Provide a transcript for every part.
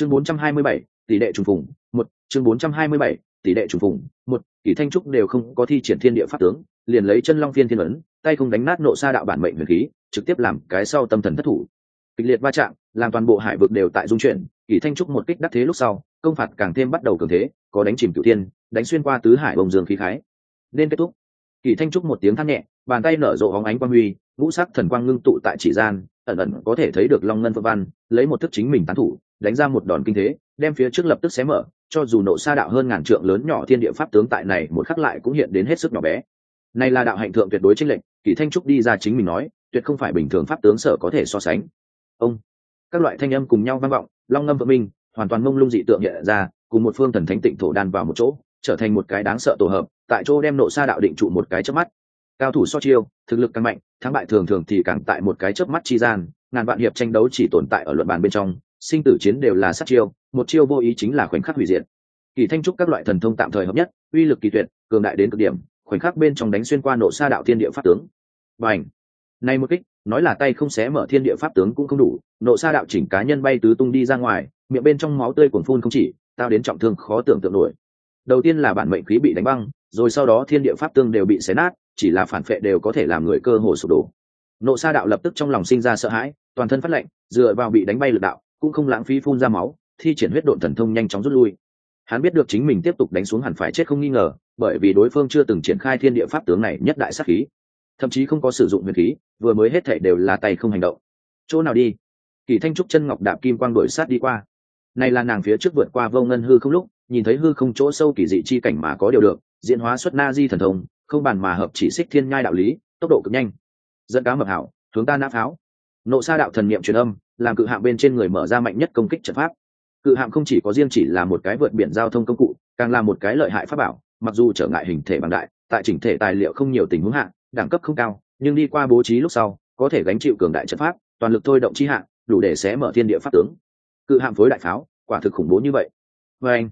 chương 427, tỷ lệ trùng phùng một chương 427, tỷ lệ trùng phùng một kỷ thanh trúc đều không có thi triển thiên địa pháp tướng liền lấy chân long phiên thiên ấn tay không đánh nát nộ sa đạo bản mệnh huyền khí trực tiếp làm cái sau tâm thần thất thủ. Kịch liệt va chạm làm toàn bộ hải vực đều tại dung chuyển kỷ thanh trúc một kích đắc thế lúc sau công phạt càng thêm bắt đầu cường thế có đánh chìm cửu thiên đánh xuyên qua tứ hải bồng dương khí khái. Nên kết thúc. Kỷ thanh trúc một tiếng than nhẹ bàn tay nở rộ hóng ánh quang huy ngũ sắc thần quang ngưng tụ tại chỉ gian ẩn ẩn có thể thấy được long ngân phượng văn lấy một thức chính mình tán thủ đánh ra một đòn kinh thế, đem phía trước lập tức xé mở, cho dù nộ sa đạo hơn ngàn trượng lớn nhỏ thiên địa pháp tướng tại này một khắc lại cũng hiện đến hết sức nhỏ bé. Này là đạo hạnh thượng tuyệt đối chênh lệnh kỳ thanh trúc đi ra chính mình nói, tuyệt không phải bình thường pháp tướng sở có thể so sánh. Ông, các loại thanh âm cùng nhau vang vọng, long ngâm vợ minh, hoàn toàn mông lung dị tượng hiện ra, cùng một phương thần thánh tịnh thổ đan vào một chỗ, trở thành một cái đáng sợ tổ hợp, tại chỗ đem nộ sa đạo định trụ một cái chớp mắt. Cao thủ so chiêu, thực lực càng mạnh, thắng bại thường thường thì càng tại một cái chớp mắt chi gian, ngàn vạn hiệp tranh đấu chỉ tồn tại ở luận bàn bên trong sinh tử chiến đều là sát chiêu, một chiêu vô ý chính là khoảnh khắc hủy diệt. Kỳ thanh trúc các loại thần thông tạm thời hợp nhất, uy lực kỳ tuyệt, cường đại đến cực điểm, khoảnh khắc bên trong đánh xuyên qua nộ sa đạo thiên địa pháp tướng. Và ảnh nay một kích, nói là tay không xé mở thiên địa pháp tướng cũng không đủ, nộ sa đạo chỉnh cá nhân bay tứ tung đi ra ngoài, miệng bên trong máu tươi cuồn phun không chỉ, tao đến trọng thương khó tưởng tượng nổi. Đầu tiên là bản mệnh khí bị đánh băng, rồi sau đó thiên địa pháp tương đều bị xé nát, chỉ là phản phệ đều có thể làm người cơ hồ sụp đổ. Nộ sa đạo lập tức trong lòng sinh ra sợ hãi, toàn thân phát lệnh dựa vào bị đánh bay lực đạo cũng không lãng phí phun ra máu, thi triển huyết độn thần thông nhanh chóng rút lui. Hắn biết được chính mình tiếp tục đánh xuống hẳn phải chết không nghi ngờ, bởi vì đối phương chưa từng triển khai thiên địa pháp tướng này nhất đại sát khí. Thậm chí không có sử dụng huyền khí, vừa mới hết thể đều là tay không hành động. Chỗ nào đi? Kỳ thanh trúc chân ngọc đạp kim quang đổi sát đi qua. Này là nàng phía trước vượt qua vô ngân hư không lúc, nhìn thấy hư không chỗ sâu kỳ dị chi cảnh mà có điều được, diễn hóa xuất na di thần thông, không bàn mà hợp chỉ xích thiên nhai đạo lý, tốc độ cực nhanh. Dẫn cá mập hảo, hướng ta nã pháo. Nộ sa đạo thần niệm truyền âm làm cự hạm bên trên người mở ra mạnh nhất công kích trận pháp. Cự hạm không chỉ có riêng chỉ là một cái vượt biển giao thông công cụ càng là một cái lợi hại pháp bảo mặc dù trở ngại hình thể bằng đại tại chỉnh thể tài liệu không nhiều tình huống hạn đẳng cấp không cao nhưng đi qua bố trí lúc sau có thể gánh chịu cường đại trận pháp toàn lực thôi động chi hạ, đủ để xé mở thiên địa pháp tướng. Cự hạm phối đại pháo quả thực khủng bố như vậy. Và anh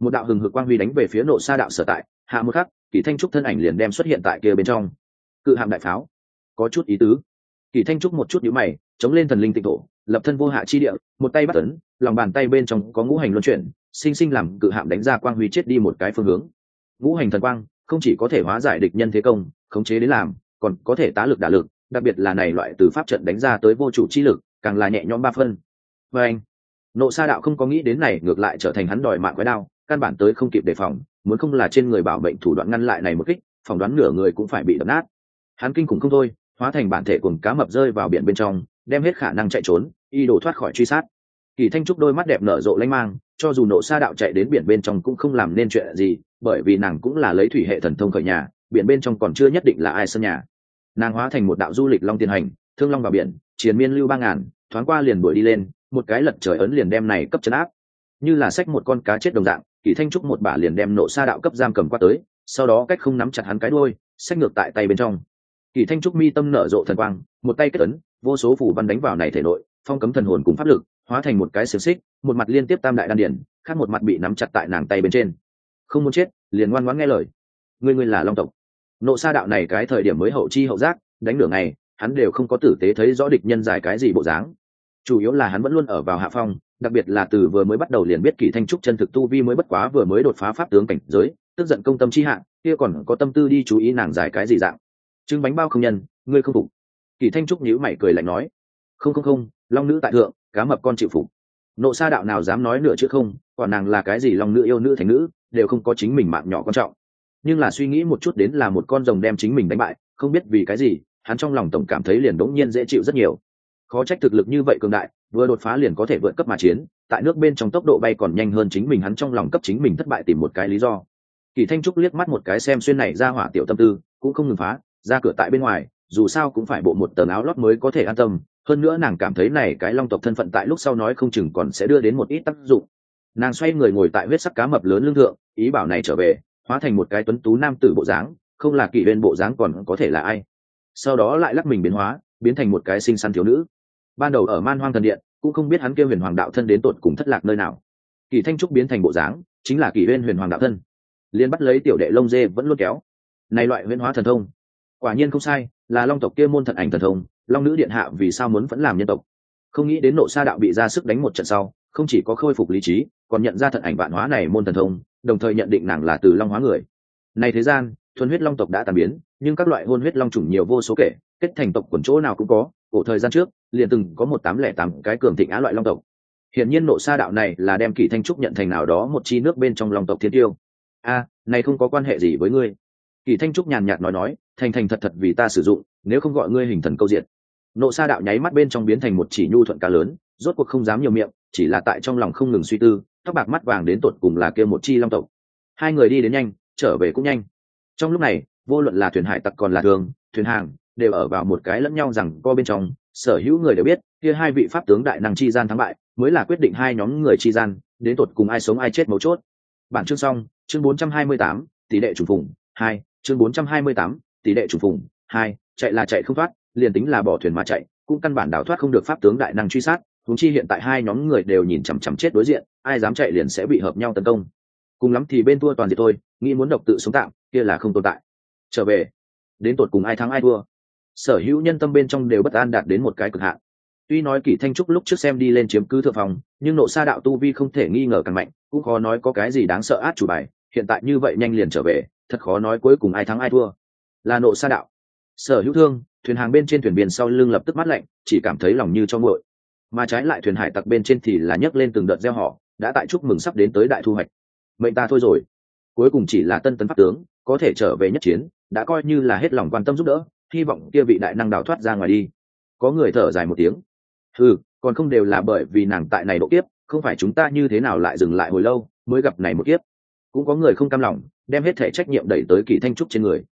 một đạo hừng hực quang huy đánh về phía nộ sa đạo sở tại hạ một khắc kỳ thanh trúc thân ảnh liền đem xuất hiện tại kia bên trong. Cự hạm đại pháo có chút ý tứ kỷ thanh trúc một chút nhũ mày, chống lên thần linh tịnh thổ, lập thân vô hạ chi địa, một tay bắt tấn lòng bàn tay bên trong có ngũ hành luân chuyển, sinh sinh làm cự hạm đánh ra quang huy chết đi một cái phương hướng. Ngũ hành thần quang, không chỉ có thể hóa giải địch nhân thế công, khống chế đến làm, còn có thể tá lực đả lực, đặc biệt là này loại từ pháp trận đánh ra tới vô chủ chi lực, càng là nhẹ nhõm ba phân. Và anh, nộ sa đạo không có nghĩ đến này ngược lại trở thành hắn đòi mạng quái đao, căn bản tới không kịp đề phòng, muốn không là trên người bảo mệnh thủ đoạn ngăn lại này một kích, phỏng đoán nửa người cũng phải bị đập nát. Hắn kinh khủng không thôi hóa thành bản thể cùng cá mập rơi vào biển bên trong, đem hết khả năng chạy trốn, y đổ thoát khỏi truy sát. Kỳ thanh trúc đôi mắt đẹp nở rộ lanh mang, cho dù nộ sa đạo chạy đến biển bên trong cũng không làm nên chuyện gì, bởi vì nàng cũng là lấy thủy hệ thần thông khởi nhà, biển bên trong còn chưa nhất định là ai sân nhà. Nàng hóa thành một đạo du lịch long tiên hành, thương long vào biển, chiến miên lưu ba ngàn, thoáng qua liền đuổi đi lên, một cái lật trời ấn liền đem này cấp chấn áp. Như là xách một con cá chết đồng dạng, kỳ thanh trúc một bả liền đem nộ sa đạo cấp giam cầm qua tới, sau đó cách không nắm chặt hắn cái đuôi, xách ngược tại tay bên trong kỳ thanh trúc mi tâm nở rộ thần quang, một tay kết ấn, vô số phủ văn đánh vào này thể nội, phong cấm thần hồn cùng pháp lực, hóa thành một cái xiềng xích, một mặt liên tiếp tam đại đan điển, khác một mặt bị nắm chặt tại nàng tay bên trên. Không muốn chết, liền ngoan ngoãn nghe lời. Ngươi ngươi là long tộc. Nộ sa đạo này cái thời điểm mới hậu chi hậu giác, đánh lửa này hắn đều không có tử tế thấy rõ địch nhân giải cái gì bộ dáng. Chủ yếu là hắn vẫn luôn ở vào hạ phong, đặc biệt là từ vừa mới bắt đầu liền biết kỳ thanh trúc chân thực tu vi mới bất quá vừa mới đột phá pháp tướng cảnh giới, tức giận công tâm chi hạ, kia còn có tâm tư đi chú ý nàng giải cái gì dạng trứng bánh bao không nhân, ngươi không phục. Kỳ thanh trúc nhíu mày cười lạnh nói, không không không, long nữ tại thượng, cá mập con chịu phục. Nộ sa đạo nào dám nói nửa chữ không còn nàng là cái gì long nữ yêu nữ thành nữ, đều không có chính mình mạng nhỏ quan trọng. Nhưng là suy nghĩ một chút đến là một con rồng đem chính mình đánh bại, không biết vì cái gì, hắn trong lòng tổng cảm thấy liền đống nhiên dễ chịu rất nhiều. Khó trách thực lực như vậy cường đại, vừa đột phá liền có thể vượt cấp mà chiến, tại nước bên trong tốc độ bay còn nhanh hơn chính mình, hắn trong lòng cấp chính mình thất bại tìm một cái lý do. Kỳ thanh trúc liếc mắt một cái xem xuyên này ra hỏa tiểu tâm tư, cũng không ngừng phá ra cửa tại bên ngoài, dù sao cũng phải bộ một tờ áo lót mới có thể an tâm. Hơn nữa nàng cảm thấy này cái long tộc thân phận tại lúc sau nói không chừng còn sẽ đưa đến một ít tác dụng. Nàng xoay người ngồi tại huyết sắc cá mập lớn lương thượng, ý bảo này trở về, hóa thành một cái tuấn tú nam tử bộ dáng, không là kỷ bên bộ dáng còn có thể là ai. Sau đó lại lắc mình biến hóa, biến thành một cái xinh xắn thiếu nữ. Ban đầu ở man hoang thần điện, cũng không biết hắn kêu huyền hoàng đạo thân đến tột cùng thất lạc nơi nào. Kỳ thanh trúc biến thành bộ dáng, chính là kỳ bên huyền hoàng đạo thân. Liên bắt lấy tiểu đệ lông dê vẫn luôn kéo. Này loại huyền hóa thần thông quả nhiên không sai, là long tộc kia môn thần ảnh thần thông, long nữ điện hạ vì sao muốn vẫn làm nhân tộc? Không nghĩ đến nộ sa đạo bị ra sức đánh một trận sau, không chỉ có khôi phục lý trí, còn nhận ra thần ảnh vạn hóa này môn thần thông, đồng thời nhận định nàng là từ long hóa người. Này thế gian, thuần huyết long tộc đã tàn biến, nhưng các loại hôn huyết long chủng nhiều vô số kể, kết thành tộc quần chỗ nào cũng có, cổ thời gian trước, liền từng có một tám lẻ tám cái cường thịnh á loại long tộc. Hiển nhiên nộ sa đạo này là đem kỷ thanh trúc nhận thành nào đó một chi nước bên trong long tộc thiên tiêu. A này không có quan hệ gì với ngươi. Kỳ thanh trúc nhàn nhạt nói nói thành thành thật thật vì ta sử dụng nếu không gọi ngươi hình thần câu diện. Nộ sa đạo nháy mắt bên trong biến thành một chỉ nhu thuận cá lớn rốt cuộc không dám nhiều miệng chỉ là tại trong lòng không ngừng suy tư tóc bạc mắt vàng đến tột cùng là kêu một chi long tộc. Hai người đi đến nhanh trở về cũng nhanh. Trong lúc này vô luận là thuyền hải tặc còn là thường thuyền hàng đều ở vào một cái lẫn nhau rằng co bên trong sở hữu người đều biết kia hai vị pháp tướng đại năng chi gian thắng bại mới là quyết định hai nhóm người chi gian đến tột cùng ai sống ai chết mấu chốt. Bản chương xong chương 428, tỷ lệ chủ phùng hai chương 428, tỷ lệ chủ phùng hai chạy là chạy không thoát liền tính là bỏ thuyền mà chạy cũng căn bản đào thoát không được pháp tướng đại năng truy sát thúng chi hiện tại hai nhóm người đều nhìn chằm chằm chết đối diện ai dám chạy liền sẽ bị hợp nhau tấn công. Cùng lắm thì bên thua toàn diệt thôi nghĩ muốn độc tự sống tạm kia là không tồn tại. Trở về. Đến tột cùng ai thắng ai thua. Sở hữu nhân tâm bên trong đều bất an đạt đến một cái cực hạn. Tuy nói kỷ thanh trúc lúc trước xem đi lên chiếm cứ thượng phòng nhưng nộ sa đạo tu vi không thể nghi ngờ càng mạnh cũng khó nói có cái gì đáng sợ át chủ bài hiện tại như vậy nhanh liền trở về thật khó nói cuối cùng ai thắng ai thua. Là nộ sa đạo. Sở hữu thương, thuyền hàng bên trên thuyền biển sau lưng lập tức mắt lạnh, chỉ cảm thấy lòng như cho nguội. Mà trái lại thuyền hải tặc bên trên thì là nhấc lên từng đợt gieo họ, đã tại chúc mừng sắp đến tới đại thu hoạch. Mệnh ta thôi rồi. Cuối cùng chỉ là tân tấn pháp tướng, có thể trở về nhất chiến, đã coi như là hết lòng quan tâm giúp đỡ, hy vọng kia vị đại năng đào thoát ra ngoài đi. Có người thở dài một tiếng. Ừ còn không đều là bởi vì nàng tại này độ kiếp, không phải chúng ta như thế nào lại dừng lại hồi lâu, mới gặp này một kiếp cũng có người không cam lòng đem hết thể trách nhiệm đẩy tới kỳ thanh trúc trên người.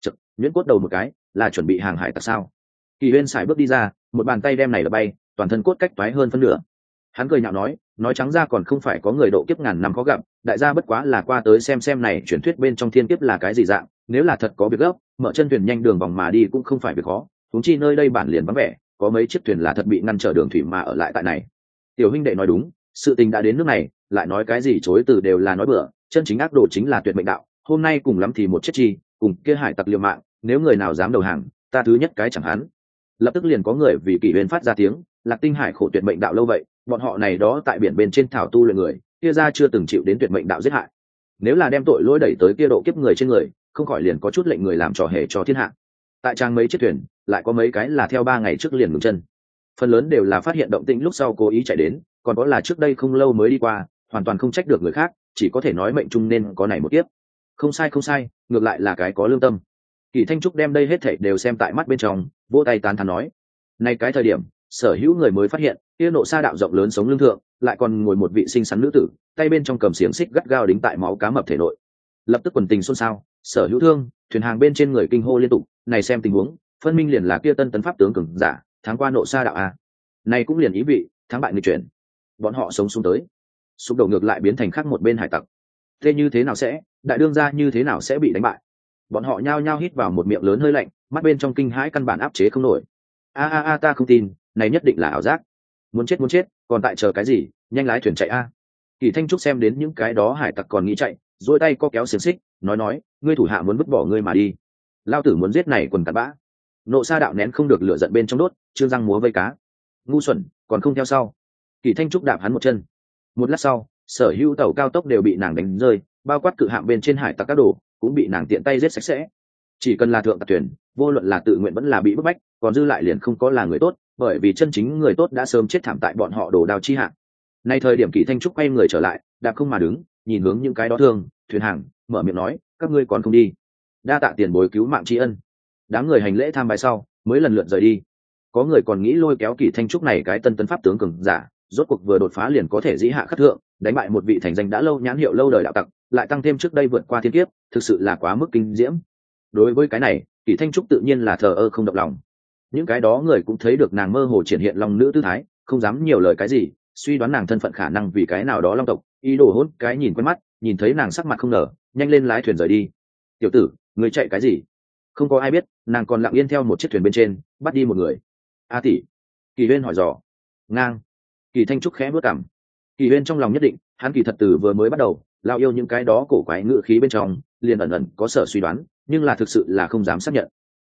Chật, nhuyễn cốt đầu một cái là chuẩn bị hàng hải tặc sao? Kỳ huyên xài bước đi ra một bàn tay đem này là bay toàn thân cốt cách toái hơn phân nửa. Hắn cười nhạo nói nói trắng ra còn không phải có người độ kiếp ngàn năm khó gặp đại gia bất quá là qua tới xem xem này truyền thuyết bên trong thiên kiếp là cái gì dạng nếu là thật có việc gấp mở chân thuyền nhanh đường vòng mà đi cũng không phải việc khó thúng chi nơi đây bản liền vắng vẻ có mấy chiếc thuyền là thật bị ngăn trở đường thủy mà ở lại tại này. Tiểu huynh đệ nói đúng sự tình đã đến nước này lại nói cái gì chối từ đều là nói bừa chân chính ác đồ chính là tuyệt mệnh đạo, hôm nay cùng lắm thì một chết chi, cùng kia hải tặc liều mạng, nếu người nào dám đầu hàng, ta thứ nhất cái chẳng hắn. Lập tức liền có người vì kỷ huyền phát ra tiếng, lạc tinh hải khổ tuyệt mệnh đạo lâu vậy, bọn họ này đó tại biển bên trên thảo tu luyện người, kia ra chưa từng chịu đến tuyệt mệnh đạo giết hại. Nếu là đem tội lỗi đẩy tới kia độ kiếp người trên người, không khỏi liền có chút lệnh người làm trò hề cho thiên hạ. Tại trang mấy chiếc thuyền, lại có mấy cái là theo ba ngày trước liền ngừng chân. Phần lớn đều là phát hiện động tĩnh lúc sau cố ý chạy đến, còn có là trước đây không lâu mới đi qua, hoàn toàn không trách được người khác chỉ có thể nói mệnh chung nên có này một tiếp không sai không sai, ngược lại là cái có lương tâm. Kỳ thanh trúc đem đây hết thảy đều xem tại mắt bên trong, vỗ tay tán thán nói. Nay cái thời điểm, sở hữu người mới phát hiện, kia nộ sa đạo rộng lớn sống lương thượng, lại còn ngồi một vị sinh sắn nữ tử, tay bên trong cầm xiềng xích gắt gao đính tại máu cá mập thể nội. Lập tức quần tình xôn xao, sở hữu thương, thuyền hàng bên trên người kinh hô liên tục, này xem tình huống, phân minh liền là kia tân tấn pháp tướng cường giả, tháng qua nộ sa đạo a. Này cũng liền ý vị, thắng bại người chuyển. Bọn họ sống xuống tới sụp đầu ngược lại biến thành khác một bên hải tặc. Thế như thế nào sẽ, đại đương gia như thế nào sẽ bị đánh bại? Bọn họ nhao nhao hít vào một miệng lớn hơi lạnh, mắt bên trong kinh hãi căn bản áp chế không nổi. A a a, ta không tin, này nhất định là ảo giác. Muốn chết muốn chết, còn tại chờ cái gì, nhanh lái thuyền chạy a. Kỳ thanh trúc xem đến những cái đó hải tặc còn nghĩ chạy dỗi tay co kéo xiềng xích, nói nói, ngươi thủ hạ muốn vứt bỏ ngươi mà đi. Lao tử muốn giết này quần cặn bã. Nộ sa đạo nén không được lửa giận bên trong đốt, trương răng múa vây cá. Ngu xuẩn, còn không theo sau. Kỳ thanh trúc đạp hắn một chân một lát sau, sở hữu tàu cao tốc đều bị nàng đánh rơi, bao quát cự hạm bên trên hải tặc các đồ, cũng bị nàng tiện tay giết sạch sẽ. Chỉ cần là thượng tặc thuyền, vô luận là tự nguyện vẫn là bị bức bách, còn dư lại liền không có là người tốt, bởi vì chân chính người tốt đã sớm chết thảm tại bọn họ đổ đào chi hạng nay thời điểm kỳ thanh trúc quay người trở lại, đạp không mà đứng, nhìn hướng những cái đó thương, thuyền hàng, mở miệng nói, các ngươi còn không đi? Đa tạ tiền bối cứu mạng tri ân. Đám người hành lễ tham bài sau, mới lần lượt rời đi. Có người còn nghĩ lôi kéo kỳ thanh trúc này cái tân tấn pháp tướng cường giả rốt cuộc vừa đột phá liền có thể dĩ hạ khắc thượng, đánh bại một vị thành danh đã lâu nhãn hiệu lâu đời đạo tặc, lại tăng thêm trước đây vượt qua thiên kiếp, thực sự là quá mức kinh diễm. Đối với cái này kỳ thanh trúc tự nhiên là thờ ơ không động lòng. Những cái đó người cũng thấy được nàng mơ hồ triển hiện lòng nữ tư thái, không dám nhiều lời cái gì, suy đoán nàng thân phận khả năng vì cái nào đó long tộc, ý đồ hôn cái nhìn quen mắt, nhìn thấy nàng sắc mặt không nở, nhanh lên lái thuyền rời đi. Tiểu tử, người chạy cái gì? Không có ai biết, nàng còn lặng yên theo một chiếc thuyền bên trên, bắt đi một người. A tỷ. Kỳ huyên hỏi dò. Ngang kỳ thanh trúc khẽ bước cảm. Kỳ huyên trong lòng nhất định, hắn kỳ thật từ vừa mới bắt đầu, lao yêu những cái đó cổ quái ngự khí bên trong, liền ẩn ẩn có sở suy đoán, nhưng là thực sự là không dám xác nhận.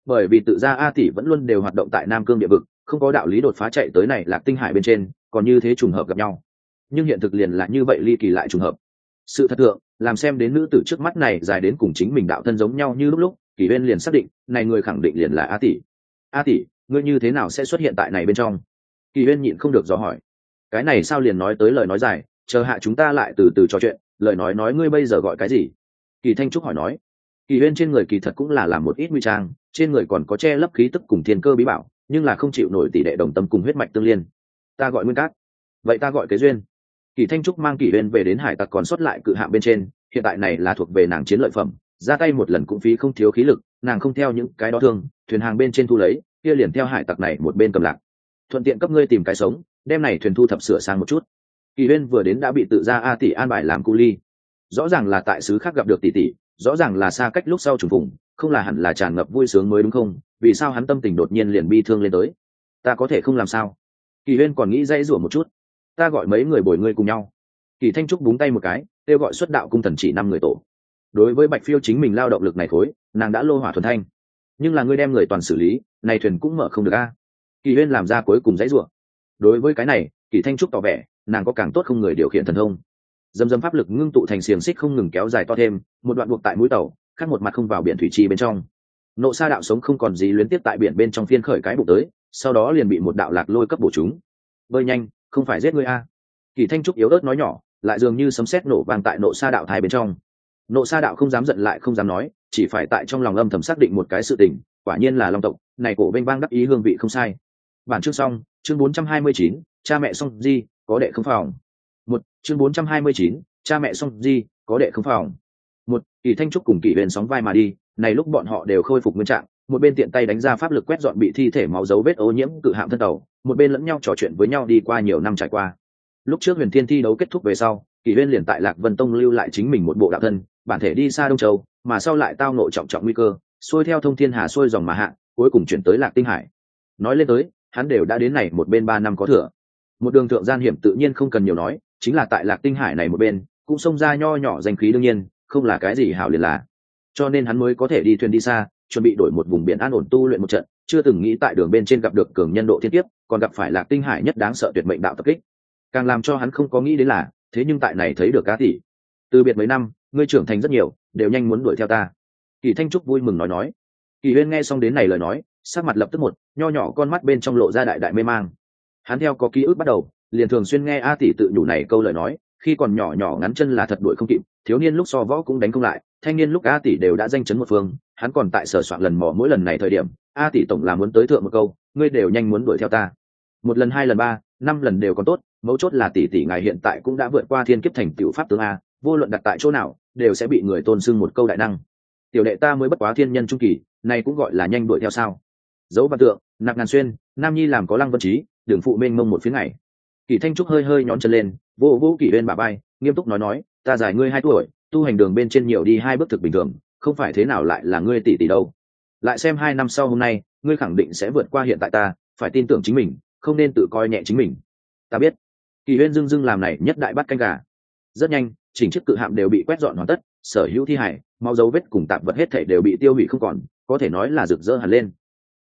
Bởi vì tự ra a tỷ vẫn luôn đều hoạt động tại nam cương địa vực, không có đạo lý đột phá chạy tới này lạc tinh hải bên trên, còn như thế trùng hợp gặp nhau. Nhưng hiện thực liền là như vậy ly kỳ lại trùng hợp. Sự thật thượng, làm xem đến nữ tử trước mắt này dài đến cùng chính mình đạo thân giống nhau như lúc lúc kỷ huyên liền xác định, này người khẳng định liền là a tỷ. A tỷ, ngươi như thế nào sẽ xuất hiện tại này bên trong? Kỳ huyên nhịn không được dò hỏi cái này sao liền nói tới lời nói dài, chờ hạ chúng ta lại từ từ trò chuyện, lời nói nói ngươi bây giờ gọi cái gì? Kỳ thanh trúc hỏi nói. Kỳ huyên trên người kỳ thật cũng là làm một ít nguy trang, trên người còn có che lấp khí tức cùng thiên cơ bí bảo, nhưng là không chịu nổi tỷ đệ đồng tâm cùng huyết mạch tương liên. Ta gọi nguyên cát. Vậy ta gọi cái duyên. Kỳ thanh trúc mang kỳ huyên về đến hải tặc còn sót lại cự hạng bên trên, hiện tại này là thuộc về nàng chiến lợi phẩm, ra tay một lần cũng phí không thiếu khí lực, nàng không theo những cái đó thương, thuyền hàng bên trên thu lấy, kia liền theo hải tặc này một bên cầm lạc. Thuận tiện cấp ngươi tìm cái sống đem này thuyền thu thập sửa sang một chút. Kỳ huyên vừa đến đã bị tự ra a tỷ an bài làm cu ly. Rõ ràng là tại xứ khác gặp được tỷ tỷ, rõ ràng là xa cách lúc sau trùng vùng không là hẳn là tràn ngập vui sướng mới đúng không? Vì sao hắn tâm tình đột nhiên liền bi thương lên tới? Ta có thể không làm sao? Kỳ huyên còn nghĩ dãy rủa một chút. Ta gọi mấy người bồi ngươi cùng nhau. Kỳ thanh trúc búng tay một cái, kêu gọi xuất đạo cung thần chỉ năm người tổ. Đối với bạch phiêu chính mình lao động lực này khối nàng đã lô hỏa thuần thanh. Nhưng là ngươi đem người toàn xử lý, này thuyền cũng mở không được a. Kỳ huyên làm ra cuối cùng dãy rủa đối với cái này, kỳ thanh trúc tỏ vẻ, nàng có càng tốt không người điều khiển thần thông. Dầm dầm pháp lực ngưng tụ thành xiềng xích không ngừng kéo dài to thêm, một đoạn buộc tại mũi tàu, khác một mặt không vào biển thủy trì bên trong. Nộ sa đạo sống không còn gì luyến tiếp tại biển bên trong phiên khởi cái bụng tới, sau đó liền bị một đạo lạc lôi cấp bổ chúng. Bơi nhanh, không phải giết người a kỳ thanh trúc yếu ớt nói nhỏ, lại dường như sấm sét nổ vàng tại nộ sa đạo thái bên trong. Nộ sa đạo không dám giận lại, không dám nói, chỉ phải tại trong lòng âm thầm xác định một cái sự tình, quả nhiên là long tộc, này cổ bênh vang đắc ý hương vị không sai bản chương xong chương 429, cha mẹ song di có đệ không phòng. Một chương 429, cha mẹ song di có đệ không phòng. Một kỳ thanh trúc cùng kỳ huyền sóng vai mà đi này lúc bọn họ đều khôi phục nguyên trạng một bên tiện tay đánh ra pháp lực quét dọn bị thi thể máu dấu vết ô nhiễm cự hạm thân tàu một bên lẫn nhau trò chuyện với nhau đi qua nhiều năm trải qua. Lúc trước huyền thiên thi đấu kết thúc về sau kỳ huyên liền tại lạc vân tông lưu lại chính mình một bộ đạo thân bản thể đi xa đông châu mà sau lại tao nội trọng trọng nguy cơ xuôi theo thông thiên hà xuôi dòng mà hạ cuối cùng chuyển tới lạc tinh hải. Nói lên tới hắn đều đã đến này một bên ba năm có thừa. Một đường thượng gian hiểm tự nhiên không cần nhiều nói, chính là tại lạc tinh hải này một bên, cũng xông ra nho nhỏ danh khí đương nhiên, không là cái gì hảo liền là. Cho nên hắn mới có thể đi thuyền đi xa, chuẩn bị đổi một vùng biển an ổn tu luyện một trận, chưa từng nghĩ tại đường bên trên gặp được cường nhân độ thiên tiếp còn gặp phải lạc tinh hải nhất đáng sợ tuyệt mệnh đạo tập kích. Càng làm cho hắn không có nghĩ đến là, thế nhưng tại này thấy được cá tỷ. Từ biệt mấy năm, ngươi trưởng thành rất nhiều, đều nhanh muốn đuổi theo ta. Kỳ thanh trúc vui mừng nói nói. Kỳ huyên nghe xong đến này lời nói sắc mặt lập tức một, nho nhỏ con mắt bên trong lộ ra đại đại mê mang. Hắn theo có ký ức bắt đầu, liền thường xuyên nghe a tỷ tự nhủ này câu lời nói, khi còn nhỏ nhỏ ngắn chân là thật đuổi không kịp, thiếu niên lúc so võ cũng đánh không lại, thanh niên lúc a tỷ đều đã danh chấn một phương, hắn còn tại sở soạn lần mò mỗi lần này thời điểm, a tỷ tổng là muốn tới thượng một câu, ngươi đều nhanh muốn đuổi theo ta. Một lần, hai lần, ba, năm lần đều còn tốt, mấu chốt là tỷ tỷ ngài hiện tại cũng đã vượt qua thiên kiếp thành tiểu pháp tướng a, vô luận đặt tại chỗ nào, đều sẽ bị người tôn sưng một câu đại năng. Tiểu đệ ta mới bất quá thiên nhân trung kỳ này cũng gọi là nhanh đuổi theo sao? Dấu văn tượng, nạp ngàn xuyên, nam nhi làm có lăng vân trí, đường phụ mênh mông một phía ngày. Kỳ thanh trúc hơi hơi nhón chân lên, vô vô kỷ bên bà bay nghiêm túc nói nói, ta giải ngươi hai tuổi, tu hành đường bên trên nhiều đi hai bước thực bình thường, không phải thế nào lại là ngươi tỷ tỷ đâu. Lại xem hai năm sau hôm nay, ngươi khẳng định sẽ vượt qua hiện tại ta, phải tin tưởng chính mình, không nên tự coi nhẹ chính mình. Ta biết. Kỳ huyên dưng dưng làm này nhất đại bắt canh gà. Rất nhanh, chỉnh chiếc cự hạm đều bị quét dọn hoàn tất, sở hữu thi hải mau dấu vết cùng tạp vật hết thể đều bị tiêu hủy không còn, có thể nói là rực rỡ hẳn lên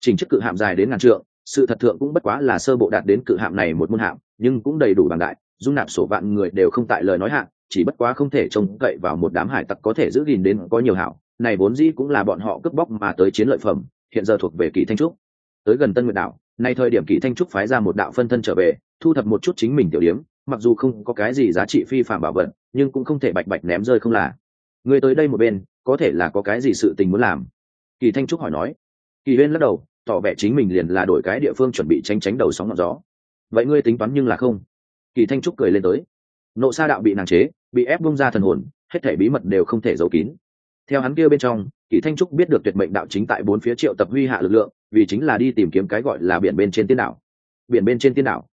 chỉnh chiếc cự hạm dài đến ngàn trượng, sự thật thượng cũng bất quá là sơ bộ đạt đến cự hạm này một môn hạm, nhưng cũng đầy đủ bằng đại, dung nạp sổ vạn người đều không tại lời nói hạng chỉ bất quá không thể trông cậy vào một đám hải tặc có thể giữ gìn đến có nhiều hảo. Này vốn dĩ cũng là bọn họ cướp bóc mà tới chiến lợi phẩm, hiện giờ thuộc về kỳ thanh trúc. Tới gần tân nguyệt đảo, nay thời điểm kỳ thanh trúc phái ra một đạo phân thân trở về, thu thập một chút chính mình tiểu điếm, mặc dù không có cái gì giá trị phi phạm bảo vật, nhưng cũng không thể bạch bạch ném rơi không là. Người tới đây một bên, có thể là có cái gì sự tình muốn làm? Kỳ thanh trúc hỏi nói. Kỳ huyên lắc đầu tỏ vẻ chính mình liền là đổi cái địa phương chuẩn bị tránh tránh đầu sóng ngọn gió. Vậy ngươi tính toán nhưng là không. Kỳ thanh trúc cười lên tới. Nộ sa đạo bị nàng chế, bị ép bung ra thần hồn, hết thể bí mật đều không thể giấu kín. Theo hắn kia bên trong, kỳ thanh trúc biết được tuyệt mệnh đạo chính tại bốn phía triệu tập huy hạ lực lượng, vì chính là đi tìm kiếm cái gọi là biển bên trên tiên đảo. Biển bên trên tiên đảo.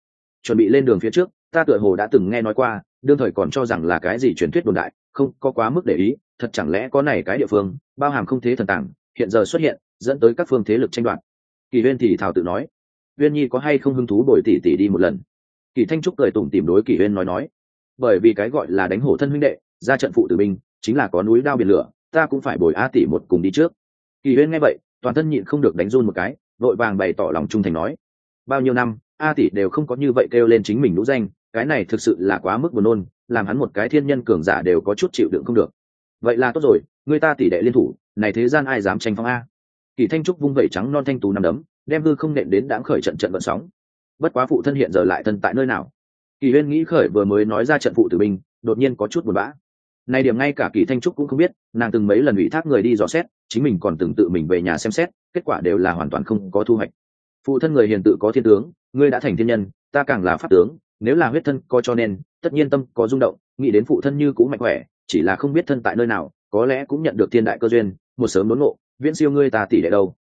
Chuẩn bị lên đường phía trước, ta tựa hồ đã từng nghe nói qua, đương thời còn cho rằng là cái gì truyền thuyết đồn đại, không có quá mức để ý, thật chẳng lẽ có này cái địa phương, bao hàm không thế thần tàng, hiện giờ xuất hiện, dẫn tới các phương thế lực tranh đoạt kỳ huyên thì thảo tự nói, huyên nhi có hay không hứng thú bồi tỷ tỷ đi một lần? Kỳ thanh trúc cười tủm tìm đối kỳ huyên nói nói, bởi vì cái gọi là đánh hổ thân huynh đệ, ra trận phụ tử binh chính là có núi đao biển lửa, ta cũng phải bồi a tỷ một cùng đi trước. Kỳ huyên nghe vậy, toàn thân nhịn không được đánh run một cái, vội vàng bày tỏ lòng trung thành nói, bao nhiêu năm, a tỷ đều không có như vậy kêu lên chính mình nũ danh, cái này thực sự là quá mức buồn nôn, làm hắn một cái thiên nhân cường giả đều có chút chịu đựng không được. Vậy là tốt rồi, người ta tỷ đệ liên thủ, này thế gian ai dám tranh phong a? Kỳ thanh trúc vung vẩy trắng non thanh tú nằm đấm, đem hư không nện đến đáng khởi trận trận vận sóng. Bất quá phụ thân hiện giờ lại thân tại nơi nào? Kỳ huyên nghĩ khởi vừa mới nói ra trận phụ tử binh, đột nhiên có chút buồn bã. Này điểm ngay cả kỳ thanh trúc cũng không biết, nàng từng mấy lần ủy thác người đi dò xét, chính mình còn từng tự mình về nhà xem xét, kết quả đều là hoàn toàn không có thu hoạch. Phụ thân người hiền tự có thiên tướng, ngươi đã thành thiên nhân, ta càng là pháp tướng, nếu là huyết thân có cho nên, tất nhiên tâm có rung động, nghĩ đến phụ thân như cũng mạnh khỏe, chỉ là không biết thân tại nơi nào, có lẽ cũng nhận được thiên đại cơ duyên, một sớm đốn ngộ viễn siêu ngươi ta tỷ đệ đâu?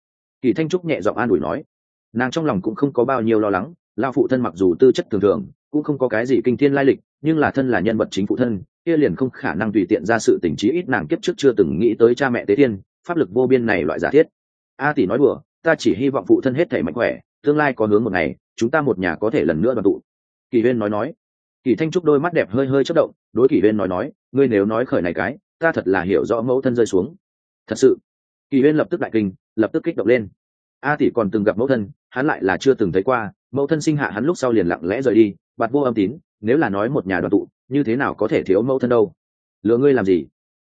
Kỳ thanh trúc nhẹ giọng an ủi nói. Nàng trong lòng cũng không có bao nhiêu lo lắng lao phụ thân mặc dù tư chất thường thường, cũng không có cái gì kinh thiên lai lịch, nhưng là thân là nhân vật chính phụ thân, kia liền không khả năng tùy tiện ra sự tình trí ít nàng kiếp trước chưa từng nghĩ tới cha mẹ tế thiên, pháp lực vô biên này loại giả thiết. A tỷ nói đùa, ta chỉ hy vọng phụ thân hết thể mạnh khỏe, tương lai có hướng một ngày, chúng ta một nhà có thể lần nữa đoàn tụ. Kỳ huyên nói nói. Kỳ thanh trúc đôi mắt đẹp hơi hơi chất động, đối kỳ huyên nói nói, ngươi nếu nói khởi này cái, ta thật là hiểu rõ mẫu thân rơi xuống. Thật sự kỳ huyên lập tức đại kinh, lập tức kích động lên. A tỷ còn từng gặp mẫu thân, hắn lại là chưa từng thấy qua, mẫu thân sinh hạ hắn lúc sau liền lặng lẽ rời đi, bạt vô âm tín, nếu là nói một nhà đoàn tụ, như thế nào có thể thiếu mẫu thân đâu? Lừa ngươi làm gì?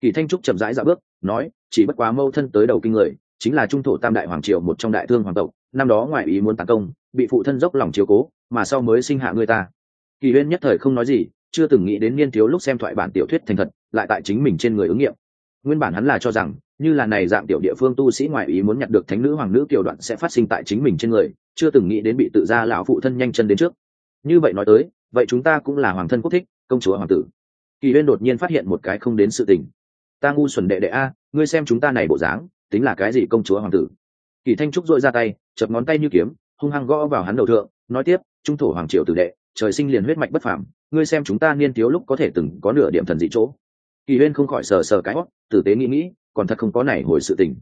Kỳ thanh trúc chậm rãi dạ bước, nói, chỉ bất quá mẫu thân tới đầu kinh người, chính là trung thổ tam đại hoàng triều một trong đại thương hoàng tộc, năm đó ngoại ý muốn tấn công, bị phụ thân dốc lòng chiếu cố, mà sau mới sinh hạ người ta. Kỳ huyên nhất thời không nói gì, chưa từng nghĩ đến niên thiếu lúc xem thoại bản tiểu thuyết thành thật, lại tại chính mình trên người ứng nghiệm. Nguyên bản hắn là cho rằng như là này dạng tiểu địa phương tu sĩ ngoại ý muốn nhặt được thánh nữ hoàng nữ tiểu đoạn sẽ phát sinh tại chính mình trên người, chưa từng nghĩ đến bị tự gia lão phụ thân nhanh chân đến trước. Như vậy nói tới, vậy chúng ta cũng là hoàng thân quốc thích, công chúa hoàng tử. Kỳ huyên đột nhiên phát hiện một cái không đến sự tình. Ta ngu xuẩn đệ đệ a, ngươi xem chúng ta này bộ dáng, tính là cái gì công chúa hoàng tử? Kỳ thanh trúc dội ra tay, chập ngón tay như kiếm, hung hăng gõ vào hắn đầu thượng, nói tiếp, trung thổ hoàng triều tử đệ, trời sinh liền huyết mạch bất phàm, ngươi xem chúng ta niên thiếu lúc có thể từng có nửa điểm thần dị chỗ. Kỳ huyên không khỏi sờ sờ cái hót tử tế nghĩ nghĩ còn thật không có này hồi sự tình.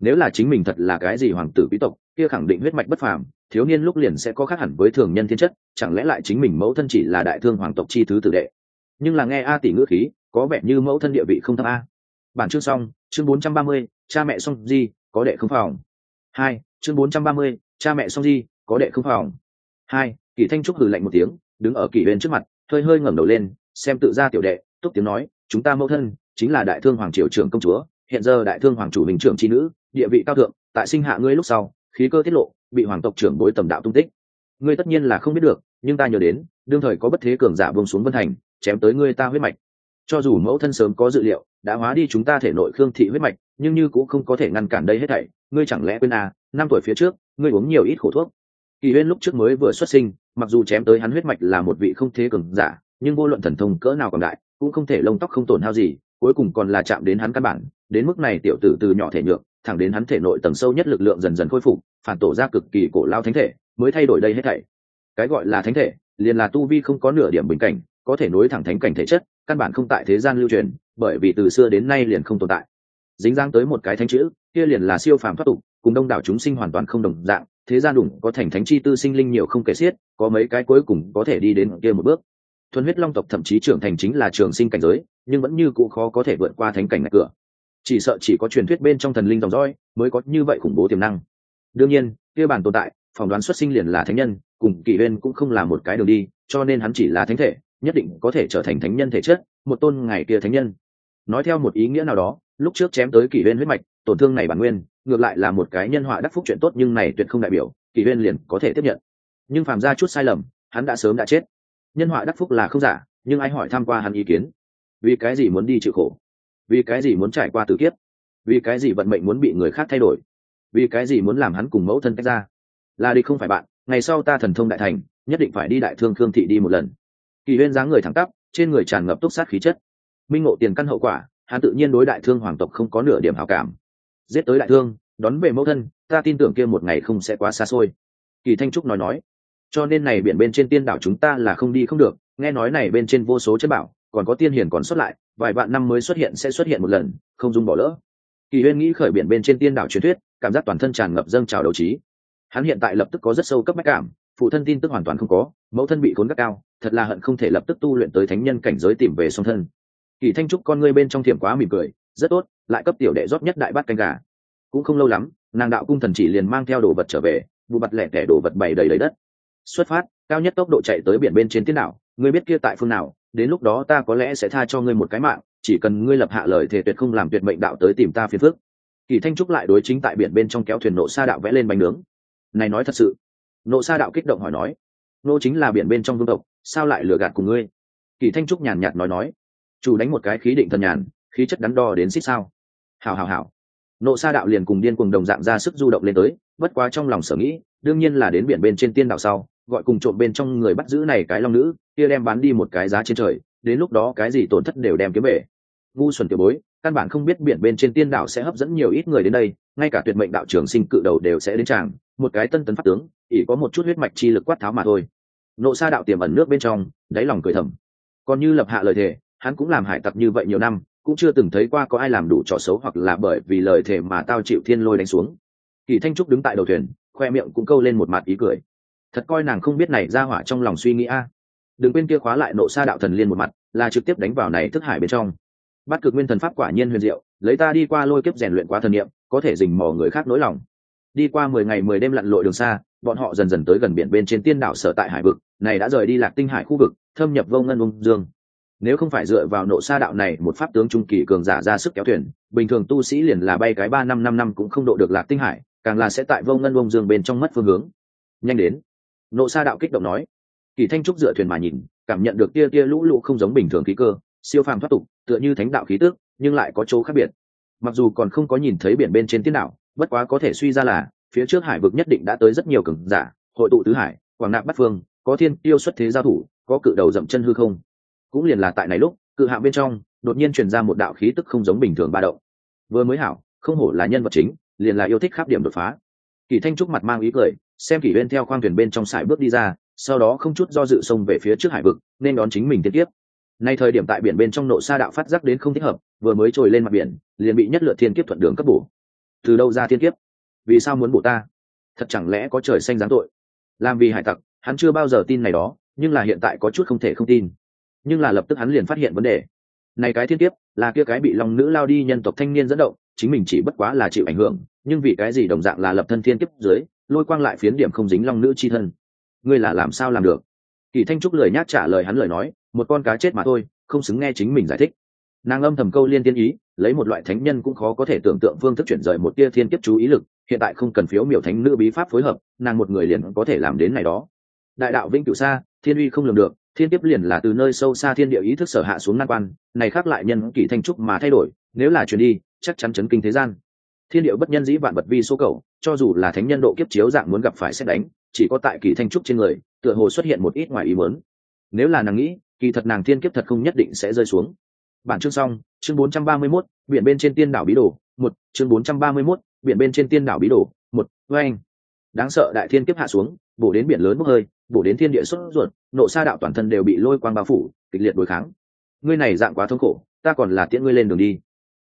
Nếu là chính mình thật là cái gì hoàng tử quý tộc, kia khẳng định huyết mạch bất phàm, thiếu niên lúc liền sẽ có khác hẳn với thường nhân thiên chất, chẳng lẽ lại chính mình mẫu thân chỉ là đại thương hoàng tộc chi thứ tử đệ? Nhưng là nghe a tỷ ngữ khí, có vẻ như mẫu thân địa vị không thấp a. Bản chương xong, chương bốn trăm ba mươi, cha mẹ song di, có đệ không phòng. Hai, chương bốn trăm ba mươi, cha mẹ song di, có đệ không phòng. Hai kỳ thanh trúc hừ lạnh một tiếng, đứng ở kỳ bên trước mặt, hơi hơi ngẩng đầu lên, xem tự ra tiểu đệ, túc tiếng nói, chúng ta mẫu thân chính là đại thương hoàng triều trưởng công chúa hiện giờ đại thương hoàng chủ bình trưởng tri nữ, địa vị cao thượng, tại sinh hạ ngươi lúc sau, khí cơ tiết lộ, bị hoàng tộc trưởng bối tầm đạo tung tích. Ngươi tất nhiên là không biết được, nhưng ta nhớ đến, đương thời có bất thế cường giả vương xuống vân thành, chém tới ngươi ta huyết mạch. Cho dù mẫu thân sớm có dự liệu, đã hóa đi chúng ta thể nội khương thị huyết mạch, nhưng như cũng không có thể ngăn cản đây hết thảy. Ngươi chẳng lẽ quên à năm tuổi phía trước, ngươi uống nhiều ít khổ thuốc. Kỳ huyên lúc trước mới vừa xuất sinh, mặc dù chém tới hắn huyết mạch là một vị không thế cường giả, nhưng vô luận thần thông cỡ nào còn đại, cũng không thể lông tóc không tổn hao gì, cuối cùng còn là chạm đến hắn căn bản đến mức này tiểu tử từ nhỏ thể nhược, thẳng đến hắn thể nội tầng sâu nhất lực lượng dần dần khôi phục, phản tổ ra cực kỳ cổ lao thánh thể, mới thay đổi đây hết thảy. Cái gọi là thánh thể, liền là tu vi không có nửa điểm bình cảnh, có thể nối thẳng thánh cảnh thể chất, căn bản không tại thế gian lưu truyền, bởi vì từ xưa đến nay liền không tồn tại. Dính dáng tới một cái thánh chữ, kia liền là siêu phàm thoát tục, cùng đông đảo chúng sinh hoàn toàn không đồng dạng, thế gian đủng có thành thánh chi tư sinh linh nhiều không kể xiết, có mấy cái cuối cùng có thể đi đến kia một bước. Thuần huyết long tộc thậm chí trưởng thành chính là trường sinh cảnh giới, nhưng vẫn như cụ khó có thể vượt qua thánh cảnh ngạch cửa chỉ sợ chỉ có truyền thuyết bên trong thần linh dòng dõi mới có như vậy khủng bố tiềm năng. Đương nhiên, kia bản tồn tại, phỏng đoán xuất sinh liền là thánh nhân, cùng kỷ bên cũng không là một cái đường đi, cho nên hắn chỉ là thánh thể, nhất định có thể trở thành thánh nhân thể chất, một tôn ngày kia thánh nhân. Nói theo một ý nghĩa nào đó, lúc trước chém tới kỷ huyên huyết mạch, tổn thương này bản nguyên, ngược lại là một cái nhân họa đắc phúc chuyện tốt nhưng này tuyệt không đại biểu, kỷ huyên liền có thể tiếp nhận. Nhưng phàm ra chút sai lầm, hắn đã sớm đã chết. Nhân họa đắc phúc là không giả, nhưng ai hỏi tham qua hắn ý kiến? Vì cái gì muốn đi chịu khổ? Vì cái gì muốn trải qua tử kiếp? Vì cái gì vận mệnh muốn bị người khác thay đổi? Vì cái gì muốn làm hắn cùng mẫu thân tách ra? Là đi không phải bạn, ngày sau ta thần thông đại thành, nhất định phải đi đại thương khương thị đi một lần. Kỳ huyên dáng người thẳng tắp, trên người tràn ngập túc sát khí chất. Minh ngộ tiền căn hậu quả, hắn tự nhiên đối đại thương hoàng tộc không có nửa điểm hảo cảm. Giết tới đại thương, đón về mẫu thân, ta tin tưởng kia một ngày không sẽ quá xa xôi. Kỳ thanh trúc nói nói, cho nên này biển bên trên tiên đảo chúng ta là không đi không được, nghe nói này bên trên vô số chất bảo, còn có tiên hiền còn xuất lại vài vạn năm mới xuất hiện sẽ xuất hiện một lần, không dung bỏ lỡ. Kỳ huyên nghĩ khởi biển bên trên tiên đảo truyền thuyết, cảm giác toàn thân tràn ngập dâng trào đầu trí. Hắn hiện tại lập tức có rất sâu cấp bách cảm, phụ thân tin tức hoàn toàn không có, mẫu thân bị khốn gắt cao, thật là hận không thể lập tức tu luyện tới thánh nhân cảnh giới tìm về song thân. Kỳ thanh trúc con ngươi bên trong thiểm quá mỉm cười, rất tốt, lại cấp tiểu đệ rót nhất đại bát canh gà. Cũng không lâu lắm, nàng đạo cung thần chỉ liền mang theo đồ vật trở về, vụ mặt lẻ tẻ đồ vật bày đầy đầy đất. Xuất phát, cao nhất tốc độ chạy tới biển bên trên tiên đảo ngươi biết kia tại phương nào đến lúc đó ta có lẽ sẽ tha cho ngươi một cái mạng, chỉ cần ngươi lập hạ lời thể tuyệt không làm tuyệt mệnh đạo tới tìm ta phiền phức. kỳ thanh trúc lại đối chính tại biển bên trong kéo thuyền nộ sa đạo vẽ lên bánh nướng. Này nói thật sự. Nộ sa đạo kích động hỏi nói, nô chính là biển bên trong vương tộc, sao lại lừa gạt cùng ngươi? Kỳ thanh trúc nhàn nhạt nói nói, chủ đánh một cái khí định thần nhàn, khí chất đắn đo đến xích sao. Hào hào hào nộ sa đạo liền cùng điên cùng đồng dạng ra sức du động lên tới, bất quá trong lòng sở nghĩ, đương nhiên là đến biển bên trên tiên đảo sau, gọi cùng trộm bên trong người bắt giữ này cái long nữ kia đem bán đi một cái giá trên trời, đến lúc đó cái gì tổn thất đều đem kiếm về. Ngu xuẩn tiểu bối, căn bản không biết biển bên trên tiên đảo sẽ hấp dẫn nhiều ít người đến đây, ngay cả tuyệt mệnh đạo trưởng sinh cự đầu đều sẽ đến tràng, một cái tân tấn pháp tướng chỉ có một chút huyết mạch chi lực quát tháo mà thôi. Nộ sa đạo tiềm ẩn nước bên trong, đáy lòng cười thầm. Còn như lập hạ lời thề, hắn cũng làm hải tặc như vậy nhiều năm, cũng chưa từng thấy qua có ai làm đủ trò xấu hoặc là bởi vì lời thề mà tao chịu thiên lôi đánh xuống. Kỳ thanh trúc đứng tại đầu thuyền, khoe miệng cũng câu lên một mặt ý cười. Thật coi nàng không biết này ra hỏa trong lòng suy nghĩ a đừng quên kia khóa lại nộ sa đạo thần liên một mặt, là trực tiếp đánh vào này thức hải bên trong. Bắt cực nguyên thần pháp quả nhiên huyền diệu, lấy ta đi qua lôi kiếp rèn luyện quá thần niệm, có thể dình mò người khác nỗi lòng. Đi qua mười ngày mười đêm lặn lội đường xa, bọn họ dần dần tới gần biển bên trên tiên đảo sở tại hải vực, này đã rời đi lạc tinh hải khu vực, thâm nhập vô ngân ung dương. Nếu không phải dựa vào nộ sa đạo này một pháp tướng trung kỳ cường giả ra sức kéo thuyền, bình thường tu sĩ liền là bay cái ba năm năm năm cũng không độ được lạc tinh hải, càng là sẽ tại vô ngân ung dương bên trong mất phương hướng. Nhanh đến. Nộ sa đạo kích động nói kỳ thanh trúc dựa thuyền mà nhìn, cảm nhận được tia tia lũ lũ không giống bình thường khí cơ, siêu phàm thoát tục, tựa như thánh đạo khí tước nhưng lại có chỗ khác biệt. Mặc dù còn không có nhìn thấy biển bên trên tiên đảo bất quá có thể suy ra là, phía trước hải vực nhất định đã tới rất nhiều cường giả, hội tụ tứ hải, quảng nạp bát phương, có thiên tiêu xuất thế giao thủ, có cự đầu dậm chân hư không. Cũng liền là tại này lúc, cự hạng bên trong, đột nhiên truyền ra một đạo khí tức không giống bình thường ba động. Vừa mới hảo, không hổ là nhân vật chính, liền là yêu thích khắp điểm đột phá. Kỳ thanh trúc mặt mang ý cười, xem kỷ bên theo khoang thuyền bên trong sải bước đi ra sau đó không chút do dự xông về phía trước hải vực, nên đón chính mình tiên tiếp. Nay thời điểm tại biển bên trong nộ sa đạo phát giác đến không thích hợp, vừa mới trồi lên mặt biển, liền bị nhất lượt thiên kiếp thuận đường cấp bổ. Từ đâu ra thiên kiếp? Vì sao muốn bổ ta? Thật chẳng lẽ có trời xanh giáng tội? Làm vì hải tặc, hắn chưa bao giờ tin này đó, nhưng là hiện tại có chút không thể không tin. Nhưng là lập tức hắn liền phát hiện vấn đề. Này cái thiên kiếp, là kia cái bị lòng nữ lao đi nhân tộc thanh niên dẫn động, chính mình chỉ bất quá là chịu ảnh hưởng, nhưng vì cái gì đồng dạng là lập thân thiên kiếp dưới, lôi quang lại phiến điểm không dính long nữ chi thân? Ngươi là làm sao làm được? Kỳ thanh trúc lời nhát trả lời hắn lời nói, một con cá chết mà thôi, không xứng nghe chính mình giải thích. Nàng âm thầm câu liên tiên ý, lấy một loại thánh nhân cũng khó có thể tưởng tượng phương thức chuyển rời một tia thiên kiếp chú ý lực, hiện tại không cần phiếu miểu thánh nữ bí pháp phối hợp, nàng một người liền có thể làm đến này đó. Đại đạo vĩnh cửu xa, thiên uy không lường được, thiên kiếp liền là từ nơi sâu xa thiên địa ý thức sở hạ xuống nan quan, này khác lại nhân kỷ thanh trúc mà thay đổi, nếu là chuyển đi, chắc chắn chấn kinh thế gian. Thiên điệu bất nhân dĩ vạn vật vi số cầu, cho dù là thánh nhân độ kiếp chiếu dạng muốn gặp phải xét đánh chỉ có tại kỳ thanh trúc trên người tựa hồ xuất hiện một ít ngoài ý muốn. Nếu là nàng nghĩ kỳ thật nàng thiên kiếp thật không nhất định sẽ rơi xuống. Bản chương xong chương 431, biển bên trên tiên đảo bí đồ một chương 431, biển bên trên tiên đảo bí đồ một anh. Đáng sợ đại thiên kiếp hạ xuống bổ đến biển lớn bốc hơi bổ đến thiên địa xuất ruột nộ sa đạo toàn thân đều bị lôi quang bao phủ kịch liệt đối kháng. Ngươi này dạng quá thống khổ ta còn là tiễn ngươi lên đường đi.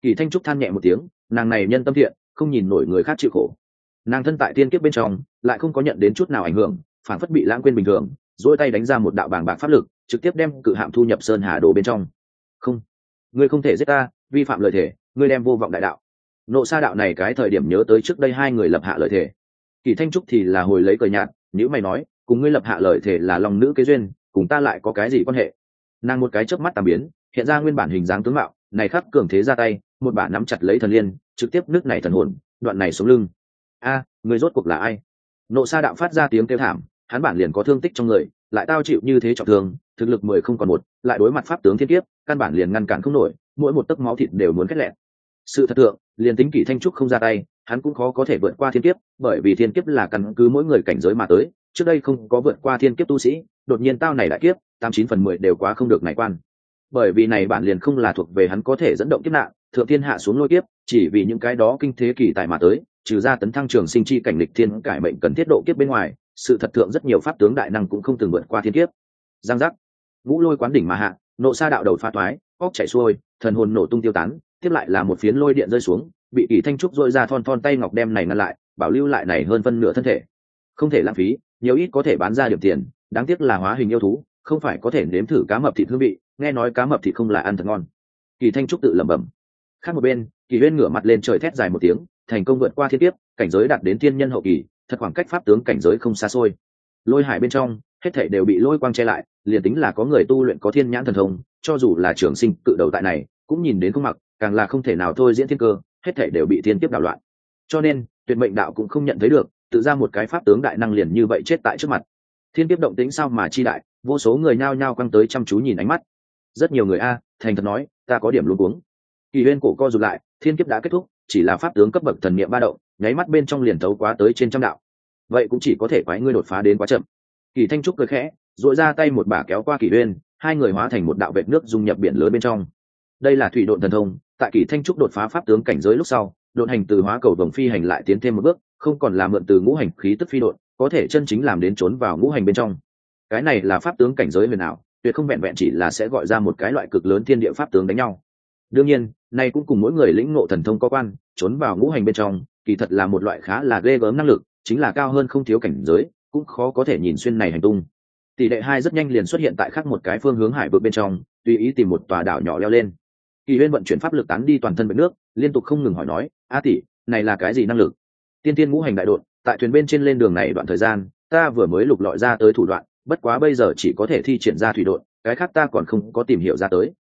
Kỳ thanh trúc than nhẹ một tiếng nàng này nhân tâm thiện không nhìn nổi người khác chịu khổ nàng thân tại tiên kiếp bên trong, lại không có nhận đến chút nào ảnh hưởng phản phất bị lãng quên bình thường dỗi tay đánh ra một đạo bàng bạc pháp lực, trực tiếp đem cự hạm thu nhập sơn hà đồ bên trong không, ngươi không thể giết ta, vi phạm lời thể. ngươi đem vô vọng đại đạo nộ sa đạo này cái thời điểm nhớ tới trước đây hai người lập hạ lời thể. kỳ thanh trúc thì là hồi lấy cờ nhạt nếu mày nói, cùng ngươi lập hạ lời thể là lòng nữ kế duyên, cùng ta lại có cái gì quan hệ nàng một cái chớp mắt tàm biến, hiện ra nguyên bản hình dáng tướng mạo, này khắc cường thế ra tay, một bản nắm chặt lấy thần liên, trực tiếp nước này thần hồn, đoạn này xuống lưng a, người rốt cuộc là ai? Nộ sa đạo phát ra tiếng kêu thảm, hắn bản liền có thương tích trong người, lại tao chịu như thế trọng thương, thực lực mười không còn một, lại đối mặt pháp tướng thiên kiếp, căn bản liền ngăn cản không nổi, mỗi một tấc máu thịt đều muốn kết lẹn sự thật tượng liền tính kỷ thanh trúc không ra tay, hắn cũng khó có thể vượt qua thiên kiếp, bởi vì thiên kiếp là căn cứ mỗi người cảnh giới mà tới, trước đây không có vượt qua thiên kiếp tu sĩ, đột nhiên tao này đại kiếp, tám chín phần mười đều quá không được này quan. Bởi vì này bản liền không là thuộc về hắn có thể dẫn động kiếp nạn, thượng thiên hạ xuống lôi kiếp, chỉ vì những cái đó kinh thế kỳ tài mà tới trừ ra tấn thăng trường sinh chi cảnh lịch thiên cải mệnh cần thiết độ kiếp bên ngoài, sự thật thượng rất nhiều pháp tướng đại năng cũng không từng vượt qua thiên kiếp. Giang giác. Vũ lôi quán đỉnh mà hạ, nộ sa đạo đầu pha toái, óc chảy xuôi, thần hồn nổ tung tiêu tán, tiếp lại là một phiến lôi điện rơi xuống, bị kỳ thanh trúc dội ra thon thon tay ngọc đem này ngăn lại, bảo lưu lại này hơn phân nửa thân thể. Không thể lãng phí, nhiều ít có thể bán ra điểm tiền, đáng tiếc là hóa hình yêu thú, không phải có thể nếm thử cá mập thịt hương vị, nghe nói cá mập thịt không là ăn thật ngon. Kỳ thanh trúc tự lẩm bẩm. Khác một bên, kỳ huyên ngửa mặt lên trời thét dài một tiếng thành công vượt qua thiên tiếp cảnh giới đạt đến thiên nhân hậu kỳ, thật khoảng cách pháp tướng cảnh giới không xa xôi. Lôi hải bên trong, hết thể đều bị lôi quang che lại, liền tính là có người tu luyện có thiên nhãn thần thông, cho dù là trường sinh cự đầu tại này, cũng nhìn đến không mặc, càng là không thể nào thôi diễn thiên cơ, hết thể đều bị thiên tiếp đảo loạn. Cho nên, tuyệt mệnh đạo cũng không nhận thấy được, tự ra một cái pháp tướng đại năng liền như vậy chết tại trước mặt. Thiên tiếp động tính sao mà chi đại, vô số người nhao nhao quăng tới chăm chú nhìn ánh mắt. Rất nhiều người a, thành thật nói, ta có điểm luôn uống kỳ huyên cổ co rụt lại, thiên kiếp đã kết thúc chỉ là pháp tướng cấp bậc thần niệm ba động nháy mắt bên trong liền thấu quá tới trên trăm đạo. Vậy cũng chỉ có thể quái ngươi đột phá đến quá chậm. Kỳ thanh trúc cười khẽ duỗi ra tay một bả kéo qua kỳ Uyên, hai người hóa thành một đạo vệt nước dung nhập biển lớn bên trong. Đây là thủy độn thần thông tại kỳ thanh trúc đột phá pháp tướng cảnh giới lúc sau độn hành từ hóa cầu đồng phi hành lại tiến thêm một bước không còn là mượn từ ngũ hành khí tức phi độn có thể chân chính làm đến trốn vào ngũ hành bên trong. Cái này là pháp tướng cảnh giới huyền ảo tuyệt không vẹn vẹn chỉ là sẽ gọi ra một cái loại cực lớn thiên địa pháp tướng đánh nhau. Đương nhiên nay cũng cùng mỗi người lĩnh ngộ thần thông có quan, trốn vào ngũ hành bên trong, kỳ thật là một loại khá là ghê gớm năng lực, chính là cao hơn không thiếu cảnh giới, cũng khó có thể nhìn xuyên này hành tung. Tỷ lệ hai rất nhanh liền xuất hiện tại khác một cái phương hướng hải vực bên trong, tùy ý tìm một tòa đảo nhỏ leo lên. Kỳ huyên vận chuyển pháp lực tán đi toàn thân bên nước, liên tục không ngừng hỏi nói, a tỷ, này là cái gì năng lực? Tiên tiên ngũ hành đại đội tại thuyền bên trên lên đường này đoạn thời gian, ta vừa mới lục lọi ra tới thủ đoạn, bất quá bây giờ chỉ có thể thi triển ra thủy đội cái khác ta còn không có tìm hiểu ra tới.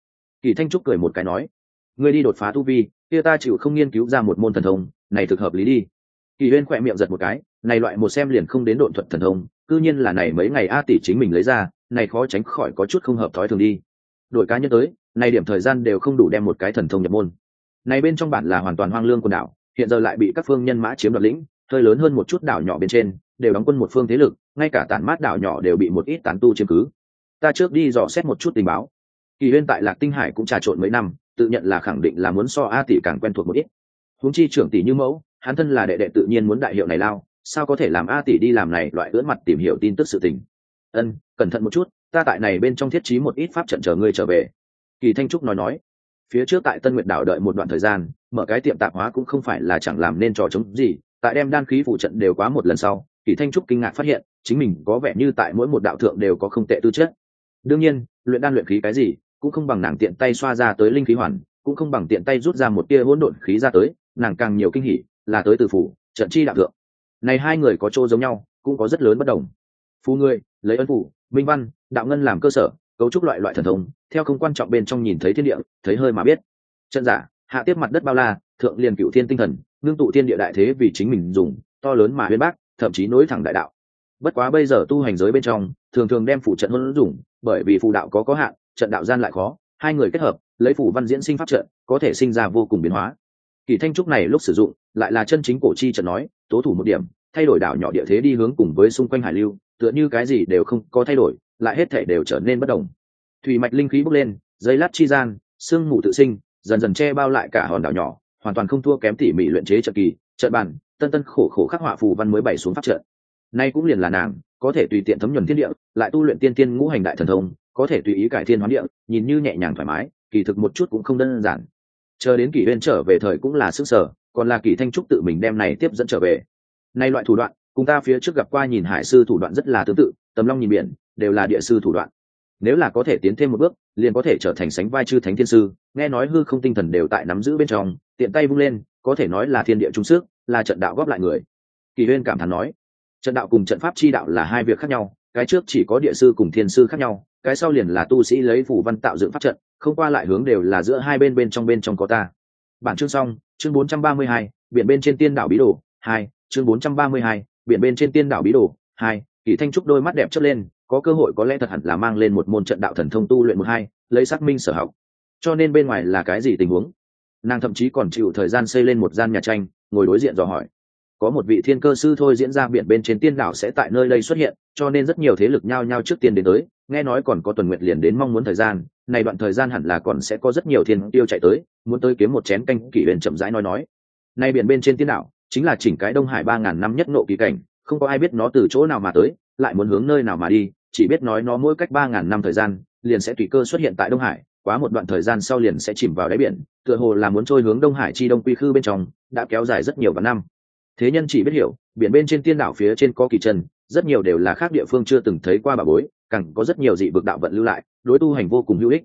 Kỳ thanh trúc cười một cái nói ngươi đi đột phá tu vi, kia ta chịu không nghiên cứu ra một môn thần thông, này thực hợp lý đi. Kỳ huyên khỏe miệng giật một cái, này loại một xem liền không đến độn thuật thần thông, cư nhiên là này mấy ngày a tỷ chính mình lấy ra, này khó tránh khỏi có chút không hợp thói thường đi. Đội cá nhân tới, này điểm thời gian đều không đủ đem một cái thần thông nhập môn. Này bên trong bản là hoàn toàn hoang lương quần đảo, hiện giờ lại bị các phương nhân mã chiếm đoạt lĩnh, hơi lớn hơn một chút đảo nhỏ bên trên, đều đóng quân một phương thế lực, ngay cả tản mát đảo nhỏ đều bị một ít tán tu chiếm cứ. Ta trước đi dò xét một chút tình báo. Kỳ huyên tại lạc tinh hải cũng trà trộn mấy năm tự nhận là khẳng định là muốn so a tỷ càng quen thuộc một ít. Huống chi trưởng tỷ như mẫu, hắn thân là đệ đệ tự nhiên muốn đại hiệu này lao, sao có thể làm a tỷ đi làm này loại ưỡn mặt tìm hiểu tin tức sự tình? Ân, cẩn thận một chút, ta tại này bên trong thiết trí một ít pháp trận chờ ngươi trở về. Kỳ thanh trúc nói nói. Phía trước tại tân nguyệt đảo đợi một đoạn thời gian, mở cái tiệm tạp hóa cũng không phải là chẳng làm nên trò chống gì, tại đem đan khí phụ trận đều quá một lần sau, kỳ thanh trúc kinh ngạc phát hiện, chính mình có vẻ như tại mỗi một đạo thượng đều có không tệ tư chất. Đương nhiên, luyện đan luyện khí cái gì cũng không bằng nàng tiện tay xoa ra tới linh khí hoàn, cũng không bằng tiện tay rút ra một tia hỗn độn khí ra tới, nàng càng nhiều kinh hỉ, là tới từ phủ, trận chi đạo thượng. Này hai người có chỗ giống nhau, cũng có rất lớn bất đồng. Phù người, lấy ân phủ, minh văn, đạo ngân làm cơ sở, cấu trúc loại loại thần thông, theo không quan trọng bên trong nhìn thấy thiên địa, thấy hơi mà biết. Trận giả, hạ tiếp mặt đất bao la, thượng liền cựu thiên tinh thần, ngưng tụ thiên địa đại thế vì chính mình dùng, to lớn mà huyên bác, thậm chí nối thẳng đại đạo. Bất quá bây giờ tu hành giới bên trong, thường thường đem phụ trận huấn dùng, bởi vì phụ đạo có có hạn trận đạo gian lại khó, hai người kết hợp, lấy phủ văn diễn sinh pháp trận, có thể sinh ra vô cùng biến hóa. Kỳ thanh trúc này lúc sử dụng, lại là chân chính cổ chi trận nói, tố thủ một điểm, thay đổi đảo nhỏ địa thế đi hướng cùng với xung quanh hải lưu, tựa như cái gì đều không có thay đổi, lại hết thể đều trở nên bất đồng. Thủy mạch linh khí bốc lên, dây lát chi gian, sương mù tự sinh, dần dần che bao lại cả hòn đảo nhỏ, hoàn toàn không thua kém tỉ mỉ luyện chế trận kỳ, trận bản, tân tân khổ khổ khắc họa phù văn mới bày xuống pháp trận. Nay cũng liền là nàng, có thể tùy tiện thấm nhuần thiên địa, lại tu luyện tiên tiên ngũ hành đại thần thông có thể tùy ý cải thiên hoán địa, nhìn như nhẹ nhàng thoải mái, kỳ thực một chút cũng không đơn giản. Chờ đến kỷ huyên trở về thời cũng là sức sở, còn là kỷ thanh trúc tự mình đem này tiếp dẫn trở về. Nay loại thủ đoạn, cùng ta phía trước gặp qua nhìn hải sư thủ đoạn rất là tương tự, tầm long nhìn biển, đều là địa sư thủ đoạn. Nếu là có thể tiến thêm một bước, liền có thể trở thành sánh vai chư thánh thiên sư, nghe nói hư không tinh thần đều tại nắm giữ bên trong, tiện tay vung lên, có thể nói là thiên địa trung sức, là trận đạo góp lại người. Kỳ huyên cảm thán nói, trận đạo cùng trận pháp chi đạo là hai việc khác nhau, cái trước chỉ có địa sư cùng thiên sư khác nhau cái sau liền là tu sĩ lấy phủ văn tạo dựng pháp trận không qua lại hướng đều là giữa hai bên bên trong bên trong có ta. Bản chương xong chương 432, biển bên trên tiên đảo bí đồ hai chương 432, biển bên trên tiên đảo bí đồ hai kỳ thanh trúc đôi mắt đẹp chớp lên có cơ hội có lẽ thật hẳn là mang lên một môn trận đạo thần thông tu luyện một hai lấy xác minh sở học. Cho nên bên ngoài là cái gì tình huống? Nàng thậm chí còn chịu thời gian xây lên một gian nhà tranh ngồi đối diện dò hỏi. Có một vị thiên cơ sư thôi diễn ra biển bên trên tiên đảo sẽ tại nơi đây xuất hiện cho nên rất nhiều thế lực nhao nhao trước tiên đến tới nghe nói còn có tuần nguyệt liền đến mong muốn thời gian, này đoạn thời gian hẳn là còn sẽ có rất nhiều thiên tiêu chạy tới, muốn tới kiếm một chén canh kỷ huyền chậm rãi nói nói. Nay biển bên trên tiên đảo, chính là chỉnh cái đông hải ba ngàn năm nhất nộ kỳ cảnh, không có ai biết nó từ chỗ nào mà tới, lại muốn hướng nơi nào mà đi, chỉ biết nói nó mỗi cách ba ngàn năm thời gian, liền sẽ tùy cơ xuất hiện tại đông hải, quá một đoạn thời gian sau liền sẽ chìm vào đáy biển, tựa hồ là muốn trôi hướng đông hải chi đông quy khư bên trong, đã kéo dài rất nhiều vạn năm. Thế nhân chỉ biết hiểu, biển bên trên tiên đảo phía trên có kỳ chân rất nhiều đều là khác địa phương chưa từng thấy qua bà bối, càng có rất nhiều dị vực đạo vận lưu lại, đối tu hành vô cùng hữu ích.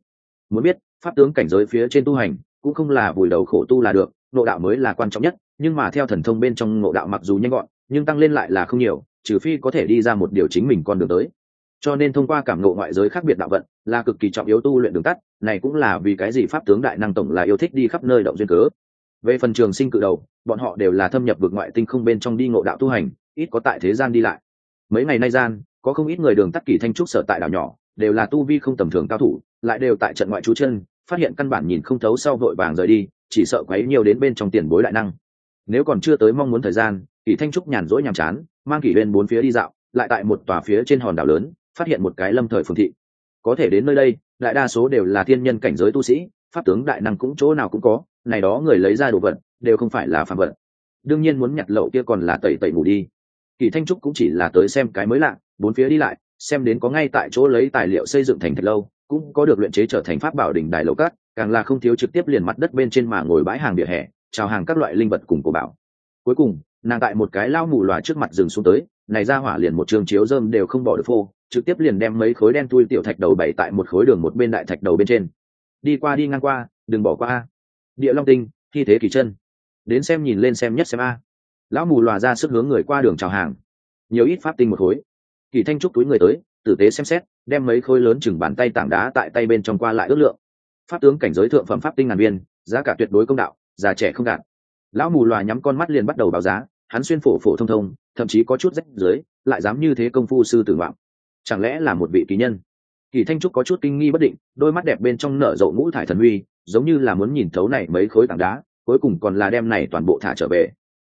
Muốn biết, pháp tướng cảnh giới phía trên tu hành, cũng không là vùi đầu khổ tu là được nộ đạo mới là quan trọng nhất, nhưng mà theo thần thông bên trong nộ đạo mặc dù nhanh gọn, nhưng tăng lên lại là không nhiều, trừ phi có thể đi ra một điều chính mình con đường tới. Cho nên thông qua cảm ngộ ngoại giới khác biệt đạo vận, là cực kỳ trọng yếu tu luyện đường tắt, này cũng là vì cái gì pháp tướng đại năng tổng là yêu thích đi khắp nơi động duyên cớ. Về phần trường sinh cự đầu, bọn họ đều là thâm nhập vực ngoại tinh không bên trong đi ngộ đạo tu hành, ít có tại thế gian đi lại mấy ngày nay gian, có không ít người đường tắt kỳ thanh trúc sở tại đảo nhỏ, đều là tu vi không tầm thường cao thủ, lại đều tại trận ngoại trú chân, phát hiện căn bản nhìn không thấu sau vội vàng rời đi, chỉ sợ quấy nhiều đến bên trong tiền bối đại năng. Nếu còn chưa tới mong muốn thời gian, kỳ thanh trúc nhàn rỗi nhàm chán, mang kỷ lên bốn phía đi dạo, lại tại một tòa phía trên hòn đảo lớn, phát hiện một cái lâm thời phường thị. Có thể đến nơi đây, đại đa số đều là thiên nhân cảnh giới tu sĩ, pháp tướng đại năng cũng chỗ nào cũng có, này đó người lấy ra đồ vật, đều không phải là phạm vật. Đương nhiên muốn nhặt lậu kia còn là tẩy tẩy ngủ đi kỳ thanh trúc cũng chỉ là tới xem cái mới lạ, bốn phía đi lại, xem đến có ngay tại chỗ lấy tài liệu xây dựng thành thật lâu, cũng có được luyện chế trở thành pháp bảo đỉnh đài lầu cát càng là không thiếu trực tiếp liền mặt đất bên trên mà ngồi bãi hàng địa hè, chào hàng các loại linh vật cùng cổ bảo. Cuối cùng, nàng tại một cái lao mù loà trước mặt rừng xuống tới, này ra hỏa liền một trường chiếu dơm đều không bỏ được phô, trực tiếp liền đem mấy khối đen tui tiểu thạch đầu bày tại một khối đường một bên đại thạch đầu bên trên. Đi qua đi ngang qua, đừng bỏ qua địa long tinh, thi thế kỳ chân. Đến xem nhìn lên xem nhất xem a lão mù lòa ra sức hướng người qua đường chào hàng. Nhiều ít pháp tinh một khối. Kỳ thanh trúc túi người tới, tử tế xem xét, đem mấy khối lớn chừng bàn tay tảng đá tại tay bên trong qua lại ước lượng. Pháp tướng cảnh giới thượng phẩm pháp tinh ngàn viên, giá cả tuyệt đối công đạo, già trẻ không gạt lão mù lòa nhắm con mắt liền bắt đầu báo giá, hắn xuyên phổ phổ thông thông, thậm chí có chút rách dưới, lại dám như thế công phu sư tử ngoạm. Chẳng lẽ là một vị kỳ nhân? Kỳ thanh trúc có chút kinh nghi bất định, đôi mắt đẹp bên trong nở rộ ngũ thải thần huy, giống như là muốn nhìn thấu này mấy khối tảng đá, cuối cùng còn là đem này toàn bộ thả trở về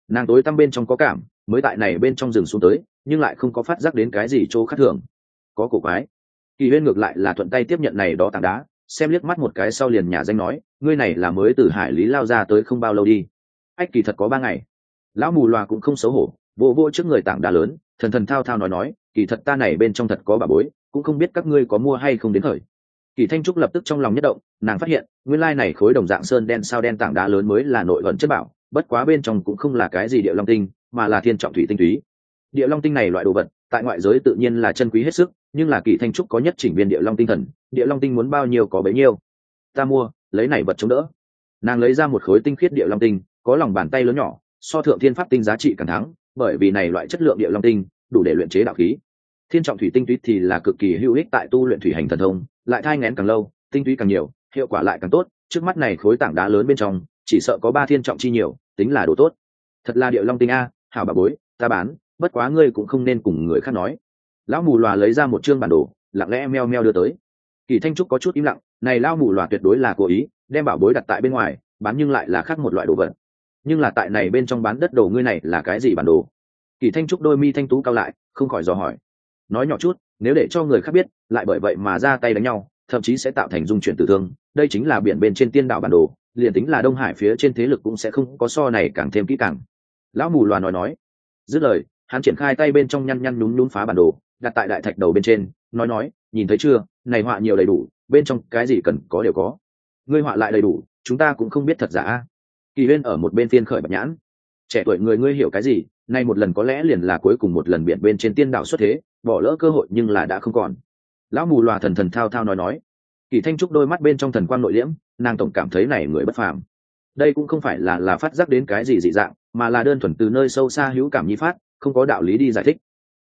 nàng tối tăm bên trong có cảm, mới tại này bên trong rừng xuống tới, nhưng lại không có phát giác đến cái gì chỗ khác thường. Có cổ quái. Kỳ huyên ngược lại là thuận tay tiếp nhận này đó tảng đá, xem liếc mắt một cái sau liền nhà danh nói, ngươi này là mới từ hải lý lao ra tới không bao lâu đi. Ách, kỳ thật có ba ngày. Lão mù loà cũng không xấu hổ vô vô trước người tảng đá lớn, thần thần thao thao nói nói, kỳ thật ta này bên trong thật có bà bối, cũng không biết các ngươi có mua hay không đến thời. Kỳ thanh trúc lập tức trong lòng nhất động, nàng phát hiện, nguyên lai này khối đồng dạng sơn đen sao đen tảng đá lớn mới là nội vận chất bảo bất quá bên trong cũng không là cái gì địa long tinh, mà là thiên trọng thủy tinh túy. Địa long tinh này loại đồ vật, tại ngoại giới tự nhiên là chân quý hết sức, nhưng là kỳ thanh trúc có nhất chỉnh viên địa long tinh thần, địa long tinh muốn bao nhiêu có bấy nhiêu. Ta mua, lấy này vật chống đỡ. Nàng lấy ra một khối tinh khiết địa long tinh, có lòng bàn tay lớn nhỏ, so thượng thiên pháp tinh giá trị càng thắng, bởi vì này loại chất lượng địa long tinh, đủ để luyện chế đạo khí. Thiên trọng thủy tinh túy thì là cực kỳ hữu ích tại tu luyện thủy hành thần thông, lại thai ngén càng lâu, tinh túy càng nhiều, hiệu quả lại càng tốt. Trước mắt này khối tảng đá lớn bên trong, chỉ sợ có ba thiên trọng chi nhiều tính là đồ tốt. Thật là địa long tinh a, hảo bà bối, ta bán, bất quá ngươi cũng không nên cùng người khác nói. Lão mù lòa lấy ra một chương bản đồ, lặng lẽ meo meo đưa tới. Kỳ thanh trúc có chút im lặng, này lão mù lòa tuyệt đối là cố ý, đem bảo bối đặt tại bên ngoài, bán nhưng lại là khác một loại đồ vật. Nhưng là tại này bên trong bán đất đồ ngươi này là cái gì bản đồ? Kỳ thanh trúc đôi mi thanh tú cao lại, không khỏi dò hỏi. Nói nhỏ chút, nếu để cho người khác biết, lại bởi vậy mà ra tay đánh nhau, thậm chí sẽ tạo thành dung chuyển tử thương, đây chính là biển bên trên tiên đảo bản đồ liền tính là đông hải phía trên thế lực cũng sẽ không có so này càng thêm kỹ càng. Lão mù loà nói nói. Dứt lời, hắn triển khai tay bên trong nhăn nhăn nhún nhún phá bản đồ, đặt tại đại thạch đầu bên trên, nói nói, nhìn thấy chưa, này họa nhiều đầy đủ, bên trong cái gì cần có đều có. Ngươi họa lại đầy đủ, chúng ta cũng không biết thật giả kỳ bên ở một bên phiên khởi bạch nhãn. Trẻ tuổi người ngươi hiểu cái gì, nay một lần có lẽ liền là cuối cùng một lần biển bên trên tiên đảo xuất thế, bỏ lỡ cơ hội nhưng là đã không còn. Lão mù loà thần thần thao thao nói nói. Kỳ thanh trúc đôi mắt bên trong thần quan nội liễm nàng tổng cảm thấy này người bất phàm. Đây cũng không phải là là phát giác đến cái gì dị dạng, mà là đơn thuần từ nơi sâu xa hữu cảm nhi phát, không có đạo lý đi giải thích.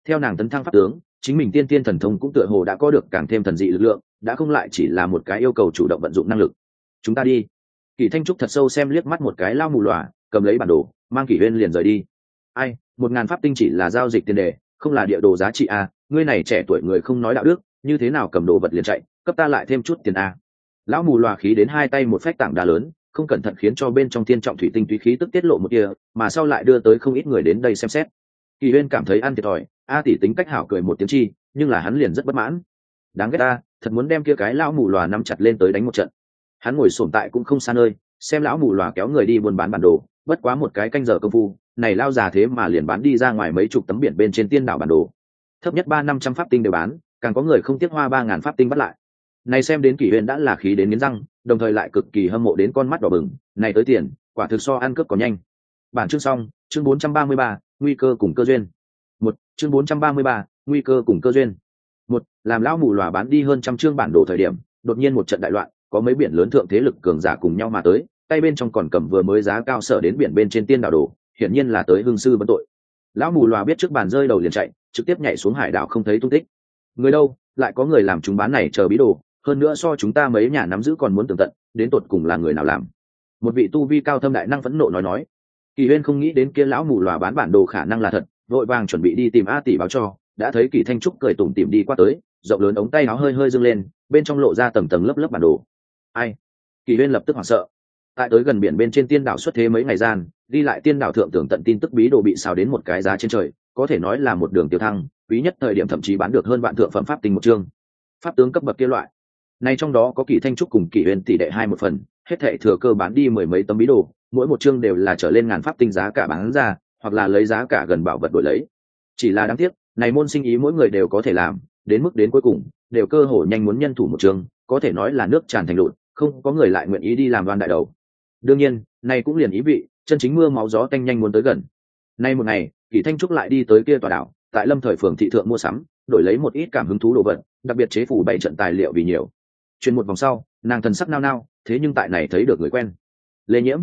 Theo nàng tấn thăng pháp tướng, chính mình tiên tiên thần thông cũng tựa hồ đã có được càng thêm thần dị lực lượng, đã không lại chỉ là một cái yêu cầu chủ động vận dụng năng lực. Chúng ta đi. Kỳ thanh trúc thật sâu xem liếc mắt một cái lao mù lòa, cầm lấy bản đồ, mang kỷ huyên liền rời đi. Ai, một ngàn pháp tinh chỉ là giao dịch tiền đề, không là địa đồ giá trị a ngươi này trẻ tuổi người không nói đạo đức, như thế nào cầm đồ vật liền chạy, cấp ta lại thêm chút tiền a lão mù lòa khí đến hai tay một phách tảng đá lớn, không cẩn thận khiến cho bên trong thiên trọng thủy tinh túy khí tức tiết lộ một kia mà sau lại đưa tới không ít người đến đây xem xét. Kỳ huyên cảm thấy ăn thiệt thòi, a tỷ tính cách hảo cười một tiếng chi, nhưng là hắn liền rất bất mãn. Đáng ghét ta, thật muốn đem kia cái lão mù lòa nắm chặt lên tới đánh một trận. Hắn ngồi sổm tại cũng không xa nơi, xem lão mù lòa kéo người đi buôn bán bản đồ, bất quá một cái canh giờ công phu, này lao già thế mà liền bán đi ra ngoài mấy chục tấm biển bên trên tiên đảo bản đồ. Thấp nhất ba năm trăm pháp tinh đều bán, càng có người không tiếc hoa ba ngàn pháp tinh bắt lại này xem đến kỷ huyền đã là khí đến nghiến răng, đồng thời lại cực kỳ hâm mộ đến con mắt đỏ bừng. Này tới tiền, quả thực so ăn cướp còn nhanh. Bản chương xong, chương bốn trăm ba mươi ba, nguy cơ cùng cơ duyên. Một, chương bốn trăm ba mươi ba, nguy cơ cùng cơ duyên. Một, làm lão mù lòa bán đi hơn trăm chương bản đồ thời điểm, đột nhiên một trận đại loạn, có mấy biển lớn thượng thế lực cường giả cùng nhau mà tới, tay bên trong còn cầm vừa mới giá cao sở đến biển bên trên tiên đảo đồ, hiển nhiên là tới hương sư vấn tội. Lão mù lòa biết trước bàn rơi đầu liền chạy, trực tiếp nhảy xuống hải đảo không thấy tung tích. Người đâu, lại có người làm chúng bán này chờ bí đồ hơn nữa so chúng ta mấy nhà nắm giữ còn muốn tường tận, đến tột cùng là người nào làm? Một vị tu vi cao thâm đại năng phẫn nộ nói nói. Kỳ huyên không nghĩ đến kia lão mù lòa bán bản đồ khả năng là thật, vội vàng chuẩn bị đi tìm a tỷ báo cho, đã thấy kỳ thanh trúc cười tủm tìm đi qua tới, rộng lớn ống tay áo hơi hơi dâng lên, bên trong lộ ra tầng tầng lớp lớp bản đồ. Ai? Kỳ huyên lập tức hoảng sợ. Tại tới gần biển bên trên tiên đảo xuất thế mấy ngày gian, đi lại tiên đảo thượng tưởng tận tin tức bí đồ bị xào đến một cái giá trên trời, có thể nói là một đường tiêu thăng quý nhất thời điểm thậm chí bán được hơn vạn thượng phẩm pháp tình một chương. Pháp tướng cấp bậc kia loại này trong đó có kỳ thanh trúc cùng kỳ huyền tỷ đệ hai một phần, hết thệ thừa cơ bán đi mười mấy tấm bí đồ, mỗi một chương đều là trở lên ngàn pháp tinh giá cả bán ra, hoặc là lấy giá cả gần bảo vật đổi lấy. Chỉ là đáng tiếc, này môn sinh ý mỗi người đều có thể làm, đến mức đến cuối cùng, đều cơ hội nhanh muốn nhân thủ một chương, có thể nói là nước tràn thành lụt không có người lại nguyện ý đi làm đoan đại đầu. Đương nhiên, này cũng liền ý vị, chân chính mưa máu gió tanh nhanh muốn tới gần. Nay một ngày, kỷ thanh trúc lại đi tới kia tòa đảo, tại lâm thời phường thị thượng mua sắm, đổi lấy một ít cảm hứng thú đồ vật, đặc biệt chế phủ bảy trận tài liệu vì nhiều truyền một vòng sau, nàng thần sắc nao nao, thế nhưng tại này thấy được người quen. Lê nhiễm.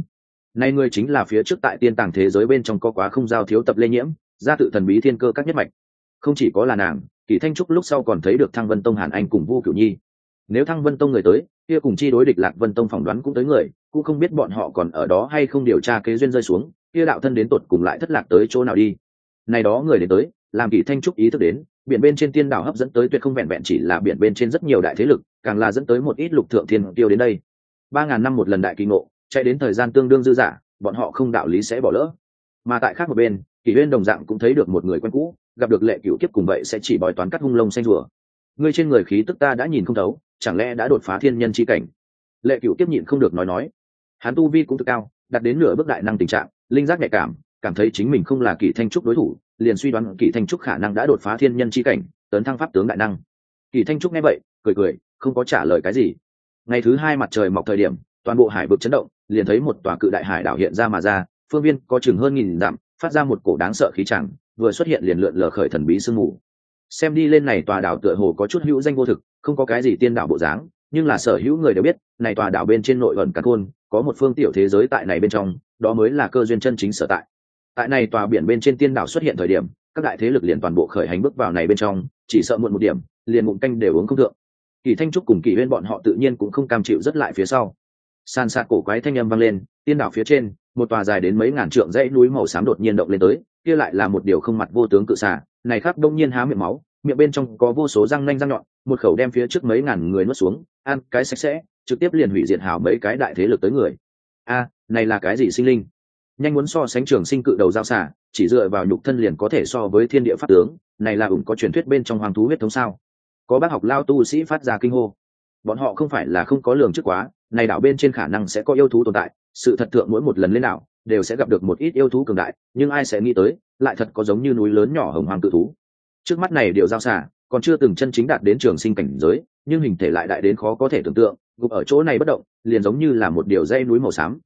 Nay người chính là phía trước tại tiên tàng thế giới bên trong có quá không giao thiếu tập lê nhiễm ra tự thần bí thiên cơ các nhất mạch. Không chỉ có là nàng kỷ thanh trúc lúc sau còn thấy được thăng vân tông hàn anh cùng vu cửu nhi. Nếu thăng vân tông người tới, kia cùng chi đối địch lạc vân tông phỏng đoán cũng tới người, cũng không biết bọn họ còn ở đó hay không điều tra kế duyên rơi xuống, kia đạo thân đến tột cùng lại thất lạc tới chỗ nào đi. Này đó người đến tới, làm kỷ thanh trúc ý thức đến biển bên trên tiên đảo hấp dẫn tới tuyệt không vẹn vẹn chỉ là biển bên trên rất nhiều đại thế lực, càng là dẫn tới một ít lục thượng thiên tiêu đến đây. Ba ngàn năm một lần đại kỳ ngộ, chạy đến thời gian tương đương dư giả, bọn họ không đạo lý sẽ bỏ lỡ. Mà tại khác một bên, kỷ huyên đồng dạng cũng thấy được một người quen cũ, gặp được lệ cựu kiếp cùng vậy sẽ chỉ bói toán cắt hung lông xanh rùa. Ngươi trên người khí tức ta đã nhìn không thấu, chẳng lẽ đã đột phá thiên nhân chi cảnh? Lệ cựu kiếp nhịn không được nói nói. Hắn tu vi cũng cực cao đặt đến nửa bước đại năng tình trạng, linh giác nhạy cảm cảm thấy chính mình không là kỷ thanh trúc đối thủ liền suy đoán kỷ thanh trúc khả năng đã đột phá thiên nhân chi cảnh, tấn thăng pháp tướng đại năng. Kỷ thanh trúc nghe vậy, cười cười, không có trả lời cái gì. Ngày thứ hai mặt trời mọc thời điểm, toàn bộ hải vực chấn động, liền thấy một tòa cự đại hải đảo hiện ra mà ra, phương viên có chừng hơn nghìn dặm, phát ra một cổ đáng sợ khí chẳng vừa xuất hiện liền lượn lờ khởi thần bí sương mù. Xem đi lên này tòa đảo tựa hồ có chút hữu danh vô thực, không có cái gì tiên đảo bộ dáng, nhưng là sở hữu người đều biết, này tòa đảo bên trên nội ẩn cả thôn, có một phương tiểu thế giới tại này bên trong, đó mới là cơ duyên chân chính sở tại tại này tòa biển bên trên tiên đảo xuất hiện thời điểm, các đại thế lực liền toàn bộ khởi hành bước vào này bên trong, chỉ sợ muộn một điểm, liền ngụm canh đều uống không thượng. Kỳ thanh trúc cùng kỳ huyên bọn họ tự nhiên cũng không cam chịu rất lại phía sau. San sạt cổ quái thanh âm vang lên, tiên đảo phía trên, một tòa dài đến mấy ngàn trượng dãy núi màu xám đột nhiên động lên tới, kia lại là một điều không mặt vô tướng cự xả này khác đông nhiên há miệng máu, miệng bên trong có vô số răng nanh răng nhọn, một khẩu đem phía trước mấy ngàn người nuốt xuống, ăn cái sạch sẽ, trực tiếp liền hủy diệt hào mấy cái đại thế lực tới người. A, này là cái gì sinh linh? Nhanh muốn so sánh trường sinh cự đầu giao xả, chỉ dựa vào nhục thân liền có thể so với thiên địa pháp tướng, này là ủng có truyền thuyết bên trong hoàng thú huyết thống sao? Có bác học lao tu sĩ phát ra kinh hô. Bọn họ không phải là không có lường trước quá, này đảo bên trên khả năng sẽ có yêu thú tồn tại, sự thật thượng mỗi một lần lên đảo, đều sẽ gặp được một ít yêu thú cường đại, nhưng ai sẽ nghĩ tới, lại thật có giống như núi lớn nhỏ hồng hoàng cự thú. Trước mắt này điều giao xả, còn chưa từng chân chính đạt đến trường sinh cảnh giới, nhưng hình thể lại đại đến khó có thể tưởng tượng, gục ở chỗ này bất động, liền giống như là một điều dây núi màu xám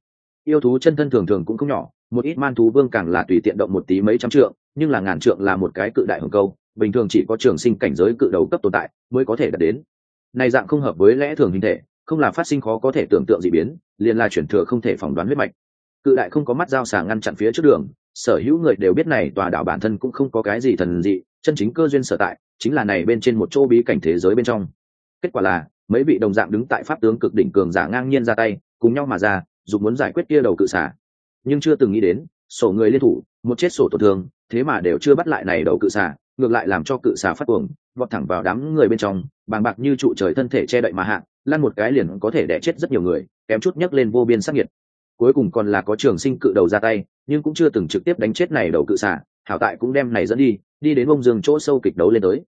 yêu thú chân thân thường thường cũng không nhỏ, một ít man thú vương càng là tùy tiện động một tí mấy trăm trượng, nhưng là ngàn trượng là một cái cự đại hồng câu, bình thường chỉ có trường sinh cảnh giới cự đầu cấp tồn tại mới có thể đạt đến. Này dạng không hợp với lẽ thường hình thể, không là phát sinh khó có thể tưởng tượng dị biến, liền là chuyển thừa không thể phỏng đoán huyết mạch. Cự đại không có mắt dao xà ngăn chặn phía trước đường, sở hữu người đều biết này tòa đảo bản thân cũng không có cái gì thần dị, chân chính cơ duyên sở tại, chính là này bên trên một chỗ bí cảnh thế giới bên trong. Kết quả là, mấy vị đồng dạng đứng tại pháp tướng cực đỉnh cường giả ngang nhiên ra tay, cùng nhau mà ra dùng muốn giải quyết kia đầu cự xả. Nhưng chưa từng nghĩ đến, sổ người liên thủ, một chết sổ tổn thương, thế mà đều chưa bắt lại này đầu cự xả, ngược lại làm cho cự xà phát cuồng, vọt thẳng vào đám người bên trong, bàng bạc như trụ trời thân thể che đậy mà hạ, lăn một cái liền có thể đẻ chết rất nhiều người, kém chút nhấc lên vô biên sắc nhiệt cuối cùng còn là có trường sinh cự đầu ra tay, nhưng cũng chưa từng trực tiếp đánh chết này đầu cự xà hảo tại cũng đem này dẫn đi đi đến bông dương chỗ sâu kịch đấu lên tới.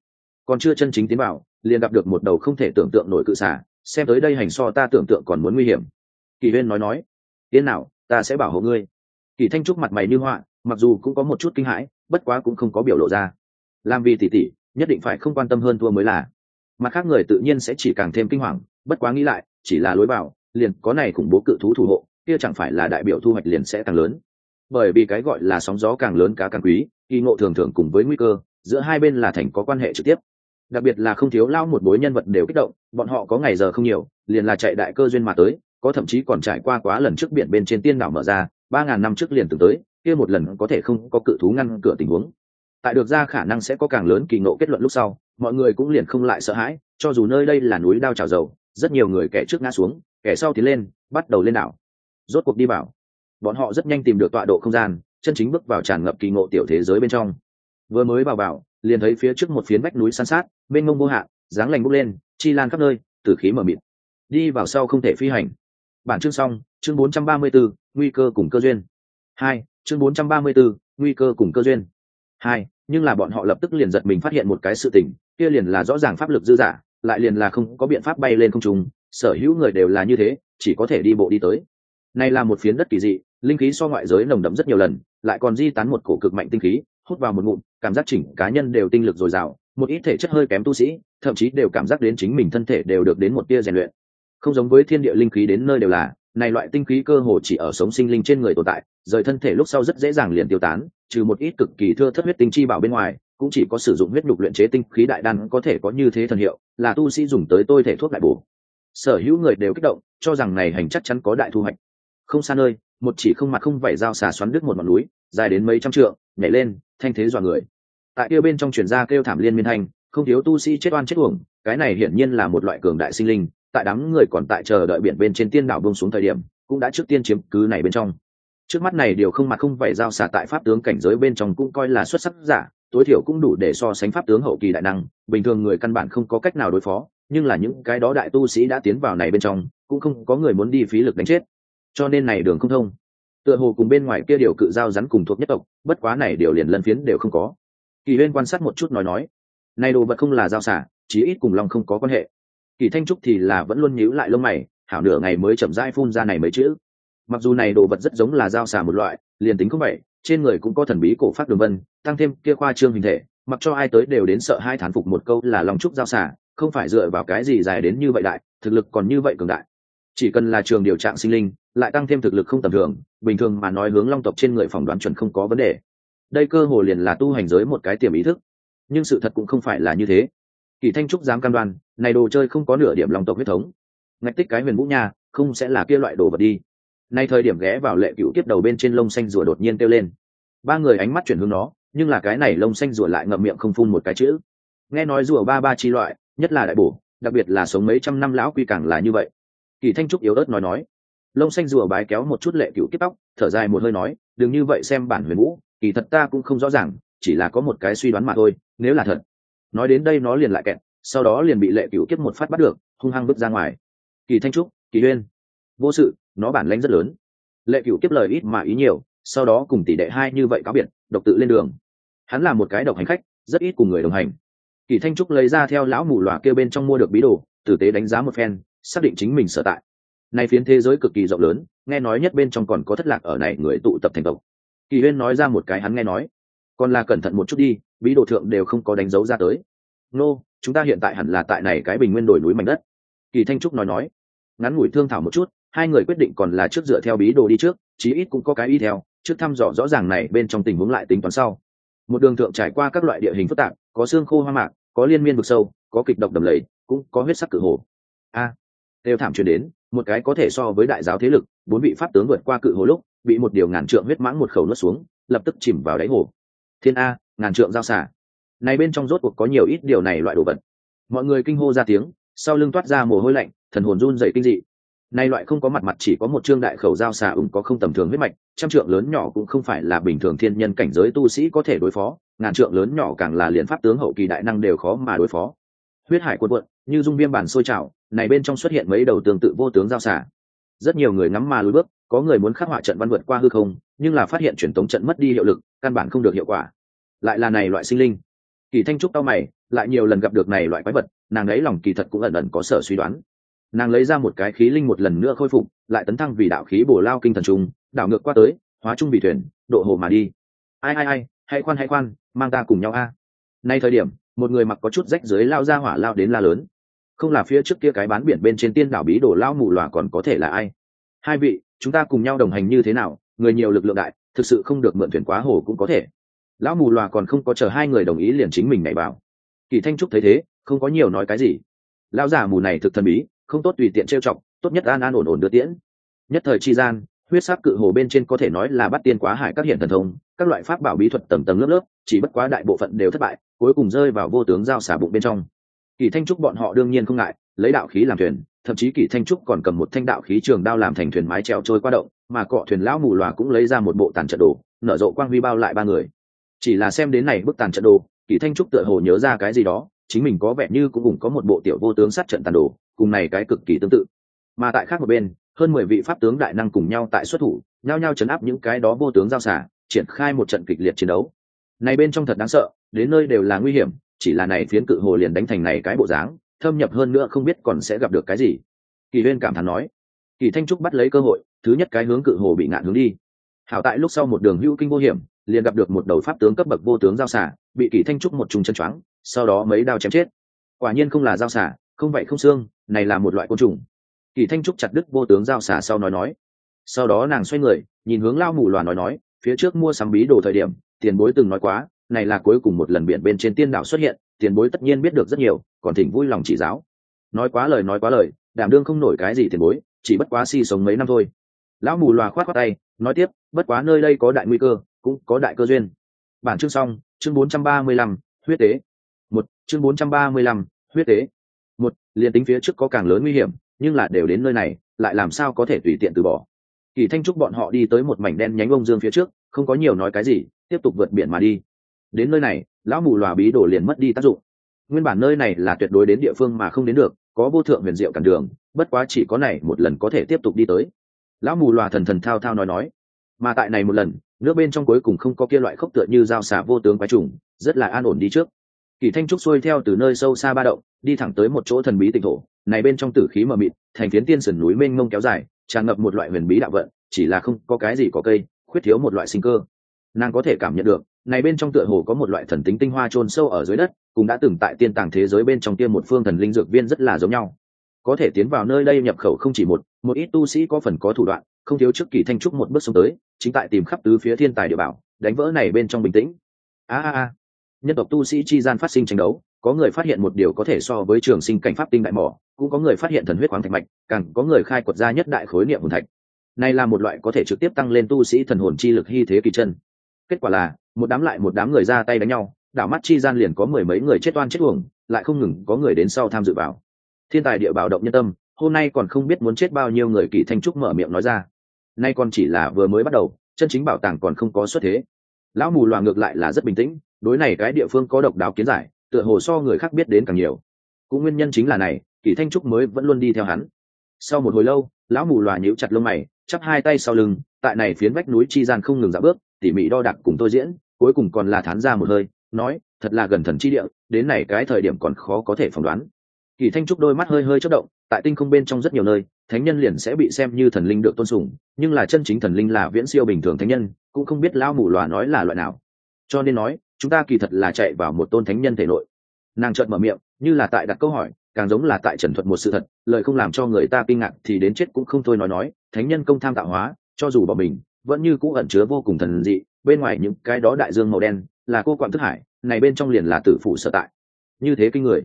Còn chưa chân chính tiến vào, liền gặp được một đầu không thể tưởng tượng nổi cự xà xem tới đây hành so ta tưởng tượng còn muốn nguy hiểm kỳ huyên nói nói tiên nào, ta sẽ bảo hộ ngươi. Kỳ thanh trúc mặt mày như họa, mặc dù cũng có một chút kinh hãi, bất quá cũng không có biểu lộ ra. Làm vì tỷ tỷ, nhất định phải không quan tâm hơn thua mới là. Mặt khác người tự nhiên sẽ chỉ càng thêm kinh hoàng, bất quá nghĩ lại, chỉ là lối vào, liền có này khủng bố cự thú thủ hộ, kia chẳng phải là đại biểu thu hoạch liền sẽ càng lớn. Bởi vì cái gọi là sóng gió càng lớn cá càng quý kỳ ngộ thường thường cùng với nguy cơ, giữa hai bên là thành có quan hệ trực tiếp. Đặc biệt là không thiếu lao một bối nhân vật đều kích động, bọn họ có ngày giờ không nhiều, liền là chạy đại cơ duyên mà tới có thậm chí còn trải qua quá lần trước biển bên trên tiên đảo mở ra, ba ngàn năm trước liền từng tới, kia một lần có thể không có cự thú ngăn cửa tình huống. Tại được ra khả năng sẽ có càng lớn kỳ ngộ kết luận lúc sau, mọi người cũng liền không lại sợ hãi, cho dù nơi đây là núi đao trào dầu, rất nhiều người kẻ trước ngã xuống, kẻ sau thì lên, bắt đầu lên đảo. Rốt cuộc đi vào. Bọn họ rất nhanh tìm được tọa độ không gian, chân chính bước vào tràn ngập kỳ ngộ tiểu thế giới bên trong. Vừa mới vào vào, liền thấy phía trước một phiến vách núi san sát bên ngông vô hạ dáng lành bốc lên, chi lan khắp nơi, tử khí mờ mịt. Đi vào sau không thể phi hành bản chương xong chương 434, nguy cơ cùng cơ duyên. Hai chương 434, nguy cơ cùng cơ duyên. Hai nhưng là bọn họ lập tức liền giật mình phát hiện một cái sự tình kia liền là rõ ràng pháp lực dư giả lại liền là không có biện pháp bay lên không trung sở hữu người đều là như thế chỉ có thể đi bộ đi tới. Này là một phiến đất kỳ dị linh khí so ngoại giới nồng đậm rất nhiều lần lại còn di tán một cổ cực mạnh tinh khí hút vào một ngụm cảm giác chỉnh cá nhân đều tinh lực dồi dào một ít thể chất hơi kém tu sĩ thậm chí đều cảm giác đến chính mình thân thể đều được đến một tia rèn luyện không giống với thiên địa linh khí đến nơi đều là, này loại tinh khí cơ hồ chỉ ở sống sinh linh trên người tồn tại, rời thân thể lúc sau rất dễ dàng liền tiêu tán, trừ một ít cực kỳ thưa thất huyết tinh chi bảo bên ngoài, cũng chỉ có sử dụng huyết nhục luyện chế tinh khí đại đan có thể có như thế thần hiệu, là tu sĩ dùng tới tôi thể thuốc đại bổ. Sở hữu người đều kích động, cho rằng này hành chắc chắn có đại thu hoạch. Không xa nơi, một chỉ không mặt không vảy dao xà xoắn đứt một ngọn núi, dài đến mấy trăm trượng, nhảy lên, thanh thế dọa người. Tại kia bên trong truyền ra kêu thảm liên miên thanh không thiếu tu sĩ chết oan chết uổng, cái này hiển nhiên là một loại cường đại sinh linh tại đám người còn tại chờ đợi biển bên trên tiên đảo bông xuống thời điểm, cũng đã trước tiên chiếm cứ này bên trong. Trước mắt này điều không mặt không vảy dao xả tại pháp tướng cảnh giới bên trong cũng coi là xuất sắc giả, tối thiểu cũng đủ để so sánh pháp tướng hậu kỳ đại năng, bình thường người căn bản không có cách nào đối phó, nhưng là những cái đó đại tu sĩ đã tiến vào này bên trong, cũng không có người muốn đi phí lực đánh chết. Cho nên này đường không thông. Tựa hồ cùng bên ngoài kia điều cự giao rắn cùng thuộc nhất tộc, bất quá này điều liền lân phiến đều không có. Kỳ huyên quan sát một chút nói nói, này đồ vật không là giao xả, chí ít cùng long không có quan hệ kỳ thanh trúc thì là vẫn luôn nhíu lại lông mày hảo nửa ngày mới chậm rãi phun ra này mấy chữ. Mặc dù này đồ vật rất giống là dao xà một loại liền tính không vậy trên người cũng có thần bí cổ phát đường vân tăng thêm kia khoa trương hình thể mặc cho ai tới đều đến sợ hai thán phục một câu là long trúc dao xà, không phải dựa vào cái gì dài đến như vậy đại thực lực còn như vậy cường đại. Chỉ cần là trường điều trạng sinh linh lại tăng thêm thực lực không tầm thường bình thường mà nói hướng long tộc trên người phỏng đoán chuẩn không có vấn đề. Đây cơ hồ liền là tu hành giới một cái tiềm ý thức. Nhưng sự thật cũng không phải là như thế. Kỳ thanh trúc dám cam đoan này đồ chơi không có nửa điểm long tộc huyết thống. Ngạch tích cái huyền vũ nha, không sẽ là kia loại đồ vật đi. Nay thời điểm ghé vào lệ cựu tiếp đầu bên trên lông xanh rùa đột nhiên kêu lên. Ba người ánh mắt chuyển hướng nó, nhưng là cái này lông xanh rùa lại ngậm miệng không phun một cái chữ. Nghe nói rùa ba ba chi loại, nhất là đại bổ, đặc biệt là sống mấy trăm năm lão quy càng là như vậy. Kỳ thanh trúc yếu ớt nói nói. Lông xanh rùa bái kéo một chút lệ cựu kiếp tóc, thở dài một hơi nói, đừng như vậy xem bản huyền vũ, kỳ thật ta cũng không rõ ràng, chỉ là có một cái suy đoán mà thôi, nếu là thật. Nói đến đây nó liền lại kẹt sau đó liền bị lệ cựu kiếp một phát bắt được, hung hăng bước ra ngoài. Kỳ thanh trúc, kỳ huyên. Vô sự, nó bản lãnh rất lớn. Lệ cựu kiếp lời ít mà ý nhiều, sau đó cùng tỷ đệ hai như vậy cáo biệt, độc tự lên đường. Hắn là một cái độc hành khách, rất ít cùng người đồng hành. Kỳ thanh trúc lấy ra theo lão mù loà kêu bên trong mua được bí đồ, tử tế đánh giá một phen, xác định chính mình sở tại. Nay phiến thế giới cực kỳ rộng lớn, nghe nói nhất bên trong còn có thất lạc ở này người tụ tập thành tộc. Kỳ huyên nói ra một cái hắn nghe nói. Còn là cẩn thận một chút đi, bí đồ thượng đều không có đánh dấu ra tới nô、no, chúng ta hiện tại hẳn là tại này cái bình nguyên đồi núi mảnh đất. Kỳ thanh trúc nói nói. Ngắn ngủi thương thảo một chút hai người quyết định còn là trước dựa theo bí đồ đi trước chí ít cũng có cái y theo trước thăm dò rõ ràng này bên trong tình huống lại tính toán sau. Một đường thượng trải qua các loại địa hình phức tạp có xương khô hoa mạc có liên miên vực sâu có kịch độc đầm lầy cũng có huyết sắc cử hồ. A đều thảm truyền đến một cái có thể so với đại giáo thế lực bốn vị pháp tướng vượt qua cự hồ lúc bị một điều ngàn trượng huyết mãng một khẩu nuốt xuống lập tức chìm vào đáy hồ. Thiên a ngàn trượng giao xả này bên trong rốt cuộc có nhiều ít điều này loại đồ vật. Mọi người kinh hô ra tiếng, sau lưng toát ra mồ hôi lạnh, thần hồn run dày kinh dị. Nay loại không có mặt mặt chỉ có một trương đại khẩu dao xà ủng có không tầm thường huyết mạch, trăm trượng lớn nhỏ cũng không phải là bình thường thiên nhân cảnh giới tu sĩ có thể đối phó, ngàn trượng lớn nhỏ càng là liền pháp tướng hậu kỳ đại năng đều khó mà đối phó. Huyết hải cuộn cuộn, như dung viêm bản sôi trào, này bên trong xuất hiện mấy đầu tương tự vô tướng giao xả rất nhiều người ngắm mà lùi bước, có người muốn khắc họa trận văn vượt qua hư không, nhưng là phát hiện truyền tống trận mất đi hiệu lực, căn bản không được hiệu quả. Lại là này loại sinh linh kỳ thanh trúc tao mày, lại nhiều lần gặp được này loại quái vật, nàng ấy lòng kỳ thật cũng ẩn ẩn có sở suy đoán. Nàng lấy ra một cái khí linh một lần nữa khôi phục, lại tấn thăng vì đạo khí bổ lao kinh thần trung đảo ngược qua tới, hóa trung vì thuyền, độ hồ mà đi. Ai ai ai, hãy khoan hãy khoan, mang ta cùng nhau a. Nay thời điểm, một người mặc có chút rách dưới lao ra hỏa lao đến la lớn. Không là phía trước kia cái bán biển bên trên tiên đảo bí đổ lao mù lòa còn có thể là ai? Hai vị, chúng ta cùng nhau đồng hành như thế nào? Người nhiều lực lượng đại, thực sự không được mượn thuyền quá hồ cũng có thể lão mù loà còn không có chờ hai người đồng ý liền chính mình nhảy vào. Kỳ thanh trúc thấy thế, không có nhiều nói cái gì. Lão giả mù này thực thần bí, không tốt tùy tiện trêu chọc, tốt nhất an an ổn ổn đưa tiễn. Nhất thời chi gian, huyết sắc cự hồ bên trên có thể nói là bắt tiên quá hải các hiện thần thông, các loại pháp bảo bí thuật tầng tầng lớp lớp, chỉ bất quá đại bộ phận đều thất bại, cuối cùng rơi vào vô tướng giao xả bụng bên trong. Kỳ thanh trúc bọn họ đương nhiên không ngại, lấy đạo khí làm thuyền, thậm chí kỳ thanh trúc còn cầm một thanh đạo khí trường đao làm thành thuyền mái trèo trôi qua động, mà cọ thuyền lão mù lòa cũng lấy ra một bộ tàn trận đồ, nở rộ quang huy bao lại ba người chỉ là xem đến này bức tàn trận đồ, kỳ thanh trúc tựa hồ nhớ ra cái gì đó, chính mình có vẻ như cũng cùng có một bộ tiểu vô tướng sát trận tàn đồ, cùng này cái cực kỳ tương tự. Mà tại khác một bên, hơn mười vị pháp tướng đại năng cùng nhau tại xuất thủ, nhao nhao chấn áp những cái đó vô tướng giao xả, triển khai một trận kịch liệt chiến đấu. Này bên trong thật đáng sợ, đến nơi đều là nguy hiểm, chỉ là này phiến cự hồ liền đánh thành này cái bộ dáng, thâm nhập hơn nữa không biết còn sẽ gặp được cái gì. Kỳ huyên cảm thán nói. Kỳ thanh trúc bắt lấy cơ hội, thứ nhất cái hướng cự hồ bị ngạn hướng đi. Hảo tại lúc sau một đường hữu kinh vô hiểm liền gặp được một đầu pháp tướng cấp bậc vô tướng giao xả, bị kỷ thanh trúc một trùng chân choáng, sau đó mấy đao chém chết. Quả nhiên không là giao xả, không vậy không xương, này là một loại côn trùng. Kỷ thanh trúc chặt đứt vô tướng giao xả sau nói nói. Sau đó nàng xoay người, nhìn hướng lao mù loà nói nói, phía trước mua sắm bí đồ thời điểm, tiền bối từng nói quá, này là cuối cùng một lần biển bên trên tiên đảo xuất hiện, tiền bối tất nhiên biết được rất nhiều, còn thỉnh vui lòng chỉ giáo. Nói quá lời nói quá lời, đảm đương không nổi cái gì tiền bối, chỉ bất quá si sống mấy năm thôi. Lão mù loà khoát khoát tay, nói tiếp, bất quá nơi đây có đại nguy cơ cũng có đại cơ duyên. Bản chương xong chương 435, huyết tế. Một chương 435, huyết tế. Một liền tính phía trước có càng lớn nguy hiểm nhưng là đều đến nơi này lại làm sao có thể tùy tiện từ bỏ. Kỳ thanh trúc bọn họ đi tới một mảnh đen nhánh ông dương phía trước không có nhiều nói cái gì tiếp tục vượt biển mà đi. Đến nơi này lão mù lòa bí đổ liền mất đi tác dụng. Nguyên bản nơi này là tuyệt đối đến địa phương mà không đến được có vô thượng huyền diệu cản đường bất quá chỉ có này một lần có thể tiếp tục đi tới. Lão mù lòa thần thần thao thao nói nói mà tại này một lần nước bên trong cuối cùng không có kia loại khốc tựa như dao xả vô tướng quái trùng, rất là an ổn đi trước. Kỳ thanh trúc xuôi theo từ nơi sâu xa ba động, đi thẳng tới một chỗ thần bí tỉnh thổ, này bên trong tử khí mờ mịt, thành phiến tiên sườn núi mênh mông kéo dài, tràn ngập một loại huyền bí đạo vận, chỉ là không có cái gì có cây, khuyết thiếu một loại sinh cơ. Nàng có thể cảm nhận được, này bên trong tựa hồ có một loại thần tính tinh hoa chôn sâu ở dưới đất, cũng đã từng tại tiên tàng thế giới bên trong tiên một phương thần linh dược viên rất là giống nhau. Có thể tiến vào nơi đây nhập khẩu không chỉ một một ít tu sĩ có phần có thủ đoạn không thiếu trước kỳ thanh trúc một bước xuống tới, chính tại tìm khắp tứ phía thiên tài địa bảo, đánh vỡ này bên trong bình tĩnh. A a a. Nhân tộc tu sĩ chi gian phát sinh tranh đấu, có người phát hiện một điều có thể so với trường sinh cảnh pháp tinh đại mỏ, cũng có người phát hiện thần huyết khoáng thạch mạch, càng có người khai quật ra nhất đại khối niệm hồn thạch. Này là một loại có thể trực tiếp tăng lên tu sĩ thần hồn chi lực hy thế kỳ chân. Kết quả là, một đám lại một đám người ra tay đánh nhau, đảo mắt chi gian liền có mười mấy người chết oan chết uổng, lại không ngừng có người đến sau tham dự vào. Thiên tài địa bảo động nhân tâm, hôm nay còn không biết muốn chết bao nhiêu người kỳ thanh trúc mở miệng nói ra nay còn chỉ là vừa mới bắt đầu, chân chính bảo tàng còn không có xuất thế. Lão mù loà ngược lại là rất bình tĩnh, đối này cái địa phương có độc đáo kiến giải, tựa hồ so người khác biết đến càng nhiều. Cũng nguyên nhân chính là này, kỳ thanh trúc mới vẫn luôn đi theo hắn. Sau một hồi lâu, lão mù loà nhíu chặt lông mày, chắp hai tay sau lưng, tại này phiến vách núi chi gian không ngừng dạo bước, tỉ mỉ đo đạc cùng tôi diễn, cuối cùng còn là thán ra một hơi, nói, thật là gần thần chi địa, đến này cái thời điểm còn khó có thể phỏng đoán kỳ thanh trúc đôi mắt hơi hơi chất động, tại tinh không bên trong rất nhiều nơi, thánh nhân liền sẽ bị xem như thần linh được tôn sùng, nhưng là chân chính thần linh là viễn siêu bình thường thánh nhân, cũng không biết lão mù lòa nói là loại nào. Cho nên nói, chúng ta kỳ thật là chạy vào một tôn thánh nhân thể nội. Nàng trợn mở miệng, như là tại đặt câu hỏi, càng giống là tại trần thuật một sự thật, lời không làm cho người ta kinh ngạc thì đến chết cũng không thôi nói nói, thánh nhân công tham tạo hóa, cho dù bọn mình, vẫn như cũ ẩn chứa vô cùng thần dị, bên ngoài những cái đó đại dương màu đen, là cô quạng thức hải, này bên trong liền là tử phủ sở tại. Như thế kinh người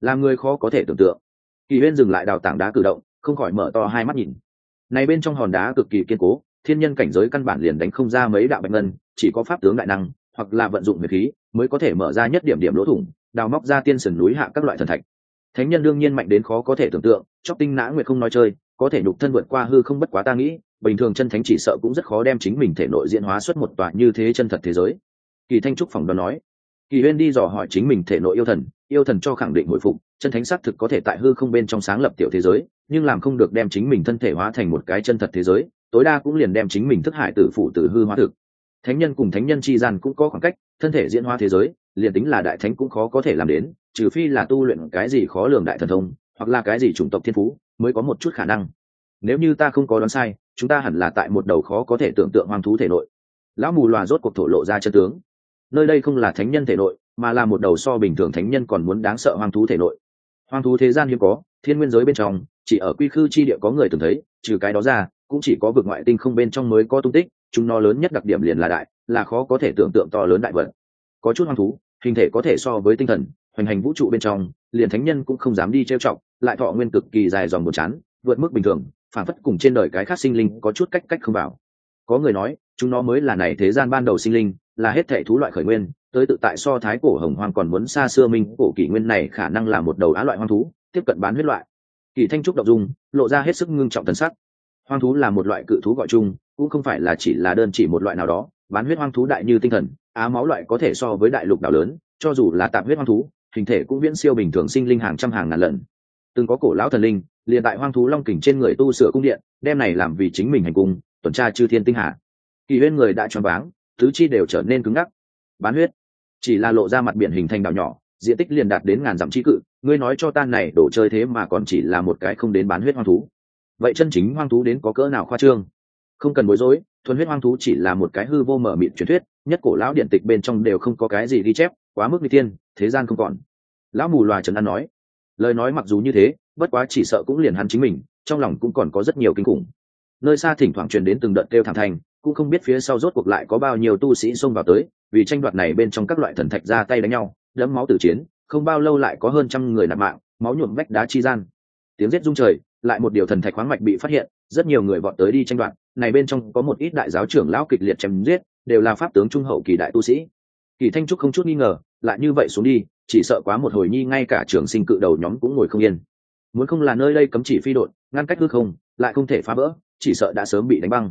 làm người khó có thể tưởng tượng. Kỳ huyên dừng lại đào tảng đá cử động, không khỏi mở to hai mắt nhìn. Này bên trong hòn đá cực kỳ kiên cố, thiên nhân cảnh giới căn bản liền đánh không ra mấy đạo bạch ngân, chỉ có pháp tướng đại năng, hoặc là vận dụng huyết khí, mới có thể mở ra nhất điểm điểm lỗ thủng, đào móc ra tiên sườn núi hạ các loại thần thạch. Thánh nhân đương nhiên mạnh đến khó có thể tưởng tượng, chóc tinh nã nguyệt không nói chơi, có thể nhục thân vượt qua hư không bất quá ta nghĩ, bình thường chân thánh chỉ sợ cũng rất khó đem chính mình thể nội diễn hóa xuất một tòa như thế chân thật thế giới. Kỳ thanh trúc phòng đoán nói. Kỳ huyên đi dò hỏi chính mình thể nội yêu thần yêu thần cho khẳng định hồi phục, chân thánh xác thực có thể tại hư không bên trong sáng lập tiểu thế giới, nhưng làm không được đem chính mình thân thể hóa thành một cái chân thật thế giới, tối đa cũng liền đem chính mình thức hải tử phụ tử hư hóa thực. Thánh nhân cùng thánh nhân chi gian cũng có khoảng cách, thân thể diễn hóa thế giới, liền tính là đại thánh cũng khó có thể làm đến, trừ phi là tu luyện cái gì khó lường đại thần thông, hoặc là cái gì chủng tộc thiên phú, mới có một chút khả năng. Nếu như ta không có đoán sai, chúng ta hẳn là tại một đầu khó có thể tưởng tượng hoang thú thể nội. Lão mù loà rốt cuộc thổ lộ ra chân tướng. Nơi đây không là thánh nhân thể nội mà là một đầu so bình thường thánh nhân còn muốn đáng sợ hoang thú thể nội. Hoang thú thế gian hiếm có, thiên nguyên giới bên trong, chỉ ở quy khư chi địa có người từng thấy, trừ cái đó ra, cũng chỉ có vực ngoại tinh không bên trong mới có tung tích, chúng nó lớn nhất đặc điểm liền là đại, là khó có thể tưởng tượng to lớn đại vật có chút hoang thú, hình thể có thể so với tinh thần, hoành hành vũ trụ bên trong, liền thánh nhân cũng không dám đi trêu chọc, lại thọ nguyên cực kỳ dài dòng buồn chán, vượt mức bình thường, phản phất cùng trên đời cái khác sinh linh có chút cách cách không vào. Có người nói, chúng nó mới là này thế gian ban đầu sinh linh, là hết thể thú loại khởi nguyên tới tự tại so thái cổ hồng hoang còn muốn xa xưa minh cổ kỷ nguyên này khả năng là một đầu á loại hoang thú, tiếp cận bán huyết loại. Kỳ thanh trúc đ ộ dung, lộ ra hết sức ngưng trọng thần sắc. Hoang thú là một loại cự thú gọi chung, cũng không phải là chỉ là đơn chỉ một loại nào đó, bán huyết hoang thú đại như tinh thần, á máu loại có thể so với đại lục đảo lớn, cho dù là tạm huyết hoang thú, hình thể cũng viễn siêu bình thường sinh linh hàng trăm hàng ngàn lần. Từng có cổ lão thần linh, liền tại hoang thú long kình trên người tu sửa cung điện, đem này làm vì chính mình hành cung, tuần tra chư thiên tinh hà. Kỳ huyên người đã choáng váng, tứ chi đều trở nên cứng ngắc. Bán huyết chỉ là lộ ra mặt biển hình thành đảo nhỏ, diện tích liền đạt đến ngàn dặm trí cự, ngươi nói cho tan này đổ chơi thế mà còn chỉ là một cái không đến bán huyết hoang thú. Vậy chân chính hoang thú đến có cỡ nào khoa trương? Không cần bối rối, thuần huyết hoang thú chỉ là một cái hư vô mở mịn truyền thuyết, nhất cổ lão điện tịch bên trong đều không có cái gì ghi chép, quá mức n tiên thế gian không còn. Lão mù loà trần an nói. Lời nói mặc dù như thế, bất quá chỉ sợ cũng liền hắn chính mình, trong lòng cũng còn có rất nhiều kinh khủng. Nơi xa thỉnh thoảng truyền đến từng đợt kêu thảm thành, cũng không biết phía sau rốt cuộc lại có bao nhiêu tu sĩ xông vào tới vì tranh đoạt này bên trong các loại thần thạch ra tay đánh nhau, đẫm máu tử chiến, không bao lâu lại có hơn trăm người nạp mạng, máu nhuộm vách đá chi gian. Tiếng rết rung trời, lại một điều thần thạch khoáng mạch bị phát hiện, rất nhiều người vọt tới đi tranh đoạt, này bên trong có một ít đại giáo trưởng lão kịch liệt chém giết, đều là pháp tướng trung hậu kỳ đại tu sĩ. Kỳ thanh trúc không chút nghi ngờ, lại như vậy xuống đi, chỉ sợ quá một hồi nhi ngay cả trường sinh cự đầu nhóm cũng ngồi không yên. Muốn không là nơi đây cấm chỉ phi đột ngăn cách hư không, lại không thể phá vỡ, chỉ sợ đã sớm bị đánh băng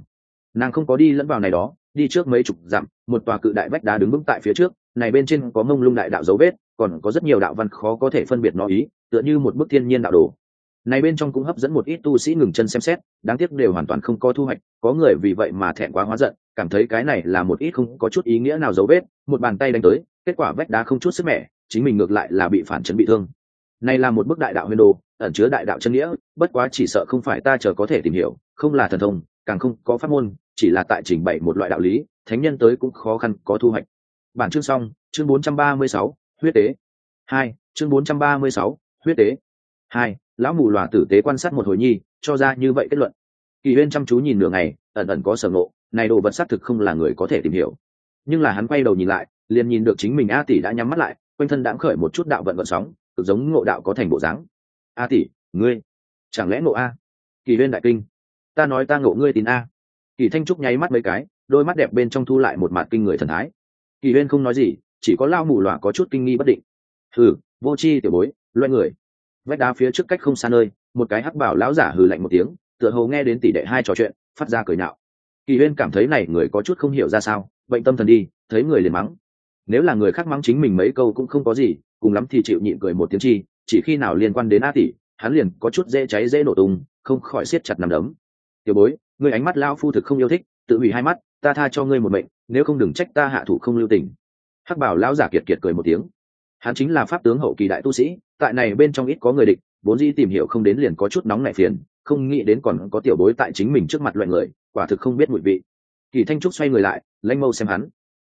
nàng không có đi lẫn vào này đó, đi trước mấy chục dặm, một tòa cự đại vách đá đứng vững tại phía trước, này bên trên có mông lung đại đạo dấu vết, còn có rất nhiều đạo văn khó có thể phân biệt nó ý, tựa như một bức thiên nhiên đạo đồ. Này bên trong cũng hấp dẫn một ít tu sĩ ngừng chân xem xét, đáng tiếc đều hoàn toàn không có thu hoạch, có người vì vậy mà thẹn quá hóa giận, cảm thấy cái này là một ít không có chút ý nghĩa nào dấu vết, một bàn tay đánh tới, kết quả vách đá không chút sức mẻ, chính mình ngược lại là bị phản chấn bị thương. Này là một bức đại đạo huyền đồ, ẩn chứa đại đạo chân nghĩa, bất quá chỉ sợ không phải ta chờ có thể tìm hiểu, không là thần thông, càng không có pháp môn chỉ là tại trình bày một loại đạo lý thánh nhân tới cũng khó khăn có thu hoạch. Bản chương xong chương 436, huyết tế. Hai chương 436, huyết tế. Hai lão mù lòa tử tế quan sát một hồi nhi cho ra như vậy kết luận. Kỳ huyên chăm chú nhìn nửa ngày ẩn ẩn có sở ngộ này đồ vật xác thực không là người có thể tìm hiểu. Nhưng là hắn quay đầu nhìn lại liền nhìn được chính mình a tỷ đã nhắm mắt lại quanh thân đãng khởi một chút đạo vận vận sóng cực giống ngộ đạo có thành bộ dáng. A tỷ ngươi chẳng lẽ ngộ a? Kỳ huyên đại kinh ta nói ta ngộ ngươi tin a kỳ thanh trúc nháy mắt mấy cái, đôi mắt đẹp bên trong thu lại một mặt kinh người thần thái. Kỳ huyên không nói gì, chỉ có lao mù loà có chút kinh nghi bất định. Hừ, vô c h i tiểu bối, loay người. Vách đá phía trước cách không xa nơi, một cái hắc bảo lão giả hừ lạnh một tiếng, tựa hồ nghe đến tỷ đệ hai trò chuyện, phát ra cười nạo. Kỳ huyên cảm thấy này người có chút không hiểu ra sao, bệnh tâm thần đi, thấy người liền mắng. Nếu là người khác mắng chính mình mấy câu cũng không có gì, cùng lắm thì chịu nhịn cười một tiếng chi, chỉ khi nào liên quan đến a tỷ, hắn liền có chút dễ cháy dễ nổ tung, không khỏi siết chặt nằm đấm. Tiểu bối người ánh mắt lão phu thực không yêu thích, tự hủy hai mắt, ta tha cho ngươi một mệnh, nếu không đừng trách ta hạ thủ không lưu tình. Hắc bảo lão giả kiệt kiệt cười một tiếng. Hắn chính là pháp tướng hậu kỳ đại tu sĩ, tại này bên trong ít có người địch, vốn di tìm hiểu không đến liền có chút nóng nảy phiền, không nghĩ đến còn có tiểu bối tại chính mình trước mặt loại người, quả thực không biết mùi vị. Kỳ thanh trúc xoay người lại, lanh mâu xem hắn.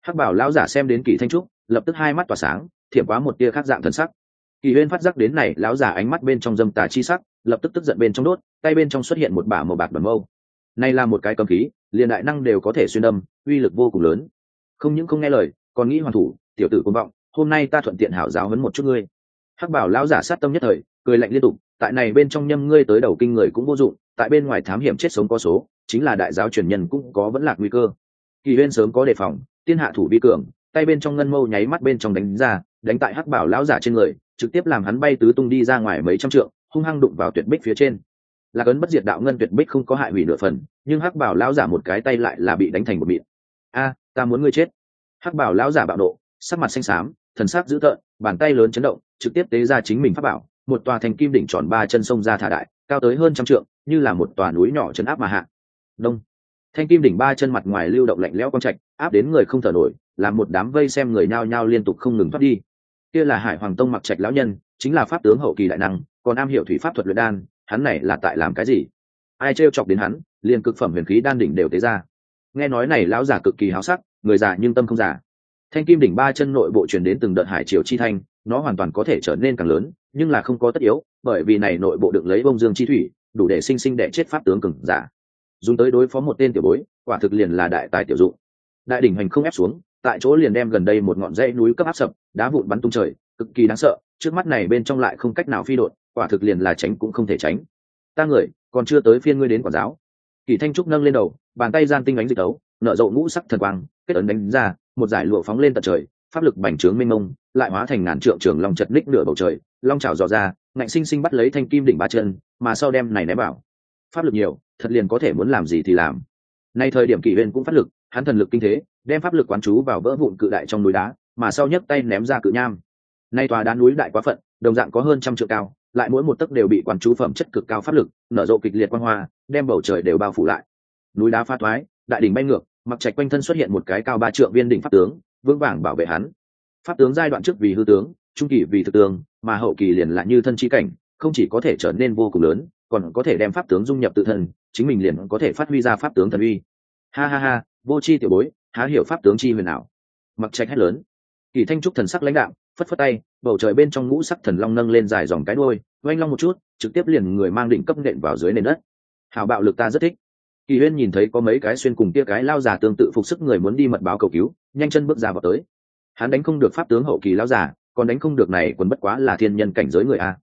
Hắc bảo lão giả xem đến kỳ thanh trúc, lập tức hai mắt tỏa sáng, thiểm quá một tia khác dạng thần sắc. Kỳ huyên phát giác đến này, lão giả ánh mắt bên trong dâm tà chi sắc, lập tức tức giận bên trong đốt, tay bên trong xuất hiện một bả màu bạc bẩn mâu này là một cái cấm khí, liền đại năng đều có thể xuyên đâm uy lực vô cùng lớn. Không những không nghe lời, còn nghĩ hoàn thủ, tiểu tử công vọng, hôm nay ta thuận tiện hảo giáo huấn một chút ngươi. Hắc bảo lão giả sát tâm nhất thời, cười lạnh liên tục, tại này bên trong nhâm ngươi tới đầu kinh người cũng vô dụng, tại bên ngoài thám hiểm chết sống có số, chính là đại giáo truyền nhân cũng có vẫn lạc nguy cơ. Kỳ huyên sớm có đề phòng, tiên hạ thủ vi cường, tay bên trong ngân mâu nháy mắt bên trong đánh ra, đánh tại hắc bảo lão giả trên người, trực tiếp làm hắn bay tứ tung đi ra ngoài mấy trăm trượng, hung hăng đụng vào tuyệt bích phía trên là cấn bất diệt đạo ngân tuyệt bích không có hại hủy nửa phần, nhưng hắc bảo lão giả một cái tay lại là bị đánh thành một mịn. A, ta muốn ngươi chết. Hắc bảo lão giả bạo nộ, sắc mặt xanh xám, thần sắc dữ tợn, bàn tay lớn chấn động, trực tiếp tế ra chính mình pháp bảo. Một tòa thành kim đỉnh tròn ba chân sông ra thả đại, cao tới hơn trăm trượng, như là một tòa núi nhỏ chấn áp mà hạ. Đông. Thanh kim đỉnh ba chân mặt ngoài lưu động lạnh lẽo quang trạch, áp đến người không thở nổi, làm một đám vây xem người nhao nhao liên tục không ngừng thoát đi. Kia là hải hoàng tông mặc trạch lão nhân, chính là pháp tướng hậu kỳ đại năng, còn am hiểu thủy pháp thuật luyện đan hắn này là tại làm cái gì? Ai trêu chọc đến hắn, liền cực phẩm huyền khí đan đỉnh đều tế ra. Nghe nói này lão giả cực kỳ háo sắc, người già nhưng tâm không già. Thanh kim đỉnh ba chân nội bộ truyền đến từng đợt hải triều chi thanh, nó hoàn toàn có thể trở nên càng lớn, nhưng là không có tất yếu, bởi vì này nội bộ được lấy bông dương chi thủy, đủ để sinh sinh đẻ chết pháp tướng cừng giả. Dùng tới đối phó một tên tiểu bối, quả thực liền là đại tài tiểu dụng. Đại đỉnh hành không ép xuống, tại chỗ liền đem gần đây một ngọn dãy núi cấp áp sập, đá vụn bắn tung trời, cực kỳ đáng sợ, trước mắt này bên trong lại không cách nào phi đột quả thực liền là tránh cũng không thể tránh. Ta người còn chưa tới phiên ngươi đến quản giáo. Kỳ thanh trúc nâng lên đầu bàn tay gian tinh ánh dịch đấu, nở rộ ngũ sắc thần quang kết ấn đánh ra một giải lụa phóng lên tận trời pháp lực bành trướng mênh mông lại hóa thành ngàn trượng trường long chật ních nửa bầu trời long trào dò ra ngạnh sinh sinh bắt lấy thanh kim đỉnh ba chân mà sau đem này ném bảo pháp lực nhiều thật liền có thể muốn làm gì thì làm. Nay thời điểm kỷ huyên cũng phát lực hắn thần lực kinh thế đem pháp lực quán chú vào vỡ vụn cự đại trong núi đá mà sau nhấc tay ném ra cự nham. Nay tòa đá núi đại quá phận đồng dạng có hơn trăm trượng cao lại mỗi một tấc đều bị quản chú phẩm chất cực cao pháp lực, nở rộ kịch liệt quang hoa, đem bầu trời đều bao phủ lại. Núi đá pha thoái, đại đỉnh bay ngược, mặc trạch quanh thân xuất hiện một cái cao ba trượng viên đỉnh pháp tướng, vững vàng bảo vệ hắn. Pháp tướng giai đoạn trước vì hư tướng, trung kỳ vì thực tướng, mà hậu kỳ liền lại như thân chi cảnh, không chỉ có thể trở nên vô cùng lớn, còn có thể đem pháp tướng dung nhập tự thân, chính mình liền có thể phát huy ra pháp tướng thần uy. Ha ha ha, vô chi tiểu bối, há hiểu pháp tướng chi huyền nào? Mặc trạch hét lớn. Kỳ thanh trúc thần sắc lãnh đạo phất phất tay, bầu trời bên trong ngũ sắc thần long nâng lên dài dòng cái đuôi, oanh long một chút, trực tiếp liền người mang đỉnh cấp nện vào dưới nền đất. Hào bạo lực ta rất thích. Kỳ huyên nhìn thấy có mấy cái xuyên cùng kia cái lao giả tương tự phục sức người muốn đi mật báo cầu cứu, nhanh chân bước ra vào tới. Hắn đánh không được pháp tướng hậu kỳ lao giả còn đánh không được này quần bất quá là thiên nhân cảnh giới người a.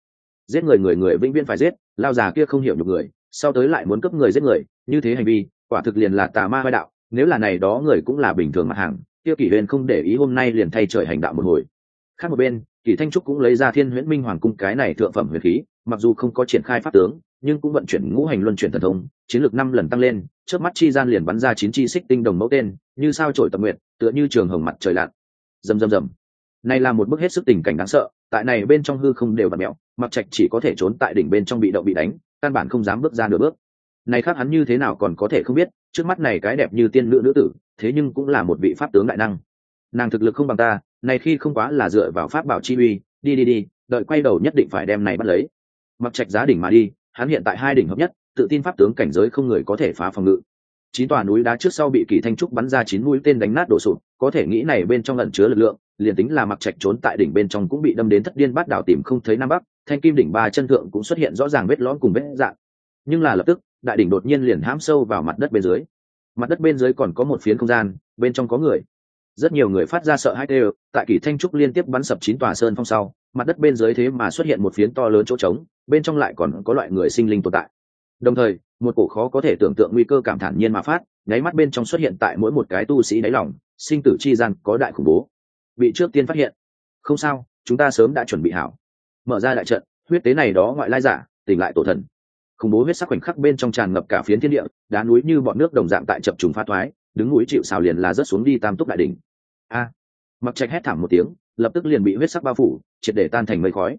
Giết người người người vĩnh viễn phải giết, lao giả kia không hiểu nhục người, sau tới lại muốn cấp người giết người, như thế hành vi, quả thực liền là tà ma vai đạo, nếu là này đó người cũng là bình thường mặt hàng, kia kỷ huyên không để ý hôm nay liền thay trời hành đạo một hồi khác một bên, kỳ thanh trúc cũng lấy ra thiên huyễn minh hoàng cung cái này thượng phẩm huyền khí, mặc dù không có triển khai pháp tướng, nhưng cũng vận chuyển ngũ hành luân chuyển thần thông, chiến lược năm lần tăng lên trước mắt chi gian liền bắn ra chín chi xích tinh đồng mẫu tên, như sao trổi tập nguyện tựa như trường hồng mặt trời lặn. Rầm rầm rầm. Này là một bức hết sức tình cảnh đáng sợ, tại này bên trong hư không đều bật mẹo, mặc trạch chỉ có thể trốn tại đỉnh bên trong bị động bị đánh, căn bản không dám bước ra nửa bước. Này khác hắn như thế nào còn có thể không biết, trước mắt này cái đẹp như tiên nữ nữ tử, thế nhưng cũng là một vị pháp tướng đại năng. Nàng thực lực không bằng ta này khi không quá là dựa vào pháp bảo chi uy, đi đi đi, đợi quay đầu nhất định phải đem này bắt lấy. Mặc trạch giá đỉnh mà đi, hắn hiện tại hai đỉnh hợp nhất, tự tin pháp tướng cảnh giới không người có thể phá phòng ngự. Chín tòa núi đá trước sau bị kỳ thanh trúc bắn ra chín mũi tên đánh nát đổ sụp, có thể nghĩ này bên trong ẩn chứa lực lượng, liền tính là mặc trạch trốn tại đỉnh bên trong cũng bị đâm đến thất điên bát đảo tìm không thấy nam bắc, thanh kim đỉnh ba chân thượng cũng xuất hiện rõ ràng vết lõm cùng vết dạng. Nhưng là lập tức, đại đỉnh đột nhiên liền hãm sâu vào mặt đất bên dưới. Mặt đất bên dưới còn có một phiến không gian, bên trong có người rất nhiều người phát ra sợ hãi đều tại kỳ thanh trúc liên tiếp bắn sập chín tòa sơn phong sau, mặt đất bên dưới thế mà xuất hiện một phiến to lớn chỗ trống, bên trong lại còn có loại người sinh linh tồn tại. Đồng thời, một cổ khó có thể tưởng tượng nguy cơ cảm thản nhiên mà phát, nháy mắt bên trong xuất hiện tại mỗi một cái tu sĩ đáy lòng, sinh tử chi gian có đại khủng bố. Bị trước tiên phát hiện. Không sao, chúng ta sớm đã chuẩn bị hảo. Mở ra đại trận, huyết tế này đó ngoại lai giả, tỉnh lại tổ thần. Khủng bố huyết sắc khoảnh khắc bên trong tràn ngập cả phiến thiên địa, đá núi như bọn nước đồng dạng tại chập trùng pha thoái đứng núi chịu xào liền là rớt xuống đi tam túc đại đỉnh. A! Mặc trạch hét thảm một tiếng lập tức liền bị huyết sắc bao phủ triệt để tan thành mây khói.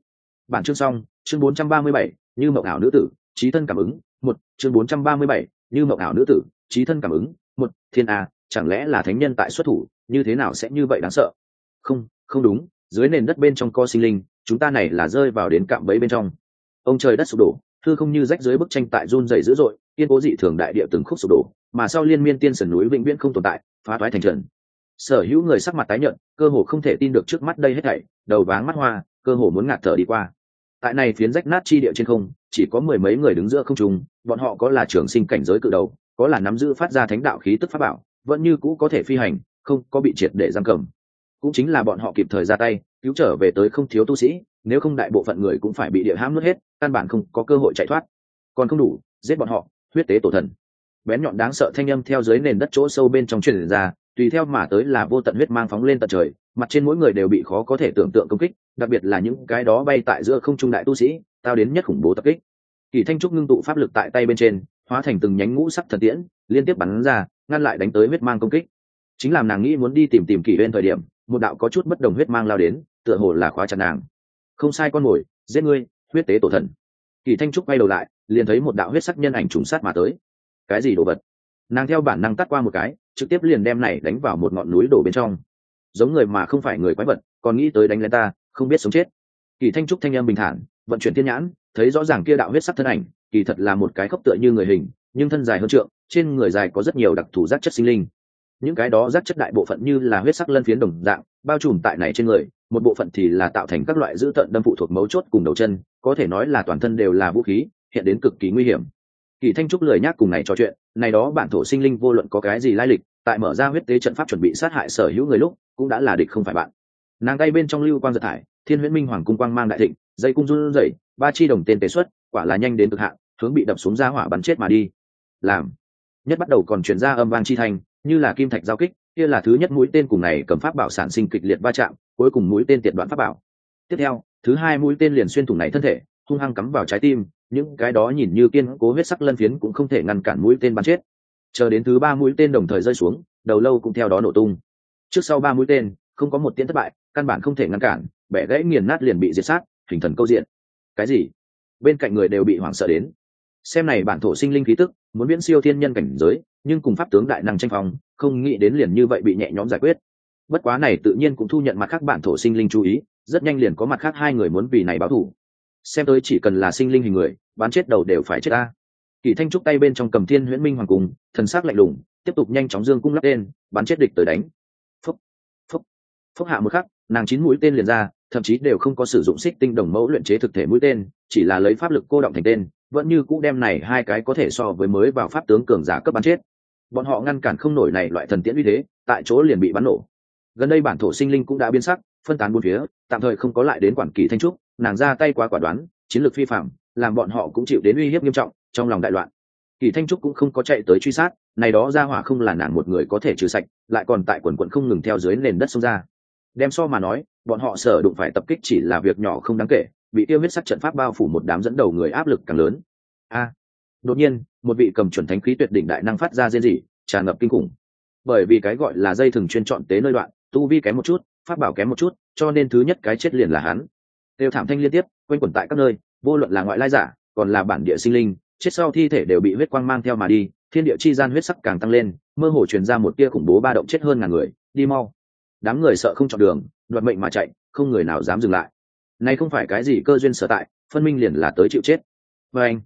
Bản chương xong chương 437, như mộng ảo nữ tử trí thân cảm ứng một chương 437, như mậu ảo nữ tử trí thân cảm ứng một thiên a chẳng lẽ là thánh nhân tại xuất thủ như thế nào sẽ như vậy đáng sợ? Không không đúng dưới nền đất bên trong co sinh linh chúng ta này là rơi vào đến cạm bẫy bên trong. Ông trời đất sụp đổ thư không như rách dưới bức tranh tại run dày dữ dội yên cố dị thường đại địa từng khúc sụp đổ mà sau liên miên tiên sườn núi vĩnh viễn không tồn tại, phá toái thành trần. Sở hữu người sắc mặt tái nhợt, cơ hồ không thể tin được trước mắt đây hết thảy, đầu váng mắt hoa, cơ hồ muốn ngạt thở đi qua. Tại này phiến rách nát chi địa trên không, chỉ có mười mấy người đứng giữa không trung, bọn họ có là trưởng sinh cảnh giới cự đầu, có là nắm giữ phát ra thánh đạo khí tức pháp bảo, vẫn như cũ có thể phi hành, không có bị triệt để giam cầm. Cũng chính là bọn họ kịp thời ra tay, cứu trở về tới không thiếu tu sĩ, nếu không đại bộ phận người cũng phải bị địa hãm nuốt hết, căn bản không có cơ hội chạy thoát. Còn không đủ, giết bọn họ, huyết tế tổ thần bén nhọn đáng sợ thanh âm theo dưới nền đất chỗ sâu bên trong truyền ra, tùy theo mà tới là vô tận huyết mang phóng lên tận trời, mặt trên mỗi người đều bị khó có thể tưởng tượng công kích, đặc biệt là những cái đó bay tại giữa không trung đại tu sĩ, tao đến nhất khủng bố tập kích. Kỳ thanh trúc ngưng tụ pháp lực tại tay bên trên, hóa thành từng nhánh ngũ sắc thần tiễn, liên tiếp bắn ra, ngăn lại đánh tới huyết mang công kích. Chính làm nàng nghĩ muốn đi tìm tìm kỳ bên thời điểm, một đạo có chút bất đồng huyết mang lao đến, tựa hồ là khóa chặt nàng. Không sai con mồi, giết ngươi, huyết tế tổ thần. Kỳ thanh trúc quay đầu lại, liền thấy một đạo huyết sắc nhân ảnh trùng sát mà tới cái gì đồ vật? Nàng theo bản năng tắt qua một cái, trực tiếp liền đem này đánh vào một ngọn núi đổ bên trong. Giống người mà không phải người quái vật, còn nghĩ tới đánh lên ta, không biết sống chết. Kỳ thanh trúc thanh âm bình thản, vận chuyển thiên nhãn, thấy rõ ràng kia đạo huyết sắc thân ảnh, kỳ thật là một cái khốc tựa như người hình, nhưng thân dài hơn trượng, trên người dài có rất nhiều đặc thù giác chất sinh linh. Những cái đó giác chất đại bộ phận như là huyết sắc lân phiến đồng dạng, bao trùm tại này trên người, một bộ phận thì là tạo thành các loại dữ tợn đâm phụ thuộc mấu chốt cùng đầu chân, có thể nói là toàn thân đều là vũ khí, hiện đến cực kỳ nguy hiểm kỳ thanh trúc lười nhác cùng này trò chuyện, này đó bản thổ sinh linh vô luận có cái gì lai lịch, tại mở ra huyết tế trận pháp chuẩn bị sát hại sở hữu người lúc, cũng đã là địch không phải bạn. Nàng tay bên trong lưu quang giật thải, thiên huyễn minh hoàng cung quang mang đại thịnh, dây cung run rẩy, ba chi đồng tên tế xuất, quả là nhanh đến cực hạn, hướng bị đập xuống ra hỏa bắn chết mà đi. Làm. Nhất bắt đầu còn chuyển ra âm vang chi thành như là kim thạch giao kích, kia là thứ nhất mũi tên cùng này cầm pháp bảo sản sinh kịch liệt va chạm, cuối cùng mũi tên tiện đoạn pháp bảo. Tiếp theo, thứ hai mũi tên liền xuyên thủng này thân thể, hung hăng cắm vào trái tim những cái đó nhìn như kiên cố huyết sắc lân phiến cũng không thể ngăn cản mũi tên bắn chết. Chờ đến thứ ba mũi tên đồng thời rơi xuống, đầu lâu cũng theo đó nổ tung. Trước sau ba mũi tên, không có một tiếng thất bại, căn bản không thể ngăn cản, bẻ gãy nghiền nát liền bị diệt sát, hình thần câu diện. Cái gì? Bên cạnh người đều bị hoảng sợ đến. Xem này bản thổ sinh linh khí tức, muốn viễn siêu thiên nhân cảnh giới, nhưng cùng pháp tướng đại năng tranh phong, không nghĩ đến liền như vậy bị nhẹ nhõm giải quyết. Bất quá này tự nhiên cũng thu nhận mặt khác bản thổ sinh linh chú ý, rất nhanh liền có mặt khác hai người muốn vì này báo thù xem tới chỉ cần là sinh linh hình người, bán chết đầu đều phải chết ta. Kỳ thanh trúc tay bên trong cầm thiên huyễn minh hoàng cung thần sắc lạnh lùng, tiếp tục nhanh chóng dương cung lắp tên bắn chết địch tới đánh. Phúc phúc phúc hạ một khắc, nàng chín mũi tên liền ra, thậm chí đều không có sử dụng xích tinh đồng mẫu luyện chế thực thể mũi tên, chỉ là lấy pháp lực cô động thành tên, vẫn như cũ đem này hai cái có thể so với mới vào pháp tướng cường giả cấp bắn chết. Bọn họ ngăn cản không nổi này loại thần tiễn uy thế, tại chỗ liền bị bắn nổ. Gần đây bản thổ sinh linh cũng đã biến sắc, phân tán bốn phía, tạm thời không có lại đến quản kỳ thanh trúc nàng ra tay quá quả đoán, chiến lược phi phạm, làm bọn họ cũng chịu đến uy hiếp nghiêm trọng, trong lòng đại loạn. Kỳ thanh trúc cũng không có chạy tới truy sát, này đó ra hỏa không là nàng một người có thể trừ sạch, lại còn tại quần quận không ngừng theo dưới nền đất sông ra. Đem so mà nói, bọn họ sở đụng phải tập kích chỉ là việc nhỏ không đáng kể, bị tiêu huyết sắc trận pháp bao phủ một đám dẫn đầu người áp lực càng lớn. A! Đột nhiên, một vị cầm chuẩn thánh khí tuyệt đỉnh đại năng phát ra riêng gì tràn ngập kinh khủng. Bởi vì cái gọi là dây thừng chuyên chọn tế nơi đoạn, tu vi kém một chút, pháp bảo kém một chút, cho nên thứ nhất cái chết liền là hắn đều thảm thanh liên tiếp, quanh quẩn tại các nơi, vô luận là ngoại lai giả, còn là bản địa sinh linh, chết sau thi thể đều bị huyết quang mang theo mà đi, thiên địa chi gian huyết sắc càng tăng lên, mơ hồ truyền ra một tia khủng bố ba động chết hơn ngàn người, đi mau. Đám người sợ không chọn đường, đoạt mệnh mà chạy, không người nào dám dừng lại. Này không phải cái gì cơ duyên sở tại, phân minh liền là tới chịu chết. Và anh,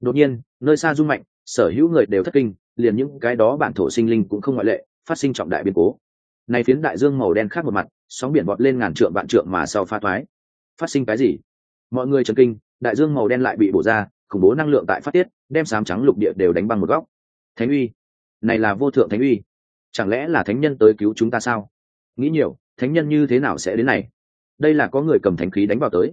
đột nhiên, nơi xa rung mạnh, sở hữu người đều thất kinh, liền những cái đó bản thổ sinh linh cũng không ngoại lệ, phát sinh trọng đại biến cố. Này phiến đại dương màu đen khác một mặt, sóng biển bọt lên ngàn trượng vạn trượng mà sau pha thoái phát sinh cái gì? Mọi người chấn kinh, đại dương màu đen lại bị bổ ra, khủng bố năng lượng tại phát tiết, đem sám trắng lục địa đều đánh bằng một góc. Thánh uy, này là vô thượng thánh uy. Chẳng lẽ là thánh nhân tới cứu chúng ta sao? Nghĩ nhiều, thánh nhân như thế nào sẽ đến này? Đây là có người cầm thánh khí đánh vào tới.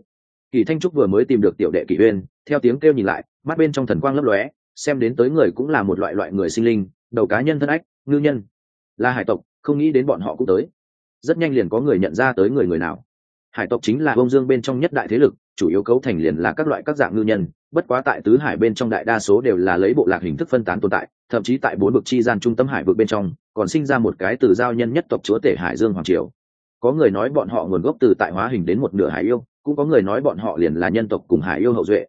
Kỳ thanh trúc vừa mới tìm được tiểu đệ kỷ uyên, theo tiếng kêu nhìn lại, mắt bên trong thần quang lấp lóe, xem đến tới người cũng là một loại loại người sinh linh, đầu cá nhân thân ách, ngư nhân. Là hải tộc, không nghĩ đến bọn họ cũng tới. Rất nhanh liền có người nhận ra tới người người nào hải tộc chính là bông dương bên trong nhất đại thế lực, chủ yếu cấu thành liền là các loại các dạng ngư nhân, bất quá tại tứ hải bên trong đại đa số đều là lấy bộ lạc hình thức phân tán tồn tại, thậm chí tại bốn vực chi gian trung tâm hải vực bên trong, còn sinh ra một cái từ giao nhân nhất tộc chúa tể hải dương hoàng triều. Có người nói bọn họ nguồn gốc từ tại hóa hình đến một nửa hải yêu, cũng có người nói bọn họ liền là nhân tộc cùng hải yêu hậu duệ.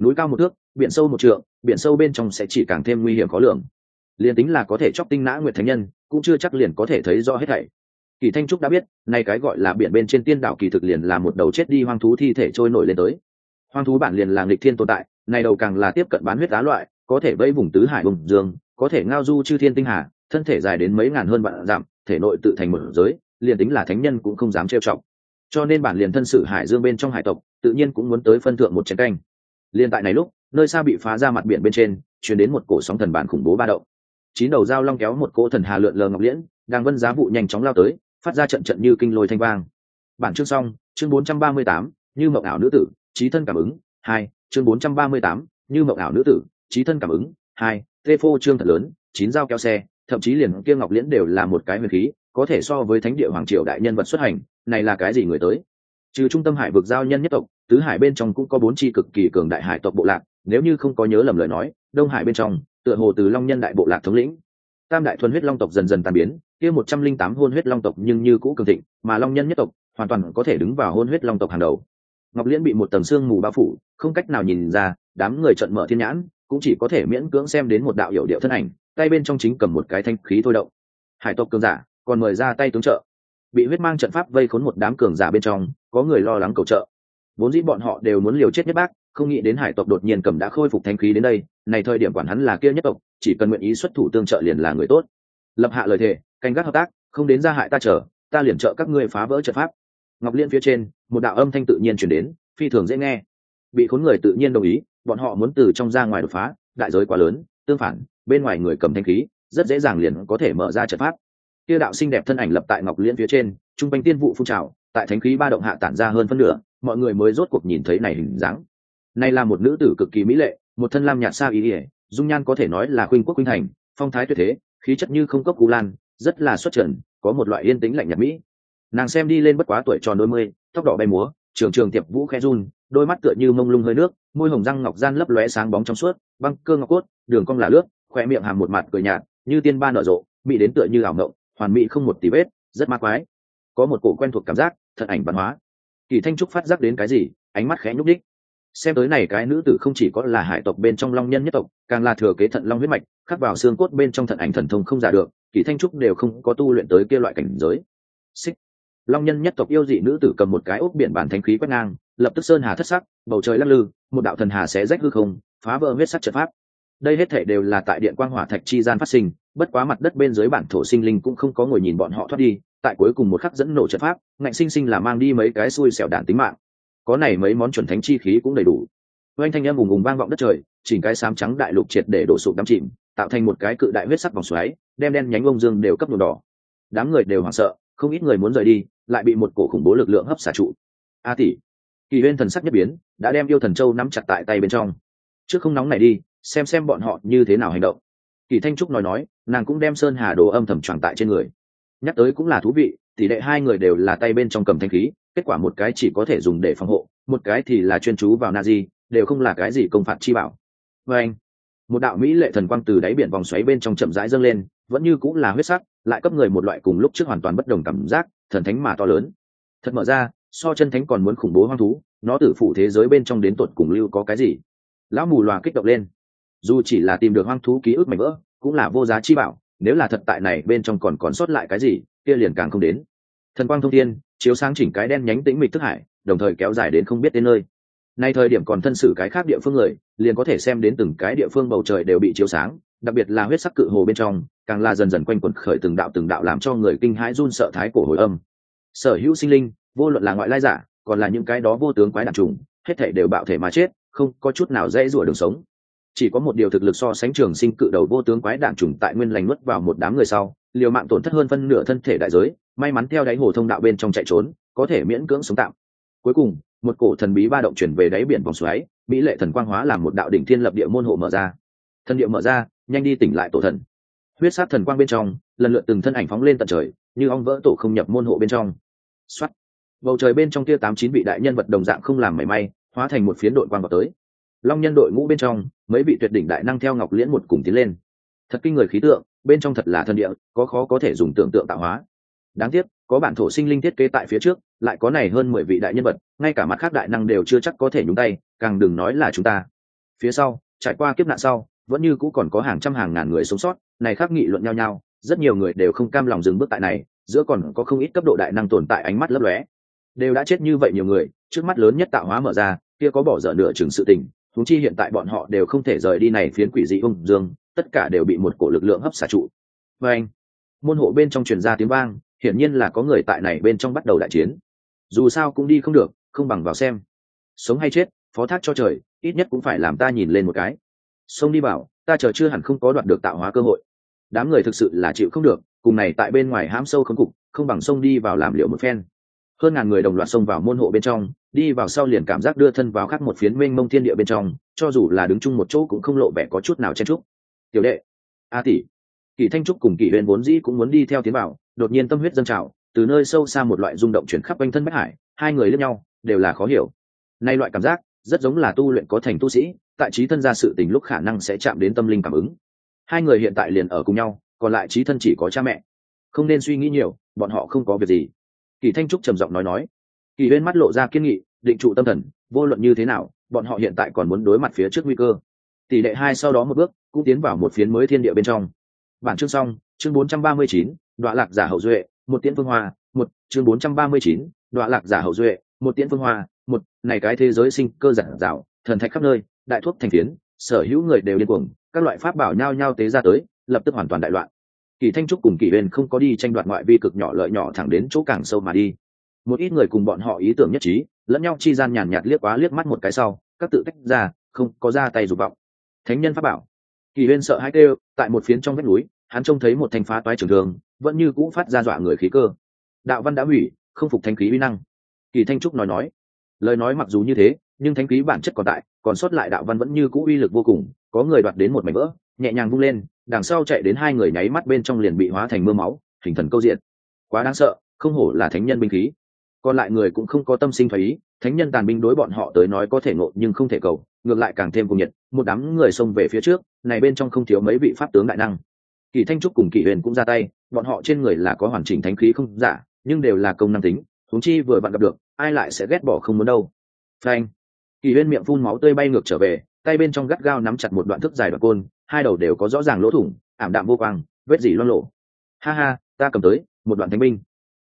Núi cao một thước, biển sâu một trượng, biển sâu bên trong sẽ chỉ càng thêm nguy hiểm khó lường. Liền tính là có thể chóc tinh nã nguyệt thánh nhân, cũng chưa chắc liền có thể thấy rõ hết thảy kỳ thanh trúc đã biết, nay cái gọi là biển bên trên tiên đảo kỳ thực liền là một đầu chết đi hoang thú thi thể trôi nổi lên tới. Hoang thú bản liền là nghịch thiên tồn tại này đầu càng là tiếp cận bán huyết á loại, có thể vây vùng tứ hải vùng dương, có thể ngao du chư thiên tinh hà, thân thể dài đến mấy ngàn hơn vạn dặm, thể nội tự thành một giới, liền tính là thánh nhân cũng không dám trêu chọc. Cho nên bản liền thân sự hải dương bên trong hải tộc, tự nhiên cũng muốn tới phân thượng một chén canh. Liên tại này lúc, nơi xa bị phá ra mặt biển bên trên chuyển đến một cổ sóng thần bản khủng bố ba động. Chín đầu dao long kéo một cỗ thần hà lượn lờ ngọc liễn, đang vân giá vụ nhanh chóng lao tới phát ra trận trận như kinh lôi thanh vang. Bản chương xong chương 438, như mộng ảo nữ tử trí thân cảm ứng hai chương 438, như mộng ảo nữ tử trí thân cảm ứng hai tê phô trương thật lớn chín dao kéo xe thậm chí liền kia ngọc liễn đều là một cái huyền khí có thể so với thánh địa hoàng triều đại nhân vật xuất hành này là cái gì người tới? Trừ trung tâm hải vực giao nhân nhất tộc tứ hải bên trong cũng có bốn chi cực kỳ cường đại hải tộc bộ lạc nếu như không có nhớ lầm lời nói đông hải bên trong tựa hồ từ long nhân đại bộ lạc thống lĩnh tam đại thuần huyết long tộc dần dần tàn biến, kia một trăm linh tám hôn huyết long tộc nhưng như cũ cường thịnh, mà long nhân nhất tộc hoàn toàn có thể đứng vào hôn huyết long tộc hàng đầu. Ngọc liễn bị một tầng xương mù bao phủ, không cách nào nhìn ra, đám người trận mở thiên nhãn, cũng chỉ có thể miễn cưỡng xem đến một đạo hiệu điệu thân ảnh, tay bên trong chính cầm một cái thanh khí thôi động. Hải tộc cường giả còn mời ra tay tướng trợ. Bị huyết mang trận pháp vây khốn một đám cường giả bên trong, có người lo lắng cầu trợ. Vốn dĩ bọn họ đều muốn liều chết nhất bác không nghĩ đến hải tộc đột nhiên cầm đã khôi phục thanh khí đến đây, này thời điểm quản hắn là kia nhất tộc, chỉ cần nguyện ý xuất thủ tương trợ liền là người tốt. Lập hạ lời thề, canh gác hợp tác, không đến gia hại ta chờ, ta liền trợ các ngươi phá vỡ trận pháp. Ngọc liên phía trên, một đạo âm thanh tự nhiên chuyển đến, phi thường dễ nghe. Bị khốn người tự nhiên đồng ý, bọn họ muốn từ trong ra ngoài đột phá, đại giới quá lớn, tương phản, bên ngoài người cầm thanh khí, rất dễ dàng liền có thể mở ra trận pháp. Kia đạo xinh đẹp thân ảnh lập tại ngọc liên phía trên, trung quanh tiên vụ phun trào, tại thánh khí ba động hạ tản ra hơn phân nửa, mọi người mới rốt cuộc nhìn thấy này hình dáng này là một nữ tử cực kỳ mỹ lệ một thân lam nhạt sa ý ỉa dung nhan có thể nói là khuynh quốc khuynh thành phong thái tuyệt thế khí chất như không cốc cú lan rất là xuất trần có một loại yên tĩnh lạnh nhạt mỹ. Nàng xem đi lên bất quá tuổi tròn đôi mươi tóc đỏ bay múa trường trường tiệp vũ khẽ run đôi mắt tựa như mông lung hơi nước môi hồng răng ngọc gian lấp lóe sáng bóng trong suốt băng cơ ngọc cốt đường cong là lướt khóe miệng hàm một mặt cười nhạt như tiên ba nở rộ mỹ đến tựa như ảo mộng, hoàn mỹ không một tí vết rất ma quái. Có một cổ quen thuộc cảm giác thật ảnh văn hóa. Kỳ thanh trúc phát giác đến cái gì ánh mắt khẽ nhúc đích xem tới này cái nữ tử không chỉ có là hải tộc bên trong long nhân nhất tộc, càng là thừa kế thận long huyết mạch, khắc vào xương cốt bên trong thận ảnh thần thông không giả được, kỳ thanh trúc đều không có tu luyện tới kia loại cảnh giới. Xích. Long nhân nhất tộc yêu dị nữ tử cầm một cái ốc biển bản thanh khí quét ngang, lập tức sơn hà thất sắc, bầu trời lắc lư, một đạo thần hà sẽ rách hư không, phá vỡ huyết sắc trận pháp. Đây hết thể đều là tại điện quang hỏa thạch chi gian phát sinh, bất quá mặt đất bên dưới bản thổ sinh linh cũng không có ngồi nhìn bọn họ thoát đi, tại cuối cùng một khắc dẫn nổ trận pháp, ngạnh sinh sinh là mang đi mấy cái xui xẻo đạn tính mạng có này mấy món chuẩn thánh chi khí cũng đầy đủ. Oanh thanh âm ùng ùng vang vọng đất trời, chỉnh cái sám trắng đại lục triệt để đổ sụp đắm chìm, tạo thành một cái cự đại huyết sắc vòng xoáy, đem đen nhánh ông dương đều cấp nhuộm đỏ. Đám người đều hoảng sợ, không ít người muốn rời đi, lại bị một cổ khủng bố lực lượng hấp xả trụ. A tỷ, kỳ huyên thần sắc nhất biến, đã đem yêu thần châu nắm chặt tại tay bên trong. Trước không nóng này đi, xem xem bọn họ như thế nào hành động. Kỳ thanh trúc nói nói, nàng cũng đem sơn hà đồ âm thầm tròn tại trên người. Nhắc tới cũng là thú vị, tỷ lệ hai người đều là tay bên trong cầm thanh khí kết quả một cái chỉ có thể dùng để phòng hộ, một cái thì là chuyên chú vào na di đều không là cái gì công phạt chi bảo. Vê anh, một đạo mỹ lệ thần quang từ đáy biển vòng xoáy bên trong chậm rãi dâng lên, vẫn như cũng là huyết sắc, lại cấp người một loại cùng lúc trước hoàn toàn bất đồng cảm giác, thần thánh mà to lớn. Thật mở ra, so chân thánh còn muốn khủng bố hoang thú, nó tử phụ thế giới bên trong đến tột cùng lưu có cái gì? Lão mù loà kích động lên. Dù chỉ là tìm được hoang thú ký ức mảnh vỡ, cũng là vô giá chi bảo, nếu là thật tại này bên trong còn còn sót lại cái gì, kia liền càng không đến. Thần quang thông thiên chiếu sáng chỉnh cái đen nhánh tĩnh mịch thức hải, đồng thời kéo dài đến không biết đến nơi. Nay thời điểm còn thân xử cái khác địa phương người, liền có thể xem đến từng cái địa phương bầu trời đều bị chiếu sáng, đặc biệt là huyết sắc cự hồ bên trong, càng là dần dần quanh quẩn khởi từng đạo từng đạo làm cho người kinh hãi run sợ thái cổ hồi âm. Sở hữu sinh linh, vô luận là ngoại lai giả, còn là những cái đó vô tướng quái đặc trùng, hết thể đều bạo thể mà chết, không có chút nào dễ rủa đường sống. Chỉ có một điều thực lực so sánh trường sinh cự đầu vô tướng quái đạn trùng tại nguyên lành nuốt vào một đám người sau liều mạng tổn thất hơn phân nửa thân thể đại giới, may mắn theo đáy hồ thông đạo bên trong chạy trốn, có thể miễn cưỡng sống tạm. Cuối cùng, một cổ thần bí ba động chuyển về đáy biển vòng xoáy, mỹ lệ thần quang hóa làm một đạo đỉnh thiên lập địa môn hộ mở ra. Thần địa mở ra, nhanh đi tỉnh lại tổ thần. Huyết sát thần quang bên trong, lần lượt từng thân ảnh phóng lên tận trời, như ong vỡ tổ không nhập môn hộ bên trong. Xuất bầu trời bên trong kia tám chín vị đại nhân vật đồng dạng không làm mảy may, hóa thành một phiến đội quang vào tới. Long nhân đội ngũ bên trong, mấy vị tuyệt đỉnh đại năng theo ngọc liễn một cùng tiến lên. Thật kinh người khí tượng bên trong thật là thân địa, có khó có thể dùng tưởng tượng tạo hóa. Đáng tiếc, có bản thổ sinh linh thiết kế tại phía trước, lại có này hơn mười vị đại nhân vật, ngay cả mặt khác đại năng đều chưa chắc có thể nhúng tay, càng đừng nói là chúng ta. Phía sau, trải qua kiếp nạn sau, vẫn như cũ còn có hàng trăm hàng ngàn người sống sót, này khác nghị luận nhau nhau, rất nhiều người đều không cam lòng dừng bước tại này, giữa còn có không ít cấp độ đại năng tồn tại ánh mắt lấp lóe. Đều đã chết như vậy nhiều người, trước mắt lớn nhất tạo hóa mở ra, kia có bỏ dở nửa chừng sự tình thúng chi hiện tại bọn họ đều không thể rời đi này phiến quỷ dị ung dương tất cả đều bị một cổ lực lượng hấp xả trụ. Và anh, môn hộ bên trong truyền ra tiếng vang, hiển nhiên là có người tại này bên trong bắt đầu đại chiến. Dù sao cũng đi không được, không bằng vào xem. Sống hay chết, phó thác cho trời, ít nhất cũng phải làm ta nhìn lên một cái. Sông đi bảo, ta chờ chưa hẳn không có đoạt được tạo hóa cơ hội. Đám người thực sự là chịu không được, cùng này tại bên ngoài hãm sâu không cục, không bằng sông đi vào làm liệu một phen. Hơn ngàn người đồng loạt xông vào môn hộ bên trong, đi vào sau liền cảm giác đưa thân vào khắc một phiến mênh mông thiên địa bên trong, cho dù là đứng chung một chỗ cũng không lộ vẻ có chút nào chen trúc tiểu đệ. A tỷ. Kỳ thanh trúc cùng kỳ huyền vốn dĩ cũng muốn đi theo tiến bảo đột nhiên tâm huyết dâng trào, từ nơi sâu xa một loại rung động chuyển khắp quanh thân bách hải, hai người lẫn nhau, đều là khó hiểu. Nay loại cảm giác, rất giống là tu luyện có thành tu sĩ, tại trí thân ra sự tình lúc khả năng sẽ chạm đến tâm linh cảm ứng. Hai người hiện tại liền ở cùng nhau, còn lại trí thân chỉ có cha mẹ. Không nên suy nghĩ nhiều, bọn họ không có việc gì. Kỳ thanh trúc trầm giọng nói nói. Kỳ huyên mắt lộ ra kiên nghị, định trụ tâm thần, vô luận như thế nào, bọn họ hiện tại còn muốn đối mặt phía trước nguy cơ tỷ lệ hai sau đó một bước, cũng tiến vào một phiến mới thiên địa bên trong. Bản chương xong, chương bốn trăm ba mươi chín đoạn lạc giả hậu duệ, một tiễn phương hoa, một, chương bốn trăm ba mươi chín đoạn lạc giả hậu duệ, một tiễn phương hoa, một, này cái thế giới sinh cơ giản dạo, thần thạch khắp nơi, đại thuốc thành phiến, sở hữu người đều điên cuồng, các loại pháp bảo nhao nhao tế ra tới, lập tức hoàn toàn đại loạn. Kỳ thanh trúc cùng kỳ bên không có đi tranh đoạt ngoại vi cực nhỏ lợi nhỏ thẳng đến chỗ càng sâu mà đi. Một ít người cùng bọn họ ý tưởng nhất trí, lẫn nhau chi gian nhàn nhạt liếc quá liếc mắt một cái sau, các tự tách ra, không có ra tay dục vọng thánh nhân pháp bảo. Kỳ huyên sợ hai kêu, tại một phiến trong vách núi, hắn trông thấy một thanh phá toái trường thường vẫn như cũ phát ra dọa người khí cơ. Đạo văn đã hủy, không phục thanh khí uy năng. Kỳ thanh trúc nói nói. Lời nói mặc dù như thế, nhưng thanh khí bản chất còn tại, còn sót lại đạo văn vẫn như cũ uy lực vô cùng, có người đoạt đến một mảnh vỡ, nhẹ nhàng vung lên, đằng sau chạy đến hai người nháy mắt bên trong liền bị hóa thành mưa máu, hình thần câu diện. Quá đáng sợ, không hổ là thánh nhân binh khí. Còn lại người cũng không có tâm sinh thoái ý, thánh nhân tàn binh đối bọn họ tới nói có thể ngộ nhưng không thể cầu, ngược lại càng thêm cùng nhiệt một đám người xông về phía trước, này bên trong không thiếu mấy vị pháp tướng đại năng. Kỳ thanh trúc cùng kỳ huyền cũng ra tay, bọn họ trên người là có hoàn chỉnh thánh khí không giả dạ, nhưng đều là công năng tính, huống chi vừa bạn gặp được, ai lại sẽ ghét bỏ không muốn đâu. Phanh. Kỳ huyên miệng phun máu tươi bay ngược trở về, tay bên trong gắt gao nắm chặt một đoạn thức dài đoạn côn, hai đầu đều có rõ ràng lỗ thủng, ảm đạm vô quang, vết dỉ loan lộ ha ha, ta cầm tới, một đoạn thánh binh.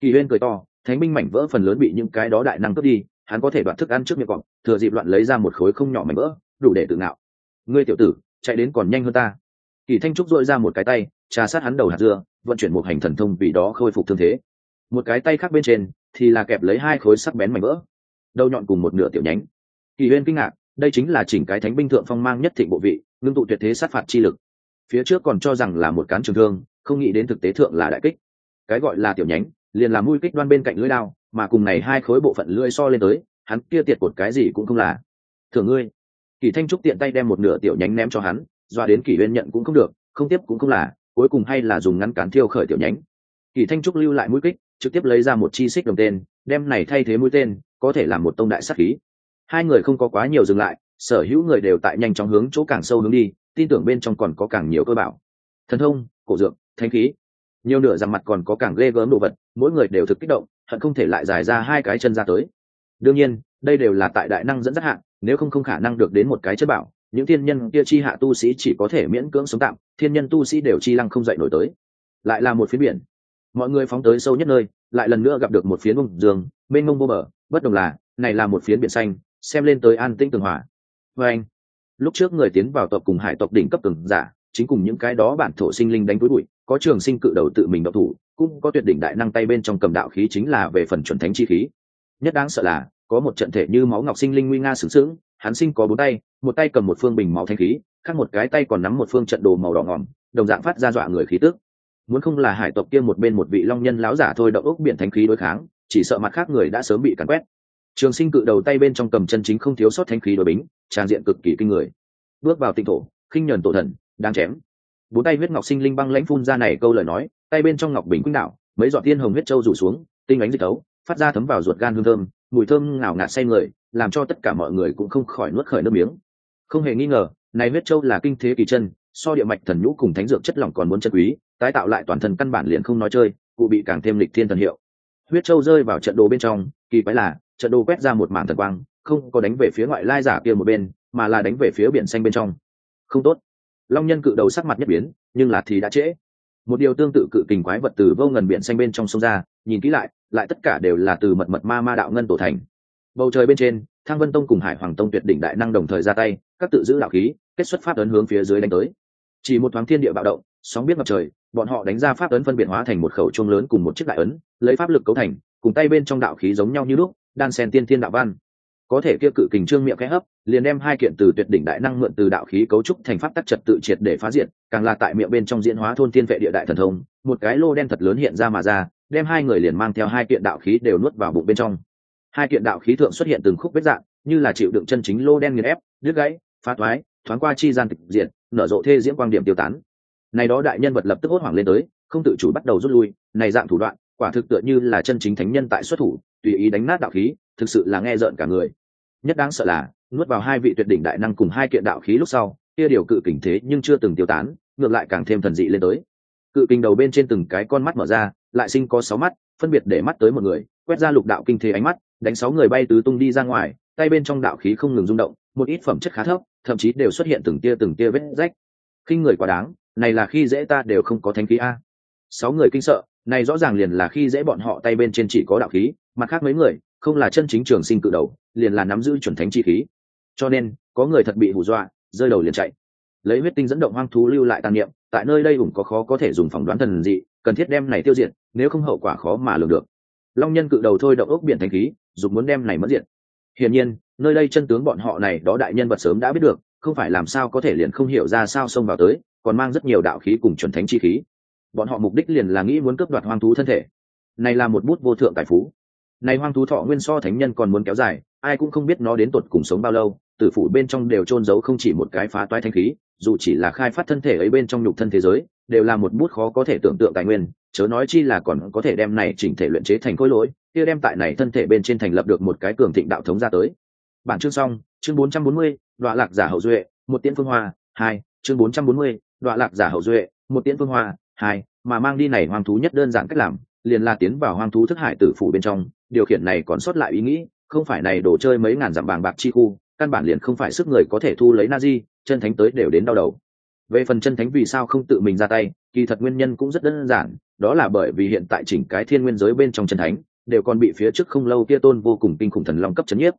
Kỳ huyên cười to, thánh binh mảnh vỡ phần lớn bị những cái đó đại năng cướp đi, hắn có thể đoạn thức ăn trước miệng cọp, thừa dịp loạn lấy ra một khối không nhỏ mảnh vỡ, đủ để tự ngạo ngươi tiểu tử, chạy đến còn nhanh hơn ta. Kỳ thanh trúc dội ra một cái tay, trà sát hắn đầu hạt dưa, vận chuyển một hành thần thông vì đó khôi phục thương thế. Một cái tay khác bên trên thì là kẹp lấy hai khối sắc bén mảnh vỡ. Đầu nhọn cùng một nửa tiểu nhánh. Kỳ huyên kinh ngạc, đây chính là chỉnh cái thánh binh thượng phong mang nhất thịnh bộ vị, ngưng tụ tuyệt thế sát phạt chi lực. Phía trước còn cho rằng là một cán trường thương, không nghĩ đến thực tế thượng là đại kích. Cái gọi là tiểu nhánh, liền là mũi kích đoan bên cạnh lưỡi lao mà cùng này hai khối bộ phận lưỡi so lên tới, hắn kia tiệt cột cái gì cũng không là. Thường ngươi kỳ thanh trúc tiện tay đem một nửa tiểu nhánh ném cho hắn, doa đến kỳ huyên nhận cũng không được, không tiếp cũng không là, cuối cùng hay là dùng ngăn cán thiêu khởi tiểu nhánh. Kỳ thanh trúc lưu lại mũi kích, trực tiếp lấy ra một chi xích đồng tên, đem này thay thế mũi tên, có thể làm một tông đại sát khí. Hai người không có quá nhiều dừng lại, sở hữu người đều tại nhanh chóng hướng chỗ càng sâu hướng đi, tin tưởng bên trong còn có càng nhiều cơ bảo. Thần thông, cổ dược thanh khí. Nhiều nửa rằng mặt còn có càng ghê gớm đồ vật, mỗi người đều thực kích động, hận không thể lại dài ra hai cái chân ra tới. Đương nhiên, đây đều là tại đại năng dẫn dắt hạn nếu không không khả năng được đến một cái chất bảo, những thiên nhân kia chi hạ tu sĩ chỉ có thể miễn cưỡng sống tạm, thiên nhân tu sĩ đều chi lăng không dậy nổi tới. Lại là một phiến biển. Mọi người phóng tới sâu nhất nơi, lại lần nữa gặp được một phiến bông dương, mênh mông vô bờ, bất đồng là, này là một phiến biển xanh, xem lên tới an tĩnh tường hòa. Vê anh, lúc trước người tiến vào tộc cùng hải tộc đỉnh cấp tường giả, chính cùng những cái đó bản thổ sinh linh đánh túi bụi, có trường sinh cự đầu tự mình độc thủ, cũng có tuyệt đỉnh đại năng tay bên trong cầm đạo khí chính là về phần chuẩn thánh chi khí nhất đáng sợ là, có một trận thể như máu ngọc sinh linh nguy nga sướng sướng hắn sinh có bốn tay, một tay cầm một phương bình máu thanh khí, khác một cái tay còn nắm một phương trận đồ màu đỏ ngỏm, đồng dạng phát ra dọa người khí tức. Muốn không là hải tộc kia một bên một vị long nhân láo giả thôi động ốc biển thánh khí đối kháng, chỉ sợ mặt khác người đã sớm bị cắn quét. Trường sinh cự đầu tay bên trong cầm chân chính không thiếu sót thánh khí đối bính, tràn diện cực kỳ kinh người. Bước vào tinh thổ, khinh nhẫn tổ thần, đang chém. Bốn tay huyết ngọc sinh linh băng lãnh phun ra này câu lời nói, tay bên trong ngọc bình quýnh đạo, mấy giọt tiên hồng huyết châu rủ xuống, tinh ánh dịch tấu phát ra thấm vào ruột gan hương thơm, mùi thơm ngào ngạt say người, làm cho tất cả mọi người cũng không khỏi nuốt khởi nước miếng. Không hề nghi ngờ, này huyết châu là kinh thế kỳ chân, so địa mạch thần nhũ cùng thánh dược chất lỏng còn muốn chân quý, tái tạo lại toàn thân căn bản liền không nói chơi, cụ bị càng thêm lịch thiên thần hiệu. Huyết châu rơi vào trận đồ bên trong, kỳ quái là, trận đồ quét ra một mảng thần quang, không có đánh về phía ngoại lai giả kia một bên, mà là đánh về phía biển xanh bên trong. Không tốt. Long nhân cự đầu sắc mặt nhất biến, nhưng là thì đã trễ một điều tương tự cự kình quái vật từ vô ngần biển xanh bên trong sông ra, nhìn kỹ lại lại tất cả đều là từ mật mật ma ma đạo ngân tổ thành. Bầu trời bên trên, thang vân tông cùng hải hoàng tông tuyệt đỉnh đại năng đồng thời ra tay, các tự giữ đạo khí, kết xuất pháp ấn hướng phía dưới đánh tới. Chỉ một thoáng thiên địa bạo động, sóng biết ngập trời, bọn họ đánh ra pháp ấn phân biệt hóa thành một khẩu chuông lớn cùng một chiếc đại ấn, lấy pháp lực cấu thành, cùng tay bên trong đạo khí giống nhau như lúc, đan sen tiên thiên đạo văn có thể kia cự kình trương miệng khẽ hấp, liền đem hai kiện từ tuyệt đỉnh đại năng mượn từ đạo khí cấu trúc thành pháp tắc trật tự triệt để phá diện càng là tại miệng bên trong diễn hóa thôn thiên vệ địa đại thần thông, một cái lô đen thật lớn hiện ra mà ra, đem hai người liền mang theo hai kiện đạo khí đều nuốt vào bụng bên trong. Hai kiện đạo khí thượng xuất hiện từng khúc vết dạng, như là chịu đựng chân chính lô đen nghiền ép, đứt gãy, phá thoái thoáng qua chi gian tịch diện nở rộ thê diễm quang điểm tiêu tán. Này đó đại nhân vật lập tức hốt hoảng lên tới, không tự chủ bắt đầu rút lui, này dạng thủ đoạn, quả thực tựa như là chân chính thánh nhân tại xuất thủ, tùy ý đánh nát đạo khí, thực sự là nghe rợn cả người nhất đáng sợ là, nuốt vào hai vị tuyệt đỉnh đại năng cùng hai kiện đạo khí lúc sau, kia điều cự kình thế nhưng chưa từng tiêu tán, ngược lại càng thêm thần dị lên tới. Cự kình đầu bên trên từng cái con mắt mở ra, lại sinh có sáu mắt, phân biệt để mắt tới một người, quét ra lục đạo kinh thế ánh mắt, đánh sáu người bay tứ tung đi ra ngoài, tay bên trong đạo khí không ngừng rung động, một ít phẩm chất khá thấp, thậm chí đều xuất hiện từng tia từng tia vết rách. Khi người quá đáng, này là khi dễ ta đều không có thánh khí a. Sáu người kinh sợ, này rõ ràng liền là khi dễ bọn họ tay bên trên chỉ có đạo khí, mặt khác mấy người không là chân chính trường sinh cự đầu, liền là nắm giữ chuẩn thánh chi khí. Cho nên, có người thật bị hù dọa, rơi đầu liền chạy. Lấy huyết tinh dẫn động hoang thú lưu lại tàn niệm, tại nơi đây cũng có khó có thể dùng phỏng đoán thần dị, cần thiết đem này tiêu diệt, nếu không hậu quả khó mà lường được. Long nhân cự đầu thôi động ốc biển thanh khí, dùng muốn đem này mất diện hiển nhiên, nơi đây chân tướng bọn họ này đó đại nhân vật sớm đã biết được, không phải làm sao có thể liền không hiểu ra sao xông vào tới, còn mang rất nhiều đạo khí cùng chuẩn thánh chi khí. Bọn họ mục đích liền là nghĩ muốn cướp đoạt hoang thú thân thể. Này là một bút vô thượng tài phú này hoang thú thọ nguyên so thánh nhân còn muốn kéo dài ai cũng không biết nó đến tột cùng sống bao lâu tử phủ bên trong đều trôn giấu không chỉ một cái phá toái thanh khí dù chỉ là khai phát thân thể ấy bên trong nhục thân thế giới đều là một bút khó có thể tưởng tượng tài nguyên chớ nói chi là còn có thể đem này chỉnh thể luyện chế thành khối lỗi kia đem tại này thân thể bên trên thành lập được một cái cường thịnh đạo thống ra tới. Bản chương xong chương 440, đoạ lạc giả hậu duệ một tiễn phương hoa hai chương 440, đoạ lạc giả hậu duệ một tiễn phương hoa hai mà mang đi này hoang thú nhất đơn giản cách làm liền là tiến vào hoang thú thức hải tử phủ bên trong, điều khiển này còn sót lại ý nghĩ, không phải này đồ chơi mấy ngàn dặm bàng bạc chi khu, căn bản liền không phải sức người có thể thu lấy na di chân thánh tới đều đến đau đầu. Về phần chân thánh vì sao không tự mình ra tay, kỳ thật nguyên nhân cũng rất đơn giản, đó là bởi vì hiện tại chỉnh cái thiên nguyên giới bên trong chân thánh, đều còn bị phía trước không lâu kia tôn vô cùng kinh khủng thần long cấp chấn nhiếp.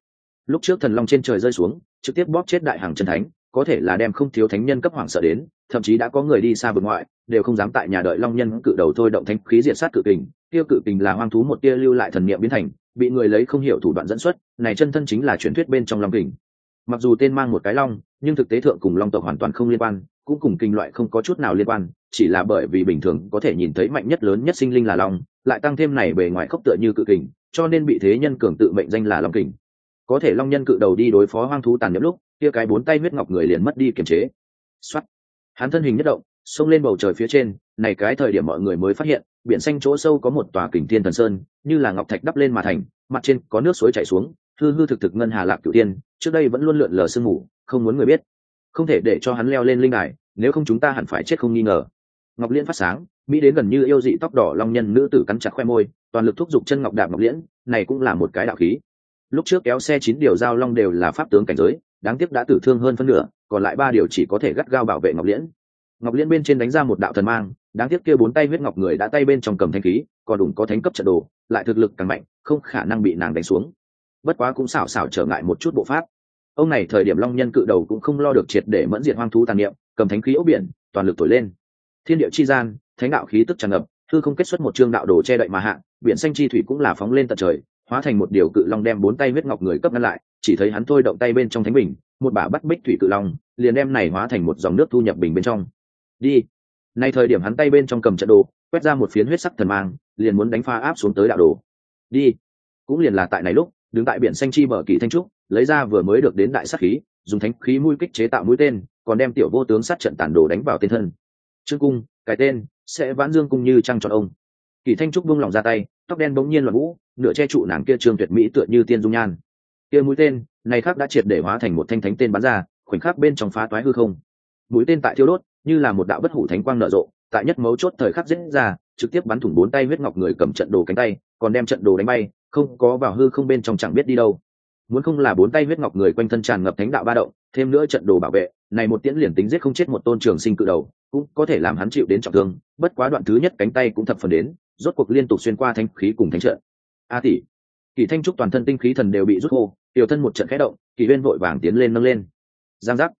Lúc trước thần long trên trời rơi xuống, trực tiếp bóp chết đại hàng chân thánh có thể là đem không thiếu thánh nhân cấp hoàng sợ đến, thậm chí đã có người đi xa vượt ngoại, đều không dám tại nhà đợi long nhân cự đầu thôi động thánh khí diệt sát cự kình, tiêu cự kình là hoang thú một tia lưu lại thần niệm biến thành, bị người lấy không hiểu thủ đoạn dẫn xuất, này chân thân chính là truyền thuyết bên trong long kình. Mặc dù tên mang một cái long, nhưng thực tế thượng cùng long tộc hoàn toàn không liên quan, cũng cùng kinh loại không có chút nào liên quan, chỉ là bởi vì bình thường có thể nhìn thấy mạnh nhất lớn nhất sinh linh là long, lại tăng thêm này bề ngoài khốc tựa như cự kình, cho nên bị thế nhân cường tự mệnh danh là long kình. Có thể long nhân cự đầu đi đối phó hoang thú tàn nhẫn lúc kia cái bốn tay huyết ngọc người liền mất đi kiềm chế. Xuất hắn thân hình nhất động, xông lên bầu trời phía trên, này cái thời điểm mọi người mới phát hiện, biển xanh chỗ sâu có một tòa kình thiên thần sơn, như là ngọc thạch đắp lên mà thành, mặt trên có nước suối chảy xuống, hư hư thực thực ngân hà lạc cửu tiên trước đây vẫn luôn lượn lờ sương mù, không muốn người biết. Không thể để cho hắn leo lên linh đài, nếu không chúng ta hẳn phải chết không nghi ngờ. Ngọc liên phát sáng, mỹ đến gần như yêu dị tóc đỏ long nhân nữ tử cắn chặt khoe môi, toàn lực thúc giục chân ngọc đạp ngọc liễn, này cũng là một cái đạo khí. Lúc trước kéo xe chín điều giao long đều là pháp tướng cảnh giới đáng tiếc đã tử thương hơn phân nửa, còn lại ba điều chỉ có thể gắt gao bảo vệ ngọc liễn. Ngọc liễn bên trên đánh ra một đạo thần mang, đáng tiếc kia bốn tay huyết ngọc người đã tay bên trong cầm thanh khí, còn đủ có thánh cấp trận đồ, lại thực lực càng mạnh, không khả năng bị nàng đánh xuống. Bất quá cũng xảo xảo trở ngại một chút bộ pháp. Ông này thời điểm long nhân cự đầu cũng không lo được triệt để mẫn diệt hoang thú tàn niệm, cầm thánh khí ốc biển, toàn lực thổi lên. Thiên địa chi gian, thánh đạo khí tức tràn ngập thư không kết xuất một chương đạo đồ che đậy mà hạ, biển xanh chi thủy cũng là phóng lên tận trời, hóa thành một điều cự long đem bốn tay huyết ngọc người cấp ngăn lại chỉ thấy hắn thôi động tay bên trong thánh bình, một bả bắt bích thủy cự long, liền đem này hóa thành một dòng nước thu nhập bình bên trong. Đi. Nay thời điểm hắn tay bên trong cầm trận đồ, quét ra một phiến huyết sắc thần mang, liền muốn đánh pha áp xuống tới đạo đồ. Đi. Cũng liền là tại này lúc, đứng tại biển xanh chi bờ kỳ thanh trúc, lấy ra vừa mới được đến đại sắc khí, dùng thánh khí mũi kích chế tạo mũi tên, còn đem tiểu vô tướng sát trận tản đồ đánh vào tên thân. Trương cung, cái tên, sẽ vãn dương cung như trăng trọn ông. Kỳ thanh trúc buông lỏng ra tay, tóc đen bỗng nhiên loạn vũ, nửa che trụ nàng kia trương tuyệt mỹ tựa như tiên dung nhan kia mũi tên, này khác đã triệt để hóa thành một thanh thánh tên bắn ra, khoảnh khắc bên trong phá toái hư không. Mũi tên tại thiêu đốt, như là một đạo bất hủ thánh quang nở rộ, tại nhất mấu chốt thời khắc diễn ra, trực tiếp bắn thủng bốn tay huyết ngọc người cầm trận đồ cánh tay, còn đem trận đồ đánh bay, không có vào hư không bên trong chẳng biết đi đâu. Muốn không là bốn tay huyết ngọc người quanh thân tràn ngập thánh đạo ba động, thêm nữa trận đồ bảo vệ, này một tiễn liền tính giết không chết một tôn trường sinh cự đầu, cũng có thể làm hắn chịu đến trọng thương, bất quá đoạn thứ nhất cánh tay cũng thập phần đến, rốt cuộc liên tục xuyên qua thanh khí cùng thánh trận. A tỷ kỳ thanh trúc toàn thân tinh khí thần đều bị rút khô, tiểu thân một trận khẽ động, kỳ huyên vội vàng tiến lên nâng lên. Giang giác.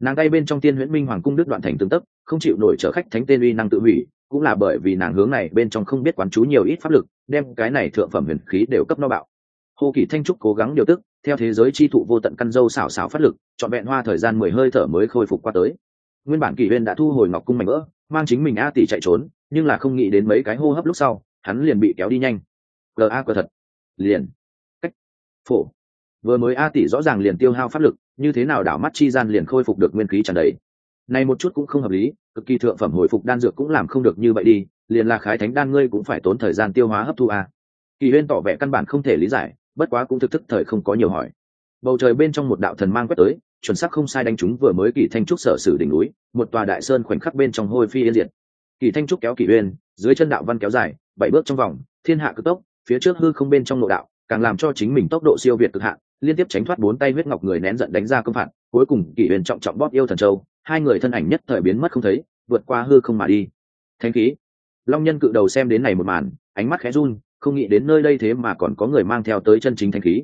Nàng tay bên trong tiên huyễn minh hoàng cung đức đoạn thành tương tấc không chịu nổi trở khách thánh tên uy năng tự hủy, cũng là bởi vì nàng hướng này bên trong không biết quán chú nhiều ít pháp lực, đem cái này thượng phẩm huyền khí đều cấp no bạo. Hồ kỳ thanh trúc cố gắng điều tức, theo thế giới chi thụ vô tận căn dâu xảo xảo phát lực, trọn vẹn hoa thời gian mười hơi thở mới khôi phục qua tới. Nguyên bản kỳ huyên đã thu hồi ngọc cung mảnh vỡ, mang chính mình a tỷ chạy trốn, nhưng là không nghĩ đến mấy cái hô hấp lúc sau, hắn liền bị kéo đi nhanh. Gờ a cờ thật liền. Cách. Phổ. Vừa mới a tỷ rõ ràng liền tiêu hao pháp lực, như thế nào đảo mắt chi gian liền khôi phục được nguyên khí tràn đầy. Này một chút cũng không hợp lý, cực kỳ thượng phẩm hồi phục đan dược cũng làm không được như vậy đi, liền là khái thánh đan ngươi cũng phải tốn thời gian tiêu hóa hấp thu a. Kỳ huyên tỏ vẻ căn bản không thể lý giải, bất quá cũng thực thức thời không có nhiều hỏi. Bầu trời bên trong một đạo thần mang quét tới, chuẩn xác không sai đánh chúng vừa mới kỳ thanh trúc sở sử đỉnh núi, một tòa đại sơn khoảnh khắc bên trong hôi phi yên diệt. Kỳ thanh trúc kéo kỳ uyên dưới chân đạo văn kéo dài, bảy bước trong vòng, thiên hạ cực tốc phía trước hư không bên trong nội đạo, càng làm cho chính mình tốc độ siêu việt cực hạn, liên tiếp tránh thoát bốn tay huyết ngọc người nén giận đánh ra công phạt, cuối cùng kỷ huyền trọng trọng bóp yêu thần châu, hai người thân ảnh nhất thời biến mất không thấy, vượt qua hư không mà đi. Thanh khí. Long nhân cự đầu xem đến này một màn, ánh mắt khẽ run, không nghĩ đến nơi đây thế mà còn có người mang theo tới chân chính thanh khí.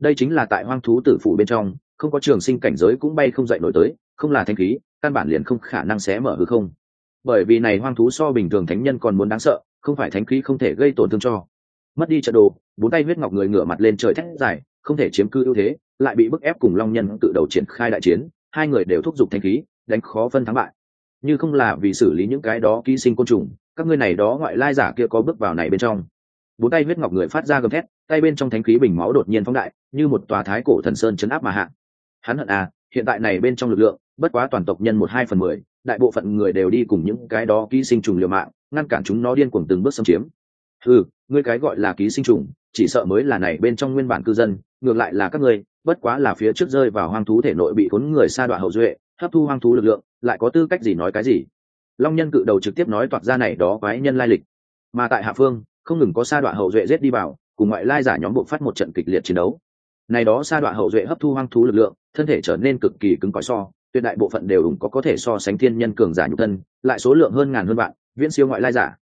Đây chính là tại hoang thú tử phủ bên trong, không có trường sinh cảnh giới cũng bay không dậy nổi tới, không là thanh khí, căn bản liền không khả năng xé mở hư không. Bởi vì này hoang thú so bình thường thánh nhân còn muốn đáng sợ, không phải thánh khí không thể gây tổn thương cho mất đi trận đồ, bốn tay huyết ngọc người ngửa mặt lên trời thét dài, không thể chiếm cư ưu thế, lại bị bức ép cùng long nhân tự đầu triển khai đại chiến, hai người đều thúc giục thanh khí, đánh khó phân thắng bại. Như không là vì xử lý những cái đó ký sinh côn trùng, các ngươi này đó ngoại lai giả kia có bước vào này bên trong. Bốn tay huyết ngọc người phát ra gầm thét, tay bên trong thánh khí bình máu đột nhiên phóng đại, như một tòa thái cổ thần sơn chấn áp mà hạ. Hắn hận à hiện tại này bên trong lực lượng, bất quá toàn tộc nhân một hai phần mười, đại bộ phận người đều đi cùng những cái đó ký sinh trùng liều mạng, ngăn cản chúng nó điên cuồng từng bước xâm chiếm ừ ngươi cái gọi là ký sinh trùng, chỉ sợ mới là này bên trong nguyên bản cư dân, ngược lại là các ngươi, bất quá là phía trước rơi vào hoang thú thể nội bị cuốn người xa đoạn hậu duệ, hấp thu hoang thú lực lượng, lại có tư cách gì nói cái gì? Long nhân cự đầu trực tiếp nói toạc ra này đó quái nhân lai lịch. Mà tại hạ phương, không ngừng có sa đoạn hậu duệ giết đi vào, cùng ngoại lai giả nhóm bộ phát một trận kịch liệt chiến đấu. Này đó sa đoạn hậu duệ hấp thu hoang thú lực lượng, thân thể trở nên cực kỳ cứng cỏi so, tuyệt đại bộ phận đều đủ có có thể so sánh thiên nhân cường giả nhục thân, lại số lượng hơn ngàn hơn vạn, viễn siêu ngoại lai giả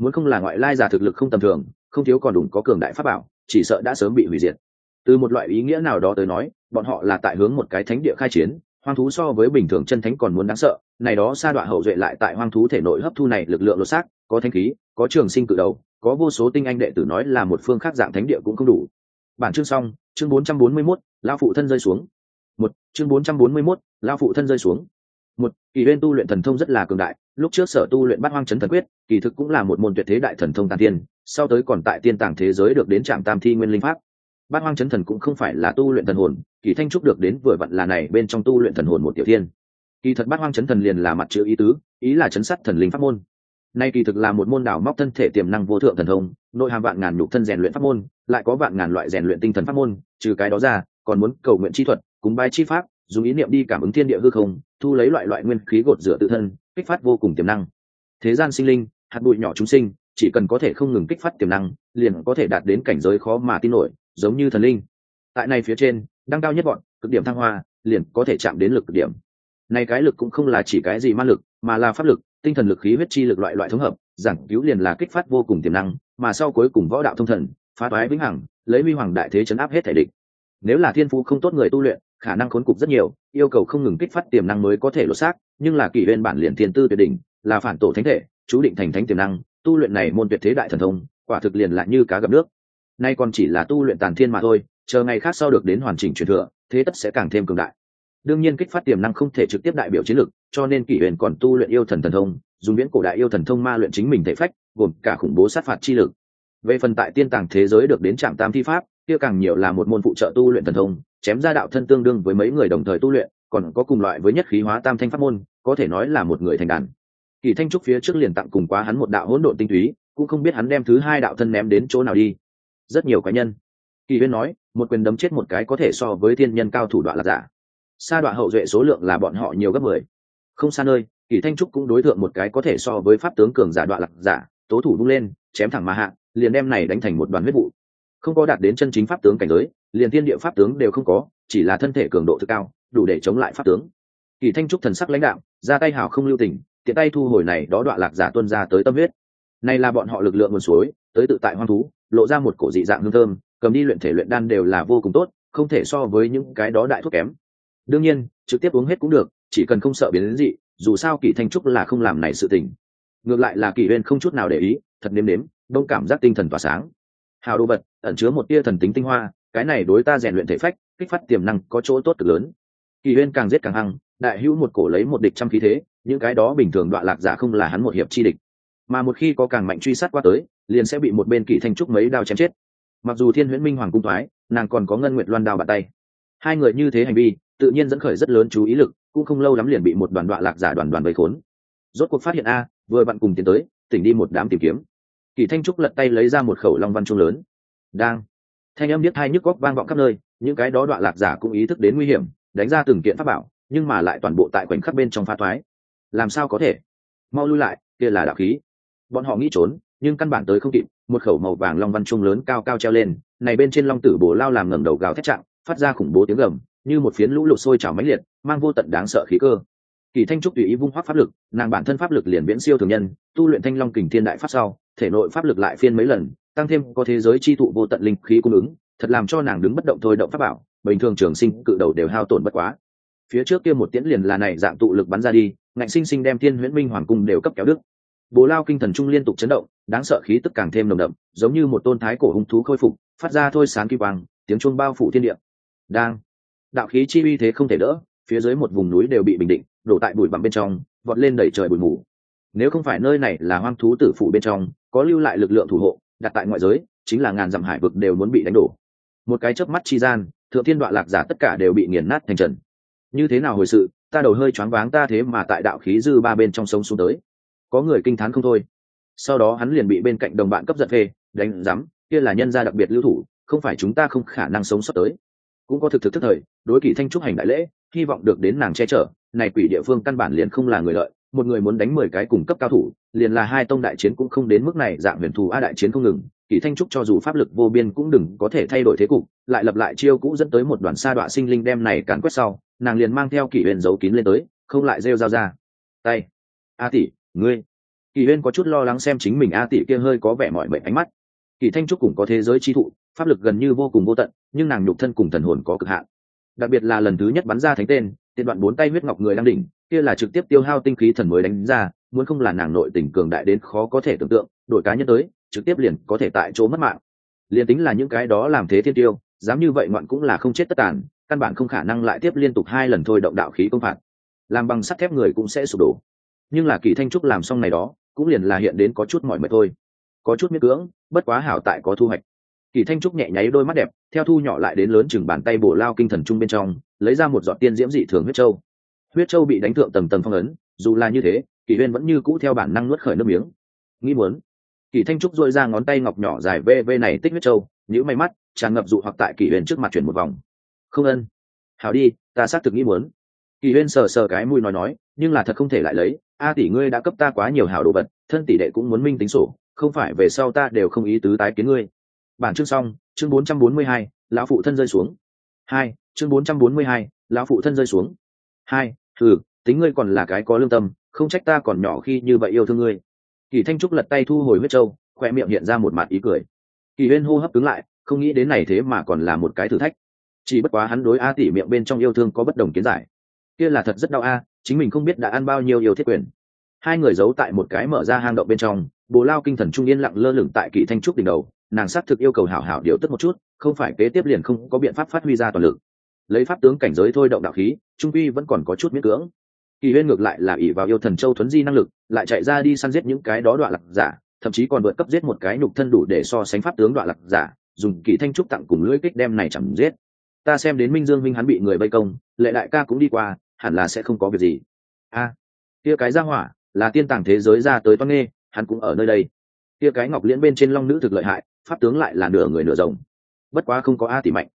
muốn không là ngoại lai giả thực lực không tầm thường không thiếu còn đủ có cường đại pháp bảo chỉ sợ đã sớm bị hủy diệt. Từ một loại ý nghĩa nào đó tới nói bọn họ là tại hướng một cái thánh địa khai chiến hoang thú so với bình thường chân thánh còn muốn đáng sợ này đó sa đoạn hậu duệ lại tại hoang thú thể nội hấp thu này lực lượng lột xác có thanh khí có trường sinh cự đầu có vô số tinh anh đệ tử nói là một phương khác dạng thánh địa cũng không đủ. Bản chương xong chương 441, lao phụ thân rơi xuống. Một chương 441, lao phụ thân rơi xuống một, kỳ bên tu luyện thần thông rất là cường đại, lúc trước sở tu luyện bát hoang chấn thần quyết, kỳ thực cũng là một môn tuyệt thế đại thần thông tàn tiên, sau tới còn tại tiên tàng thế giới được đến trạm tam thi nguyên linh pháp. Bát hoang chấn thần cũng không phải là tu luyện thần hồn, kỳ thanh trúc được đến vừa vặn là này bên trong tu luyện thần hồn một tiểu thiên. Kỳ thật bát hoang chấn thần liền là mặt chữ ý tứ, ý là chấn sát thần linh pháp môn. Nay kỳ thực là một môn đảo móc thân thể tiềm năng vô thượng thần thông, nội hàm vạn ngàn nhục thân rèn luyện pháp môn, lại có vạn ngàn loại rèn luyện tinh thần pháp môn, trừ cái đó ra, còn muốn cầu nguyện chi thuật, cúng bái chi pháp, dùng ý niệm đi cảm ứng thiên địa hư không thu lấy loại loại nguyên khí gột rửa tự thân, kích phát vô cùng tiềm năng. Thế gian sinh linh, hạt bụi nhỏ chúng sinh, chỉ cần có thể không ngừng kích phát tiềm năng, liền có thể đạt đến cảnh giới khó mà tin nổi, giống như thần linh. Tại này phía trên đang cao nhất bọn, cực điểm thăng hoa, liền có thể chạm đến lực cực điểm. Này cái lực cũng không là chỉ cái gì ma lực, mà là pháp lực, tinh thần lực khí huyết chi lực loại loại thống hợp, giảng cứu liền là kích phát vô cùng tiềm năng, mà sau cuối cùng võ đạo thông thần, phá toái vĩnh hằng, lấy huy hoàng đại thế chấn áp hết thể địch. Nếu là thiên phú không tốt người tu luyện khả năng khốn cục rất nhiều, yêu cầu không ngừng kích phát tiềm năng mới có thể lột xác, nhưng là kỷ huyên bản liền thiên tư tuyệt đỉnh, là phản tổ thánh thể, chú định thành thánh tiềm năng, tu luyện này môn tuyệt thế đại thần thông, quả thực liền lại như cá gặp nước. Nay còn chỉ là tu luyện tàn thiên mà thôi, chờ ngày khác sau được đến hoàn chỉnh truyền thừa, thế tất sẽ càng thêm cường đại. Đương nhiên kích phát tiềm năng không thể trực tiếp đại biểu chiến lực, cho nên kỷ huyền còn tu luyện yêu thần thần thông, dùng viễn cổ đại yêu thần thông ma luyện chính mình thể phách, gồm cả khủng bố sát phạt chi lực. Về phần tại tiên tàng thế giới được đến trạm tam thi pháp, kia càng nhiều là một môn phụ trợ tu luyện thần thông chém ra đạo thân tương đương với mấy người đồng thời tu luyện, còn có cùng loại với nhất khí hóa tam thanh pháp môn, có thể nói là một người thành đàn. Kỳ thanh trúc phía trước liền tặng cùng quá hắn một đạo hỗn độn tinh túy, cũng không biết hắn đem thứ hai đạo thân ném đến chỗ nào đi. Rất nhiều cá nhân. Kỳ huyên nói, một quyền đấm chết một cái có thể so với thiên nhân cao thủ đoạn là giả. Sa đoạn hậu duệ số lượng là bọn họ nhiều gấp mười. Không xa nơi, kỳ thanh trúc cũng đối tượng một cái có thể so với pháp tướng cường giả đoạn lạc giả, tố thủ bung lên, chém thẳng mà hạ, liền đem này đánh thành một đoàn huyết vụ. Không có đạt đến chân chính pháp tướng cảnh giới liền thiên địa pháp tướng đều không có, chỉ là thân thể cường độ thực cao, đủ để chống lại pháp tướng. Kỳ thanh trúc thần sắc lãnh đạo ra tay hào không lưu tình, tiện tay thu hồi này đó đoạn lạc giả tuân ra tới tâm huyết. Này là bọn họ lực lượng nguồn suối, tới tự tại hoang thú, lộ ra một cổ dị dạng hương thơm, cầm đi luyện thể luyện đan đều là vô cùng tốt, không thể so với những cái đó đại thuốc kém. Đương nhiên, trực tiếp uống hết cũng được, chỉ cần không sợ biến đến dị, dù sao kỳ thanh trúc là không làm này sự tình. Ngược lại là kỳ huyên không chút nào để ý, thật nếm nếm, đông cảm giác tinh thần tỏa sáng. Hào đồ vật, ẩn chứa một tia thần tính tinh hoa cái này đối ta rèn luyện thể phách, kích phát tiềm năng có chỗ tốt cực lớn. Kỳ huyên càng giết càng hăng, đại hữu một cổ lấy một địch trăm khí thế, những cái đó bình thường đoạn lạc giả không là hắn một hiệp chi địch. Mà một khi có càng mạnh truy sát qua tới, liền sẽ bị một bên kỳ thanh trúc mấy đao chém chết. Mặc dù thiên huyễn minh hoàng cung thoái, nàng còn có ngân nguyệt loan đao bàn tay. Hai người như thế hành vi, tự nhiên dẫn khởi rất lớn chú ý lực, cũng không lâu lắm liền bị một đoàn đoạn lạc giả đoàn đoàn vây khốn. Rốt cuộc phát hiện a, vừa bạn cùng tiến tới, tỉnh đi một đám tìm kiếm. Kỳ thanh trúc lật tay lấy ra một khẩu long văn trung lớn. Đang thanh âm biết hai nhức góc vang vọng khắp nơi, những cái đó đoạn lạc giả cũng ý thức đến nguy hiểm, đánh ra từng kiện pháp bảo, nhưng mà lại toàn bộ tại khoảnh khắc bên trong pha thoái. Làm sao có thể? Mau lui lại, kia là đạo khí. Bọn họ nghĩ trốn, nhưng căn bản tới không kịp, một khẩu màu vàng long văn trung lớn cao cao treo lên, này bên trên long tử bồ lao làm ngẩng đầu gào thét trạng phát ra khủng bố tiếng gầm, như một phiến lũ lụt sôi trào mãnh liệt, mang vô tận đáng sợ khí cơ. Kỳ thanh trúc tùy ý vung hoác pháp lực, nàng bản thân pháp lực liền viễn siêu thường nhân, tu luyện thanh long kình thiên đại pháp sau, thể nội pháp lực lại phiên mấy lần tăng thêm có thế giới chi thụ vô tận linh khí cung ứng, thật làm cho nàng đứng bất động thôi động pháp bảo, bình thường trường sinh cự đầu đều hao tổn bất quá. Phía trước kia một tiễn liền là này dạng tụ lực bắn ra đi, ngạnh sinh sinh đem thiên huyễn minh hoàng cung đều cấp kéo đức bố lao kinh thần trung liên tục chấn động, đáng sợ khí tức càng thêm nồng đậm, giống như một tôn thái cổ hung thú khôi phục, phát ra thôi sáng kỳ quang, tiếng chuông bao phủ thiên địa. Đang. Đạo khí chi uy thế không thể đỡ, phía dưới một vùng núi đều bị bình định, đổ tại bụi bặm bên trong, vọt lên đẩy trời bụi mù. Nếu không phải nơi này là hoang thú tử phủ bên trong, có lưu lại lực lượng thủ hộ đặt tại ngoại giới, chính là ngàn dặm hải vực đều muốn bị đánh đổ. Một cái chớp mắt chi gian, thượng thiên đoạn lạc giả tất cả đều bị nghiền nát thành trần. Như thế nào hồi sự, ta đầu hơi choáng váng ta thế mà tại đạo khí dư ba bên trong sông xuống tới. Có người kinh t h á n không thôi. Sau đó hắn liền bị bên cạnh đồng bạn cấp giật phê, đánh rắm kia là nhân gia đặc biệt lưu thủ, không phải chúng ta không khả năng sống sót tới. Cũng có thực thực thức thời, đối kỳ thanh trúc hành đại lễ, hy vọng được đến nàng che chở, này quỷ địa phương căn bản liền không là người lợi một người muốn đánh mười cái cùng cấp cao thủ, liền là hai tông đại chiến cũng không đến mức này, dạng huyền thù a đại chiến không ngừng, kỳ thanh trúc cho dù pháp lực vô biên cũng đừng có thể thay đổi thế cục, lại lập lại chiêu cũ dẫn tới một đoàn sa đọa sinh linh đem này càn quét sau, nàng liền mang theo kỷ huyền giấu kín lên tới, không lại rêu dao ra. Tay, a tỷ, ngươi. Kỳ huyên có chút lo lắng xem chính mình a tỷ kia hơi có vẻ mọi mệnh ánh mắt. Kỳ thanh trúc cũng có thế giới chi thụ, pháp lực gần như vô cùng vô tận, nhưng nàng nhục thân cùng thần hồn có cực hạn. Đặc biệt là lần thứ nhất bắn ra thánh tên, tiện đoạn bốn tay huyết ngọc người đang đỉnh kia là trực tiếp tiêu hao tinh khí thần mới đánh ra, muốn không là nàng nội tình cường đại đến khó có thể tưởng tượng, đổi cá nhân tới, trực tiếp liền có thể tại chỗ mất mạng. Liền tính là những cái đó làm thế thiên tiêu, dám như vậy ngoạn cũng là không chết tất tàn, căn bản không khả năng lại tiếp liên tục hai lần thôi động đạo khí công phạt. Làm bằng sắt thép người cũng sẽ sụp đổ. Nhưng là kỳ thanh trúc làm xong này đó, cũng liền là hiện đến có chút mỏi mệt thôi. Có chút miết cưỡng, bất quá hảo tại có thu hoạch. Kỳ thanh trúc nhẹ nháy đôi mắt đẹp, theo thu nhỏ lại đến lớn chừng bàn tay bổ lao kinh thần trung bên trong, lấy ra một giọt tiên diễm dị thường huyết châu huyết châu bị đánh thượng tầng tầng phong ấn dù là như thế kỳ huyên vẫn như cũ theo bản năng nuốt khởi nước miếng. Nghĩ muốn kỳ thanh trúc dội ra ngón tay ngọc nhỏ dài vv này tích huyết châu nhữ may mắt tràn ngập dụ hoặc tại kỳ huyền trước mặt chuyển một vòng. Không ân. Hảo đi ta xác thực nghĩ muốn. Kỳ huyên sờ sờ cái mũi nói nói nhưng là thật không thể lại lấy a tỷ ngươi đã cấp ta quá nhiều hảo đồ vật thân tỷ đệ cũng muốn minh tính sổ không phải về sau ta đều không ý tứ tái kiến ngươi. Bản chương xong chương 442, lão phụ thân rơi xuống. Hai chương 442, lão phụ thân rơi xuống. Hai thử tính ngươi còn là cái có lương tâm, không trách ta còn nhỏ khi như vậy yêu thương ngươi. Kỳ thanh trúc lật tay thu hồi huyết châu khoe miệng hiện ra một mặt ý cười. Kỳ huyên hô hấp cứng lại, không nghĩ đến này thế mà còn là một cái thử thách. Chỉ bất quá hắn đối a tỷ miệng bên trong yêu thương có bất đồng kiến giải. Kia là thật rất đau a, chính mình không biết đã ăn bao nhiêu yêu thiết quyền. Hai người giấu tại một cái mở ra hang động bên trong, bồ lao kinh thần trung yên lặng lơ lửng tại kỳ thanh trúc đỉnh đầu, nàng xác thực yêu cầu hảo hảo điều tức một chút, không phải kế tiếp liền không có biện pháp phát huy ra toàn lực lấy pháp tướng cảnh giới thôi động đạo khí, trung quy vẫn còn có chút miễn cưỡng. Kỳ huyên ngược lại là ỷ vào yêu thần châu thuấn di năng lực, lại chạy ra đi săn giết những cái đó đoạn lạc giả, thậm chí còn vượt cấp giết một cái nhục thân đủ để so sánh pháp tướng đoạn lạc giả, dùng kỳ thanh trúc tặng cùng lưỡi kích đem này chẳng giết. Ta xem đến minh dương minh hắn bị người vây công, lệ đại ca cũng đi qua, hẳn là sẽ không có việc gì. A, kia cái ra hỏa, là tiên tàng thế giới ra tới toan nghê, hắn cũng ở nơi đây. Kia cái ngọc liễn bên trên long nữ thực lợi hại, pháp tướng lại là nửa người nửa rồng. Bất quá không có a tỷ mạnh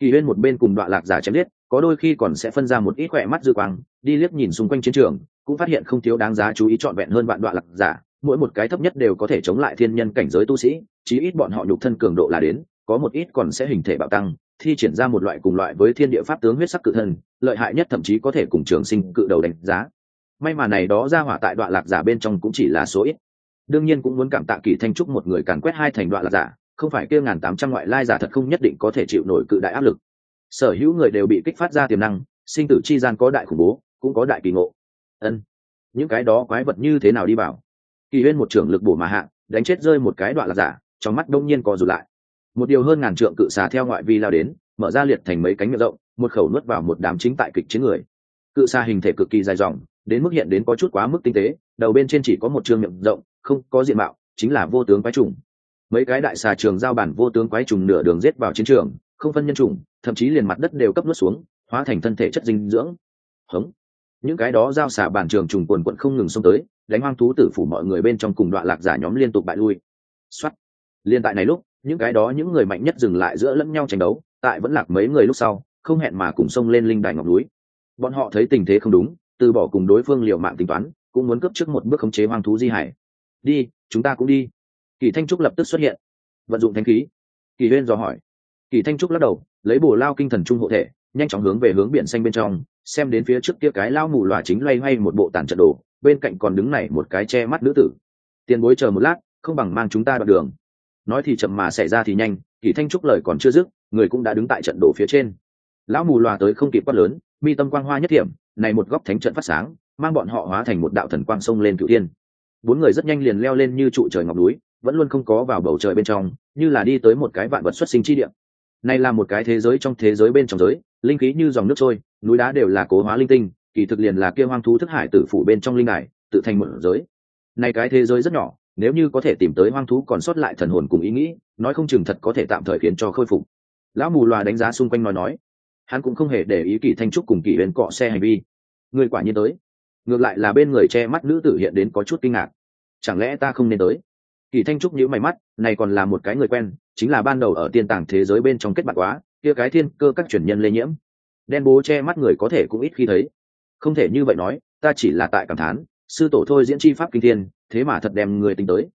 kỳ huyên một bên cùng đoạn lạc giả chém liết có đôi khi còn sẽ phân ra một ít khỏe mắt dư quang, đi liếc nhìn xung quanh chiến trường, cũng phát hiện không thiếu đáng giá chú ý trọn vẹn hơn vạn đoạn lạc giả. Mỗi một cái thấp nhất đều có thể chống lại thiên nhân cảnh giới tu sĩ, chí ít bọn họ nhục thân cường độ là đến, có một ít còn sẽ hình thể bạo tăng, thi triển ra một loại cùng loại với thiên địa pháp tướng huyết sắc cự thân, lợi hại nhất thậm chí có thể cùng trường sinh cự đầu đánh giá. May mà này đó ra hỏa tại đoạn lạc giả bên trong cũng chỉ là số ít. Đương nhiên cũng muốn cảm tạ kỳ thanh trúc một người càn quét hai thành đoạn lạc giả không phải kia ngàn tám trăm ngoại lai giả thật không nhất định có thể chịu nổi cự đại áp lực. Sở hữu người đều bị kích phát ra tiềm năng, sinh tử chi gian có đại khủng bố, cũng có đại kỳ ngộ. Ân, những cái đó quái vật như thế nào đi vào kỳ huyên một trưởng lực bổ mà hạ, đánh chết rơi một cái đoạn là giả, trong mắt đông nhiên co rụt lại. Một điều hơn ngàn trượng cự xà theo ngoại vi lao đến, mở ra liệt thành mấy cánh miệng rộng, một khẩu nuốt vào một đám chính tại kịch chiến người. Cự xà hình thể cực kỳ dài dòng, đến mức hiện đến có chút quá mức tinh tế, đầu bên trên chỉ có một trường miệng rộng, không có diện mạo, chính là vô tướng quái trùng mấy cái đại xà trường giao bản vô tướng quái trùng nửa đường rết vào chiến trường, không phân nhân trùng thậm chí liền mặt đất đều cấp nuốt xuống, hóa thành thân thể chất dinh dưỡng. Hống. Những cái đó giao xà bản trường trùng quần quận không ngừng xông tới, đánh hoang thú tử phủ mọi người bên trong cùng đoạn lạc giả nhóm liên tục bại lui. Xuất liên tại này lúc, những cái đó những người mạnh nhất dừng lại giữa lẫn nhau tranh đấu, tại vẫn lạc mấy người lúc sau, không hẹn mà cùng xông lên linh đài ngọc núi. Bọn họ thấy tình thế không đúng, từ bỏ cùng đối phương liều mạng tính toán, cũng muốn cướp trước một bước khống chế hoang thú di hải. Đi, chúng ta cũng đi kỳ thanh trúc lập tức xuất hiện. Vận dụng thanh khí. Kỳ huyên dò hỏi. Kỳ thanh trúc lắc đầu, lấy bổ lao kinh thần trung hộ thể, nhanh chóng hướng về hướng biển xanh bên trong, xem đến phía trước kia cái lao mù loà chính loay hoay một bộ tàn trận đồ, bên cạnh còn đứng này một cái che mắt nữ tử. Tiền bối chờ một lát, không bằng mang chúng ta đoạn đường. Nói thì chậm mà xảy ra thì nhanh, kỳ thanh trúc lời còn chưa dứt, người cũng đã đứng tại trận đồ phía trên. Lão mù loà tới không kịp quát lớn, mi tâm quang hoa nhất điểm này một góc thánh trận phát sáng, mang bọn họ hóa thành một đạo thần quang sông lên cửu thiên. bốn người rất nhanh liền leo lên như trụ trời ngọc núi vẫn luôn không có vào bầu trời bên trong, như là đi tới một cái vạn vật xuất sinh chi địa. Này là một cái thế giới trong thế giới bên trong giới, linh khí như dòng nước trôi, núi đá đều là cố hóa linh tinh, kỳ thực liền là kia hoang thú thức hải tử phủ bên trong linh hải tự thành một giới. Này cái thế giới rất nhỏ, nếu như có thể tìm tới hoang thú còn sót lại thần hồn cùng ý nghĩ, nói không chừng thật có thể tạm thời khiến cho khôi phục. Lão mù loà đánh giá xung quanh nói nói, hắn cũng không hề để ý kỳ thanh trúc cùng kỳ bên cọ xe hành vi. Người quả nhiên tới. Ngược lại là bên người che mắt nữ tử hiện đến có chút kinh ngạc. Chẳng lẽ ta không nên tới? Kỳ thanh trúc nhíu mày mắt, này còn là một cái người quen, chính là ban đầu ở tiên tàng thế giới bên trong kết bạn quá, kia cái thiên cơ các chuyển nhân lây nhiễm. Đen bố che mắt người có thể cũng ít khi thấy. Không thể như vậy nói, ta chỉ là tại cảm thán, sư tổ thôi diễn chi pháp kinh thiên, thế mà thật đem người tính tới.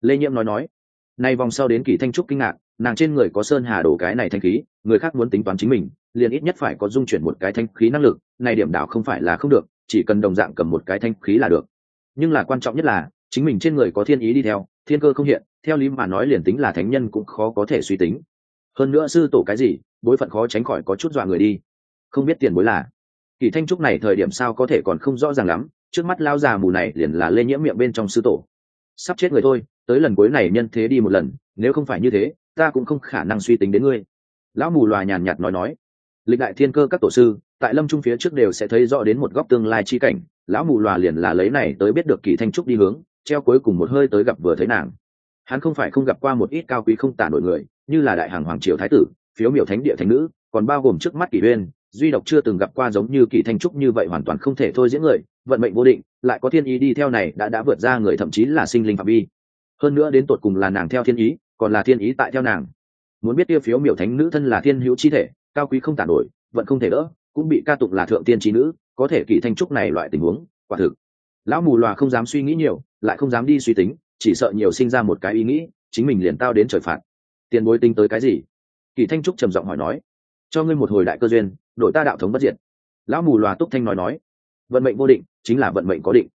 Lê nhiễm nói nói. Nay vòng sau đến kỳ thanh trúc kinh ngạc, nàng trên người có sơn hà đổ cái này thanh khí, người khác muốn tính toán chính mình, liền ít nhất phải có dung chuyển một cái thanh khí năng lực, này điểm đảo không phải là không được, chỉ cần đồng dạng cầm một cái thanh khí là được. Nhưng là quan trọng nhất là, chính mình trên người có thiên ý đi theo thiên cơ không hiện, theo lý mà nói liền tính là thánh nhân cũng khó có thể suy tính. Hơn nữa sư tổ cái gì, bối phận khó tránh khỏi có chút dọa người đi. Không biết tiền bối là. Kỳ thanh trúc này thời điểm sao có thể còn không rõ ràng lắm, trước mắt lao già mù này liền là lây nhiễm miệng bên trong sư tổ. Sắp chết người thôi, tới lần cuối này nhân thế đi một lần, nếu không phải như thế, ta cũng không khả năng suy tính đến ngươi. Lão mù loà nhàn nhạt nói nói. Lịch đại thiên cơ các tổ sư, tại lâm trung phía trước đều sẽ thấy rõ đến một góc tương lai chi cảnh, lão mù loà liền là lấy này tới biết được kỳ thanh trúc đi hướng treo cuối cùng một hơi tới gặp vừa thấy nàng. Hắn không phải không gặp qua một ít cao quý không tả nổi người, như là đại hàng hoàng triều thái tử, phiếu miểu thánh địa thánh nữ, còn bao gồm trước mắt kỷ uyên duy độc chưa từng gặp qua giống như kỷ thanh trúc như vậy hoàn toàn không thể thôi diễn người, vận mệnh vô định, lại có thiên ý đi theo này đã đã vượt ra người thậm chí là sinh linh phạm vi. Hơn nữa đến tột cùng là nàng theo thiên ý, còn là thiên ý tại theo nàng. Muốn biết tiêu phiếu miểu thánh nữ thân là thiên hữu chi thể, cao quý không tản nổi vận không thể đỡ, cũng bị ca tụng là thượng tiên trí nữ, có thể kỳ thanh trúc này loại tình huống, quả thực. Lão mù loà không dám suy nghĩ nhiều lại không dám đi suy tính, chỉ sợ nhiều sinh ra một cái ý nghĩ, chính mình liền tao đến trời phạt. Tiền bối tính tới cái gì? Kỳ thanh trúc trầm giọng hỏi nói. Cho ngươi một hồi đại cơ duyên đổi ta đạo thống bất diệt. Lão mù loà túc thanh nói nói. Vận mệnh vô định, chính là vận mệnh có định.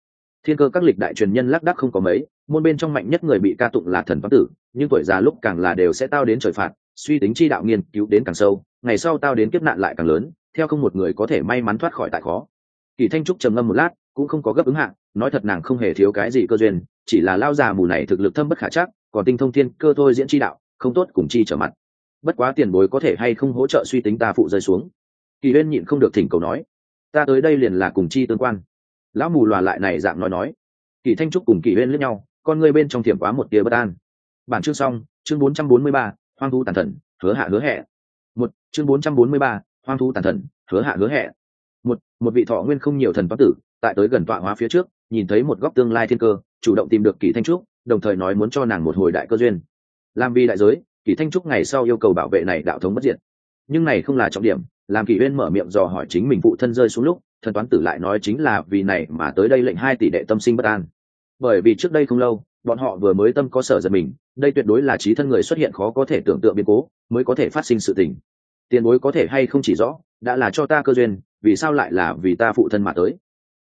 Thiên cơ các lịch đại truyền nhân lác đác không có mấy, môn bên trong mạnh nhất người bị ca tụng là thần Văn tử, nhưng tuổi già lúc càng là đều sẽ tao đến trời phạt, suy tính chi đạo nghiên cứu đến càng sâu, ngày sau tao đến kiếp nạn lại càng lớn, theo không một người có thể may mắn thoát khỏi tại khó. Kỳ thanh trúc trầm ngâm một lát cũng không có gấp ứng hạ, nói thật nàng không hề thiếu cái gì cơ duyên chỉ là lao già mù này thực lực thâm bất khả chắc còn tinh thông thiên cơ thôi diễn chi đạo không tốt cùng chi trở mặt. Bất quá tiền bối có thể hay không hỗ trợ suy tính ta phụ rơi xuống. Kỳ huyên nhịn không được thỉnh cầu nói ta tới đây liền là cùng chi tương quan. Lão mù lòa lại này dạng nói nói. Kỳ thanh trúc cùng kỳ huyên lẫn nhau con người bên trong thiểm quá một tia bất an. Bản chương xong chương 443, hoang thú tàn thần hứa hạ hứa hẹ. Một chương 443, hoang thú tàn thần hứa hạ hứa hẹ. Một một vị thọ nguyên không nhiều thần pháp tử tại tới gần tọa hóa phía trước, nhìn thấy một góc tương lai thiên cơ, chủ động tìm được kỳ thanh trúc, đồng thời nói muốn cho nàng một hồi đại cơ duyên. Làm vì đại giới, kỳ thanh trúc ngày sau yêu cầu bảo vệ này đạo thống bất diệt. Nhưng này không là trọng điểm, làm kỳ uyên mở miệng dò hỏi chính mình phụ thân rơi xuống lúc, thần toán tử lại nói chính là vì này mà tới đây lệnh hai tỷ đệ tâm sinh bất an. Bởi vì trước đây không lâu, bọn họ vừa mới tâm có sở giật mình, đây tuyệt đối là trí thân người xuất hiện khó có thể tưởng tượng biến cố, mới có thể phát sinh sự tình. Tiền bối có thể hay không chỉ rõ, đã là cho ta cơ duyên, vì sao lại là vì ta phụ thân mà tới?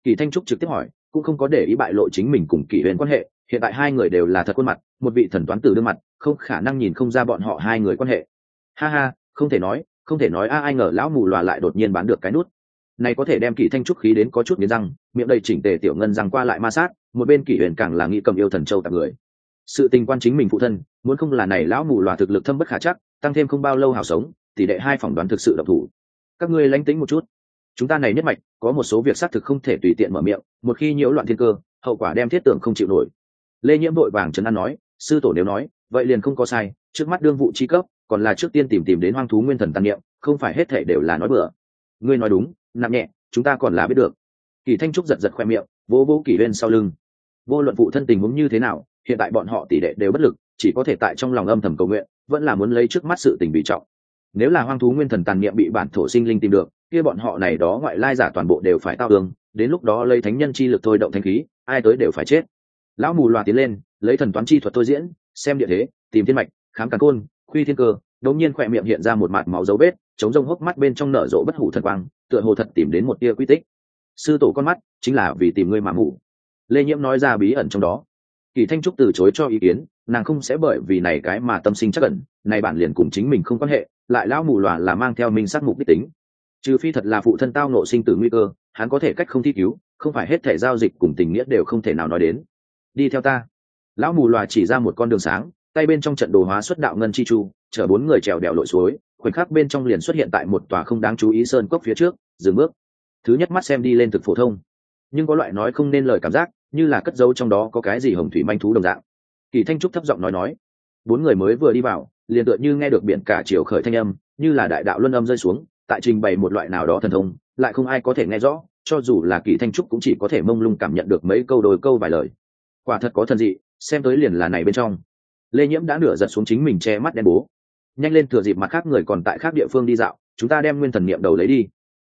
Kỳ thanh trúc trực tiếp hỏi, cũng không có để ý bại lộ chính mình cùng kỷ huyền quan hệ, hiện tại hai người đều là thật khuôn mặt, một vị thần toán tử đương mặt, không khả năng nhìn không ra bọn họ hai người quan hệ. Ha ha, không thể nói, không thể nói a, ai ngờ lão mù lòa lại đột nhiên bán được cái nút. Này có thể đem kỷ thanh trúc khí đến có chút nghiến răng, miệng đầy chỉnh tề tiểu ngân răng qua lại ma sát, một bên kỷ huyền càng là nghĩ cầm yêu thần châu tặng người. Sự tình quan chính mình phụ thân, muốn không là này lão mù lòa thực lực thâm bất khả chắc, tăng thêm không bao lâu hào sống, tỷ đệ hai phỏng đoán thực sự độc thủ. Các ngươi lánh tính một chút chúng ta này nhất mạch, có một số việc xác thực không thể tùy tiện mở miệng, một khi nhiễu loạn thiên cơ, hậu quả đem thiết tưởng không chịu nổi. Lê nhiễm vội vàng trấn an nói, sư tổ nếu nói, vậy liền không có sai, trước mắt đương vụ chi cấp, còn là trước tiên tìm tìm đến hoang thú nguyên thần tăng niệm, không phải hết thể đều là nói bừa. Ngươi nói đúng, nặng nhẹ, chúng ta còn là biết được. Kỳ thanh trúc giật giật khoe miệng, vỗ vỗ kỳ lên sau lưng. Vô luận phụ thân tình huống như thế nào, hiện tại bọn họ tỷ đệ đều bất lực, chỉ có thể tại trong lòng âm thầm cầu nguyện, vẫn là muốn lấy trước mắt sự tình bị trọng. Nếu là hoang thú nguyên thần tàn niệm bị bản thổ sinh linh tìm được kia bọn họ này đó ngoại lai giả toàn bộ đều phải tao tường đến lúc đó lấy thánh nhân chi lực thôi động thanh khí, ai tới đều phải chết. Lão mù loà tiến lên, lấy thần toán chi thuật tôi diễn, xem địa thế, tìm thiên mạch, khám càn côn, khuy thiên cơ, đột nhiên khỏe miệng hiện ra một mạt máu dấu vết, chống rông hốc mắt bên trong nở rộ bất hủ thần quang, tựa hồ thật tìm đến một tia quy tích. Sư tổ con mắt chính là vì tìm ngươi mà mù. Lê nhiễm nói ra bí ẩn trong đó. Kỳ thanh trúc từ chối cho ý kiến, nàng không sẽ bởi vì này cái mà tâm sinh chắc ẩn, này bản liền cùng chính mình không quan hệ, lại lão mù loà là mang theo minh sát mục đích tính trừ phi thật là phụ thân tao nộ sinh tử nguy cơ, hắn có thể cách không thi cứu, không phải hết thể giao dịch cùng tình nghĩa đều không thể nào nói đến. Đi theo ta. Lão mù loà chỉ ra một con đường sáng, tay bên trong trận đồ hóa xuất đạo ngân chi chu, chở bốn người trèo đèo lội suối, khoảnh khắc bên trong liền xuất hiện tại một tòa không đáng chú ý sơn cốc phía trước, dừng bước. Thứ nhất mắt xem đi lên thực phổ thông. Nhưng có loại nói không nên lời cảm giác, như là cất dấu trong đó có cái gì hồng thủy manh thú đồng dạng. Kỳ thanh trúc thấp giọng nói nói. Bốn người mới vừa đi vào, liền tựa như nghe được biển cả chiều khởi thanh âm, như là đại đạo luân âm rơi xuống tại trình bày một loại nào đó thần thông, lại không ai có thể nghe rõ, cho dù là kỳ thanh trúc cũng chỉ có thể mông lung cảm nhận được mấy câu đôi câu vài lời. Quả thật có thần dị, xem tới liền là này bên trong. Lê nhiễm đã nửa giật xuống chính mình che mắt đen bố. Nhanh lên thừa dịp mặt khác người còn tại khác địa phương đi dạo, chúng ta đem nguyên thần niệm đầu lấy đi.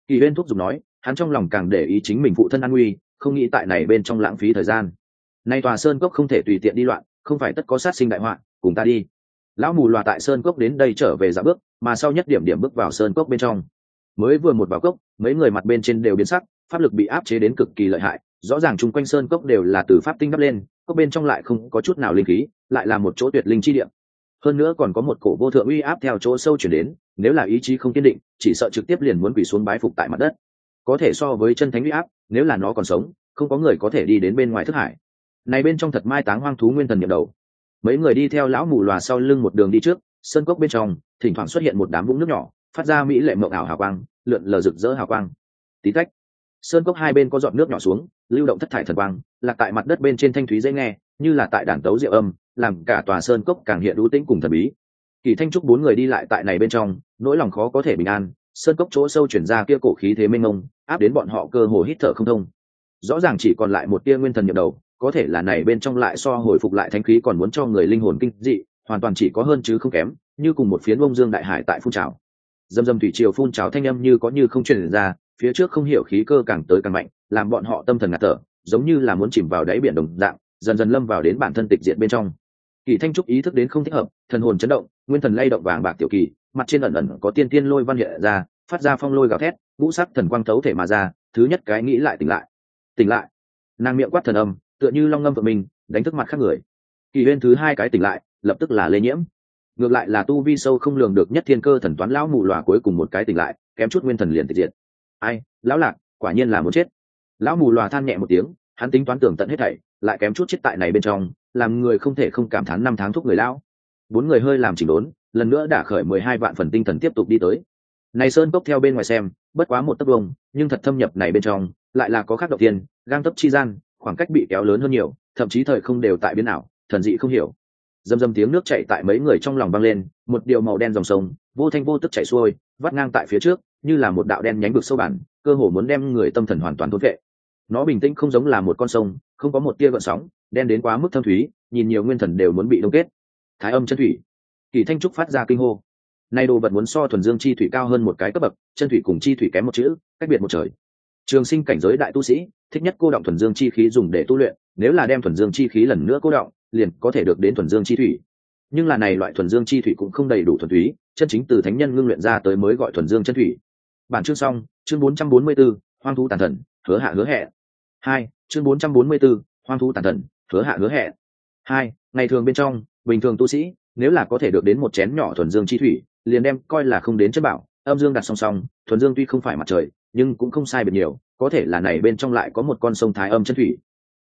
Kỳ huyên thúc giục nói, hắn trong lòng càng để ý chính mình phụ thân an nguy, không nghĩ tại này bên trong lãng phí thời gian. Nay tòa sơn cốc không thể tùy tiện đi loạn, không phải tất có sát sinh đại họa, cùng ta đi lão mù loà tại sơn cốc đến đây trở về dạ bước, mà sau nhất điểm điểm bước vào sơn cốc bên trong. Mới vừa một vào cốc, mấy người mặt bên trên đều biến sắc, pháp lực bị áp chế đến cực kỳ lợi hại, rõ ràng chung quanh sơn cốc đều là từ pháp tinh đắp lên, cốc bên trong lại không có chút nào linh khí, lại là một chỗ tuyệt linh chi điểm hơn nữa còn có một cổ vô thượng uy áp theo chỗ sâu chuyển đến, nếu là ý chí không kiên định, chỉ sợ trực tiếp liền muốn quỷ xuống bái phục tại mặt đất. Có thể so với chân thánh uy áp, nếu là nó còn sống, không có người có thể đi đến bên ngoài thức hải. Này bên trong thật mai táng hoang thú nguyên thần nhập đầu mấy người đi theo lão mù lòa sau lưng một đường đi trước, sân cốc bên trong, thỉnh thoảng xuất hiện một đám vũng nước nhỏ, phát ra mỹ lệ mộng ảo hào quang, lượn lờ rực rỡ hào quang. Tí tách, sơn cốc hai bên có giọt nước nhỏ xuống, lưu động thất thải thần quang, lạc tại mặt đất bên trên thanh thúy dễ nghe, như là tại đàn tấu rượu âm, làm cả tòa sơn cốc càng hiện đũ tĩnh cùng thần bí. Kỳ thanh trúc bốn người đi lại tại này bên trong, nỗi lòng khó có thể bình an, sơn cốc chỗ sâu chuyển ra kia cổ khí thế mênh mông, áp đến bọn họ cơ hồ hít thở không thông. Rõ ràng chỉ còn lại một tia nguyên thần nhập đầu có thể là này bên trong lại so hồi phục lại thanh khí còn muốn cho người linh hồn kinh dị, hoàn toàn chỉ có hơn chứ không kém, như cùng một phiến bông dương đại hải tại phun trào. Dầm dầm thủy triều phun trào thanh âm như có như không truyền ra, phía trước không hiểu khí cơ càng tới càng mạnh, làm bọn họ tâm thần ngạt thở, giống như là muốn chìm vào đáy biển đồng dạng, dần dần lâm vào đến bản thân tịch diện bên trong. Kỳ thanh trúc ý thức đến không thích hợp, thần hồn chấn động, nguyên thần lay động vàng bạc tiểu kỳ, mặt trên ẩn ẩn có tiên tiên lôi văn hiện ra, phát ra phong lôi gào thét, ngũ sắc thần quang thấu thể mà ra, thứ nhất cái nghĩ lại tỉnh lại. Tỉnh lại. Nàng miệng quát thần âm tựa như long ngâm vợ mình, đánh thức mặt khác người. Kỳ huyên thứ hai cái tỉnh lại, lập tức là lây nhiễm. Ngược lại là tu vi sâu không lường được nhất thiên cơ thần toán lão mù lòa cuối cùng một cái tỉnh lại, kém chút nguyên thần liền tịch diệt. Ai, lão lạc, quả nhiên là muốn chết. Lão mù lòa than nhẹ một tiếng, hắn tính toán tưởng tận hết thảy, lại kém chút chết tại này bên trong, làm người không thể không cảm thán năm tháng thúc người lão. Bốn người hơi làm chỉnh đốn, lần nữa đã khởi mười hai vạn phần tinh thần tiếp tục đi tới. Này sơn cốc theo bên ngoài xem, bất quá một tấc vông nhưng thật thâm nhập này bên trong, lại là có khác đầu tiên gang tấp chi gian khoảng cách bị kéo lớn hơn nhiều, thậm chí thời không đều tại biến ảo, thần dị không hiểu. Dầm dầm tiếng nước chảy tại mấy người trong lòng băng lên, một điều màu đen dòng sông, vô thanh vô tức chảy xuôi, vắt ngang tại phía trước, như là một đạo đen nhánh vực sâu bản, cơ hồ muốn đem người tâm thần hoàn toàn thốt vệ nó bình tĩnh không giống là một con sông, không có một tia gợn sóng, đen đến quá mức thâm thúy, nhìn nhiều nguyên thần đều muốn bị đông kết. Thái âm chân thủy. Kỳ thanh trúc phát ra kinh hô. Nay đồ vật muốn so thuần dương chi thủy cao hơn một cái cấp bậc, chân thủy cùng chi thủy kém một chữ, cách biệt một trời. Trường sinh cảnh giới đại tu sĩ thích nhất cô động thuần dương chi khí dùng để tu luyện nếu là đem thuần dương chi khí lần nữa cô động liền có thể được đến thuần dương chi thủy. Nhưng là này loại thuần dương chi thủy cũng không đầy đủ thuần túy chân chính từ thánh nhân ngưng luyện ra tới mới gọi thuần dương chân thủy. Bản chương xong chương 444, hoang thú tàn thần hứa hạ hứa hẹn. Hai chương 444, hoang thú tàn thần hứa hạ hứa hẹn. Hai ngày thường bên trong bình thường tu sĩ nếu là có thể được đến một chén nhỏ thuần dương chi thủy liền đem coi là không đến chất bảo. Âm dương đặt song song thuần dương tuy không phải mặt trời nhưng cũng không sai biệt nhiều có thể là này bên trong lại có một con sông thái âm chân thủy.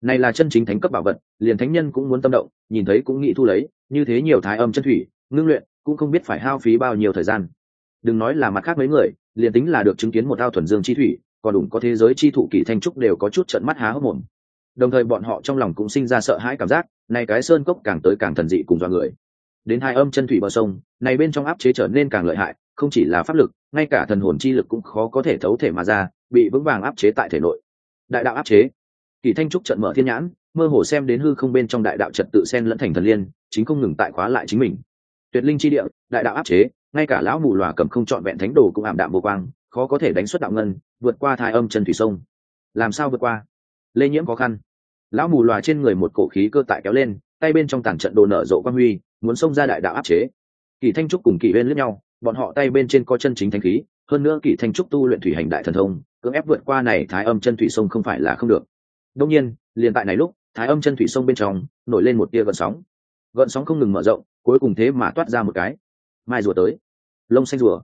Này là chân chính thánh cấp bảo vật, liền thánh nhân cũng muốn tâm động, nhìn thấy cũng nghĩ thu lấy, như thế nhiều thái âm chân thủy, ngưng luyện, cũng không biết phải hao phí bao nhiêu thời gian. Đừng nói là mặt khác mấy người, liền tính là được chứng kiến một ao thuần dương chi thủy, còn đủ có thế giới chi thụ kỷ thanh trúc đều có chút trận mắt há hốc mồm. Đồng thời bọn họ trong lòng cũng sinh ra sợ hãi cảm giác, này cái sơn cốc càng tới càng thần dị cùng do người. Đến hai âm chân thủy bờ sông, này bên trong áp chế trở nên càng lợi hại không chỉ là pháp lực, ngay cả thần hồn chi lực cũng khó có thể thấu thể mà ra, bị vững vàng áp chế tại thể nội. Đại đạo áp chế. Kỳ thanh trúc trận mở thiên nhãn, mơ hồ xem đến hư không bên trong đại đạo trật tự sen lẫn thành thần liên, chính không ngừng tại khóa lại chính mình. Tuyệt linh chi địa, đại đạo áp chế, ngay cả lão mù lòa cầm không trọn vẹn thánh đồ cũng ảm đạm vô quang, khó có thể đánh xuất đạo ngân, vượt qua thai âm chân thủy sông. Làm sao vượt qua? Lây nhiễm khó khăn. Lão mù lòa trên người một cổ khí cơ tại kéo lên, tay bên trong tảng trận đồ nở rộ quang huy, muốn xông ra đại đạo áp chế. Kỳ thanh trúc cùng kỳ bên lướt nhau bọn họ tay bên trên có chân chính thanh khí, hơn nữa kỷ thanh trúc tu luyện thủy hành đại thần thông, cưỡng ép vượt qua này thái âm chân thủy sông không phải là không được. Đông nhiên, liền tại này lúc, thái âm chân thủy sông bên trong, nổi lên một tia gợn sóng. Gợn sóng không ngừng mở rộng, cuối cùng thế mà toát ra một cái. Mai rùa tới. Lông xanh rùa.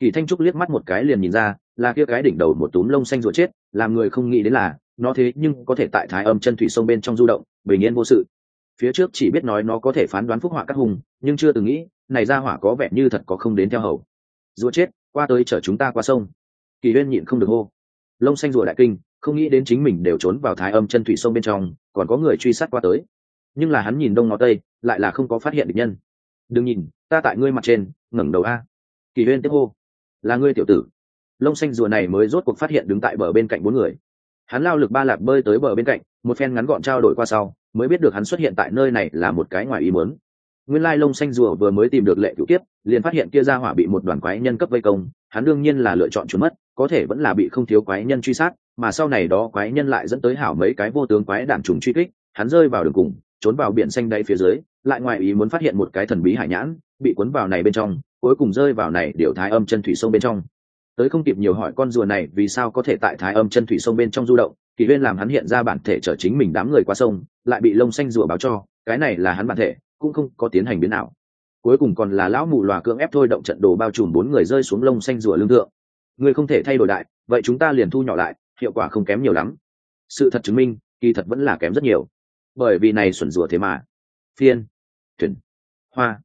Kỳ thanh trúc liếc mắt một cái liền nhìn ra, là kia cái đỉnh đầu một túm lông xanh rùa chết, làm người không nghĩ đến là, nó thế nhưng có thể tại thái âm chân thủy sông bên trong du động, bình yên vô sự. Phía trước chỉ biết nói nó có thể phán đoán phúc họa các hùng, nhưng chưa từng nghĩ này ra hỏa có vẻ như thật có không đến theo hầu. Rùa chết, qua tới chở chúng ta qua sông. Kỳ huyên nhịn không được hô. Lông xanh rùa đại kinh, không nghĩ đến chính mình đều trốn vào thái âm chân thủy sông bên trong, còn có người truy sát qua tới. Nhưng là hắn nhìn đông ngó tây, lại là không có phát hiện được nhân. Đừng nhìn, ta tại ngươi mặt trên, ngẩng đầu a. Kỳ huyên tiếp hô. Là ngươi tiểu tử. Lông xanh rùa này mới rốt cuộc phát hiện đứng tại bờ bên cạnh bốn người. Hắn lao lực ba lạc bơi tới bờ bên cạnh, một phen ngắn gọn trao đổi qua sau, mới biết được hắn xuất hiện tại nơi này là một cái ngoài ý muốn nguyên lai lông xanh rùa vừa mới tìm được lệ cựu kiếp, liền phát hiện kia ra hỏa bị một đoàn quái nhân cấp vây công, hắn đương nhiên là lựa chọn trốn mất, có thể vẫn là bị không thiếu quái nhân truy sát, mà sau này đó quái nhân lại dẫn tới hảo mấy cái vô tướng quái đảm trùng truy kích, hắn rơi vào đường cùng, trốn vào biển xanh đáy phía dưới, lại ngoài ý muốn phát hiện một cái thần bí hải nhãn, bị cuốn vào này bên trong, cuối cùng rơi vào này điều thái âm chân thủy sông bên trong. Tới không kịp nhiều hỏi con rùa này vì sao có thể tại thái âm chân thủy sông bên trong du động, kỳ huyên làm hắn hiện ra bản thể chở chính mình đám người qua sông, lại bị lông xanh rùa báo cho, cái này là hắn bản thể cũng không có tiến hành biến nào cuối cùng còn là lão mù lòa cưỡng ép thôi động trận đồ bao trùm bốn người rơi xuống lông xanh rùa lương thượng. Người không thể thay đổi đại, vậy chúng ta liền thu nhỏ lại, hiệu quả không kém nhiều lắm. Sự thật chứng minh, kỳ thật vẫn là kém rất nhiều. Bởi vì này xuẩn rùa thế mà. Phiên, thuyền, hoa.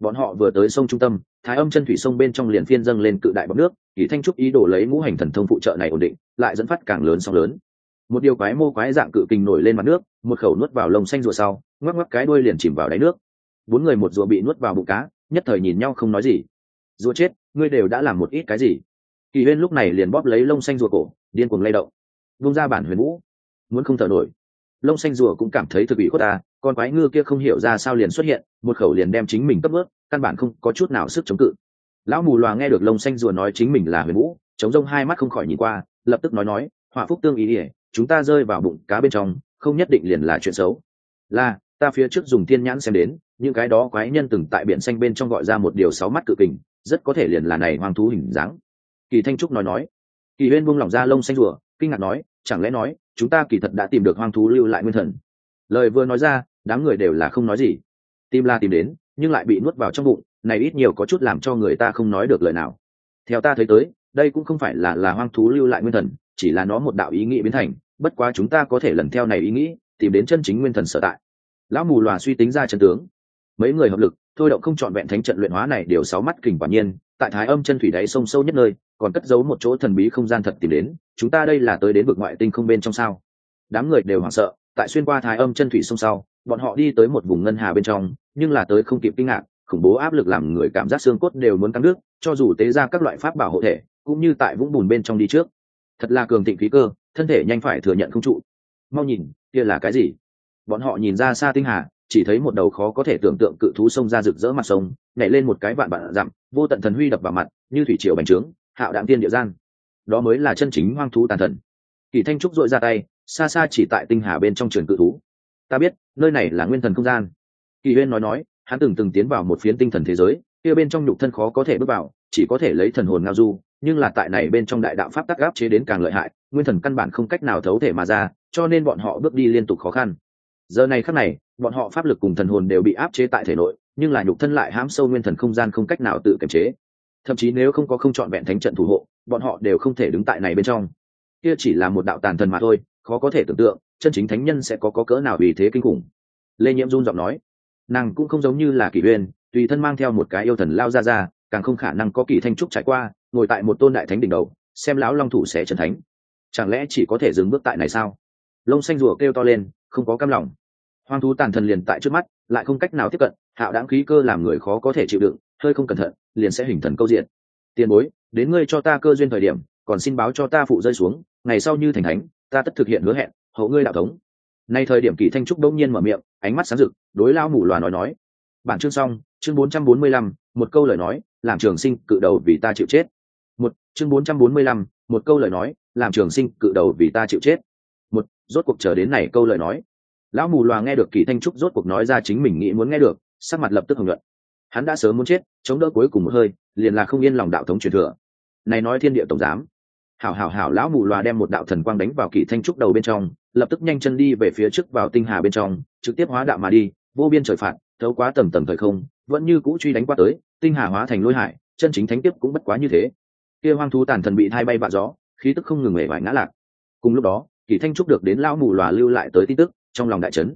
Bọn họ vừa tới sông trung tâm, thái âm chân thủy sông bên trong liền phiên dâng lên cự đại bọc nước, kỳ thanh trúc ý đồ lấy ngũ hành thần thông phụ trợ này ổn định, lại dẫn phát càng lớn sóng lớn một điều quái mô quái dạng cự kình nổi lên mặt nước, một khẩu nuốt vào lồng xanh rùa sau, ngoắc ngoắc cái đuôi liền chìm vào đáy nước. Bốn người một rùa bị nuốt vào bụng cá, nhất thời nhìn nhau không nói gì. Rùa chết, ngươi đều đã làm một ít cái gì? Kỳ huyên lúc này liền bóp lấy lông xanh rùa cổ, điên cuồng lay động. Vung ra bản huyền vũ. Muốn không thở nổi. Lông xanh rùa cũng cảm thấy thực bị khuất ta, con quái ngư kia không hiểu ra sao liền xuất hiện, một khẩu liền đem chính mình cấp ướt căn bản không có chút nào sức chống cự. Lão mù loà nghe được lông xanh rùa nói chính mình là huyền vũ, chống rông hai mắt không khỏi nhìn qua, lập tức nói nói, họa phúc tương ý ỉa chúng ta rơi vào bụng cá bên trong, không nhất định liền là chuyện xấu. Là, ta phía trước dùng thiên nhãn xem đến, những cái đó quái nhân từng tại biển xanh bên trong gọi ra một điều sáu mắt cự kình, rất có thể liền là này hoang thú hình dáng. Kỳ thanh trúc nói nói. Kỳ huyên buông lỏng ra lông xanh rùa, kinh ngạc nói, chẳng lẽ nói, chúng ta kỳ thật đã tìm được hoang thú lưu lại nguyên thần? Lời vừa nói ra, đám người đều là không nói gì. Tim la tìm đến, nhưng lại bị nuốt vào trong bụng, này ít nhiều có chút làm cho người ta không nói được lời nào. Theo ta thấy tới đây cũng không phải là là hoang thú lưu lại nguyên thần, chỉ là nó một đạo ý nghĩ biến thành, bất quá chúng ta có thể lần theo này ý nghĩ, tìm đến chân chính nguyên thần sở tại. Lão mù loà suy tính ra chân tướng. Mấy người hợp lực, thôi động không chọn vẹn thánh trận luyện hóa này đều sáu mắt kình quả nhiên, tại thái âm chân thủy đáy sông sâu nhất nơi, còn cất giấu một chỗ thần bí không gian thật tìm đến, chúng ta đây là tới đến vực ngoại tinh không bên trong sao? Đám người đều hoảng sợ, tại xuyên qua thái âm chân thủy sông sau, bọn họ đi tới một vùng ngân hà bên trong, nhưng là tới không kịp kinh ngạc, khủng bố áp lực làm người cảm giác xương cốt đều muốn căng nước cho dù tế ra các loại pháp bảo hộ thể cũng như tại vũng bùn bên trong đi trước. Thật là cường thịnh khí cơ, thân thể nhanh phải thừa nhận không trụ. Mau nhìn, kia là cái gì? Bọn họ nhìn ra xa tinh hà, chỉ thấy một đầu khó có thể tưởng tượng cự thú sông ra rực rỡ mặt sông, nhảy lên một cái vạn vạn dặm, vô tận thần huy đập vào mặt, như thủy triều bành trướng, hạo đạm tiên địa gian. Đó mới là chân chính hoang thú tàn thần. Kỳ thanh trúc dội ra tay, xa xa chỉ tại tinh hà bên trong trường cự thú. Ta biết, nơi này là nguyên thần không gian. Kỳ huyên nói nói, hắn từng từng tiến vào một phiến tinh thần thế giới, kia bên trong nhục thân khó có thể bước vào, chỉ có thể lấy thần hồn ngao du nhưng là tại này bên trong đại đạo pháp tắc gáp chế đến càng lợi hại, nguyên thần căn bản không cách nào thấu thể mà ra, cho nên bọn họ bước đi liên tục khó khăn. Giờ này khắc này, bọn họ pháp lực cùng thần hồn đều bị áp chế tại thể nội, nhưng là nhục thân lại hãm sâu nguyên thần không gian không cách nào tự kiềm chế. Thậm chí nếu không có không chọn vẹn thánh trận thủ hộ, bọn họ đều không thể đứng tại này bên trong. Kia chỉ là một đạo tàn thần mà thôi, khó có thể tưởng tượng, chân chính thánh nhân sẽ có có cỡ nào vì thế kinh khủng. Lê nhiễm run giọng nói, nàng cũng không giống như là kỷ uyên tùy thân mang theo một cái yêu thần lao ra ra, càng không khả năng có kỳ thanh trúc trải qua ngồi tại một tôn đại thánh đỉnh đầu, xem lão long thủ sẽ trần thánh. Chẳng lẽ chỉ có thể dừng bước tại này sao? Lông xanh rùa kêu to lên, không có cam lòng. Hoang thú tàn thần liền tại trước mắt, lại không cách nào tiếp cận, hạo đáng khí cơ làm người khó có thể chịu đựng, hơi không cẩn thận, liền sẽ hình thần câu diện. Tiền bối, đến ngươi cho ta cơ duyên thời điểm, còn xin báo cho ta phụ rơi xuống, ngày sau như thành thánh, ta tất thực hiện hứa hẹn, hậu ngươi đạo thống. Nay thời điểm kỳ thanh trúc đông nhiên mở miệng, ánh mắt sáng rực, đối lao mù loà nói nói. Bản chương xong, chương bốn trăm bốn mươi lăm, một câu lời nói, làm trường sinh cự đầu vì ta chịu chết chương bốn trăm bốn mươi lăm, một câu lời nói, làm trường sinh cự đầu vì ta chịu chết. Một, rốt cuộc chờ đến này câu lời nói. Lão mù loà nghe được kỳ thanh trúc rốt cuộc nói ra chính mình nghĩ muốn nghe được, sắc mặt lập tức hồng luận hắn đã sớm muốn chết, chống đỡ cuối cùng một hơi, liền là không yên lòng đạo thống truyền thừa. Này nói thiên địa tổng giám. Hảo hảo hảo, lão mù loà đem một đạo thần quang đánh vào kỳ thanh trúc đầu bên trong, lập tức nhanh chân đi về phía trước vào tinh hà bên trong, trực tiếp hóa đạo mà đi, vô biên trời phạt, thấu quá tầm tầm thời không, vẫn như cũ truy đánh qua tới, tinh hà hóa thành lôi hải, chân chính thánh tiếp cũng bất quá như thế kia hoang thú tàn thần bị thay bay vạ gió, khí tức không ngừng mề vải ngã lạc. Cùng lúc đó, kỳ thanh trúc được đến lão mù lòa lưu lại tới tin tức, trong lòng đại trấn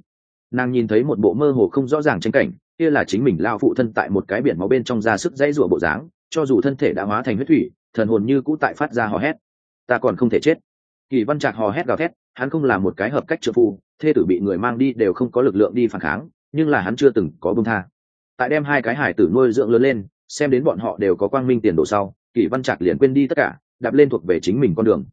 nàng nhìn thấy một bộ mơ hồ không rõ ràng tranh cảnh, kia là chính mình lao phụ thân tại một cái biển máu bên trong ra sức dãy rủa bộ dáng, cho dù thân thể đã hóa thành huyết thủy, thần hồn như cũ tại phát ra hò hét. Ta còn không thể chết. Kỳ văn trạc hò hét gào thét, hắn không là một cái hợp cách trợ phu, thê tử bị người mang đi đều không có lực lượng đi phản kháng, nhưng là hắn chưa từng có bông tha. Tại đem hai cái hải tử nuôi dưỡng lớn lên, xem đến bọn họ đều có quang minh tiền đồ sau kỷ văn trạc liền quên đi tất cả, đạp lên thuộc về chính mình con đường.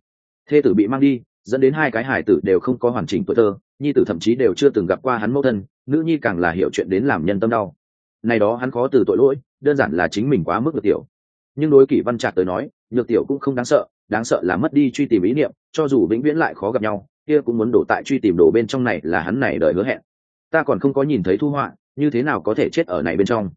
Thê tử bị mang đi, dẫn đến hai cái hải tử đều không có hoàn chỉnh tuổi thơ, nhi tử thậm chí đều chưa từng gặp qua hắn mẫu thân, nữ nhi càng là hiểu chuyện đến làm nhân tâm đau. Này đó hắn khó từ tội lỗi, đơn giản là chính mình quá mức được tiểu. Nhưng đối kỷ văn trạc tới nói, nhược tiểu cũng không đáng sợ đáng sợ là mất đi truy tìm ý niệm, cho dù vĩnh viễn lại khó gặp nhau, kia cũng muốn đổ tại truy tìm đồ bên trong này là hắn này đợi hứa hẹn. Ta còn không có nhìn thấy thu họa, như thế nào có thể chết ở này bên trong?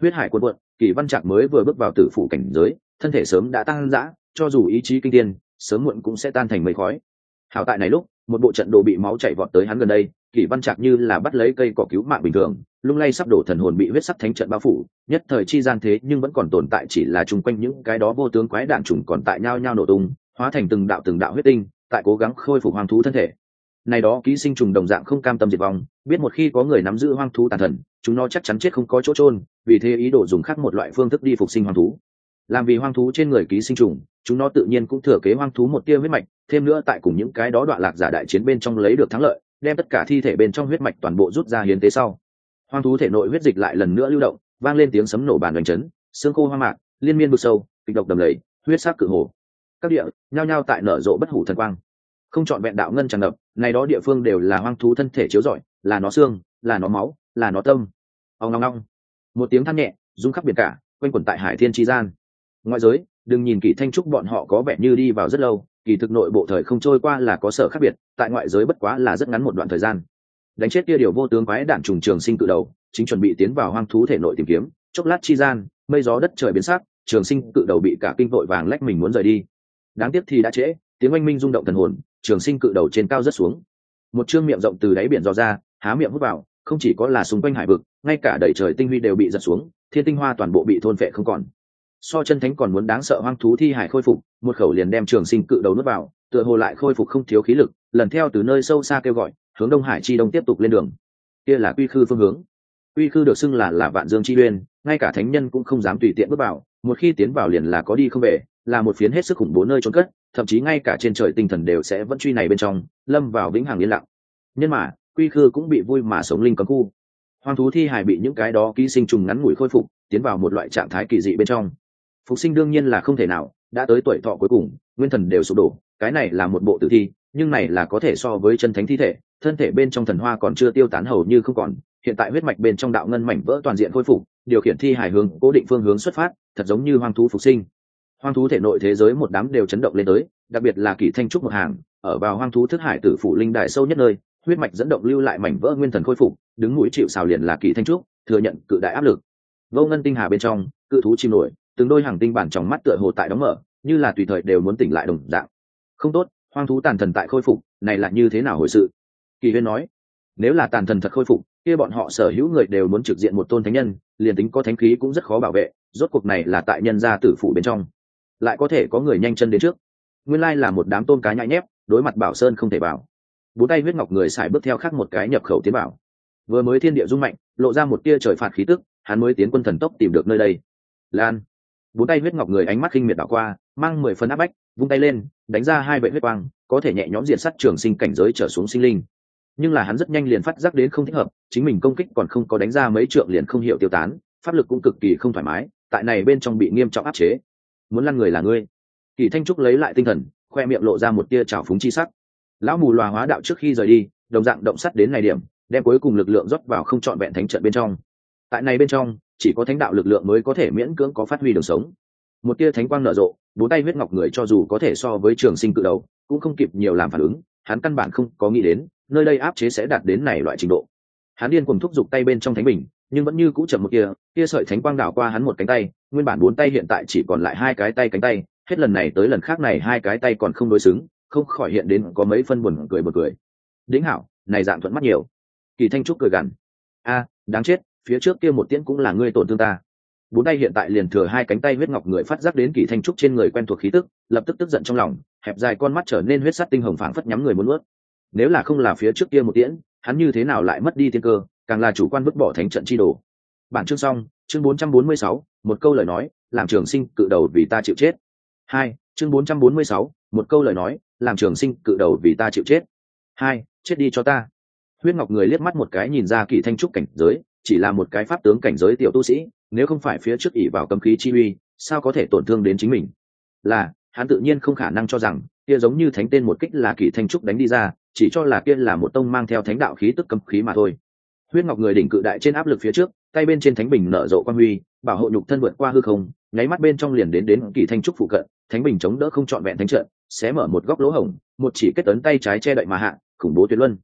Huyết hải quân quận kỳ văn trạc mới vừa bước vào tử phủ cảnh giới, thân thể sớm đã tăng dã, cho dù ý chí kinh tiên, sớm muộn cũng sẽ tan thành mây khói. Hảo tại này lúc, một bộ trận đồ bị máu chảy vọt tới hắn gần đây, kỳ văn trạc như là bắt lấy cây cỏ cứu mạng bình thường, lung lay sắp đổ thần hồn bị huyết sắc thánh trận bao phủ, nhất thời chi gian thế nhưng vẫn còn tồn tại chỉ là chung quanh những cái đó vô tướng quái đạn trùng còn tại nhao nhau nổ tung, hóa thành từng đạo từng đạo huyết tinh, tại cố gắng khôi phục hoàng thú thân thể này đó ký sinh trùng đồng dạng không cam tâm diệt vong, biết một khi có người nắm giữ hoang thú tàn thần, chúng nó chắc chắn chết không có chỗ trôn vì thế ý đồ dùng khác một loại phương thức đi phục sinh hoang thú. Làm vì hoang thú trên người ký sinh trùng, chúng nó tự nhiên cũng thừa kế hoang thú một tia huyết mạch, thêm nữa tại cùng những cái đó đoạn lạc giả đại chiến bên trong lấy được thắng lợi, đem tất cả thi thể bên trong huyết mạch toàn bộ rút ra hiến tế sau. Hoang thú thể nội huyết dịch lại lần nữa lưu động, vang lên tiếng sấm nổ bàn đánh chấn, xương khô hoang mạc, liên miên vực sâu, kịch độc đầm lầy, huyết sắc cự hồ. Các địa, nhao nhao tại nở rộ bất hủ thần quang. Không chọn vẹn đạo ngân tràn ngập này đó địa phương đều là hoang thú thân thể chiếu rọi, là nó xương, là nó máu, là nó tâm. Ông ngong ngong một tiếng than nhẹ, rung khắp biển cả, quanh quẩn tại hải thiên tri gian. Ngoại giới, đừng nhìn kỳ thanh trúc bọn họ có vẻ như đi vào rất lâu, kỳ thực nội bộ thời không trôi qua là có sở khác biệt, tại ngoại giới bất quá là rất ngắn một đoạn thời gian. Đánh chết kia điều vô tướng quái đản trùng trường sinh cự đầu, chính chuẩn bị tiến vào hoang thú thể nội tìm kiếm. Chốc lát chi gian, mây gió đất trời biến sắc, trường sinh cự đầu bị cả kinh vội vàng lách mình muốn rời đi. Đáng tiếc thì đã trễ, tiếng oanh minh rung động thần hồn trường sinh cự đầu trên cao rất xuống. Một chương miệng rộng từ đáy biển dò ra, há miệng hút vào, không chỉ có là xung quanh hải vực, ngay cả đầy trời tinh huy đều bị giật xuống, thiên tinh hoa toàn bộ bị thôn phệ không còn. So chân thánh còn muốn đáng sợ hoang thú thi hải khôi phục, một khẩu liền đem trường sinh cự đầu nuốt vào, tựa hồ lại khôi phục không thiếu khí lực, lần theo từ nơi sâu xa kêu gọi, hướng đông hải chi đông tiếp tục lên đường. Kia là quy khư phương hướng. Quy khư được xưng là là vạn dương chi uyên, ngay cả thánh nhân cũng không dám tùy tiện bước vào, một khi tiến vào liền là có đi không về, là một phiến hết sức khủng bố nơi trốn cất thậm chí ngay cả trên trời tinh thần đều sẽ vẫn truy này bên trong, lâm vào vĩnh hằng yên lặng. Nhưng mà, quy khư cũng bị vui mà sống linh cấm khu. Hoang thú thi hài bị những cái đó ký sinh trùng ngắn ngủi khôi phục, tiến vào một loại trạng thái kỳ dị bên trong. Phục sinh đương nhiên là không thể nào, đã tới tuổi thọ cuối cùng, nguyên thần đều sụp đổ, cái này là một bộ tử thi, nhưng này là có thể so với chân thánh thi thể, thân thể bên trong thần hoa còn chưa tiêu tán hầu như không còn, hiện tại huyết mạch bên trong đạo ngân mảnh vỡ toàn diện khôi phục, điều khiển thi hài hướng cố định phương hướng xuất phát, thật giống như hoang thú phục sinh hoang thú thể nội thế giới một đám đều chấn động lên tới, đặc biệt là kỷ thanh trúc một hàng, ở vào hoang thú thức hải tử phụ linh đại sâu nhất nơi, huyết mạch dẫn động lưu lại mảnh vỡ nguyên thần khôi phục, đứng mũi chịu xào liền là kỷ thanh trúc, thừa nhận cự đại áp lực. Vô ngân tinh hà bên trong, cự thú chim nổi, từng đôi hàng tinh bản trong mắt tựa hồ tại đóng mở, như là tùy thời đều muốn tỉnh lại đồng dạng. Không tốt, hoang thú tàn thần tại khôi phục, này là như thế nào hồi sự? Kỳ huyên nói, nếu là tàn thần thật khôi phục, kia bọn họ sở hữu người đều muốn trực diện một tôn thánh nhân, liền tính có thánh khí cũng rất khó bảo vệ, rốt cuộc này là tại nhân gia tử phủ bên trong lại có thể có người nhanh chân đến trước. Nguyên lai là một đám tôm cá nhãi nhép, đối mặt bảo sơn không thể bảo. Bốn tay huyết ngọc người xài bước theo khác một cái nhập khẩu tiến bảo. Vừa mới thiên địa rung mạnh, lộ ra một tia trời phạt khí tức, hắn mới tiến quân thần tốc tìm được nơi đây. Lan. Bốn tay huyết ngọc người ánh mắt khinh miệt đảo qua, mang mười phân áp bách, vung tay lên, đánh ra hai vệ huyết quang, có thể nhẹ nhõm diện sắt trường sinh cảnh giới trở xuống sinh linh. Nhưng là hắn rất nhanh liền phát giác đến không thích hợp, chính mình công kích còn không có đánh ra mấy trượng liền không hiểu tiêu tán, pháp lực cũng cực kỳ không thoải mái, tại này bên trong bị nghiêm trọng áp chế muốn lăn người là ngươi. Kỳ thanh trúc lấy lại tinh thần, khoe miệng lộ ra một tia trào phúng chi sắc. Lão mù loà hóa đạo trước khi rời đi, đồng dạng động sắt đến này điểm, đem cuối cùng lực lượng rót vào không trọn vẹn thánh trận bên trong. Tại này bên trong, chỉ có thánh đạo lực lượng mới có thể miễn cưỡng có phát huy đường sống. Một tia thánh quang nở rộ, bốn tay huyết ngọc người cho dù có thể so với trường sinh cự đầu, cũng không kịp nhiều làm phản ứng, hắn căn bản không có nghĩ đến, nơi đây áp chế sẽ đạt đến này loại trình độ. Hắn điên cùng thúc giục tay bên trong thánh bình nhưng vẫn như cũ chậm một kia kia sợi thánh quang đảo qua hắn một cánh tay, nguyên bản bốn tay hiện tại chỉ còn lại hai cái tay cánh tay, hết lần này tới lần khác này hai cái tay còn không đối xứng, không khỏi hiện đến có mấy phân buồn cười buồn cười. Đĩnh hảo, này dạng thuận mắt nhiều. Kỳ thanh trúc cười gằn. A, đáng chết, phía trước kia một tiễn cũng là ngươi tổn thương ta. Bốn tay hiện tại liền thừa hai cánh tay huyết ngọc người phát giác đến kỳ thanh trúc trên người quen thuộc khí tức, lập tức tức giận trong lòng, hẹp dài con mắt trở nên huyết sắt tinh hồng phảng phất nhắm người muốn ướt nếu là không là phía trước kia một tiễn, hắn như thế nào lại mất đi tiên cơ? Càng là chủ quan vứt bỏ thánh trận chi đồ. Bản chương xong chương 446, một câu lời nói làm trường sinh cự đầu vì ta chịu chết. Hai chương 446, một câu lời nói làm trường sinh cự đầu vì ta chịu chết. Hai chết đi cho ta. Huyết ngọc người liếc mắt một cái nhìn ra kỳ thanh trúc cảnh giới chỉ là một cái pháp tướng cảnh giới tiểu tu sĩ nếu không phải phía trước ỉ vào cấm khí chi uy sao có thể tổn thương đến chính mình? Là hắn tự nhiên không khả năng cho rằng kia giống như thánh tên một kích là kỳ thanh trúc đánh đi ra chỉ cho là kia là một tông mang theo thánh đạo khí tức cấm khí mà thôi huyết ngọc người đỉnh cự đại trên áp lực phía trước, tay bên trên thánh bình nở rộ quan huy, bảo hộ nhục thân vượt qua hư không, nháy mắt bên trong liền đến đến kỳ thanh trúc phụ cận, thánh bình chống đỡ không trọn vẹn thánh trận, xé mở một góc lỗ hổng, một chỉ kết tấn tay trái che đậy mà hạ, khủng bố tuyệt luân.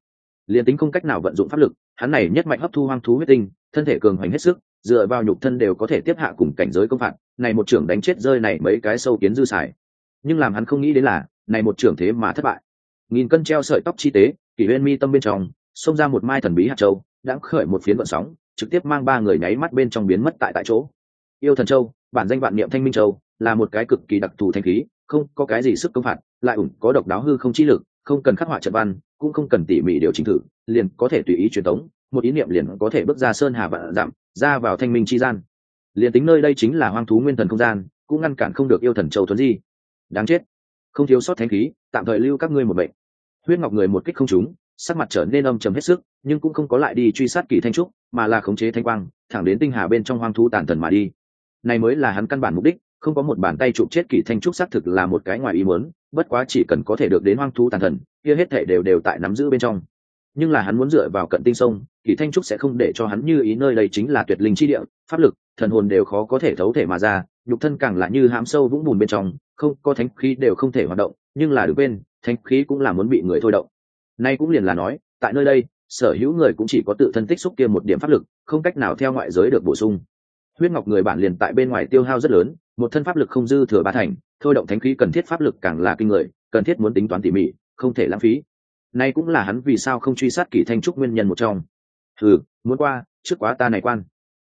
Liền tính không cách nào vận dụng pháp lực, hắn này nhất mạnh hấp thu hoang thú huyết tinh, thân thể cường hoành hết sức, dựa vào nhục thân đều có thể tiếp hạ cùng cảnh giới công phạt, này một trưởng đánh chết rơi này mấy cái sâu kiến dư xài. Nhưng làm hắn không nghĩ đến là, này một trưởng thế mà thất bại. Nghìn cân treo sợi tóc chi tế kỷ huyên mi tâm bên trong, xông ra một mai thần bí hạt châu đã khởi một phiến vận sóng, trực tiếp mang ba người nháy mắt bên trong biến mất tại tại chỗ. Yêu thần châu, bản danh vạn niệm thanh minh châu, là một cái cực kỳ đặc thù thanh khí, không có cái gì sức công phạt, lại ủng có độc đáo hư không chi lực, không cần khắc họa trận văn, cũng không cần tỉ mỉ điều chỉnh thử, liền có thể tùy ý truyền tống, một ý niệm liền có thể bước ra sơn hà vạn dặm, ra vào thanh minh chi gian. Liền tính nơi đây chính là hoang thú nguyên thần không gian, cũng ngăn cản không được yêu thần châu thuấn di. Đáng chết. Không thiếu sót thanh khí, tạm thời lưu các ngươi một bệnh huyết ngọc người một kích không trúng sắc mặt trở nên âm trầm hết sức, nhưng cũng không có lại đi truy sát kỳ thanh trúc, mà là khống chế thanh quang, thẳng đến tinh hà bên trong hoang thú tàn thần mà đi. Này mới là hắn căn bản mục đích, không có một bàn tay chụp chết kỳ thanh trúc xác thực là một cái ngoài ý muốn, bất quá chỉ cần có thể được đến hoang thú tàn thần, kia hết thể đều đều tại nắm giữ bên trong. Nhưng là hắn muốn dựa vào cận tinh sông, kỳ thanh trúc sẽ không để cho hắn như ý nơi đây chính là tuyệt linh chi địa, pháp lực, thần hồn đều khó có thể thấu thể mà ra, nhục thân càng là như hãm sâu vũng bùn bên trong, không có thánh khí đều không thể hoạt động, nhưng là được bên, thánh khí cũng là muốn bị người thôi động nay cũng liền là nói, tại nơi đây, sở hữu người cũng chỉ có tự thân tích xúc kia một điểm pháp lực, không cách nào theo ngoại giới được bổ sung. Huyết ngọc người bản liền tại bên ngoài tiêu hao rất lớn, một thân pháp lực không dư thừa ba thành, thôi động thánh khí cần thiết pháp lực càng là kinh người, cần thiết muốn tính toán tỉ mỉ, không thể lãng phí. Nay cũng là hắn vì sao không truy sát kỳ thanh trúc nguyên nhân một trong. Ừ muốn qua, trước quá ta này quan.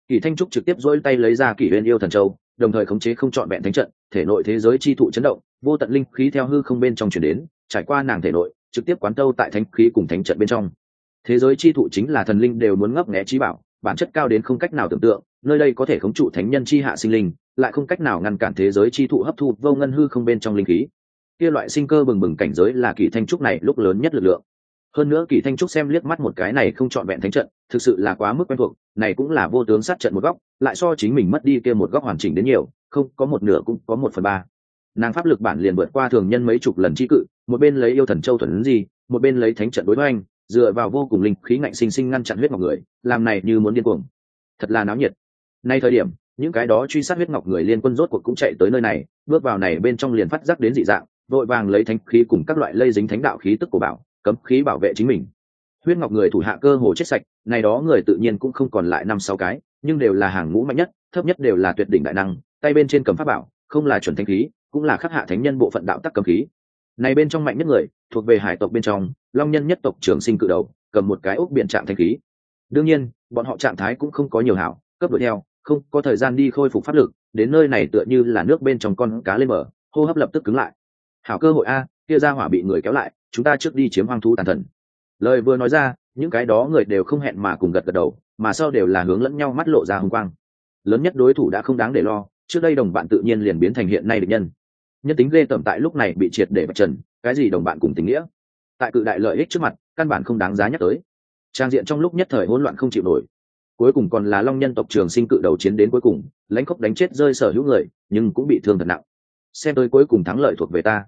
Kỳ thanh trúc trực tiếp dỗi tay lấy ra kỷ huyền yêu thần châu, đồng thời khống chế không trọn vẹn thánh trận, thể nội thế giới chi thụ chấn động, vô tận linh khí theo hư không bên trong chuyển đến, trải qua nàng thể nội trực tiếp quán tâu tại thánh khí cùng thánh trận bên trong. Thế giới chi thụ chính là thần linh đều muốn ngấp nghé trí bảo, bản chất cao đến không cách nào tưởng tượng, nơi đây có thể khống trụ thánh nhân chi hạ sinh linh, lại không cách nào ngăn cản thế giới chi thụ hấp thu vô ngân hư không bên trong linh khí. Kia loại sinh cơ bừng bừng cảnh giới là kỳ thanh trúc này lúc lớn nhất lực lượng. Hơn nữa kỳ thanh trúc xem liếc mắt một cái này không chọn vẹn thánh trận, thực sự là quá mức quen thuộc, này cũng là vô tướng sát trận một góc, lại so chính mình mất đi kia một góc hoàn chỉnh đến nhiều, không, có một nửa cũng có một phần ba. Nàng pháp lực bản liền vượt qua thường nhân mấy chục lần chi cự một bên lấy yêu thần châu thuần gì một bên lấy thánh trận đối với anh dựa vào vô cùng linh khí ngạnh sinh sinh ngăn chặn huyết ngọc người, làm này như muốn điên cuồng. Thật là náo nhiệt. Nay thời điểm, những cái đó truy sát huyết ngọc người liên quân rốt cuộc cũng chạy tới nơi này, bước vào này bên trong liền phát giác đến dị dạng, vội vàng lấy thánh khí cùng các loại lây dính thánh đạo khí tức của bảo, cấm khí bảo vệ chính mình. Huyết ngọc người thủ hạ cơ hồ chết sạch, này đó người tự nhiên cũng không còn lại năm sáu cái, nhưng đều là hàng ngũ mạnh nhất, thấp nhất đều là tuyệt đỉnh đại năng, tay bên trên cầm pháp bảo, không là chuẩn thánh khí, cũng là khắc hạ thánh nhân bộ phận đạo tắc cầm khí này bên trong mạnh nhất người, thuộc về hải tộc bên trong, long nhân nhất tộc trường sinh cự đầu, cầm một cái ốc biện trạng thanh khí. Đương nhiên, bọn họ trạng thái cũng không có nhiều hảo, cấp đuổi theo, không có thời gian đi khôi phục pháp lực, đến nơi này tựa như là nước bên trong con cá lên mở hô hấp lập tức cứng lại. Hảo cơ hội a, kia ra hỏa bị người kéo lại, chúng ta trước đi chiếm hoang thú tàn thần. Lời vừa nói ra, những cái đó người đều không hẹn mà cùng gật gật đầu, mà sau đều là hướng lẫn nhau mắt lộ ra hồng quang. Lớn nhất đối thủ đã không đáng để lo, trước đây đồng bạn tự nhiên liền biến thành hiện nay địch nhân nhân tính ghê tởm tại lúc này bị triệt để bạch trần, cái gì đồng bạn cùng tình nghĩa? Tại cự đại lợi ích trước mặt, căn bản không đáng giá nhắc tới. Trang diện trong lúc nhất thời hỗn loạn không chịu nổi. Cuối cùng còn là long nhân tộc trường sinh cự đầu chiến đến cuối cùng, lãnh khốc đánh chết rơi sở hữu người, nhưng cũng bị thương thật nặng. Xem tới cuối cùng thắng lợi thuộc về ta.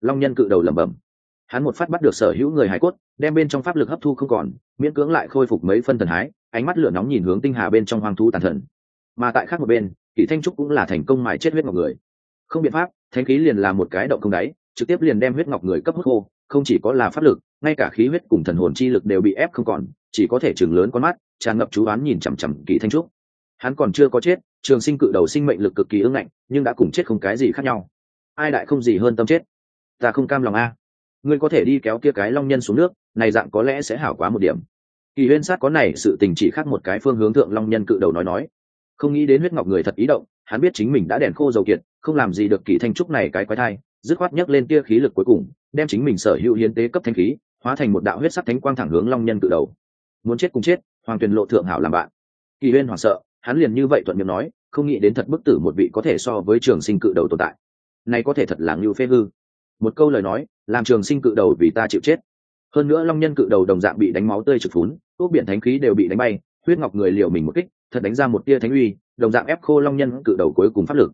Long nhân cự đầu lẩm bẩm. Hắn một phát bắt được sở hữu người hải cốt, đem bên trong pháp lực hấp thu không còn, miễn cưỡng lại khôi phục mấy phân thần hái, ánh mắt lửa nóng nhìn hướng tinh hà bên trong hoang thú tàn thần. Mà tại khác một bên, kỷ thanh trúc cũng là thành công mài chết huyết ngọc người. Không biện pháp thánh khí liền là một cái động không đáy, trực tiếp liền đem huyết ngọc người cấp hút khô, không chỉ có là pháp lực, ngay cả khí huyết cùng thần hồn chi lực đều bị ép không còn, chỉ có thể chừng lớn con mắt, tràn ngập chú oán nhìn chằm chằm kỳ thanh trúc. Hắn còn chưa có chết, trường sinh cự đầu sinh mệnh lực cực kỳ ưng ngạnh, nhưng đã cùng chết không cái gì khác nhau. Ai đại không gì hơn tâm chết? Ta không cam lòng a. Ngươi có thể đi kéo kia cái long nhân xuống nước, này dạng có lẽ sẽ hảo quá một điểm. Kỳ huyên sát có này, sự tình chỉ khác một cái phương hướng thượng long nhân cự đầu nói nói. Không nghĩ đến huyết ngọc người thật ý động hắn biết chính mình đã đèn khô dầu kiệt, không làm gì được kỳ thanh trúc này cái quái thai, dứt khoát nhấc lên tia khí lực cuối cùng, đem chính mình sở hữu hiến tế cấp thanh khí, hóa thành một đạo huyết sắc thánh quang thẳng hướng long nhân cự đầu. Muốn chết cùng chết, hoàng tuyền lộ thượng hảo làm bạn. Kỳ huyên hoảng sợ, hắn liền như vậy thuận miệng nói, không nghĩ đến thật bức tử một vị có thể so với trường sinh cự đầu tồn tại. Này có thể thật là ngưu phê hư. Một câu lời nói, làm trường sinh cự đầu vì ta chịu chết. Hơn nữa long nhân cự đầu đồng dạng bị đánh máu tươi trực phún ốc biển thánh khí đều bị đánh bay, huyết ngọc người liều mình một kích, thật đánh ra một tia thánh uy đồng dạng ép khô long nhân cự đầu cuối cùng pháp lực.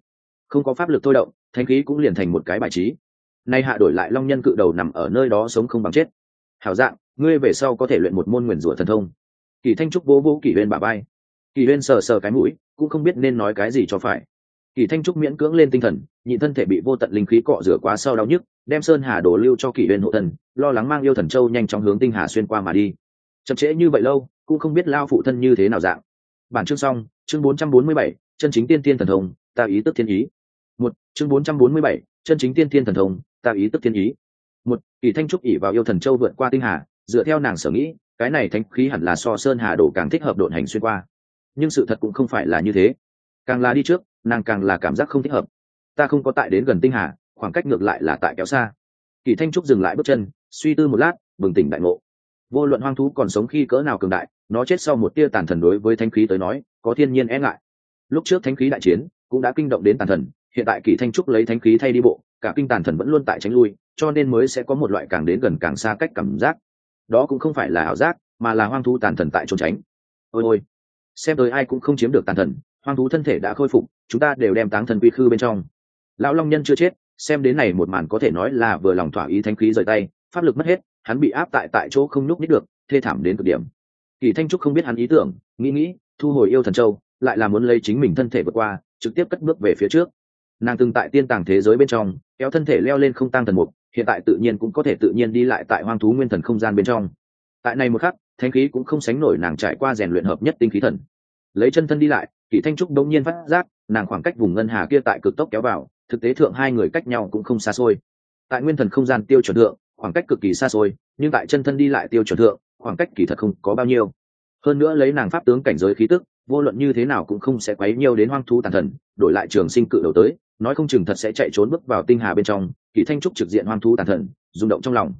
Không có pháp lực thôi động, thánh khí cũng liền thành một cái bài trí. Nay hạ đổi lại long nhân cự đầu nằm ở nơi đó sống không bằng chết. Hảo dạng, ngươi về sau có thể luyện một môn nguyền rủa thần thông. Kỳ thanh trúc vô vô kỷ huyên bà bay kỳ huyên sờ sờ cái mũi, cũng không biết nên nói cái gì cho phải. Kỳ thanh trúc miễn cưỡng lên tinh thần nhị thân thể bị vô tận linh khí cọ rửa quá sau đau nhức, đem sơn hà đổ lưu cho kỷ huyên hộ thần lo lắng mang yêu thần châu nhanh chóng hướng tinh hà xuyên qua mà đi. Chậm trễ như vậy lâu, cũng không biết lao phụ thân như thế nào dạng. Bản chương xong chương 447, chân chính tiên tiên thần thông ta ý tức thiên ý. Một chương 447, chân chính tiên tiên thần thông ta ý tức thiên ý. Một kỳ thanh trúc ỷ vào yêu thần châu vượt qua tinh hà dựa theo nàng sở nghĩ cái này thánh khí hẳn là so sơn hà đổ càng thích hợp độn hành xuyên qua. Nhưng sự thật cũng không phải là như thế. Càng là đi trước nàng càng là cảm giác không thích hợp. Ta không có tại đến gần tinh hà khoảng cách ngược lại là tại kéo xa. Kỳ thanh trúc dừng lại bước chân suy tư một lát bừng tỉnh đại ngộ. Vô luận hoang thú còn sống khi cỡ nào cường đại nó chết sau một tia tàn thần đối với thanh khí tới nói, có thiên nhiên e ngại. Lúc trước thanh khí đại chiến, cũng đã kinh động đến tàn thần, hiện tại kỳ thanh trúc lấy thanh khí thay đi bộ, cả kinh tàn thần vẫn luôn tại tránh lui, cho nên mới sẽ có một loại càng đến gần càng xa cách cảm giác. Đó cũng không phải là ảo giác, mà là hoang thú tàn thần tại trốn tránh. Ôi ôi, xem tới ai cũng không chiếm được tàn thần, hoang thú thân thể đã khôi phục, chúng ta đều đem táng thần quy khư bên trong. Lão long nhân chưa chết, xem đến này một màn có thể nói là vừa lòng thỏa ý thanh khí rời tay, pháp lực mất hết, hắn bị áp tại tại chỗ không nhúc nít được, thê thảm đến cực điểm kỳ thanh trúc không biết hắn ý tưởng, nghĩ nghĩ, thu hồi yêu thần châu, lại là muốn lấy chính mình thân thể vượt qua, trực tiếp cất bước về phía trước. Nàng từng tại tiên tàng thế giới bên trong, kéo thân thể leo lên không tăng thần mục, hiện tại tự nhiên cũng có thể tự nhiên đi lại tại hoang thú nguyên thần không gian bên trong. Tại này một khắc thanh khí cũng không sánh nổi nàng trải qua rèn luyện hợp nhất tinh khí thần. Lấy chân thân đi lại kỷ thanh trúc đông nhiên phát giác, nàng khoảng cách vùng ngân hà kia tại cực tốc kéo vào, thực tế thượng hai người cách nhau cũng không xa xôi. Tại nguyên thần không gian tiêu chuẩn thượng, khoảng cách cực kỳ xa xôi, nhưng tại chân thân đi lại tiêu chuẩn thượng khoảng cách kỳ thật không có bao nhiêu. Hơn nữa lấy nàng pháp tướng cảnh giới khí tức, vô luận như thế nào cũng không sẽ quấy nhiều đến hoang thú tàn thần, đổi lại trường sinh cự đầu tới, nói không chừng thật sẽ chạy trốn bước vào tinh hà bên trong, kỳ thanh trúc trực diện hoang thú tàn thần, rung động trong lòng.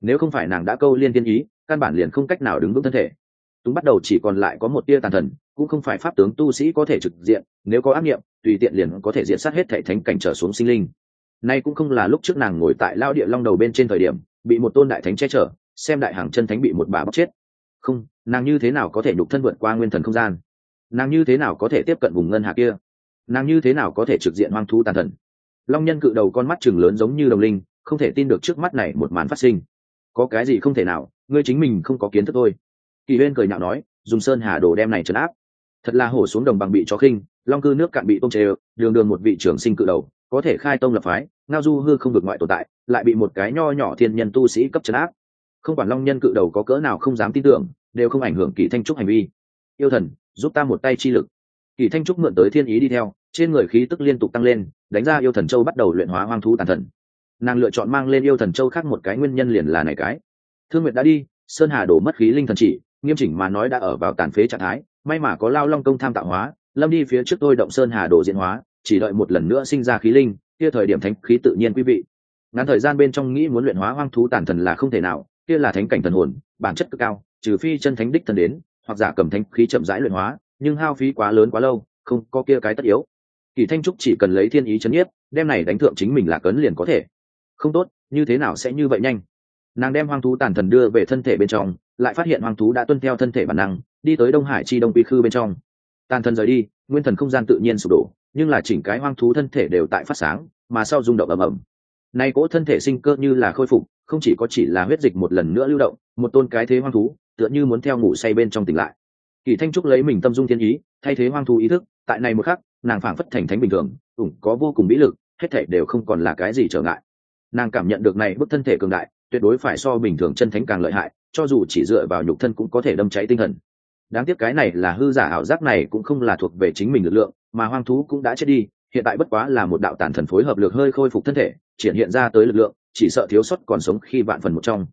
Nếu không phải nàng đã câu liên tiên ý, căn bản liền không cách nào đứng vững thân thể. Túng bắt đầu chỉ còn lại có một tia tàn thần, cũng không phải pháp tướng tu sĩ có thể trực diện, nếu có ác nghiệm tùy tiện liền có thể diện sát hết thể thánh cảnh trở xuống sinh linh. Nay cũng không là lúc trước nàng ngồi tại lao địa long đầu bên trên thời điểm, bị một tôn đại thánh che chở xem đại hàng chân thánh bị một bà bóc chết. Không, nàng như thế nào có thể nhục thân vượt qua nguyên thần không gian? Nàng như thế nào có thể tiếp cận vùng ngân hạ kia? Nàng như thế nào có thể trực diện hoang thú tàn thần? Long nhân cự đầu con mắt chừng lớn giống như đồng linh, không thể tin được trước mắt này một màn phát sinh. Có cái gì không thể nào, ngươi chính mình không có kiến thức thôi. Kỳ huyên cười nhạo nói, dùng sơn hà đồ đem này trấn áp. Thật là hổ xuống đồng bằng bị chó khinh, long cư nước cạn bị tôm chê, đường đường một vị trưởng sinh cự đầu, có thể khai tông lập phái, ngao du hư không được ngoại tồn tại, lại bị một cái nho nhỏ thiên nhân tu sĩ cấp trấn áp không quản long nhân cự đầu có cỡ nào không dám tin tưởng, đều không ảnh hưởng kỳ thanh trúc hành vi. Yêu thần, giúp ta một tay chi lực. Kỳ thanh trúc mượn tới thiên ý đi theo, trên người khí tức liên tục tăng lên, đánh ra yêu thần châu bắt đầu luyện hóa hoang thú tàn thần. Nàng lựa chọn mang lên yêu thần châu khác một cái nguyên nhân liền là này cái. Thương nguyệt đã đi, sơn hà đổ mất khí linh thần chỉ, nghiêm chỉnh mà nói đã ở vào tàn phế trạng thái, may mà có lao long công tham tạo hóa, lâm đi phía trước tôi động sơn hà đổ diễn hóa, chỉ đợi một lần nữa sinh ra khí linh, kia thời điểm thánh khí tự nhiên quý vị. Ngắn thời gian bên trong nghĩ muốn luyện hóa hoang thú tàn thần là không thể nào kia là thánh cảnh thần hồn, bản chất cực cao, trừ phi chân thánh đích thần đến, hoặc giả cầm thánh khí chậm rãi luyện hóa, nhưng hao phí quá lớn quá lâu, không có kia cái tất yếu. Kỳ thanh trúc chỉ cần lấy thiên ý chấn nhiếp, đem này đánh thượng chính mình là cấn liền có thể. Không tốt, như thế nào sẽ như vậy nhanh? Nàng đem hoang thú tàn thần đưa về thân thể bên trong, lại phát hiện hoang thú đã tuân theo thân thể bản năng, đi tới đông hải chi đông quy khư bên trong. Tàn thần rời đi, nguyên thần không gian tự nhiên sụp đổ, nhưng là chỉnh cái hoang thú thân thể đều tại phát sáng, mà sau rung động ầm ầm. Nay cỗ thân thể sinh cơ như là khôi phục không chỉ có chỉ là huyết dịch một lần nữa lưu động, một tôn cái thế hoang thú, tựa như muốn theo ngủ say bên trong tỉnh lại. Kỳ thanh trúc lấy mình tâm dung thiên ý, thay thế hoang thú ý thức, tại này một khắc, nàng phảng phất thành thánh bình thường, ủng có vô cùng mỹ lực, hết thể đều không còn là cái gì trở ngại. Nàng cảm nhận được này bức thân thể cường đại, tuyệt đối phải so bình thường chân thánh càng lợi hại, cho dù chỉ dựa vào nhục thân cũng có thể đâm cháy tinh thần. Đáng tiếc cái này là hư giả ảo giác này cũng không là thuộc về chính mình lực lượng, mà hoang thú cũng đã chết đi, hiện tại bất quá là một đạo tàn thần phối hợp lực hơi khôi phục thân thể, triển hiện ra tới lực lượng chỉ sợ thiếu sót còn sống khi vạn phần một trong.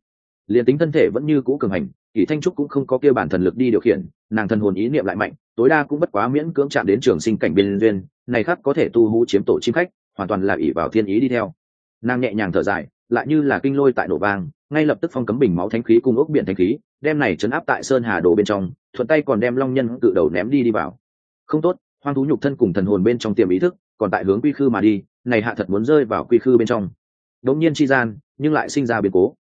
Liền tính thân thể vẫn như cũ cường hành kỷ thanh trúc cũng không có kêu bản thần lực đi điều khiển, nàng thần hồn ý niệm lại mạnh, tối đa cũng bất quá miễn cưỡng chạm đến trường sinh cảnh biên duyên, này khác có thể tu hú chiếm tổ chim khách, hoàn toàn là ỷ vào thiên ý đi theo. Nàng nhẹ nhàng thở dài, lại như là kinh lôi tại nổ vang, ngay lập tức phong cấm bình máu thánh khí cùng ốc biển thánh khí, đem này chấn áp tại sơn hà đồ bên trong, thuận tay còn đem long nhân cự đầu ném đi đi vào. Không tốt, hoang thú nhục thân cùng thần hồn bên trong tiềm ý thức, còn tại hướng quy khư mà đi, này hạ thật muốn rơi vào quy khư bên trong đống nhiên chi gian, nhưng lại sinh ra biến cố.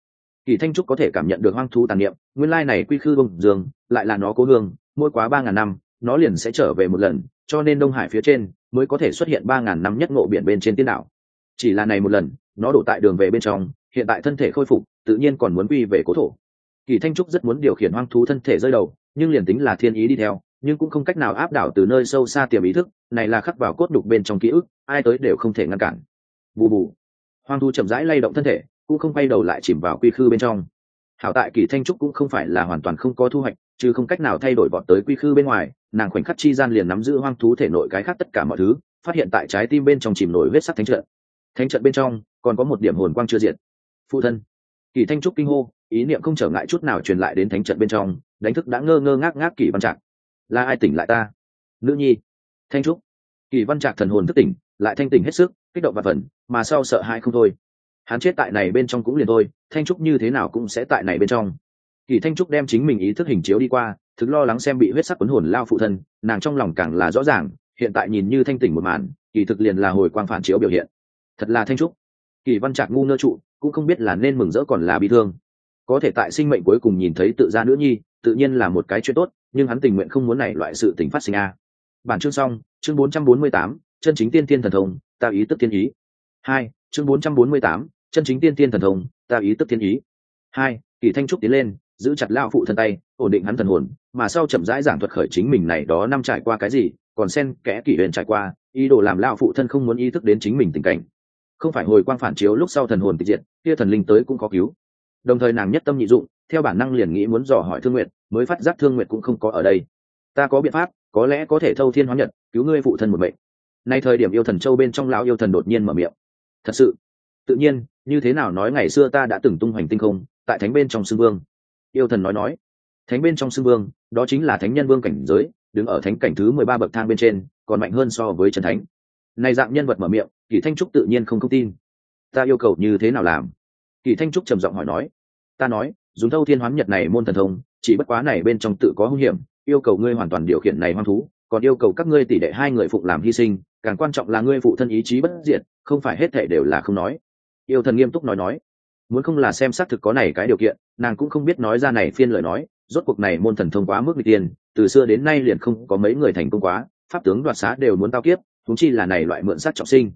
Kỳ thanh trúc có thể cảm nhận được hoang thú tàn niệm, nguyên lai này quy khư bông dương, lại là nó cố hương, mỗi quá ba ngàn năm, nó liền sẽ trở về một lần, cho nên đông hải phía trên mới có thể xuất hiện ba ngàn năm nhất ngộ biển bên trên tiên đảo. Chỉ là này một lần, nó đổ tại đường về bên trong, hiện tại thân thể khôi phục, tự nhiên còn muốn quy về cố thổ. Kỳ thanh trúc rất muốn điều khiển hoang thú thân thể rơi đầu, nhưng liền tính là thiên ý đi theo, nhưng cũng không cách nào áp đảo từ nơi sâu xa tiềm ý thức, này là khắc vào cốt đục bên trong ký ức, ai tới đều không thể ngăn cản. Bù bù hoang thú chậm rãi lay động thân thể, cũng không bay đầu lại chìm vào quy khư bên trong. Hảo tại kỳ thanh trúc cũng không phải là hoàn toàn không có thu hoạch, chứ không cách nào thay đổi vọt tới quy khư bên ngoài, nàng khoảnh khắc chi gian liền nắm giữ hoang thú thể nội cái khác tất cả mọi thứ, phát hiện tại trái tim bên trong chìm nổi huyết sắc thánh trận. Thánh trận bên trong, còn có một điểm hồn quang chưa diệt. Phụ thân. Kỳ thanh trúc kinh hô, ý niệm không trở ngại chút nào truyền lại đến thánh trận bên trong, đánh thức đã ngơ ngơ ngác ngác kỳ văn trạc. Là ai tỉnh lại ta? Nữ nhi. Thanh trúc. Kỳ văn trạc thần hồn thức tỉnh, lại thanh tỉnh hết sức kích động và phần mà sau sợ hãi không thôi. Hắn chết tại này bên trong cũng liền thôi thanh trúc như thế nào cũng sẽ tại này bên trong. Kỳ thanh trúc đem chính mình ý thức hình chiếu đi qua thực lo lắng xem bị huyết sắc quấn hồn lao phụ thân nàng trong lòng càng là rõ ràng hiện tại nhìn như thanh tỉnh một màn kỳ thực liền là hồi quang phản chiếu biểu hiện. Thật là thanh trúc. Kỳ văn trạc ngu ngơ trụ cũng không biết là nên mừng rỡ còn là bị thương. Có thể tại sinh mệnh cuối cùng nhìn thấy tự ra nữ nhi tự nhiên là một cái chuyện tốt nhưng hắn tình nguyện không muốn này loại sự tình phát sinh a. Bản chương xong chương 448, chân chính tiên tiên thần thông ta ý tức thiên ý. Hai chương 448, chân chính tiên tiên thần thông ta ý tức thiên ý. Hai kỳ thanh trúc tiến lên giữ chặt lao phụ thân tay ổn định hắn thần hồn mà sau chậm rãi giảng thuật khởi chính mình này đó năm trải qua cái gì còn sen kẽ kỷ huyền trải qua ý đồ làm lao phụ thân không muốn ý thức đến chính mình tình cảnh. Không phải hồi quang phản chiếu lúc sau thần hồn tịch diệt kia thần linh tới cũng có cứu. Đồng thời nàng nhất tâm nhị dụng theo bản năng liền nghĩ muốn dò hỏi thương nguyện mới phát giác thương nguyện cũng không có ở đây. Ta có biện pháp có lẽ có thể thâu thiên hóa nhật cứu ngươi phụ thân một mệnh nay thời điểm yêu thần châu bên trong lão yêu thần đột nhiên mở miệng. Thật sự? Tự nhiên, như thế nào nói ngày xưa ta đã từng tung hoành tinh không, tại thánh bên trong xương vương? Yêu thần nói nói. Thánh bên trong xương vương, đó chính là thánh nhân vương cảnh giới, đứng ở thánh cảnh thứ mười ba bậc thang bên trên, còn mạnh hơn so với trần thánh. Này dạng nhân vật mở miệng, kỳ thanh trúc tự nhiên không không tin. Ta yêu cầu như thế nào làm? Kỳ thanh trúc trầm giọng hỏi nói. Ta nói, dùng thâu thiên hoán nhật này môn thần thông, chỉ bất quá này bên trong tự có hung hiểm, yêu cầu ngươi hoàn toàn điều khiển này hoang thú, còn yêu cầu các ngươi tỷ đệ hai người phụng làm hy sinh càng quan trọng là ngươi phụ thân ý chí bất diệt, không phải hết thể đều là không nói. Yêu thần nghiêm túc nói nói. Muốn không là xem xác thực có này cái điều kiện, nàng cũng không biết nói ra này phiên lời nói, rốt cuộc này môn thần thông quá mức n tiền từ xưa đến nay liền không có mấy người thành công quá, pháp tướng đoạt xá đều muốn tao kiếp thúng chi là này loại mượn sát trọng sinh.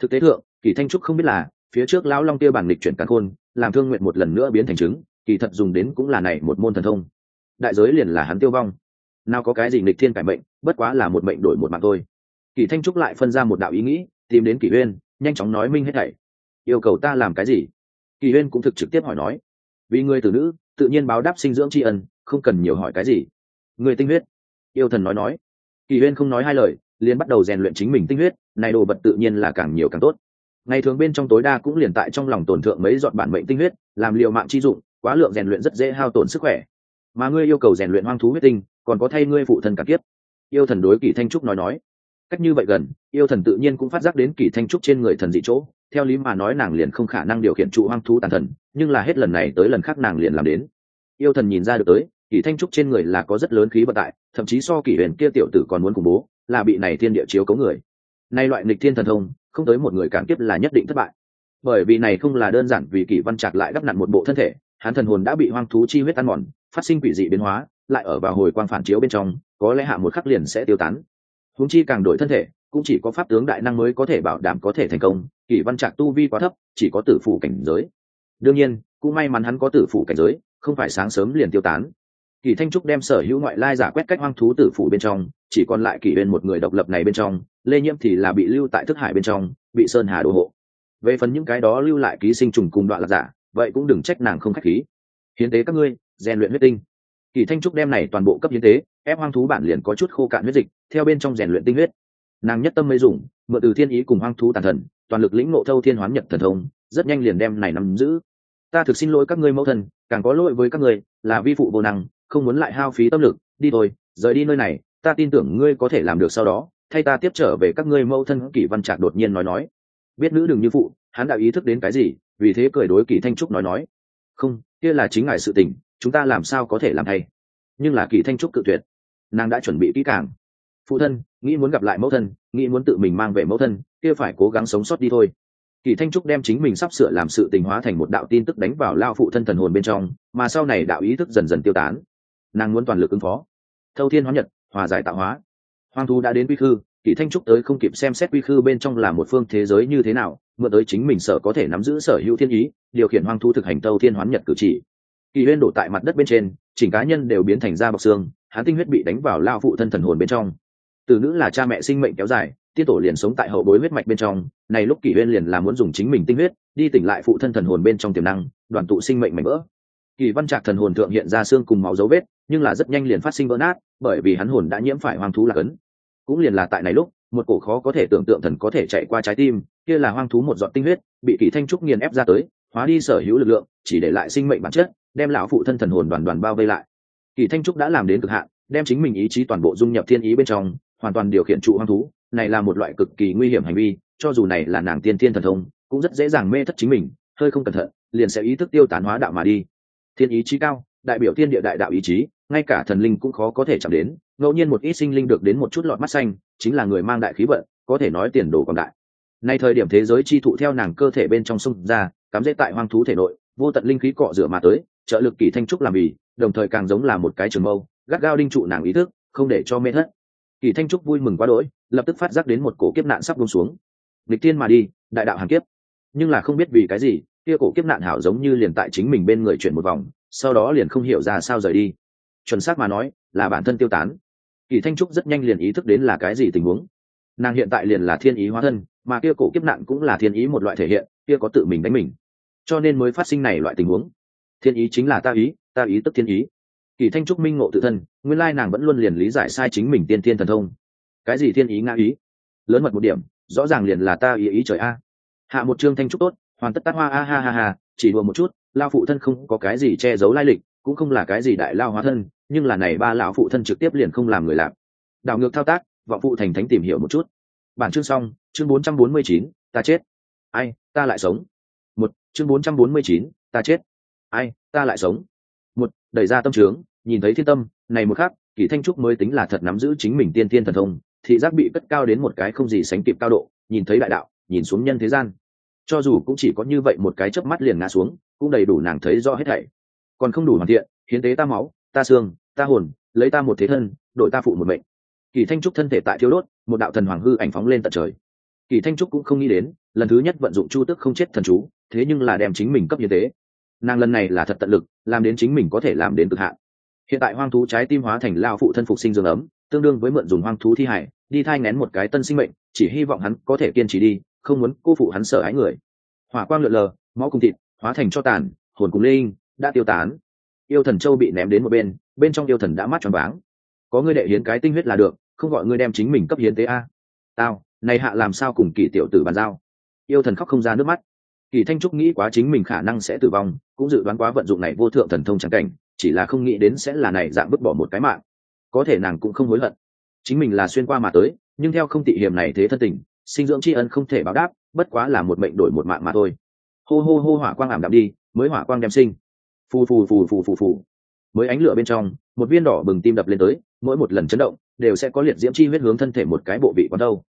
Thực tế thượng, kỳ thanh trúc không biết là, phía trước lão long kia bản lịch chuyển càn khôn, làm thương nguyện một lần nữa biến thành chứng, kỳ thật dùng đến cũng là này một môn thần thông. Đại giới liền là hắn tiêu vong. Nào có cái gì nghịch thiên cải mệnh, bất quá là một mệnh đổi một mạng thôi kỳ thanh trúc lại phân ra một đạo ý nghĩ tìm đến kỷ Huyên, nhanh chóng nói minh hết thảy. Yêu cầu ta làm cái gì? Kỳ Huyên cũng thực trực tiếp hỏi nói. Vì người tử nữ tự nhiên báo đáp sinh dưỡng tri ân không cần nhiều hỏi cái gì. Người tinh huyết. Yêu thần nói nói. Kỳ Huyên không nói hai lời liền bắt đầu rèn luyện chính mình tinh huyết này đồ vật tự nhiên là càng nhiều càng tốt. Ngày thường bên trong tối đa cũng liền tại trong lòng tổn thượng mấy dọn bản mệnh tinh huyết làm liều mạng chi dụng quá lượng rèn luyện rất dễ hao tổn sức khỏe. Mà ngươi yêu cầu rèn luyện hoang thú huyết tinh còn có thay ngươi phụ thân cả kiếp. Yêu thần đối kỳ thanh trúc nói nói cách như vậy gần, yêu thần tự nhiên cũng phát giác đến kỳ thanh trúc trên người thần dị chỗ. Theo lý mà nói nàng liền không khả năng điều khiển trụ hoang thú tàn thần, nhưng là hết lần này tới lần khác nàng liền làm đến. Yêu thần nhìn ra được tới, kỳ thanh trúc trên người là có rất lớn khí vận tại, thậm chí so kỳ huyền kia tiểu tử còn muốn khủng bố, là bị này thiên địa chiếu cấu người. Nay loại nịch thiên thần thông, không tới một người cản kiếp là nhất định thất bại. Bởi vì này không là đơn giản vì kỷ văn trạc lại đắp nặn một bộ thân thể, hắn thần hồn đã bị hoang thú chi huyết ăn mòn, phát sinh quỷ dị biến hóa, lại ở vào hồi quang phản chiếu bên trong, có lẽ hạ một khắc liền sẽ tiêu tán huống chi càng đổi thân thể, cũng chỉ có pháp tướng đại năng mới có thể bảo đảm có thể thành công kỷ văn trạc tu vi quá thấp, chỉ có tử phủ cảnh giới. Đương nhiên, cũng may mắn hắn có tử phủ cảnh giới, không phải sáng sớm liền tiêu tán. Kỳ thanh trúc đem sở hữu ngoại lai giả quét cách hoang thú tử phủ bên trong, chỉ còn lại kỷ bên một người độc lập này bên trong, lê nhiễm thì là bị lưu tại thức hải bên trong, bị sơn hà đô hộ. Về phần những cái đó lưu lại ký sinh trùng cùng đoạn lạc giả, vậy cũng đừng trách nàng không khách khí. Hiến tế các ngươi, rèn luyện huyết tinh kỳ thanh trúc đem này toàn bộ cấp hiến tế, ép hoang thú bản liền có chút khô cạn huyết dịch, theo bên trong rèn luyện tinh huyết. Nàng nhất tâm mới dùng, mượn từ thiên ý cùng hoang thú tàn thần, toàn lực lĩnh ngộ thâu thiên hoán nhật thần thông, rất nhanh liền đem này nắm giữ. Ta thực xin lỗi các ngươi mẫu thần càng có lỗi với các ngươi, là vi phụ vô năng, không muốn lại hao phí tâm lực, đi thôi, rời đi nơi này, ta tin tưởng ngươi có thể làm được sau đó, thay ta tiếp trở về các ngươi mẫu thân kỷ văn trạc đột nhiên nói nói. Biết nữ đừng như phụ, hắn đã ý thức đến cái gì, vì thế cười đối kỷ thanh trúc nói nói. Không, kia là chính ngài sự tình chúng ta làm sao có thể làm thay nhưng là kỷ thanh trúc cự tuyệt. Nàng đã chuẩn bị kỹ càng. Phụ thân, nghĩ muốn gặp lại mẫu thân, nghĩ muốn tự mình mang về mẫu thân, kia phải cố gắng sống sót đi thôi. Kỳ thanh trúc đem chính mình sắp sửa làm sự tình hóa thành một đạo tin tức đánh vào lao phụ thân thần hồn bên trong, mà sau này đạo ý thức dần dần tiêu tán. Nàng muốn toàn lực ứng phó. Thâu thiên hóa nhật, hòa giải tạo hóa. Hoang thú đã đến quy khư, kỳ thanh trúc tới không kịp xem xét quy khư bên trong là một phương thế giới như thế nào, mượn tới chính mình sở có thể nắm giữ sở hữu thiên ý, điều khiển hoang thú thực hành tâu thiên hoán nhật cử chỉ kỳ huyên đổ tại mặt đất bên trên, chỉnh cá nhân đều biến thành da bọc xương, hắn tinh huyết bị đánh vào lao phụ thân thần hồn bên trong. Từ nữ là cha mẹ sinh mệnh kéo dài, tiên tổ liền sống tại hậu bối huyết mạch bên trong, này lúc kỷ huyên liền là muốn dùng chính mình tinh huyết, đi tỉnh lại phụ thân thần hồn bên trong tiềm năng, đoàn tụ sinh mệnh mạnh vỡ. Kỳ văn trạc thần hồn thượng hiện ra xương cùng máu dấu vết, nhưng là rất nhanh liền phát sinh vỡ nát, bởi vì hắn hồn đã nhiễm phải hoang thú lạc ấn. Cũng liền là tại này lúc, một cổ khó có thể tưởng tượng thần có thể chạy qua trái tim, kia là hoang thú một giọt tinh huyết, bị kỳ thanh trúc nghiền ép ra tới, hóa đi sở hữu lực lượng, chỉ để lại sinh mệnh bản chất đem lão phụ thân thần hồn đoàn đoàn bao vây lại. Kỳ thanh trúc đã làm đến cực hạn, đem chính mình ý chí toàn bộ dung nhập thiên ý bên trong, hoàn toàn điều khiển trụ hoang thú, này là một loại cực kỳ nguy hiểm hành vi, cho dù này là nàng tiên thiên thần thông, cũng rất dễ dàng mê thất chính mình, hơi không cẩn thận, liền sẽ ý thức tiêu tán hóa đạo mà đi. Thiên ý chí cao, đại biểu thiên địa đại đạo ý chí, ngay cả thần linh cũng khó có thể chạm đến, ngẫu nhiên một ít sinh linh được đến một chút lọt mắt xanh, chính là người mang đại khí vận, có thể nói tiền đồ còn đại. Nay thời điểm thế giới chi thụ theo nàng cơ thể bên trong sông ra, cắm dễ tại hoang thú thể nội, vô tận linh khí cọ rửa mà tới trợ lực kỳ thanh trúc làm bì đồng thời càng giống là một cái trường mâu, gắt gao đinh trụ nàng ý thức, không để cho mê thất kỳ thanh trúc vui mừng quá đỗi, lập tức phát giác đến một cổ kiếp nạn sắp bông xuống. Địch tiên mà đi, đại đạo hàn kiếp. Nhưng là không biết vì cái gì, kia cổ kiếp nạn hảo giống như liền tại chính mình bên người chuyển một vòng, sau đó liền không hiểu ra sao rời đi. Chuẩn xác mà nói, là bản thân tiêu tán. Kỳ thanh trúc rất nhanh liền ý thức đến là cái gì tình huống. Nàng hiện tại liền là thiên ý hóa thân, mà kia cổ kiếp nạn cũng là thiên ý một loại thể hiện, kia có tự mình đánh mình. Cho nên mới phát sinh này loại tình huống thiên ý chính là ta ý ta ý tức thiên ý. Kỳ thanh trúc minh ngộ tự thân, nguyên lai nàng vẫn luôn liền lý giải sai chính mình tiên thiên thần thông. Cái gì thiên ý ngã ý? Lớn mật một điểm, rõ ràng liền là ta ý ý trời a. Hạ một chương thanh trúc tốt, hoàn tất tát hoa, a ha ha ha, chỉ đùa một chút lao phụ thân không có cái gì che giấu lai lịch, cũng không là cái gì đại lao hóa thân, nhưng là này ba lão phụ thân trực tiếp liền không làm người làm đảo ngược thao tác, vọng phụ thành thánh tìm hiểu một chút. Bản chương xong, chương bốn trăm bốn mươi chín, ta chết. Ai, ta lại sống. Một, chương bốn trăm bốn mươi chín, ta chết ai ta lại sống. Một đẩy ra tâm trướng nhìn thấy thiên tâm này một khác, kỷ thanh trúc mới tính là thật nắm giữ chính mình tiên tiên thần thông thị giác bị cất cao đến một cái không gì sánh kịp cao độ nhìn thấy đại đạo nhìn xuống nhân thế gian. Cho dù cũng chỉ có như vậy một cái chớp mắt liền ngã xuống cũng đầy đủ nàng thấy rõ hết thảy. Còn không đủ hoàn thiện hiến tế ta máu ta xương ta hồn lấy ta một thế thân đội ta phụ một mệnh. Kỳ thanh trúc thân thể tại thiếu đốt một đạo thần hoàng hư ảnh phóng lên tận trời. Kỳ thanh trúc cũng không nghĩ đến lần thứ nhất vận dụng chu tức không chết thần chú thế nhưng là đem chính mình cấp như thế nàng lần này là thật tận lực, làm đến chính mình có thể làm đến cực hạn. Hiện tại hoang thú trái tim hóa thành lao phụ thân phục sinh dương ấm, tương đương với mượn dùng hoang thú thi hải, đi thai ngén một cái tân sinh mệnh, chỉ hy vọng hắn có thể kiên trì đi, không muốn cô phụ hắn sợ ái người. Hỏa quang lượn lờ, máu cùng thịt, hóa thành cho tàn, hồn cùng linh, đã tiêu tán. Yêu thần châu bị ném đến một bên bên trong yêu thần đã mắt tròn váng. Có ngươi đệ hiến cái tinh huyết là được, không gọi ngươi đem chính mình cấp hiến tế a. Tao, này hạ làm sao cùng kỳ tiểu tử bàn giao? Yêu thần khóc không ra nước mắt kỳ thanh trúc nghĩ quá chính mình khả năng sẽ tử vong, cũng dự đoán quá vận dụng này vô thượng thần thông chẳng cảnh, chỉ là không nghĩ đến sẽ là này dạng vứt bỏ một cái mạng. Có thể nàng cũng không hối hận. Chính mình là xuyên qua mà tới, nhưng theo không tị hiểm này thế thân tình, sinh dưỡng tri ân không thể báo đáp, bất quá là một mệnh đổi một mạng mà thôi. Hô hô hô hỏa quang ảm đạm đi, mới hỏa quang đem sinh. Phù phù phù phù phù phù. Mới ánh lửa bên trong, một viên đỏ bừng tim đập lên tới, mỗi một lần chấn động, đều sẽ có liệt diễm chi huyết hướng thân thể một cái bộ vị quán đâu.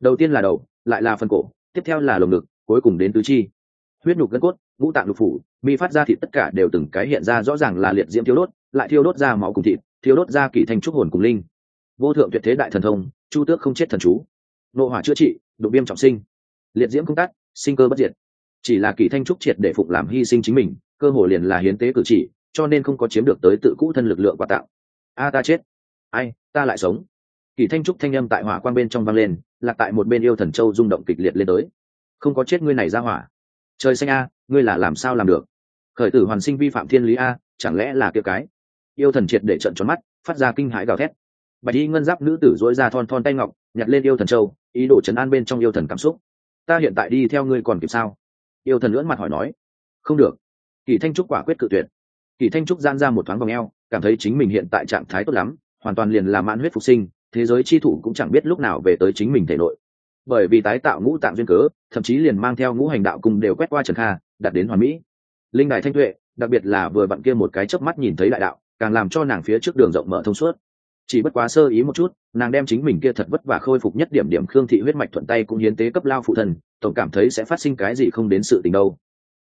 Đầu tiên là đầu, lại là phần cổ, tiếp theo là lồng ngực, cuối cùng đến tứ chi huyết nhục gân cốt, ngũ tạng lục phủ, mi phát ra thịt tất cả đều từng cái hiện ra rõ ràng là liệt diễm thiếu đốt, lại thiêu đốt ra máu cùng thịt, thiêu đốt ra kỳ thanh trúc hồn cùng linh. Vô thượng tuyệt thế đại thần thông, chu tước không chết thần chú. Nộ hỏa chữa trị đụng viêm trọng sinh. Liệt diễm không tắt sinh cơ bất diệt. Chỉ là kỳ thanh trúc triệt để phục làm hy sinh chính mình, cơ hồ liền là hiến tế cử chỉ, cho nên không có chiếm được tới tự cũ thân lực lượng quà tặng. A, ta chết. Ai, ta lại sống. Kỳ thanh trúc thanh âm tại hỏa quang bên trong vang lên, lạc tại một bên yêu thần châu rung động kịch liệt lên tới. Không có chết ngươi này ra hỏa trời xanh a, ngươi là làm sao làm được? Khởi tử hoàn sinh vi phạm thiên lý a, chẳng lẽ là kia cái? Yêu thần triệt để trận tròn mắt, phát ra kinh hãi gào thét. Bạch y ngân giáp nữ tử dối ra thon thon tay ngọc, nhặt lên yêu thần châu, ý đồ chấn an bên trong yêu thần cảm xúc. Ta hiện tại đi theo ngươi còn kịp sao? Yêu thần lưỡn mặt hỏi nói. Không được. Kỳ thanh trúc quả quyết cự tuyệt. Kỳ thanh trúc gian ra một thoáng vòng eo, cảm thấy chính mình hiện tại trạng thái tốt lắm, hoàn toàn liền là mãn huyết phục sinh, thế giới chi thủ cũng chẳng biết lúc nào về tới chính mình thể nội bởi vì tái tạo ngũ tạng duyên cớ, thậm chí liền mang theo ngũ hành đạo cùng đều quét qua trần kha đặt đến hoàn mỹ. Linh đài thanh tuệ, đặc biệt là vừa bạn kia một cái chớp mắt nhìn thấy đại đạo, càng làm cho nàng phía trước đường rộng mở thông suốt. Chỉ bất quá sơ ý một chút, nàng đem chính mình kia thật vất vả khôi phục nhất điểm điểm khương thị huyết mạch thuận tay cũng hiến tế cấp lao phụ thần, tổng cảm thấy sẽ phát sinh cái gì không đến sự tình đâu.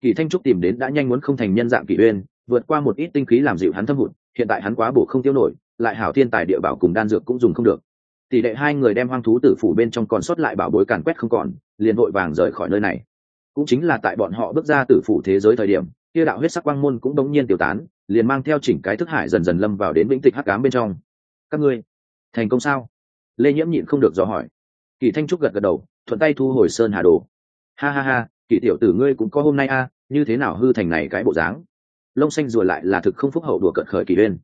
Kỳ thanh trúc tìm đến đã nhanh muốn không thành nhân dạng kỷ uyên, vượt qua một ít tinh khí làm dịu hắn thâm hụt, hiện tại hắn quá bổ không tiêu nổi, lại hảo thiên tài địa bảo cùng đan dược cũng dùng không được tỷ lệ hai người đem hoang thú tử phủ bên trong còn sót lại bảo bối càn quét không còn, liền vội vàng rời khỏi nơi này. Cũng chính là tại bọn họ bước ra tử phủ thế giới thời điểm, kia đạo huyết sắc quang môn cũng đống nhiên tiêu tán, liền mang theo chỉnh cái thức hải dần dần lâm vào đến vĩnh tịch hắc ám bên trong. Các ngươi, thành công sao? Lê nhiễm nhịn không được dò hỏi. Kỳ thanh trúc gật gật đầu, thuận tay thu hồi sơn hà đồ. Ha ha ha, kỳ tiểu tử ngươi cũng có hôm nay a, như thế nào hư thành này cái bộ dáng? Lông xanh rùa lại là thực không phúc hậu đùa cợt khởi kỳ uyên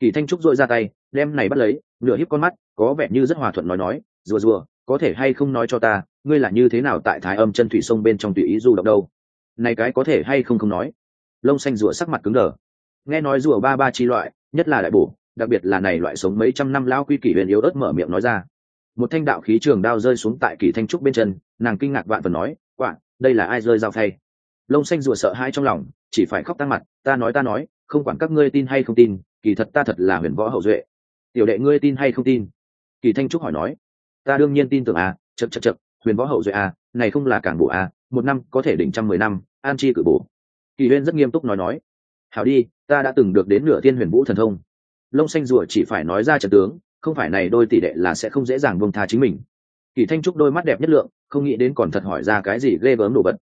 kỳ thanh trúc dội ra tay, đem này bắt lấy, nửa híp con mắt có vẻ như rất hòa thuận nói nói, rùa rùa, có thể hay không nói cho ta, ngươi là như thế nào tại thái âm chân thủy sông bên trong tùy ý du động đâu? Này cái có thể hay không không nói. Lông xanh rùa sắc mặt cứng đờ. Nghe nói rùa ba ba chi loại, nhất là đại bổ, đặc biệt là này loại sống mấy trăm năm lao quy kỷ huyền yếu ớt mở miệng nói ra. Một thanh đạo khí trường đao rơi xuống tại kỳ thanh trúc bên chân, nàng kinh ngạc vạn phần nói, quả, đây là ai rơi dao thay lông xanh rùa sợ hãi trong lòng, chỉ phải khóc tăng mặt, ta nói ta nói, không quản các ngươi tin hay không tin, kỳ thật ta thật là huyền võ hậu duệ. Tiểu đệ, ngươi tin hay không tin? Kỳ thanh trúc hỏi nói, ta đương nhiên tin tưởng à chật chật chật huyền võ hậu duệ à này không là cảng bộ à một năm có thể đỉnh trăm mười năm, an chi cử bổ kỳ huyên rất nghiêm túc nói nói, hảo đi, ta đã từng được đến nửa thiên huyền vũ thần thông. Lông xanh rùa chỉ phải nói ra trận tướng, không phải này đôi tỷ đệ là sẽ không dễ dàng buông tha chính mình. Kỳ thanh trúc đôi mắt đẹp nhất lượng, không nghĩ đến còn thật hỏi ra cái gì ghê gớm đồ vật.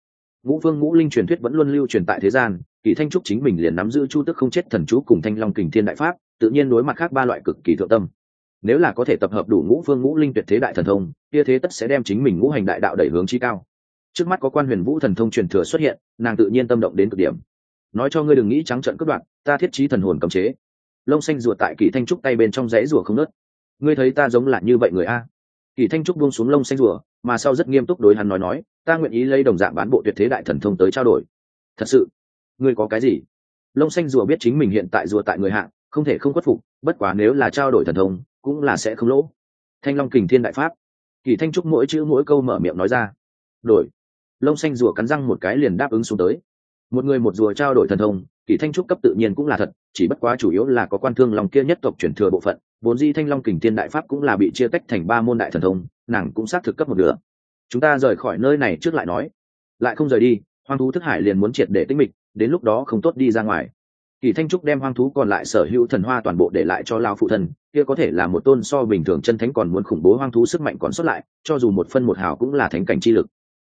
Ngũ phương ngũ linh truyền thuyết vẫn luôn lưu truyền tại thế gian, kỳ thanh trúc chính mình liền nắm giữ chu tức không chết thần chú cùng thanh long kình thiên đại pháp, tự nhiên đối mặt khác ba loại cực kỳ thượng tâm nếu là có thể tập hợp đủ ngũ phương ngũ linh tuyệt thế đại thần thông, kia thế tất sẽ đem chính mình ngũ hành đại đạo đẩy hướng chi cao. Trước mắt có quan huyền vũ thần thông truyền thừa xuất hiện, nàng tự nhiên tâm động đến cực điểm. Nói cho ngươi đừng nghĩ trắng trợn cướp đoạn ta thiết trí thần hồn cầm chế. Lông xanh ruột tại kỳ thanh trúc tay bên trong rẽ rùa không nớt ngươi thấy ta giống là như vậy người a? Kỳ thanh trúc buông xuống lông xanh rùa, mà sau rất nghiêm túc đối hắn nói nói, ta nguyện ý lấy đồng dạng bán bộ tuyệt thế đại thần thông tới trao đổi. Thật sự, ngươi có cái gì? Lông xanh rùa biết chính mình hiện tại rùa tại người hạng không thể không khuất phục, bất quá nếu là trao đổi thần thông cũng là sẽ không lỗ. Thanh long kình thiên đại pháp. Kỳ thanh trúc mỗi chữ mỗi câu mở miệng nói ra. Đổi. Lông xanh rùa cắn răng một cái liền đáp ứng xuống tới. Một người một rùa trao đổi thần thông, kỳ thanh trúc cấp tự nhiên cũng là thật, chỉ bất quá chủ yếu là có quan thương lòng kia nhất tộc chuyển thừa bộ phận, vốn di thanh long kình thiên đại pháp cũng là bị chia tách thành ba môn đại thần thông, nàng cũng xác thực cấp một nửa. Chúng ta rời khỏi nơi này trước lại nói. Lại không rời đi, hoang thú thức hải liền muốn triệt để tĩnh mịch, đến lúc đó không tốt đi ra ngoài kỳ thanh trúc đem hoang thú còn lại sở hữu thần hoa toàn bộ để lại cho lao phụ thần kia có thể là một tôn so bình thường chân thánh còn muốn khủng bố hoang thú sức mạnh còn xuất lại, cho dù một phân một hào cũng là thánh cảnh chi lực.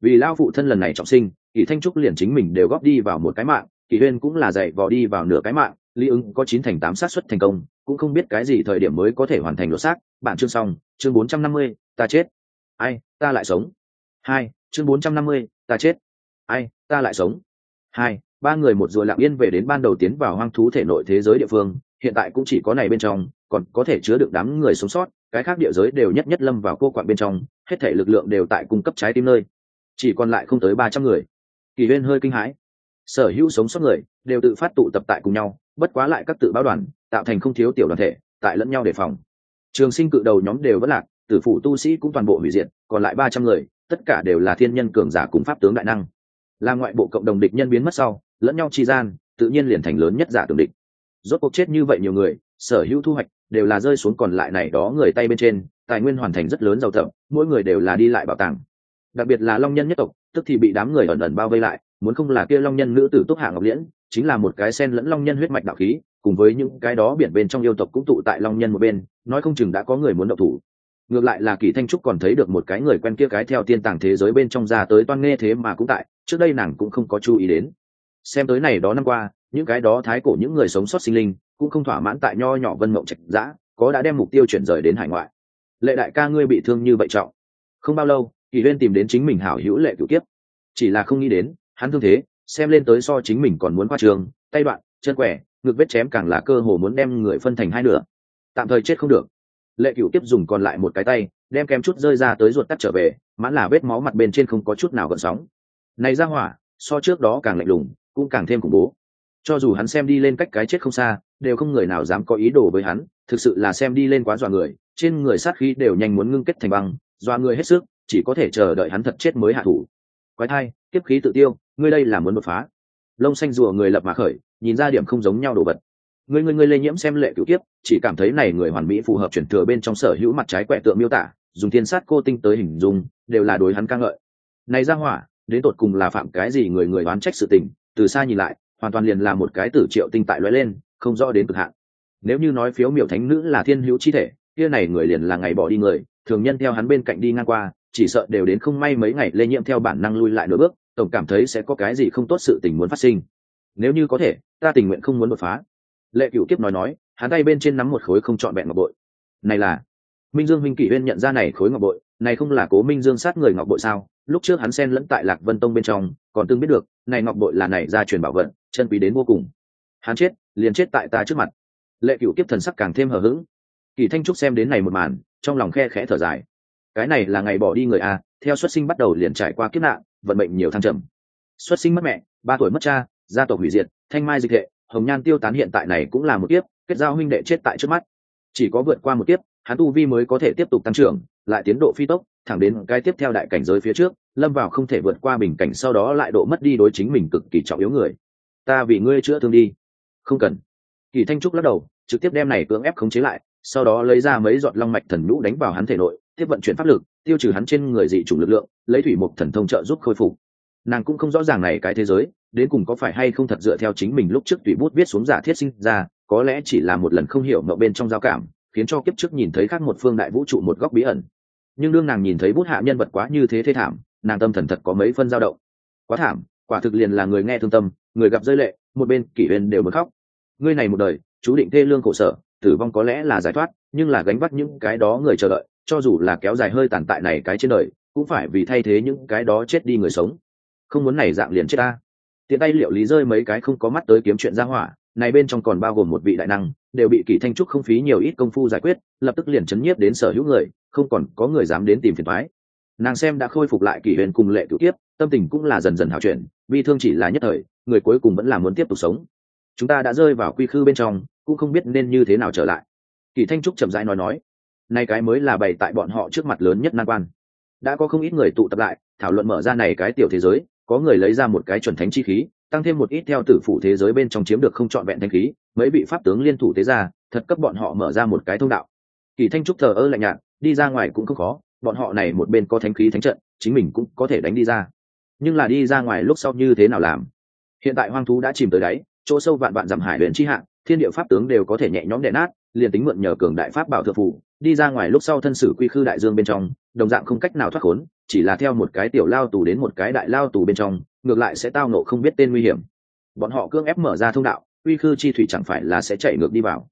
Vì lao phụ thân lần này trọng sinh, kỳ thanh trúc liền chính mình đều góp đi vào một cái mạng, kỳ huyên cũng là dạy vò đi vào nửa cái mạng, lý ứng có chín thành tám sát xuất thành công, cũng không biết cái gì thời điểm mới có thể hoàn thành lột xác. Bản chương xong, chương bốn trăm năm mươi, ta chết. Ai, ta lại sống. Hai, chương bốn trăm năm mươi, ta chết. Ai, ta lại sống. Hai ba người một rùa lặng yên về đến ban đầu tiến vào hoang thú thể nội thế giới địa phương, hiện tại cũng chỉ có này bên trong, còn có thể chứa được đám người sống sót, cái khác địa giới đều nhất nhất lâm vào cô quạng bên trong, hết thể lực lượng đều tại cung cấp trái tim nơi. Chỉ còn lại không tới ba trăm người. Kỳ huyên hơi kinh hãi. Sở hữu sống sót người đều tự phát tụ tập tại cùng nhau, bất quá lại các tự báo đoàn, tạo thành không thiếu tiểu đoàn thể, tại lẫn nhau đề phòng. Trường sinh cự đầu nhóm đều vẫn lạc, tử phủ tu sĩ cũng toàn bộ hủy diệt, còn lại ba trăm người, tất cả đều là thiên nhân cường giả cùng pháp tướng đại năng. Là ngoại bộ cộng đồng địch nhân biến mất sau lẫn nhau chi gian, tự nhiên liền thành lớn nhất giả tưởng địch. Rốt cuộc chết như vậy nhiều người, sở hữu thu hoạch đều là rơi xuống còn lại này đó người tay bên trên, tài nguyên hoàn thành rất lớn giàu thậm, mỗi người đều là đi lại bảo tàng. Đặc biệt là long nhân nhất tộc, tức thì bị đám người ẩn ẩn bao vây lại, muốn không là kia long nhân nữ tử túc hạ ngọc liễn, chính là một cái sen lẫn long nhân huyết mạch đạo khí, cùng với những cái đó biển bên trong yêu tộc cũng tụ tại long nhân một bên, nói không chừng đã có người muốn động thủ. Ngược lại là kỳ thanh trúc còn thấy được một cái người quen kia cái theo tiên tàng thế giới bên trong ra tới toan nghe thế mà cũng tại, trước đây nàng cũng không có chú ý đến xem tới này đó năm qua, những cái đó thái cổ những người sống sót sinh linh cũng không thỏa mãn tại nho nhỏ vân mộng trạch dã có đã đem mục tiêu chuyển rời đến hải ngoại. Lệ đại ca ngươi bị thương như vậy trọng. Không bao lâu, kỳ lên tìm đến chính mình hảo hữu lệ cửu kiếp. Chỉ là không nghĩ đến, hắn thương thế, xem lên tới so chính mình còn muốn qua trường, tay đoạn, chân quẻ, ngực vết chém càng là cơ hồ muốn đem người phân thành hai nửa. Tạm thời chết không được. Lệ cửu tiếp dùng còn lại một cái tay, đem kem chút rơi ra tới ruột tắt trở về, mãn là vết máu mặt bên trên không có chút nào gợn sóng. Này ra hỏa, so trước đó càng lạnh lùng cũng càng thêm khủng bố. Cho dù hắn xem đi lên cách cái chết không xa, đều không người nào dám có ý đồ với hắn, thực sự là xem đi lên quá dọa người, trên người sát khí đều nhanh muốn ngưng kết thành băng, dọa người hết sức, chỉ có thể chờ đợi hắn thật chết mới hạ thủ. Quái thai tiếp khí tự tiêu, ngươi đây là muốn đột phá. Lông xanh rùa người lập mà khởi, nhìn ra điểm không giống nhau đồ vật. Người người người lây nhiễm xem lệ cựu kiếp, chỉ cảm thấy này người hoàn mỹ phù hợp chuyển thừa bên trong sở hữu mặt trái quẹ tượng miêu tả, dùng thiên sát cô tinh tới hình dung, đều là đối hắn ca ngợi. Này ra hỏa, đến tột cùng là phạm cái gì người người đoán trách sự tình từ xa nhìn lại, hoàn toàn liền là một cái tử triệu tinh tại lóe lên, không rõ đến cực hạn. Nếu như nói phiếu miểu thánh nữ là thiên hữu chi thể, kia này người liền là ngày bỏ đi người, thường nhân theo hắn bên cạnh đi ngang qua, chỉ sợ đều đến không may mấy ngày lây nhiễm theo bản năng lui lại nửa bước, tổng cảm thấy sẽ có cái gì không tốt sự tình muốn phát sinh. Nếu như có thể, ta tình nguyện không muốn đột phá. Lệ cựu kiếp nói nói, hắn tay bên trên nắm một khối không trọn vẹn ngọc bội. Này là minh dương minh kỷ huyên nhận ra này khối ngọc bội, này không là cố minh dương sát người ngọc bội sao? Lúc trước hắn xen lẫn tại lạc vân tông bên trong, còn tương biết được, này ngọc bội là này ra truyền bảo vận, chân quý đến vô cùng. Hắn chết, liền chết tại ta trước mặt. Lệ cựu kiếp thần sắc càng thêm hờ hững. Kỳ thanh trúc xem đến này một màn, trong lòng khe khẽ thở dài. Cái này là ngày bỏ đi người a, theo xuất sinh bắt đầu liền trải qua kiếp nạn, vận mệnh nhiều thăng trầm. Xuất sinh mất mẹ, ba tuổi mất cha, gia tộc hủy diệt, thanh mai dịch hệ, hồng nhan tiêu tán hiện tại này cũng là một kiếp, kết giao huynh đệ chết tại trước mắt. Chỉ có vượt qua một kiếp, hắn tu vi mới có thể tiếp tục tăng trưởng lại tiến độ phi tốc, thẳng đến cái tiếp theo đại cảnh giới phía trước, lâm vào không thể vượt qua bình cảnh sau đó lại độ mất đi đối chính mình cực kỳ trọng yếu người. Ta vì ngươi chữa thương đi. Không cần. Kỳ thanh trúc lắc đầu, trực tiếp đem này cưỡng ép khống chế lại, sau đó lấy ra mấy giọt long mạch thần nhũ đánh vào hắn thể nội, tiếp vận chuyển pháp lực, tiêu trừ hắn trên người dị chủng lực lượng, lấy thủy mục thần thông trợ giúp khôi phục. Nàng cũng không rõ ràng này cái thế giới, đến cùng có phải hay không thật dựa theo chính mình lúc trước tùy bút viết xuống giả thiết sinh ra, có lẽ chỉ là một lần không hiểu ngậu bên trong giao cảm, khiến cho kiếp trước nhìn thấy khác một phương đại vũ trụ một góc bí ẩn nhưng đương nàng nhìn thấy bút hạ nhân vật quá như thế thế thảm, nàng tâm thần thật có mấy phân dao động. Quá thảm, quả thực liền là người nghe thương tâm, người gặp rơi lệ, một bên kỷ huyền đều bật khóc. Ngươi này một đời, chú định thê lương khổ sở, tử vong có lẽ là giải thoát, nhưng là gánh vác những cái đó người chờ đợi, cho dù là kéo dài hơi tàn tại này cái trên đời, cũng phải vì thay thế những cái đó chết đi người sống. Không muốn này dạng liền chết ta. Tiện tay liệu lý rơi mấy cái không có mắt tới kiếm chuyện ra hỏa, này bên trong còn bao gồm một vị đại năng đều bị kỷ thanh trúc không phí nhiều ít công phu giải quyết, lập tức liền chấn nhiếp đến sở hữu người, không còn có người dám đến tìm phiền thoái nàng xem đã khôi phục lại kỷ huyền cùng lệ cựu tiếp tâm tình cũng là dần dần hào chuyển vì thương chỉ là nhất thời, người cuối cùng vẫn là muốn tiếp tục sống. Chúng ta đã rơi vào quy khư bên trong, cũng không biết nên như thế nào trở lại. Kỳ thanh trúc chậm rãi nói nói, nay cái mới là bày tại bọn họ trước mặt lớn nhất nan quan. Đã có không ít người tụ tập lại, thảo luận mở ra này cái tiểu thế giới, có người lấy ra một cái chuẩn thánh chi khí, tăng thêm một ít theo tử phủ thế giới bên trong chiếm được không trọn vẹn thanh khí mấy vị pháp tướng liên thủ thế ra, thật cấp bọn họ mở ra một cái thông đạo. Kỳ thanh trúc thờ ơ lạnh nhạt, đi ra ngoài cũng không khó, bọn họ này một bên có thánh khí thánh trận, chính mình cũng có thể đánh đi ra. Nhưng là đi ra ngoài lúc sau như thế nào làm? Hiện tại hoang thú đã chìm tới đáy, chỗ sâu vạn vạn dặm hải huyện chi hạng thiên địa pháp tướng đều có thể nhẹ nhõm đè nát, liền tính mượn nhờ cường đại pháp bảo thượng phủ, đi ra ngoài lúc sau thân sử quy khư đại dương bên trong, đồng dạng không cách nào thoát khốn, chỉ là theo một cái tiểu lao tù đến một cái đại lao tù bên trong, ngược lại sẽ tao nộ không biết tên nguy hiểm. Bọn họ cương ép mở ra thông đạo uy khư chi thủy chẳng phải là sẽ chạy ngược đi vào.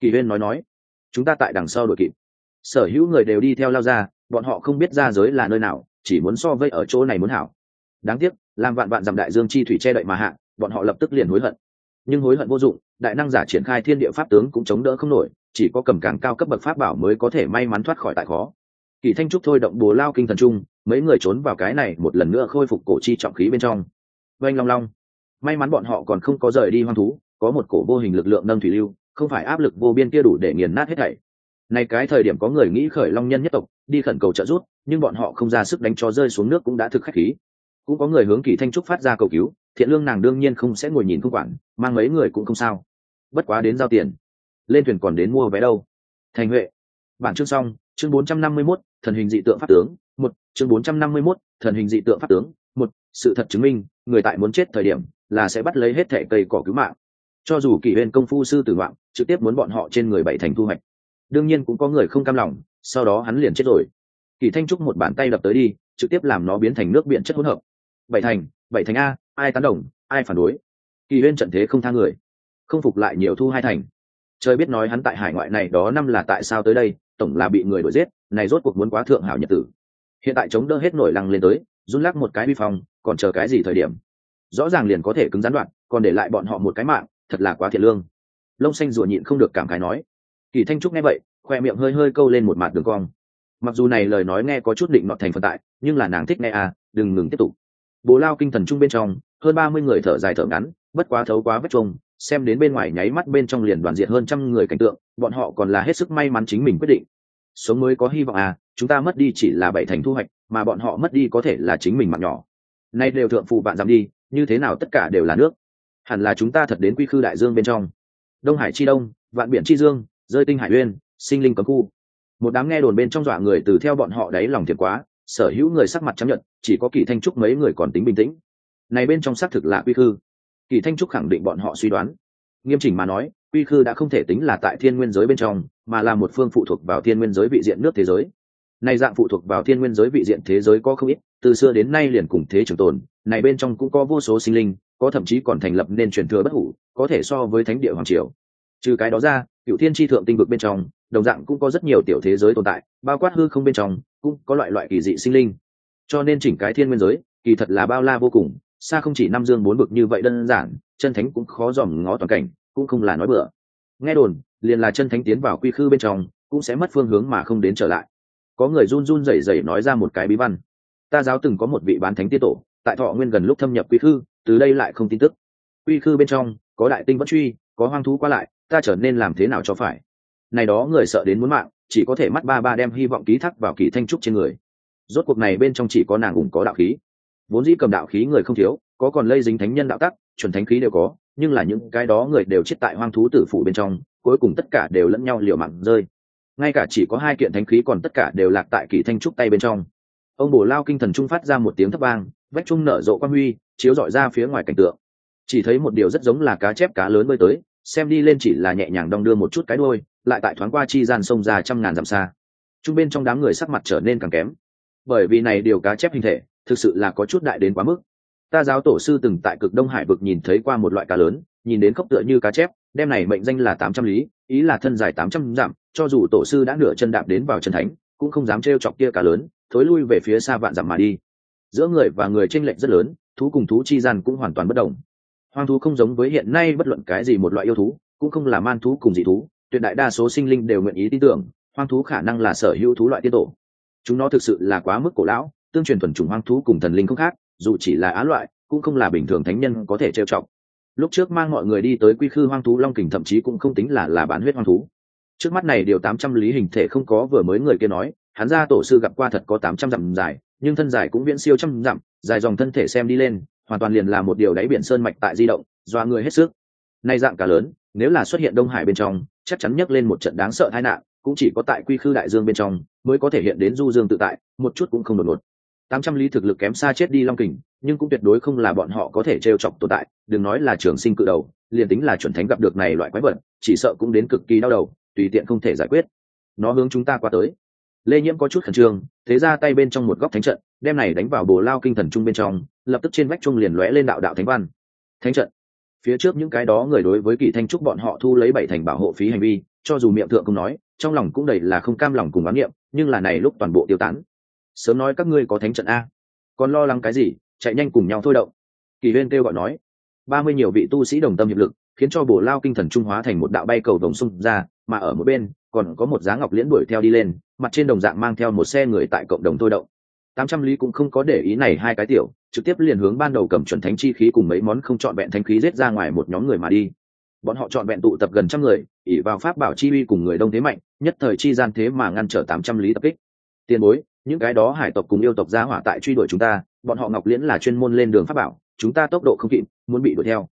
Kỳ huyên nói nói, chúng ta tại đằng sau đội kịp. Sở hữu người đều đi theo lao ra, bọn họ không biết ra giới là nơi nào, chỉ muốn so vây ở chỗ này muốn hảo. Đáng tiếc, làm vạn vạn dặm đại dương chi thủy che đậy mà hạ, bọn họ lập tức liền hối hận. Nhưng hối hận vô dụng, đại năng giả triển khai thiên địa pháp tướng cũng chống đỡ không nổi, chỉ có cầm càng cao cấp bậc pháp bảo mới có thể may mắn thoát khỏi tại khó. Kỳ thanh trúc thôi động bồ lao kinh thần trung, mấy người trốn vào cái này một lần nữa khôi phục cổ chi trọng khí bên trong. Oanh long long. May mắn bọn họ còn không có rời đi hoang thú có một cổ vô hình lực lượng nâng thủy lưu không phải áp lực vô biên kia đủ để nghiền nát hết thảy. Này cái thời điểm có người nghĩ khởi long nhân nhất tộc đi khẩn cầu trợ giúp nhưng bọn họ không ra sức đánh cho rơi xuống nước cũng đã thực khách khí. Cũng có người hướng kỳ thanh trúc phát ra cầu cứu thiện lương nàng đương nhiên không sẽ ngồi nhìn không quản mang mấy người cũng không sao. Bất quá đến giao tiền lên thuyền còn đến mua vé đâu. Thành huệ bản chương xong chương 451, thần hình dị tượng pháp tướng một chương 451, thần hình dị tượng pháp tướng một sự thật chứng minh người tại muốn chết thời điểm là sẽ bắt lấy hết thẻ cây cỏ cứu mạng cho dù kỷ huyên công phu sư tử mạng trực tiếp muốn bọn họ trên người bảy thành thu hoạch. Đương nhiên cũng có người không cam lòng, sau đó hắn liền chết rồi. Kỳ thanh trúc một bàn tay đập tới đi, trực tiếp làm nó biến thành nước biển chất hỗn hợp. Bảy thành bảy thành a, ai tán đồng, ai phản đối? Kỳ huyên trận thế không tha người, không phục lại nhiều thu hai thành. Trời biết nói hắn tại hải ngoại này đó năm là tại sao tới đây, tổng là bị người đuổi giết, này rốt cuộc muốn quá thượng hảo nhật tử. Hiện tại chống đỡ hết nổi lăng lên tới, run lắc một cái vi phong, còn chờ cái gì thời điểm? Rõ ràng liền có thể cứng gián đoạn, còn để lại bọn họ một cái mạng thật là quá thiệt lương. Lông xanh rùa nhịn không được cảm khái nói. Kỳ thanh trúc nghe vậy, khoe miệng hơi hơi câu lên một mặt đường cong. Mặc dù này lời nói nghe có chút định nọt thành phần tại, nhưng là nàng thích nghe à đừng ngừng tiếp tục. Bố lao kinh thần trung bên trong, hơn ba mươi người thở dài thở ngắn, bất quá thấu quá vết trông, xem đến bên ngoài nháy mắt bên trong liền đoàn diện hơn trăm người cảnh tượng, bọn họ còn là hết sức may mắn chính mình quyết định. Sống mới có hy vọng à chúng ta mất đi chỉ là bảy thành thu hoạch, mà bọn họ mất đi có thể là chính mình mặt nhỏ. Nay đều thượng phụ bạn dám đi, như thế nào tất cả đều là nước hẳn là chúng ta thật đến quy khư đại dương bên trong. Đông hải chi đông, vạn biển chi dương, rơi tinh hải uyên, sinh linh cấm khu. Một đám nghe đồn bên trong dọa người từ theo bọn họ đáy lòng thiệt quá, sở hữu người sắc mặt chấp nhận chỉ có kỳ thanh trúc mấy người còn tính bình tĩnh. Này bên trong xác thực là quy khư. Kỳ thanh trúc khẳng định bọn họ suy đoán. Nghiêm chỉnh mà nói, quy khư đã không thể tính là tại thiên nguyên giới bên trong, mà là một phương phụ thuộc vào thiên nguyên giới vị diện nước thế giới. Này dạng phụ thuộc vào thiên nguyên giới vị diện thế giới có không ít, từ xưa đến nay liền cùng thế trường tồn, này bên trong cũng có vô số sinh linh có thậm chí còn thành lập nên truyền thừa bất hủ, có thể so với thánh địa hoàng triều. Trừ cái đó ra, cựu thiên tri thượng tinh vực bên trong, đồng dạng cũng có rất nhiều tiểu thế giới tồn tại, bao quát hư không bên trong, cũng có loại loại kỳ dị sinh linh. Cho nên chỉnh cái thiên nguyên giới, kỳ thật là bao la vô cùng, xa không chỉ năm dương bốn vực như vậy đơn giản, chân thánh cũng khó dòm ngó toàn cảnh, cũng không là nói bừa. Nghe đồn, liền là chân thánh tiến vào quy khư bên trong, cũng sẽ mất phương hướng mà không đến trở lại. Có người run run rẩy rẩy nói ra một cái bí văn. Ta giáo từng có một vị bán thánh tiết tổ tại thọ nguyên gần lúc thâm nhập quy khư, từ đây lại không tin tức. Quy khư bên trong, có đại tinh vẫn truy, có hoang thú qua lại, ta trở nên làm thế nào cho phải? Này đó người sợ đến muốn mạng, chỉ có thể mắt ba ba đem hy vọng ký thác vào kỳ thanh trúc trên người. Rốt cuộc này bên trong chỉ có nàng ủng có đạo khí. Vốn dĩ cầm đạo khí người không thiếu, có còn lây dính thánh nhân đạo tắc, chuẩn thánh khí đều có, nhưng là những cái đó người đều chết tại hoang thú tử phủ bên trong, cuối cùng tất cả đều lẫn nhau liều mạng rơi. Ngay cả chỉ có hai kiện thánh khí còn tất cả đều lạc tại kỳ thanh trúc tay bên trong. Ông bổ lao kinh thần trung phát ra một tiếng thấp vang vách trung nở rộ quan huy, chiếu dọi ra phía ngoài cảnh tượng. Chỉ thấy một điều rất giống là cá chép cá lớn bơi tới, xem đi lên chỉ là nhẹ nhàng đong đưa một chút cái đôi lại tại thoáng qua chi gian sông ra trăm ngàn dặm xa. Trung bên trong đám người sắc mặt trở nên càng kém. Bởi vì này điều cá chép hình thể, thực sự là có chút đại đến quá mức. Ta giáo tổ sư từng tại cực đông hải vực nhìn thấy qua một loại cá lớn, nhìn đến khốc tựa như cá chép, đem này mệnh danh là tám trăm lý, ý là thân dài tám trăm dặm, cho dù tổ sư đã nửa chân đạp đến vào chân thánh, cũng không dám t chọc kia cá lớn, thối lui về phía xa vạn dặm mà đi giữa người và người tranh lệch rất lớn, thú cùng thú chi gian cũng hoàn toàn bất đồng. Hoang thú không giống với hiện nay bất luận cái gì một loại yêu thú, cũng không là man thú cùng dị thú, tuyệt đại đa số sinh linh đều nguyện ý tin tưởng, hoang thú khả năng là sở hữu thú loại tiên tổ. Chúng nó thực sự là quá mức cổ lão, tương truyền thuần chủng hoang thú cùng thần linh không khác, dù chỉ là á loại, cũng không là bình thường thánh nhân có thể trêu trọng lúc trước mang mọi người đi tới quy khư hoang thú long kình thậm chí cũng không tính là là bán huyết hoang thú. Trước mắt này điều tám trăm lý hình thể không có vừa mới người kia nói, hắn ra tổ sư gặp qua thật có tám trăm dặm dài nhưng thân dài cũng viễn siêu trăm dặm, dài dòng thân thể xem đi lên, hoàn toàn liền là một điều đáy biển sơn mạch tại di động, doa người hết sức. Nay dạng cả lớn, nếu là xuất hiện đông hải bên trong, chắc chắn nhấc lên một trận đáng sợ tai nạn, cũng chỉ có tại quy khư đại dương bên trong mới có thể hiện đến du dương tự tại, một chút cũng không đột ngột. Tám trăm lý thực lực kém xa chết đi long kình, nhưng cũng tuyệt đối không là bọn họ có thể t chọc tồn tại, đừng nói là trường sinh cự đầu, liền tính là chuẩn thánh gặp được này loại quái vật, chỉ sợ cũng đến cực kỳ đau đầu, tùy tiện không thể giải quyết. Nó hướng chúng ta qua tới lê nhiễm có chút khẩn trương, thế ra tay bên trong một góc thánh trận, đem này đánh vào bồ lao kinh thần trung bên trong, lập tức trên vách trung liền lóe lên đạo đạo thánh văn. Thánh trận. Phía trước những cái đó người đối với kỳ thanh trúc bọn họ thu lấy bảy thành bảo hộ phí hành vi, cho dù miệng thượng không nói, trong lòng cũng đầy là không cam lòng cùng bán niệm, nhưng là này lúc toàn bộ tiêu tán. Sớm nói các ngươi có thánh trận a. Còn lo lắng cái gì, chạy nhanh cùng nhau thôi động. Kỳ huyên kêu gọi nói, ba mươi nhiều vị tu sĩ đồng tâm hiệp lực khiến cho bồ lao kinh thần trung hóa thành một đạo bay cầu đồng xung ra, mà ở một bên, còn có một giá ngọc liễn đuổi theo đi lên, mặt trên đồng dạng mang theo một xe người tại cộng đồng thôi động. Tám trăm lý cũng không có để ý này hai cái tiểu, trực tiếp liền hướng ban đầu cầm chuẩn thánh chi khí cùng mấy món không chọn vẹn thánh khí giết ra ngoài một nhóm người mà đi. Bọn họ chọn vẹn tụ tập gần trăm người ỉ vào pháp bảo chi uy cùng người đông thế mạnh, nhất thời chi gian thế mà ngăn trở tám trăm lý tập kích. Tiền bối, những cái đó hải tộc cùng yêu tộc gia hỏa tại truy đuổi chúng ta, bọn họ ngọc liễn là chuyên môn lên đường pháp bảo, chúng ta tốc độ không kịp, muốn bị đuổi theo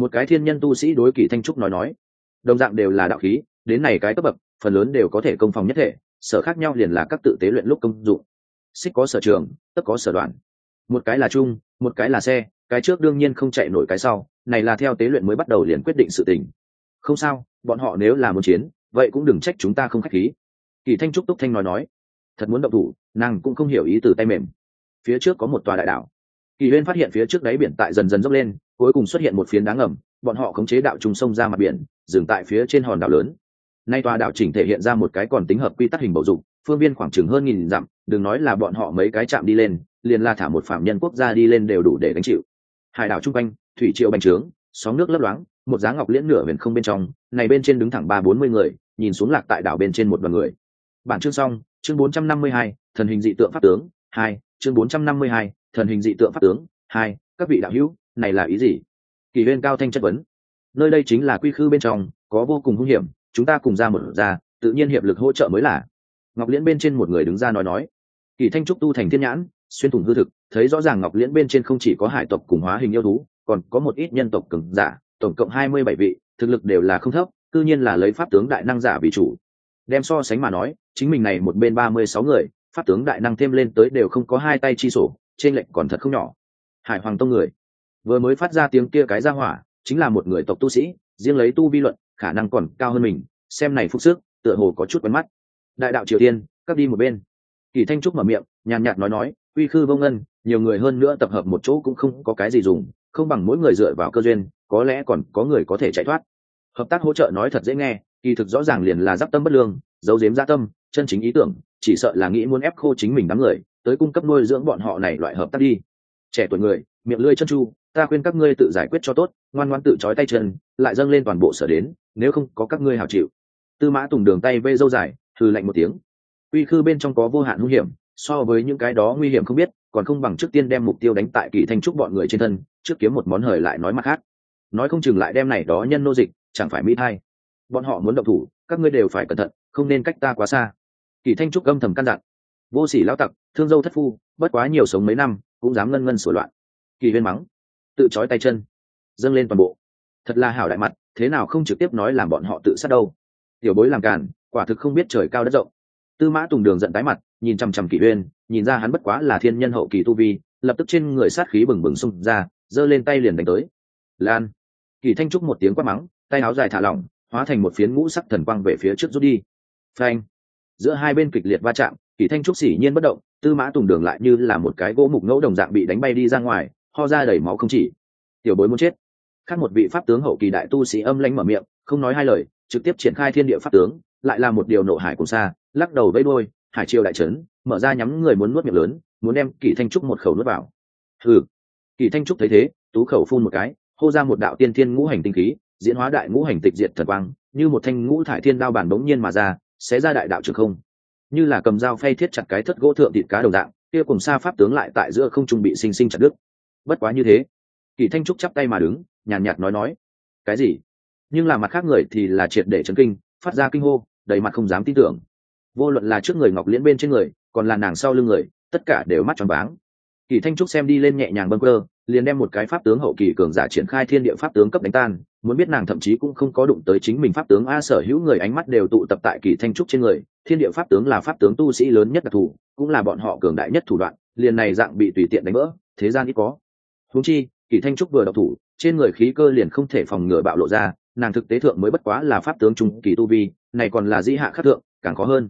một cái thiên nhân tu sĩ đối kỳ thanh trúc nói nói, đồng dạng đều là đạo khí, đến này cái cấp bậc, phần lớn đều có thể công phòng nhất thể, sở khác nhau liền là các tự tế luyện lúc công dụng. Xích có sở trường, tất có sở đoạn. Một cái là chung, một cái là xe, cái trước đương nhiên không chạy nổi cái sau, này là theo tế luyện mới bắt đầu liền quyết định sự tình. Không sao, bọn họ nếu là muốn chiến, vậy cũng đừng trách chúng ta không khách khí. Kỳ thanh trúc túc thanh nói nói, thật muốn động thủ, nàng cũng không hiểu ý từ tay mềm. Phía trước có một tòa đại đảo. Kỳ huyên phát hiện phía trước đáy biển tại dần dần dốc lên cuối cùng xuất hiện một phiến đá ngầm, bọn họ khống chế đạo trùng sông ra mặt biển, dừng tại phía trên hòn đảo lớn. Nay tòa đảo chỉnh thể hiện ra một cái còn tính hợp quy tắc hình bầu dục, phương viên khoảng chừng hơn nghìn dặm, đừng nói là bọn họ mấy cái chạm đi lên, liền la thả một phạm nhân quốc gia đi lên đều đủ để gánh chịu. Hải đảo chung quanh, thủy triệu bành trướng, sóng nước lấp loáng, một giá ngọc liễn nửa huyền không bên trong, này bên trên đứng thẳng ba bốn mươi người, nhìn xuống lạc tại đảo bên trên một đoàn người. Bản chương xong, chương bốn trăm năm mươi hai, thần hình dị tượng pháp tướng, hai, chương bốn trăm năm mươi hai, thần hình dị tượng pháp tướng, hai các vị đạo hữu, này là ý gì? Kỳ huyên cao thanh chất vấn. Nơi đây chính là quy khư bên trong, có vô cùng hung hiểm, chúng ta cùng ra một ra, tự nhiên hiệp lực hỗ trợ mới là. Ngọc liễn bên trên một người đứng ra nói nói. Kỳ thanh trúc tu thành thiên nhãn, xuyên thủng hư thực, thấy rõ ràng ngọc liễn bên trên không chỉ có hải tộc cùng hóa hình yêu thú, còn có một ít nhân tộc cường giả, tổng cộng hai mươi bảy vị, thực lực đều là không thấp Tự nhiên là lấy pháp tướng đại năng giả vì chủ. Đem so sánh mà nói, chính mình này một bên ba mươi sáu người, pháp tướng đại năng thêm lên tới đều không có hai tay chi sổ, trên lệnh còn thật không nhỏ hải hoàng tông người. Vừa mới phát ra tiếng kia cái ra hỏa, chính là một người tộc tu sĩ, riêng lấy tu vi luận, khả năng còn cao hơn mình, xem này phúc sức, tựa hồ có chút quen mắt. Đại đạo triều tiên cắt đi một bên. Kỳ thanh trúc mở miệng, nhàn nhạt nói nói, uy khư vô ngân, nhiều người hơn nữa tập hợp một chỗ cũng không có cái gì dùng, không bằng mỗi người dựa vào cơ duyên, có lẽ còn có người có thể chạy thoát. Hợp tác hỗ trợ nói thật dễ nghe, kỳ thực rõ ràng liền là giáp tâm bất lương, giấu giếm gia tâm, chân chính ý tưởng, chỉ sợ là nghĩ muốn ép khô chính mình đám người, tới cung cấp nuôi dưỡng bọn họ này loại hợp tác đi trẻ tuổi người, miệng lưỡi chân chu ta khuyên các ngươi tự giải quyết cho tốt, ngoan ngoan tự trói tay chân, lại dâng lên toàn bộ sở đến, nếu không có các ngươi hào chịu. Tư mã tùng đường tay vê dâu dài thử lạnh một tiếng. Uy khư bên trong có vô hạn nguy hiểm, so với những cái đó nguy hiểm không biết, còn không bằng trước tiên đem mục tiêu đánh tại kỳ thanh trúc bọn người trên thân, trước kiếm một món hời lại nói mặt khác. Nói không chừng lại đem này đó nhân nô dịch, chẳng phải mỹ thai. Bọn họ muốn động thủ, các ngươi đều phải cẩn thận, không nên cách ta quá xa. Kỳ thanh trúc âm thầm căn dặn vô sỉ lao tặc, thương dâu thất phu, bất quá nhiều sống mấy năm, cũng dám ngân ngân sổ loạn. Kỳ huyên mắng, tự trói tay chân, dâng lên toàn bộ. Thật là hảo đại mặt, thế nào không trực tiếp nói làm bọn họ tự sát đâu. Tiểu bối làm càn, quả thực không biết trời cao đất rộng. Tư mã tùng đường giận tái mặt, nhìn chằm chằm kỷ uyên nhìn ra hắn bất quá là thiên nhân hậu kỳ tu vi, lập tức trên người sát khí bừng bừng xung ra, giơ lên tay liền đánh tới. Lan. Kỳ thanh trúc một tiếng quát mắng, tay áo dài thả lỏng, hóa thành một phiến ngũ sắc thần quang về phía trước rút đi. Phanh. Giữa hai bên kịch liệt va chạm kỳ thanh trúc xỉ nhiên bất động, tư mã tùng đường lại như là một cái gỗ mục ngẫu đồng dạng bị đánh bay đi ra ngoài, ho ra đầy máu không chỉ. Tiểu bối muốn chết. Khác một vị pháp tướng hậu kỳ đại tu sĩ âm lãnh mở miệng, không nói hai lời, trực tiếp triển khai thiên địa pháp tướng, lại là một điều nộ hải cùng xa, lắc đầu vẫy đôi hải triều đại trấn, mở ra nhắm người muốn nuốt miệng lớn, muốn đem kỳ thanh trúc một khẩu nuốt vào. Ừ kỳ thanh trúc thấy thế, tú khẩu phun một cái, hô ra một đạo tiên thiên ngũ hành tinh khí, diễn hóa đại ngũ hành tịch diệt thần quang, như một thanh ngũ thải thiên đao bản bỗng nhiên mà ra, xé ra đại đạo trường không như là cầm dao phay thiết chặt cái thất gỗ thượng thịt cá đồng dạng, kia cùng xa pháp tướng lại tại giữa không trung bị sinh sinh chặt đứt. Bất quá như thế, kỳ thanh trúc chắp tay mà đứng, nhàn nhạt nói nói, cái gì? Nhưng là mặt khác người thì là triệt để chấn kinh, phát ra kinh hô, đầy mặt không dám tin tưởng. Vô luận là trước người ngọc liễn bên trên người, còn là nàng sau lưng người, tất cả đều mắt tròn váng. Kỳ thanh trúc xem đi lên nhẹ nhàng bâng cơ liền đem một cái pháp tướng hậu kỳ cường giả triển khai thiên địa pháp tướng cấp đánh tan muốn biết nàng thậm chí cũng không có đụng tới chính mình pháp tướng a sở hữu người ánh mắt đều tụ tập tại kỳ thanh trúc trên người, thiên địa pháp tướng là pháp tướng tu sĩ lớn nhất đặc thù, cũng là bọn họ cường đại nhất thủ đoạn, liền này dạng bị tùy tiện đánh vỡ thế gian ít có. Húng chi, kỳ thanh trúc vừa độc thủ, trên người khí cơ liền không thể phòng ngừa bạo lộ ra, nàng thực tế thượng mới bất quá là pháp tướng trung kỳ tu vi, này còn là di hạ khắc thượng, càng khó hơn.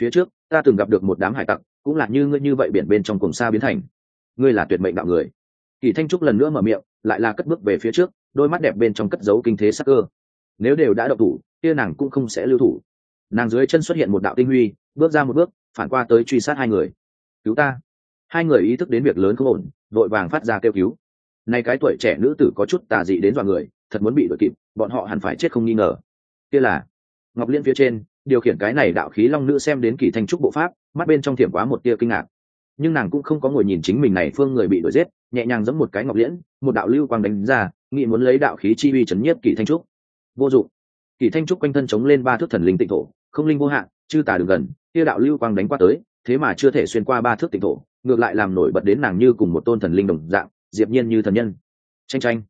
Phía trước, ta từng gặp được một đám hải tặc, cũng là như ngươi như vậy biển bên trong cùng xa biến thành. Ngươi là tuyệt mệnh đạo người. Kỳ thanh trúc lần nữa mở miệng, lại là cất bước về phía trước đôi mắt đẹp bên trong cất giấu kinh thế sắc cơ. Nếu đều đã đậu thủ, kia nàng cũng không sẽ lưu thủ. Nàng dưới chân xuất hiện một đạo tinh huy, bước ra một bước, phản qua tới truy sát hai người. Cứu ta. Hai người ý thức đến việc lớn không ổn vội vàng phát ra kêu cứu. Nay cái tuổi trẻ nữ tử có chút tà dị đến dọa người, thật muốn bị đội kịp, bọn họ hẳn phải chết không nghi ngờ. Kia là ngọc liên phía trên, điều khiển cái này đạo khí long nữ xem đến kỳ thanh trúc bộ pháp, mắt bên trong thiểm quá một tia kinh ngạc. Nhưng nàng cũng không có ngồi nhìn chính mình này, phương người bị đuổi giết, nhẹ nhàng giẫm một cái ngọc liễn một đạo lưu quang đánh ra nghĩ muốn lấy đạo khí chi uy chấn nhiếp kỳ thanh trúc. Vô dụng. Kỳ thanh trúc quanh thân chống lên ba thước thần linh tịnh thổ, không linh vô hạn, chư tà đường gần, kia đạo lưu quang đánh qua tới, thế mà chưa thể xuyên qua ba thước tịnh thổ, ngược lại làm nổi bật đến nàng như cùng một tôn thần linh đồng dạng, diệp nhiên như thần nhân. Tranh tranh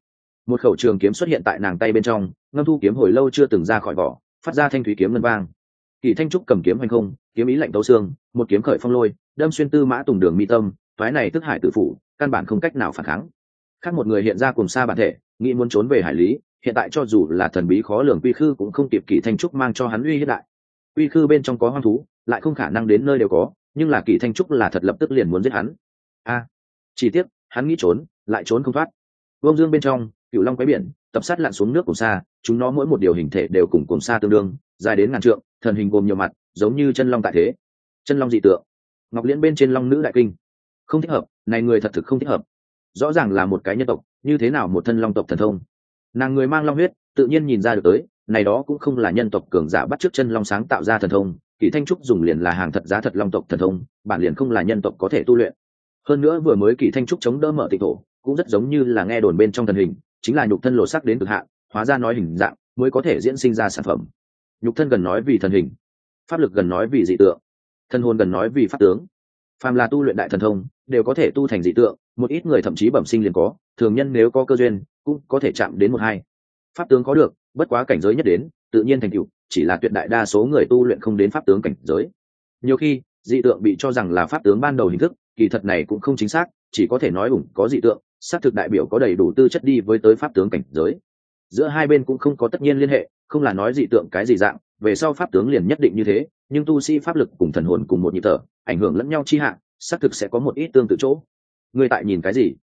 một khẩu trường kiếm xuất hiện tại nàng tay bên trong, ngâm thu kiếm hồi lâu chưa từng ra khỏi vỏ, phát ra thanh thúy kiếm ngân vang. Kỳ thanh trúc cầm kiếm hành không, kiếm ý lạnh tấu xương, một kiếm khởi phong lôi, đâm xuyên tư mã tùng đường mi tâm thoái này tức hải tự phủ, căn bản không cách nào phản kháng khác một người hiện ra cùng xa bản thể, nghĩ muốn trốn về hải lý, hiện tại cho dù là thần bí khó lường quy khư cũng không kịp kỳ thanh trúc mang cho hắn uy hiếp đại quy khư bên trong có hoang thú, lại không khả năng đến nơi đều có, nhưng là kỳ thanh trúc là thật lập tức liền muốn giết hắn. A, chỉ tiếc, hắn nghĩ trốn, lại trốn không thoát. Vông dương bên trong cựu long quái biển, tập sát lặn xuống nước cùng xa, chúng nó mỗi một điều hình thể đều cùng cùng xa tương đương, dài đến ngàn trượng, thần hình gồm nhiều mặt, giống như chân long tại thế. Chân long dị tượng. Ngọc liễn bên trên long nữ đại kinh. Không thích hợp, này người thật thực không thích hợp rõ ràng là một cái nhân tộc, như thế nào một thân long tộc thần thông. Nàng người mang long huyết, tự nhiên nhìn ra được tới, này đó cũng không là nhân tộc cường giả bắt trước chân long sáng tạo ra thần thông, kỷ thanh trúc dùng liền là hàng thật giá thật long tộc thần thông, bản liền không là nhân tộc có thể tu luyện. Hơn nữa vừa mới kỷ thanh trúc chống đỡ mở tịnh thổ, cũng rất giống như là nghe đồn bên trong thần hình, chính là nhục thân lộ sắc đến cực hạn, hóa ra nói hình dạng, mới có thể diễn sinh ra sản phẩm. Nhục thân gần nói vì thần hình, pháp lực gần nói vì dị tượng, thân hồn gần nói vì pháp tướng. Phàm là tu luyện đại thần thông, đều có thể tu thành dị tượng một ít người thậm chí bẩm sinh liền có, thường nhân nếu có cơ duyên, cũng có thể chạm đến một hai. Pháp tướng có được, bất quá cảnh giới nhất đến, tự nhiên thành tựu, chỉ là tuyệt đại đa số người tu luyện không đến pháp tướng cảnh giới. Nhiều khi, dị tượng bị cho rằng là pháp tướng ban đầu hình thức, kỳ thật này cũng không chính xác, chỉ có thể nói ủng có dị tượng, xác thực đại biểu có đầy đủ tư chất đi với tới pháp tướng cảnh giới. Giữa hai bên cũng không có tất nhiên liên hệ, không là nói dị tượng cái gì dạng, về sau pháp tướng liền nhất định như thế, nhưng tu sĩ pháp lực cùng thần hồn cùng một nhịp thở, ảnh hưởng lẫn nhau chi hạng xác thực sẽ có một ít tương tự chỗ ngươi tại nhìn cái gì?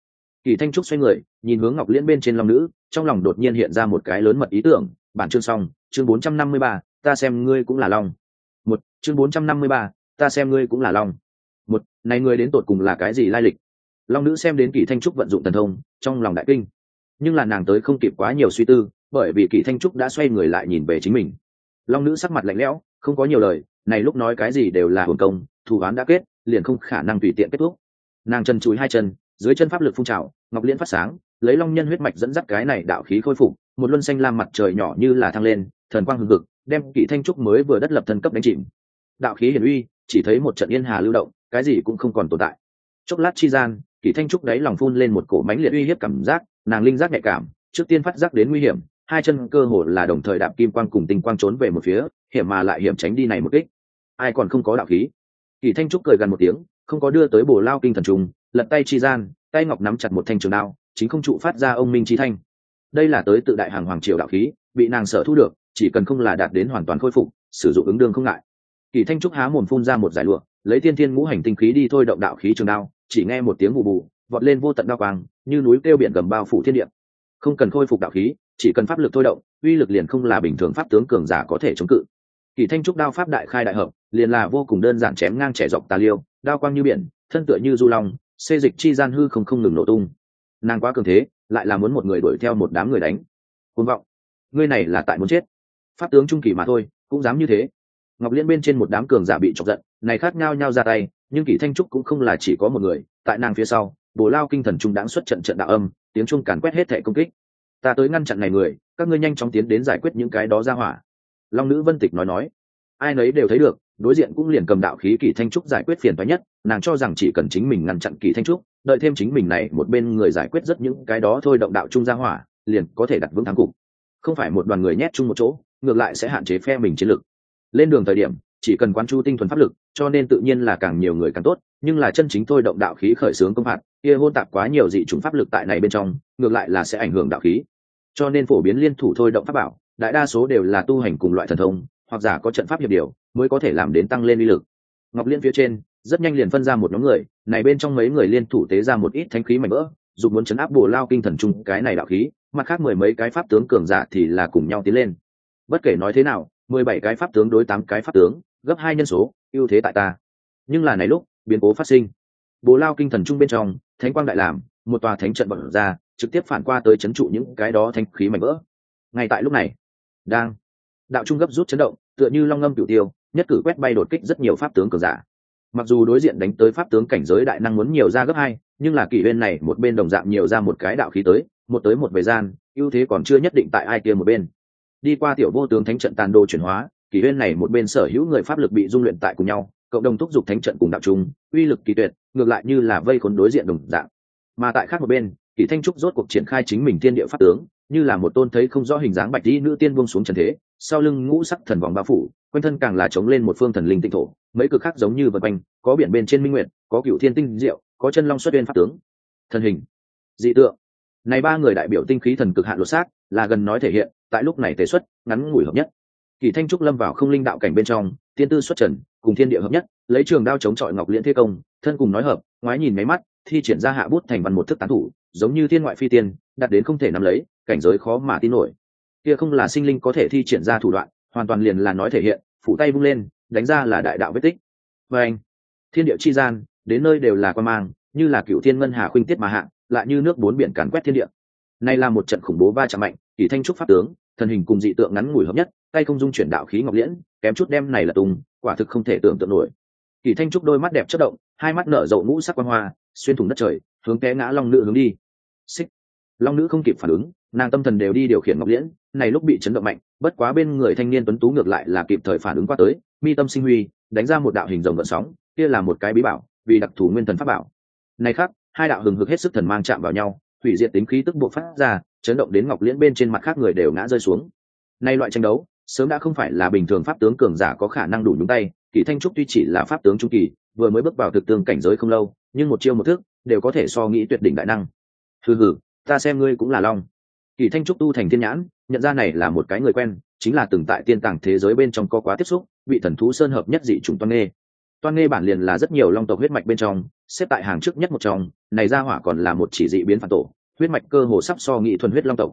Kỳ thanh trúc xoay người, nhìn hướng ngọc liễn bên trên long nữ, trong lòng đột nhiên hiện ra một cái lớn mật ý tưởng. Bản chương xong, chương bốn trăm năm mươi ba, ta xem ngươi cũng là long. Một, chương bốn trăm năm mươi ba, ta xem ngươi cũng là long. Một, này ngươi đến tột cùng là cái gì lai lịch? Long nữ xem đến kỳ thanh trúc vận dụng thần thông, trong lòng đại kinh. Nhưng là nàng tới không kịp quá nhiều suy tư, bởi vì kỳ thanh trúc đã xoay người lại nhìn về chính mình. Long nữ sắc mặt lạnh lẽo, không có nhiều lời, này lúc nói cái gì đều là hồn công, thù oán đã kết, liền không khả năng tùy tiện kết thúc nàng chân chùi hai chân, dưới chân pháp lực phun trào, ngọc liễn phát sáng, lấy long nhân huyết mạch dẫn dắt cái này đạo khí khôi phục, một luân xanh lam mặt trời nhỏ như là thăng lên, thần quang hừng hực, đem kỵ thanh trúc mới vừa đất lập thân cấp đánh chìm. Đạo khí hiển uy, chỉ thấy một trận yên hà lưu động, cái gì cũng không còn tồn tại. Chốc lát chi gian, kỷ thanh trúc đáy lòng phun lên một cổ mánh liệt uy hiếp cảm giác, nàng linh giác nhạy cảm, trước tiên phát giác đến nguy hiểm, hai chân cơ hồ là đồng thời đạp kim quang cùng tinh quang trốn về một phía, hiểm mà lại hiểm tránh đi này một kích. Ai còn không có đạo khí? Kỷ thanh trúc cười gần một tiếng không có đưa tới bổ lao kinh thần trùng, lật tay chi gian, tay ngọc nắm chặt một thanh trường đao, chính không trụ phát ra ông minh chi thanh. Đây là tới tự đại hàng hoàng triều đạo khí, bị nàng sở thu được, chỉ cần không là đạt đến hoàn toàn khôi phục, sử dụng ứng đương không ngại. Kỳ thanh trúc há mồm phun ra một giải lụa, lấy thiên thiên ngũ hành tinh khí đi thôi động đạo khí trường đao, chỉ nghe một tiếng bù bù, vọt lên vô tận đao quang, như núi kêu biển gầm bao phủ thiên địa. Không cần khôi phục đạo khí, chỉ cần pháp lực thôi động, uy lực liền không là bình thường pháp tướng cường giả có thể chống cự. Kỳ thanh trúc đao pháp đại khai đại hợp liền là vô cùng đơn giản chém ngang trẻ dọc tà liêu, đao quang như biển, thân tựa như du long, xê dịch chi gian hư không không ngừng nổ tung. Nàng quá cường thế, lại là muốn một người đuổi theo một đám người đánh. Côn vọng. Ngươi này là tại muốn chết. Pháp tướng trung kỳ mà thôi, cũng dám như thế. Ngọc liên bên trên một đám cường giả bị chọc giận, này khác nhau nhau ra tay, nhưng kỷ thanh trúc cũng không là chỉ có một người, tại nàng phía sau, bồ lao kinh thần trung đáng xuất trận trận đạo âm, tiếng trung càn quét hết thẻ công kích. Ta tới ngăn chặn này người, các ngươi nhanh chóng tiến đến giải quyết những cái đó ra hỏa. Long nữ vân tịch nói nói. Ai nấy đều thấy được đối diện cũng liền cầm đạo khí kỳ thanh trúc giải quyết phiền toái nhất, nàng cho rằng chỉ cần chính mình ngăn chặn kỳ thanh trúc, đợi thêm chính mình này một bên người giải quyết rất những cái đó thôi động đạo trung gia hỏa, liền có thể đặt vững thắng cục. Không phải một đoàn người nhét chung một chỗ, ngược lại sẽ hạn chế phe mình chiến lược lên đường thời điểm, chỉ cần quán chu tinh thuần pháp lực, cho nên tự nhiên là càng nhiều người càng tốt, nhưng là chân chính thôi động đạo khí khởi xướng công phạt, kia hôn tạp quá nhiều dị chủng pháp lực tại này bên trong, ngược lại là sẽ ảnh hưởng đạo khí. Cho nên phổ biến liên thủ thôi động pháp bảo, đại đa số đều là tu hành cùng loại thần thông, hoặc giả có trận pháp hiệp điều mới có thể làm đến tăng lên uy lực. Ngọc liên phía trên, rất nhanh liền phân ra một nhóm người, này bên trong mấy người liên thủ tế ra một ít thanh khí mảnh vỡ, dùng muốn chấn áp bồ lao kinh thần trung cái này đạo khí, mặt khác mười mấy cái pháp tướng cường giả thì là cùng nhau tiến lên. Bất kể nói thế nào, mười bảy cái pháp tướng đối tám cái pháp tướng, gấp hai nhân số, ưu thế tại ta. Nhưng là này lúc, biến cố phát sinh. Bồ lao kinh thần trung bên trong, thánh quang đại làm, một tòa thánh trận bật ra, trực tiếp phản qua tới chấn trụ những cái đó thanh khí mảnh vỡ. Ngay tại lúc này, đang, đạo trung gấp rút chấn động, tựa như long ngâm cửu tiêu nhất cử quét bay đột kích rất nhiều pháp tướng cường giả. Mặc dù đối diện đánh tới pháp tướng cảnh giới đại năng muốn nhiều ra gấp hai, nhưng là kỷ bên này một bên đồng dạng nhiều ra một cái đạo khí tới, một tới một về gian, ưu thế còn chưa nhất định tại ai kia một bên. Đi qua tiểu vô tướng thánh trận tàn đồ chuyển hóa, kỷ bên này một bên sở hữu người pháp lực bị dung luyện tại cùng nhau, cộng đồng thúc giục thánh trận cùng đạo trung, uy lực kỳ tuyệt, ngược lại như là vây khốn đối diện đồng dạng. Mà tại khác một bên, kỷ thanh trúc rốt cuộc triển khai chính mình thiên địa pháp tướng như là một tôn thấy không rõ hình dáng bạch đi nữ tiên buông xuống trần thế, sau lưng ngũ sắc thần vòng bao phủ, quanh thân càng là chống lên một phương thần linh tinh thổ, mấy cực khác giống như vật quanh, có biển bên trên minh nguyện có cựu thiên tinh diệu, có chân long xuất viên pháp tướng. Thần hình, dị tượng. Này ba người đại biểu tinh khí thần cực hạn lột xác, là gần nói thể hiện, tại lúc này tế xuất, ngắn ngủi hợp nhất. Kỳ thanh trúc lâm vào không linh đạo cảnh bên trong, tiên tư xuất trần, cùng thiên địa hợp nhất, lấy trường đao chống chọi ngọc liễn thế công, thân cùng nói hợp, ngoái nhìn máy mắt, thi triển ra hạ bút thành văn một thức tán thủ, giống như thiên ngoại phi tiên, đặt đến không thể nắm lấy cảnh giới khó mà tin nổi. Kia không là sinh linh có thể thi triển ra thủ đoạn, hoàn toàn liền là nói thể hiện, phủ tay vung lên, đánh ra là đại đạo vết tích. Và anh, thiên địa chi gian, đến nơi đều là quan mang, như là cựu thiên ngân hà khuynh tiết mà hạ, lại như nước bốn biển càn quét thiên địa. Nay là một trận khủng bố va chạm mạnh, kỳ thanh trúc pháp tướng, thần hình cùng dị tượng ngắn ngủi hợp nhất, tay không dung chuyển đạo khí ngọc liễn, kém chút đem này là tung quả thực không thể tưởng tượng nổi. Kỳ thanh trúc đôi mắt đẹp chất động, hai mắt nở rộ ngũ sắc quan hoa, xuyên thủng đất trời, hướng té ngã long nữ hướng đi. Xích. Long nữ không kịp phản ứng nàng tâm thần đều đi điều khiển ngọc liễn, này lúc bị chấn động mạnh, bất quá bên người thanh niên tuấn tú ngược lại là kịp thời phản ứng qua tới, mi tâm sinh huy, đánh ra một đạo hình rồng gợn sóng, kia là một cái bí bảo, vì đặc thù nguyên thần pháp bảo. Này khác hai đạo hừng hực hết sức thần mang chạm vào nhau, hủy diệt tính khí tức buộc phát ra, chấn động đến ngọc liễn bên trên mặt khác người đều ngã rơi xuống. Nay loại tranh đấu, sớm đã không phải là bình thường pháp tướng cường giả có khả năng đủ nhúng tay, kỳ thanh trúc tuy chỉ là pháp tướng trung kỳ, vừa mới bước vào thực tương cảnh giới không lâu, nhưng một chiêu một thước đều có thể so nghĩ tuyệt đỉnh đại năng. Hừ hừ, ta xem ngươi cũng là long kỳ thanh trúc tu thành thiên nhãn, nhận ra này là một cái người quen, chính là từng tại tiên tàng thế giới bên trong có quá tiếp xúc, bị thần thú sơn hợp nhất dị trùng toan nghê. Toan nghê bản liền là rất nhiều long tộc huyết mạch bên trong, xếp tại hàng trước nhất một trong, này ra hỏa còn là một chỉ dị biến phản tổ, huyết mạch cơ hồ sắp so nghị thuần huyết long tộc.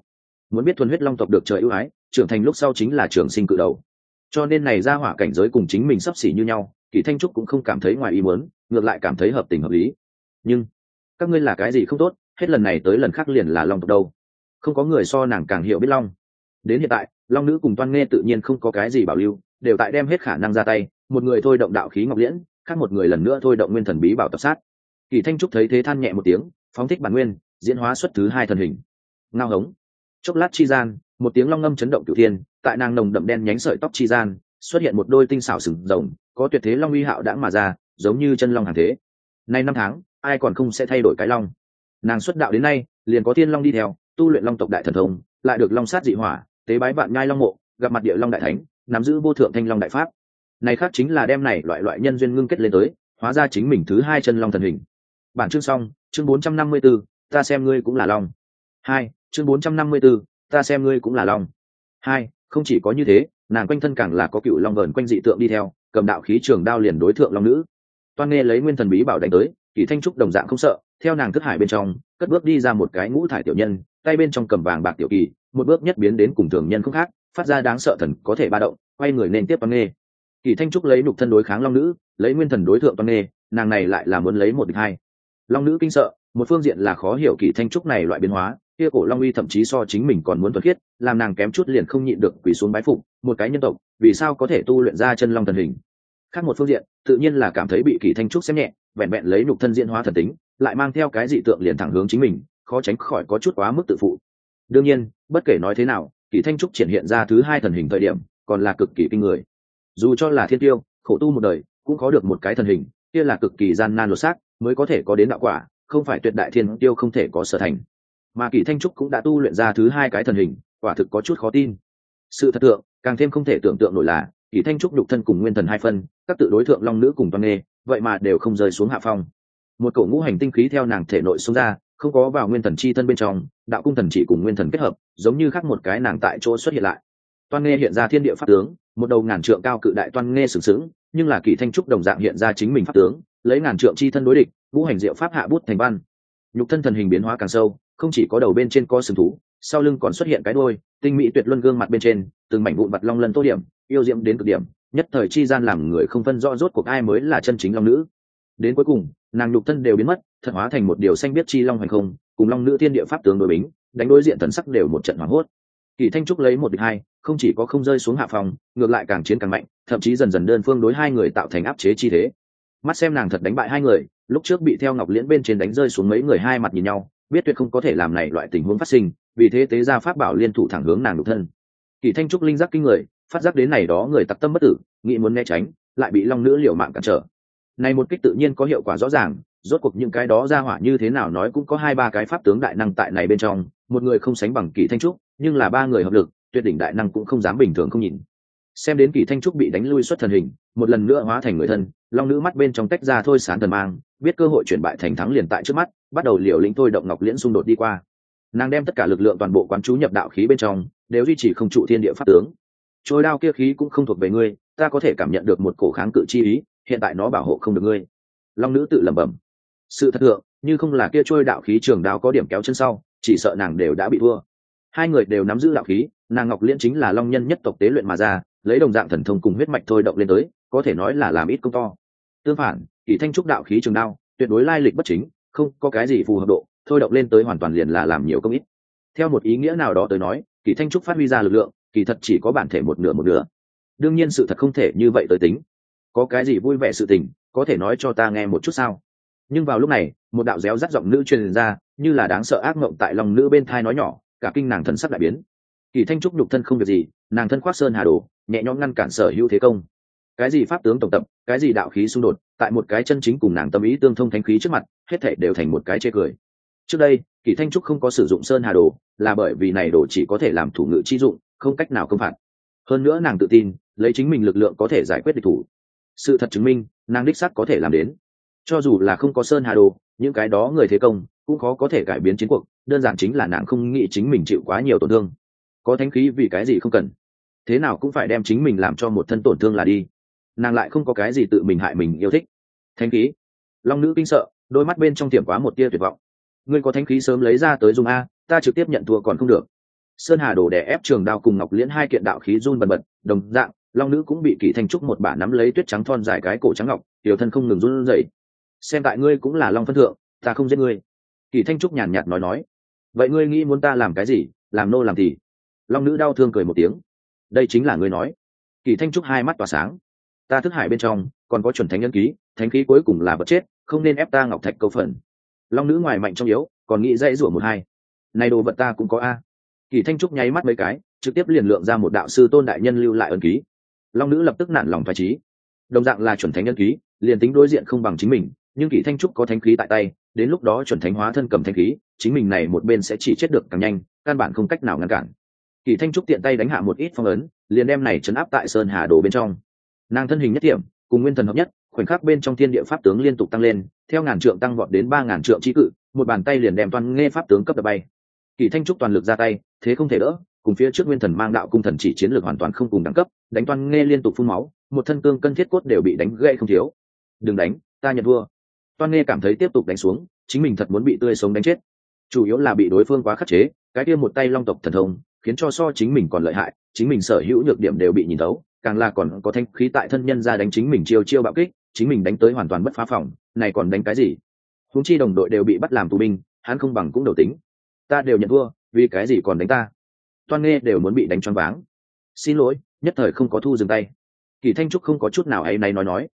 Muốn biết thuần huyết long tộc được trời ưu ái, trưởng thành lúc sau chính là trường sinh cự đầu. Cho nên này ra hỏa cảnh giới cùng chính mình sắp xỉ như nhau, kỳ thanh trúc cũng không cảm thấy ngoài ý muốn, ngược lại cảm thấy hợp tình hợp lý. Nhưng, các ngươi là cái gì không tốt, hết lần này tới lần khác liền là long tộc đâu không có người so nàng càng hiểu biết long. Đến hiện tại, long nữ cùng toan nghe tự nhiên không có cái gì bảo lưu, đều tại đem hết khả năng ra tay, một người thôi động đạo khí ngọc liễn, khác một người lần nữa thôi động nguyên thần bí bảo tập sát. Kỳ thanh trúc thấy thế than nhẹ một tiếng, phóng thích bản nguyên, diễn hóa xuất thứ hai thần hình. Ngao hống. Chốc lát chi gian, một tiếng long ngâm chấn động cửu thiên, tại nàng nồng đậm đen nhánh sợi tóc chi gian, xuất hiện một đôi tinh xảo sừng rồng, có tuyệt thế long uy hạo đãng mà ra, giống như chân long hàng thế. Nay năm tháng, ai còn không sẽ thay đổi cái long? Nàng xuất đạo đến nay, liền có thiên long đi theo tu luyện long tộc đại thần thông lại được long sát dị hỏa tế bái vạn nhai long mộ gặp mặt địa long đại thánh nắm giữ vô thượng thanh long đại pháp. Này khác chính là đem này loại loại nhân duyên ngưng kết lên tới hóa ra chính mình thứ hai chân long thần hình. Bản chương xong chương bốn trăm năm mươi 454, ta xem ngươi cũng là long. Hai chương bốn trăm năm mươi 454, ta xem ngươi cũng là long. Hai không chỉ có như thế nàng quanh thân càng là có cựu long vờn quanh dị tượng đi theo cầm đạo khí trường đao liền đối thượng long nữ. Toan nghe lấy nguyên thần bí bảo đánh tới kỳ thanh trúc đồng dạng không sợ theo nàng thức hải bên trong cất bước đi ra một cái ngũ thải tiểu nhân tay bên trong cầm vàng bạc tiểu kỳ, một bước nhất biến đến cùng thường nhân không khác, phát ra đáng sợ thần có thể ba động, quay người nên tiếp toan nghê. Kỳ thanh trúc lấy nục thân đối kháng long nữ, lấy nguyên thần đối thượng toan nghê, nàng này lại là muốn lấy một địch hai. Long nữ kinh sợ, một phương diện là khó hiểu kỳ thanh trúc này loại biến hóa, kia cổ long uy thậm chí so chính mình còn muốn thuật khiết, làm nàng kém chút liền không nhịn được quỳ xuống bái phục, một cái nhân tộc, vì sao có thể tu luyện ra chân long thần hình? Khác một phương diện, tự nhiên là cảm thấy bị kỳ thanh trúc xem nhẹ, vẹn vẹn lấy nục thân diễn hóa thần tính, lại mang theo cái dị tượng liền thẳng hướng chính mình khó tránh khỏi có chút quá mức tự phụ. Đương nhiên, bất kể nói thế nào, kỳ thanh trúc triển hiện ra thứ hai thần hình thời điểm, còn là cực kỳ kinh người. Dù cho là thiên tiêu, khổ tu một đời, cũng có được một cái thần hình, kia là cực kỳ gian nan lột xác, mới có thể có đến đạo quả, không phải tuyệt đại thiên tiêu không thể có sở thành. Mà kỳ thanh trúc cũng đã tu luyện ra thứ hai cái thần hình, quả thực có chút khó tin. Sự thật tượng, càng thêm không thể tưởng tượng nổi là, kỳ thanh trúc đục thân cùng nguyên thần hai phân, các tự đối tượng long nữ cùng toàn nghề, vậy mà đều không rơi xuống hạ phong. Một cổ ngũ hành tinh khí theo nàng thể nội xuống ra không có vào nguyên thần chi thân bên trong, đạo cung thần chỉ cùng nguyên thần kết hợp, giống như khác một cái nàng tại chỗ xuất hiện lại. Toan nghe hiện ra thiên địa pháp tướng, một đầu ngàn trượng cao cự đại toan nghe sừng sững, nhưng là kỳ thanh trúc đồng dạng hiện ra chính mình pháp tướng, lấy ngàn trượng chi thân đối địch, ngũ hành diệu pháp hạ bút thành văn. Nhục thân thần hình biến hóa càng sâu, không chỉ có đầu bên trên có sừng thú, sau lưng còn xuất hiện cái đôi tinh mỹ tuyệt luân gương mặt bên trên, từng mảnh vụn mặt long lân tô điểm, yêu diệm đến cực điểm, nhất thời chi gian làm người không phân rõ rốt cuộc ai mới là chân chính long nữ đến cuối cùng, nàng nhục thân đều biến mất, thật hóa thành một điều xanh biết chi long hành không, cùng long nữ thiên địa pháp tướng đối bính, đánh đối diện thần sắc đều một trận hoảng hốt. Kỳ thanh trúc lấy một địch hai, không chỉ có không rơi xuống hạ phòng, ngược lại càng chiến càng mạnh, thậm chí dần dần đơn phương đối hai người tạo thành áp chế chi thế. Mắt xem nàng thật đánh bại hai người, lúc trước bị theo ngọc liễn bên trên đánh rơi xuống mấy người hai mặt nhìn nhau, biết tuyệt không có thể làm này loại tình huống phát sinh, vì thế tế ra pháp bảo liên thủ thẳng hướng nàng nhục thân. Kỳ thanh trúc linh giác kinh người, phát giác đến này đó người tặc tâm bất tử, nghĩ muốn né tránh, lại bị long nữ liều mạng cản trở này một kích tự nhiên có hiệu quả rõ ràng, rốt cuộc những cái đó ra hỏa như thế nào nói cũng có hai ba cái pháp tướng đại năng tại này bên trong, một người không sánh bằng kỳ thanh trúc, nhưng là ba người hợp lực, tuyệt đỉnh đại năng cũng không dám bình thường không nhìn. Xem đến kỳ thanh trúc bị đánh lui xuất thần hình, một lần nữa hóa thành người thân, long nữ mắt bên trong tách ra thôi sán thần mang, biết cơ hội chuyển bại thành thắng liền tại trước mắt, bắt đầu liều lĩnh thôi động ngọc liễn xung đột đi qua. Nàng đem tất cả lực lượng toàn bộ quán chú nhập đạo khí bên trong, đều duy trì không trụ thiên địa pháp tướng. Trôi đao kia khí cũng không thuộc về ngươi, ta có thể cảm nhận được một cổ kháng cự chi ý hiện tại nó bảo hộ không được ngươi. Long nữ tự lẩm bẩm. Sự thật thượng, như không là kia trôi đạo khí trường đao có điểm kéo chân sau, chỉ sợ nàng đều đã bị thua. Hai người đều nắm giữ đạo khí, nàng ngọc liên chính là long nhân nhất tộc tế luyện mà ra, lấy đồng dạng thần thông cùng huyết mạch thôi động lên tới, có thể nói là làm ít công to. Tương phản kỷ thanh trúc đạo khí trường đao, tuyệt đối lai lịch bất chính, không có cái gì phù hợp độ, thôi động lên tới hoàn toàn liền là làm nhiều công ít. Theo một ý nghĩa nào đó tới nói, kỳ thanh trúc phát huy ra lực lượng, kỳ thật chỉ có bản thể một nửa một nửa. Đương nhiên sự thật không thể như vậy tới tính có cái gì vui vẻ sự tình, có thể nói cho ta nghe một chút sao? Nhưng vào lúc này, một đạo réo rắt giọng nữ truyền ra, như là đáng sợ ác mộng tại lòng nữ bên thai nói nhỏ, cả kinh nàng thần sắc đại biến. Kỳ thanh trúc nhục thân không việc gì, nàng thân khoác sơn hà đồ, nhẹ nhõm ngăn cản sở hữu thế công. Cái gì pháp tướng tổng tập, cái gì đạo khí xung đột, tại một cái chân chính cùng nàng tâm ý tương thông thanh khí trước mặt, hết thể đều thành một cái chê cười. Trước đây, kỳ thanh trúc không có sử dụng sơn hà đồ, là bởi vì này đồ chỉ có thể làm thủ ngự chi dụng, không cách nào công phạt. Hơn nữa nàng tự tin, lấy chính mình lực lượng có thể giải quyết địch thủ sự thật chứng minh, nàng đích sắc có thể làm đến. Cho dù là không có sơn hà đồ, những cái đó người thế công, cũng khó có thể cải biến chiến cuộc, đơn giản chính là nàng không nghĩ chính mình chịu quá nhiều tổn thương. Có thánh khí vì cái gì không cần? Thế nào cũng phải đem chính mình làm cho một thân tổn thương là đi. Nàng lại không có cái gì tự mình hại mình yêu thích. Thánh khí? Long nữ kinh sợ, đôi mắt bên trong tiệm quá một tia tuyệt vọng. Ngươi có thánh khí sớm lấy ra tới dùng a, ta trực tiếp nhận thua còn không được. Sơn hà đổ đè ép trường đao cùng ngọc liễn hai kiện đạo khí run bần bật, đồng dạng long nữ cũng bị kỷ thanh trúc một bả nắm lấy tuyết trắng thon dài cái cổ trắng ngọc, tiểu thân không ngừng run rẩy. Xem tại ngươi cũng là long phân thượng, ta không giết ngươi. Kỷ thanh trúc nhàn nhạt nói nói. Vậy ngươi nghĩ muốn ta làm cái gì, làm nô làm gì long nữ đau thương cười một tiếng. Đây chính là ngươi nói. Kỷ thanh trúc hai mắt tỏa sáng. Ta thức hải bên trong, còn có chuẩn thánh nhân ký, thánh khí cuối cùng là vật chết, không nên ép ta ngọc thạch câu phần. Long nữ ngoài mạnh trong yếu, còn nghĩ dãy rủa một hai. Này đồ vật ta cũng có a. Kỳ thanh trúc nháy mắt mấy cái, trực tiếp liền lượng ra một đạo sư tôn đại nhân lưu lại ân ký long nữ lập tức nản lòng thoải trí. Đồng dạng là chuẩn thánh nhân khí, liền tính đối diện không bằng chính mình nhưng kỳ thanh trúc có thánh khí tại tay đến lúc đó chuẩn thánh hóa thân cầm thanh khí chính mình này một bên sẽ chỉ chết được càng nhanh căn bản không cách nào ngăn cản. Kỳ thanh trúc tiện tay đánh hạ một ít phong ấn liền đem này chấn áp tại sơn hà đồ bên trong. Nàng thân hình nhất điểm cùng nguyên thần hợp nhất khoảnh khắc bên trong thiên địa pháp tướng liên tục tăng lên theo ngàn trượng tăng vọt đến ba ngàn trượng trí cự một bàn tay liền đem toàn nghe pháp tướng cấp đập bay. Kỳ thanh trúc toàn lực ra tay thế không thể đỡ cùng phía trước nguyên thần mang đạo cung thần chỉ chiến lược hoàn toàn không cùng đẳng cấp đánh Toan nghe liên tục phun máu, một thân cương cân thiết cốt đều bị đánh gãy không thiếu. Đừng đánh, ta nhận vua toan nghe cảm thấy tiếp tục đánh xuống, chính mình thật muốn bị tươi sống đánh chết. Chủ yếu là bị đối phương quá khắc chế, cái kia một tay long tộc thần thông, khiến cho so chính mình còn lợi hại, chính mình sở hữu nhược điểm đều bị nhìn thấu, càng là còn có thanh khí tại thân nhân ra đánh chính mình chiêu chiêu bạo kích, chính mình đánh tới hoàn toàn bất phá phòng, này còn đánh cái gì? Húng chi đồng đội đều bị bắt làm tù binh, hắn không bằng cũng đầu tính. Ta đều nhận thua, vì cái gì còn đánh ta? Toan nghe đều muốn bị đánh choáng váng. Xin lỗi nhất thời không có thu dừng tay. Kỳ thanh trúc không có chút nào ấy này nói nói.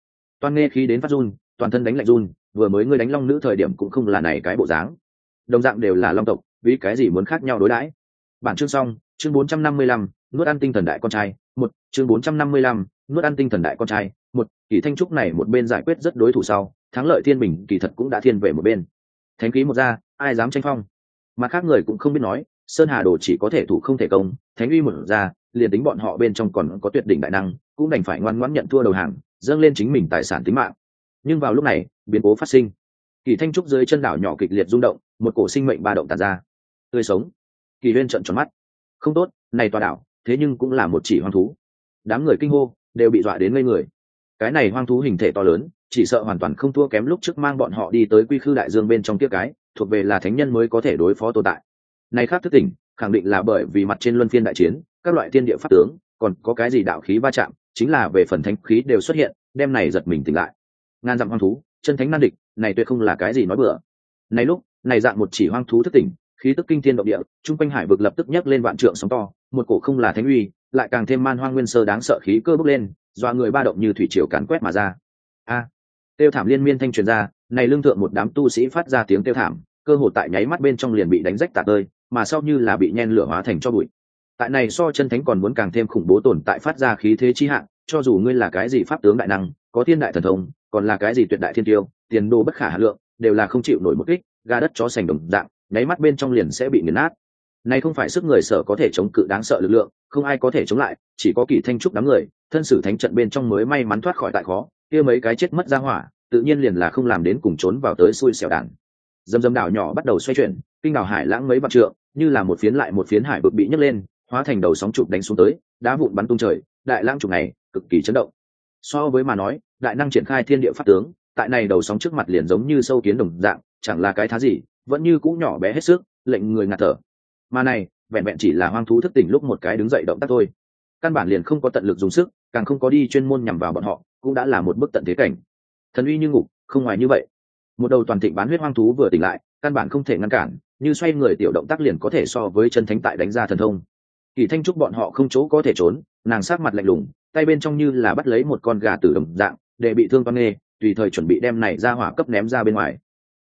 Toàn nghe khí đến phát run toàn thân đánh lạnh run vừa mới ngươi đánh long nữ thời điểm cũng không là này cái bộ dáng. Đồng dạng đều là long tộc vì cái gì muốn khác nhau đối đãi? Bản chương xong chương 455, nuốt ăn tinh thần đại con trai một chương 455, nuốt ăn tinh thần đại con trai một kỳ thanh trúc này một bên giải quyết rất đối thủ sau thắng lợi thiên bình kỳ thật cũng đã thiên về một bên. Thánh khí một ra ai dám tranh phong? Mà khác người cũng không biết nói sơn hà đồ chỉ có thể thủ không thể công thánh uy một ra liền tính bọn họ bên trong còn có tuyệt đỉnh đại năng, cũng đành phải ngoan ngoãn nhận thua đầu hàng, dâng lên chính mình tài sản tính mạng. Nhưng vào lúc này, biến cố phát sinh. Kỳ thanh trúc dưới chân đảo nhỏ kịch liệt rung động, một cổ sinh mệnh ba động tàn ra. Tươi sống. Kỳ huyên trận tròn mắt. Không tốt, này tòa đảo, thế nhưng cũng là một chỉ hoang thú. Đám người kinh hô, đều bị dọa đến ngây người. Cái này hoang thú hình thể to lớn, chỉ sợ hoàn toàn không thua kém lúc trước mang bọn họ đi tới quy khư đại dương bên trong kia cái, thuộc về là thánh nhân mới có thể đối phó tồn tại. Này khác thức tỉnh, khẳng định là bởi vì mặt trên luân phiên đại chiến các loại tiên địa pháp tướng, còn có cái gì đạo khí va chạm, chính là về phần thánh khí đều xuất hiện, đem này giật mình tỉnh lại. Ngàn dặm hoang thú, chân thánh nan địch, này tuyệt không là cái gì nói bừa. Này lúc, này dạng một chỉ hoang thú thức tỉnh, khí tức kinh thiên động địa trung quanh hải vực lập tức nhấc lên vạn trượng sóng to, một cổ không là thánh uy, lại càng thêm man hoang nguyên sơ đáng sợ khí cơ bốc lên, dọa người ba động như thủy triều càn quét mà ra. A! Tiêu thảm liên miên thanh truyền ra, này lương thượng một đám tu sĩ phát ra tiếng tiêu thảm, cơ hồ tại nháy mắt bên trong liền bị đánh rách tạt tơi, mà sau như là bị nhen lửa hóa thành cho bụi tại này so chân thánh còn muốn càng thêm khủng bố tồn tại phát ra khí thế chi hạn cho dù ngươi là cái gì pháp tướng đại năng, có thiên đại thần thông, còn là cái gì tuyệt đại thiên tiêu, tiền đồ bất khả hà lượng, đều là không chịu nổi một kích ga đất chó sành đồng dạng, nháy mắt bên trong liền sẽ bị nghiền nát. Này không phải sức người sở có thể chống cự đáng sợ lực lượng, không ai có thể chống lại, chỉ có kỳ thanh trúc đám người, thân sử thánh trận bên trong mới may mắn thoát khỏi tại khó, kia mấy cái chết mất ra hỏa, tự nhiên liền là không làm đến cùng trốn vào tới xui xẻo đạn dầm dầm đảo nhỏ bắt đầu xoay chuyển, kinh đảo hải lãng mấy bạc trượng, như là một phiến lại một phiến hải bực bị nhấc lên hóa thành đầu sóng chụp đánh xuống tới, đá vụn bắn tung trời, đại lãng chụp này, cực kỳ chấn động. So với mà nói, đại năng triển khai thiên địa pháp tướng, tại này đầu sóng trước mặt liền giống như sâu kiến đồng dạng, chẳng là cái thá gì, vẫn như cũ nhỏ bé hết sức, lệnh người ngạt thở. Mà này, vẹn vẹn chỉ là hoang thú thức tỉnh lúc một cái đứng dậy động tác thôi. Căn bản liền không có tận lực dùng sức, càng không có đi chuyên môn nhằm vào bọn họ, cũng đã là một bức tận thế cảnh. Thần uy như ngục, không ngoài như vậy. Một đầu toàn thịnh bán huyết hoang thú vừa tỉnh lại, căn bản không thể ngăn cản, như xoay người tiểu động tác liền có thể so với chân thánh tại đánh ra thần thông kỳ thanh trúc bọn họ không chỗ có thể trốn, nàng sát mặt lạnh lùng, tay bên trong như là bắt lấy một con gà tử đồng dạng, để bị thương toan nghê tùy thời chuẩn bị đem này ra hỏa cấp ném ra bên ngoài.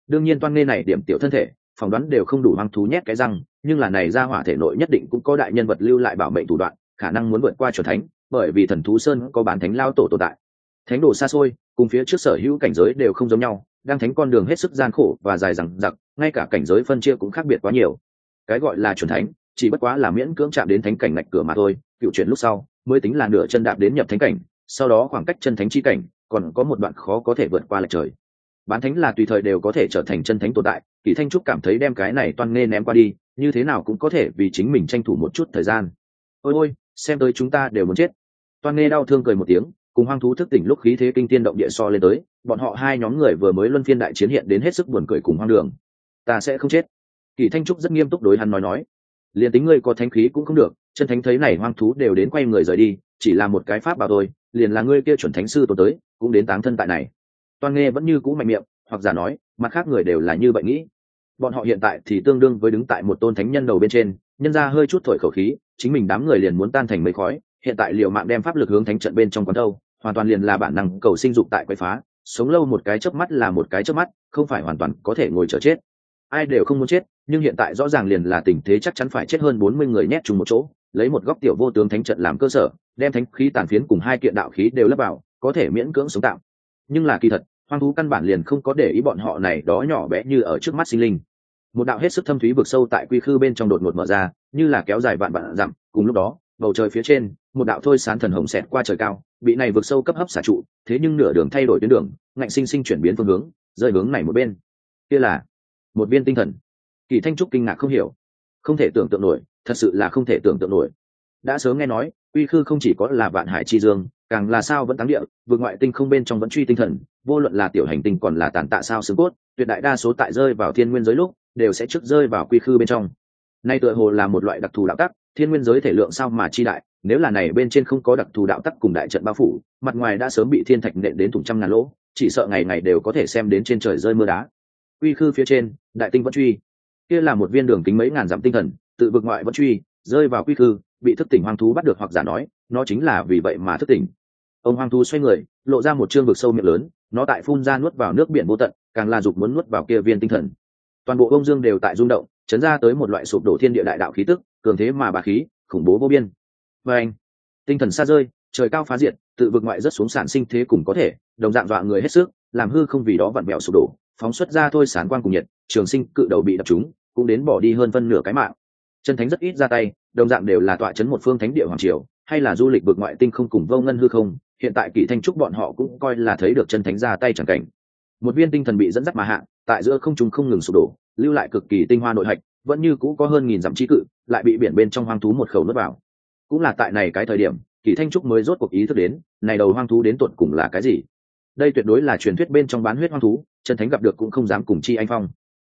Đương nhiên toan nghê này điểm tiểu thân thể, phỏng đoán đều không đủ hoang thú nhét cái răng, nhưng là này ra hỏa thể nội nhất định cũng có đại nhân vật lưu lại bảo mệnh thủ đoạn, khả năng muốn vượt qua chuẩn thánh, bởi vì thần thú sơn có bản thánh lao tổ tồn tại. Thánh đồ xa xôi, cùng phía trước sở hữu cảnh giới đều không giống nhau, đang thánh con đường hết sức gian khổ và dài dằng dặc, ngay cả cảnh giới phân chia cũng khác biệt quá nhiều. Cái gọi là chuẩn thánh chỉ bất quá là miễn cưỡng chạm đến thánh cảnh ngạch cửa mà thôi, cựu chuyển lúc sau, mới tính là nửa chân đạp đến nhập thánh cảnh, sau đó khoảng cách chân thánh chi cảnh, còn có một đoạn khó có thể vượt qua lệch trời. Bán thánh là tùy thời đều có thể trở thành chân thánh tồn tại, kỳ thanh trúc cảm thấy đem cái này toan nghe ném qua đi, như thế nào cũng có thể vì chính mình tranh thủ một chút thời gian. Ôi ôi, xem tới chúng ta đều muốn chết. Toan nghe đau thương cười một tiếng, cùng hoang thú thức tỉnh lúc khí thế kinh tiên động địa so lên tới, bọn họ hai nhóm người vừa mới luân phiên đại chiến hiện đến hết sức buồn cười cùng hoang đường. Ta sẽ không chết. Kỳ thanh trúc rất nghiêm túc đối hắn nói nói liền tính ngươi có thánh khí cũng không được, chân thánh thấy này hoang thú đều đến quay người rời đi, chỉ là một cái pháp bảo thôi, liền là ngươi kia chuẩn thánh sư tồn tới, cũng đến táng thân tại này. Toàn nghe vẫn như cũ mạnh miệng, hoặc giả nói, mặt khác người đều là như vậy nghĩ. Bọn họ hiện tại thì tương đương với đứng tại một tôn thánh nhân đầu bên trên, nhân ra hơi chút thổi khẩu khí, chính mình đám người liền muốn tan thành mấy khói, hiện tại liệu mạng đem pháp lực hướng thánh trận bên trong quán đâu hoàn toàn liền là bản năng cầu sinh dục tại quậy phá, sống lâu một cái chớp mắt là một cái chớp mắt, không phải hoàn toàn có thể ngồi chờ chết ai đều không muốn chết, nhưng hiện tại rõ ràng liền là tình thế chắc chắn phải chết hơn bốn mươi người nhét chung một chỗ, lấy một góc tiểu vô tướng thánh trận làm cơ sở, đem thánh khí tàn phiến cùng hai kiện đạo khí đều lấp vào, có thể miễn cưỡng sống tạm. Nhưng là kỳ thật, hoang thú căn bản liền không có để ý bọn họ này đó nhỏ bé như ở trước mắt sinh linh. Một đạo hết sức thâm thúy vực sâu tại quy khư bên trong đột ngột mở ra, như là kéo dài vạn vạn dặm, cùng lúc đó, bầu trời phía trên, một đạo thôi sán thần hồng xẹt qua trời cao, bị này vực sâu cấp hấp xả trụ, thế nhưng nửa đường thay đổi tuyến đường, ngạnh sinh sinh chuyển biến phương hướng, rơi hướng này một bên. Kia là một viên tinh thần. Kỳ thanh trúc kinh ngạc không hiểu. Không thể tưởng tượng nổi, thật sự là không thể tưởng tượng nổi. Đã sớm nghe nói uy khư không chỉ có là vạn hải chi dương, càng là sao vẫn thắng địa, vượt ngoại tinh không bên trong vẫn truy tinh thần, vô luận là tiểu hành tinh còn là tàn tạ sao xương cốt, tuyệt đại đa số tại rơi vào thiên nguyên giới lúc, đều sẽ trước rơi vào quy khư bên trong. Nay tựa hồ là một loại đặc thù đạo tắc, thiên nguyên giới thể lượng sao mà chi đại, nếu là này bên trên không có đặc thù đạo tắc cùng đại trận bao phủ, mặt ngoài đã sớm bị thiên thạch nện đến thủng trăm ngàn lỗ, chỉ sợ ngày ngày đều có thể xem đến trên trời rơi mưa đá quy khư phía trên, đại tinh vẫn truy. Kia là một viên đường kính mấy ngàn dặm tinh thần, tự vực ngoại vẫn truy, rơi vào quy khư, bị thức tỉnh hoang thú bắt được hoặc giả nói, nó chính là vì vậy mà thức tỉnh. Ông hoang thú xoay người, lộ ra một chương vực sâu miệng lớn, nó tại phun ra nuốt vào nước biển vô tận, càng là dục muốn nuốt vào kia viên tinh thần. Toàn bộ ông dương đều tại rung động, chấn ra tới một loại sụp đổ thiên địa đại đạo khí tức, cường thế mà bà khí, khủng bố vô biên. Và anh, tinh thần xa rơi, trời cao phá diệt, tự vực ngoại rất xuống sản sinh thế cùng có thể, đồng dạng dọa người hết sức, làm hư không vì đó vặn mẹo sụp đổ phóng xuất ra thôi sán quang cùng nhiệt, trường sinh cự đầu bị đập chúng cũng đến bỏ đi hơn phân nửa cái mạng. Chân thánh rất ít ra tay, đồng dạng đều là tọa chấn một phương thánh địa hoàng triều, hay là du lịch vượt ngoại tinh không cùng vô ngân hư không, hiện tại kỷ thanh trúc bọn họ cũng coi là thấy được chân thánh ra tay chẳng cảnh. Một viên tinh thần bị dẫn dắt mà hạ, tại giữa không chúng không ngừng sụp đổ, lưu lại cực kỳ tinh hoa nội hạch, vẫn như cũ có hơn nghìn dặm trí cự, lại bị biển bên trong hoang thú một khẩu nuốt vào. Cũng là tại này cái thời điểm, kỷ thanh trúc mới rốt cuộc ý thức đến, này đầu hoang thú đến tột cùng là cái gì? Đây tuyệt đối là truyền thuyết bên trong bán huyết hoang thú chân thánh gặp được cũng không dám cùng chi anh phong.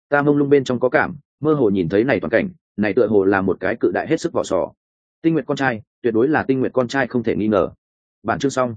Ta mông lung bên trong có cảm, mơ hồ nhìn thấy này toàn cảnh, này tựa hồ là một cái cự đại hết sức vỏ sò. Tinh nguyện con trai, tuyệt đối là tinh nguyện con trai không thể nghi ngờ. Bản chương xong.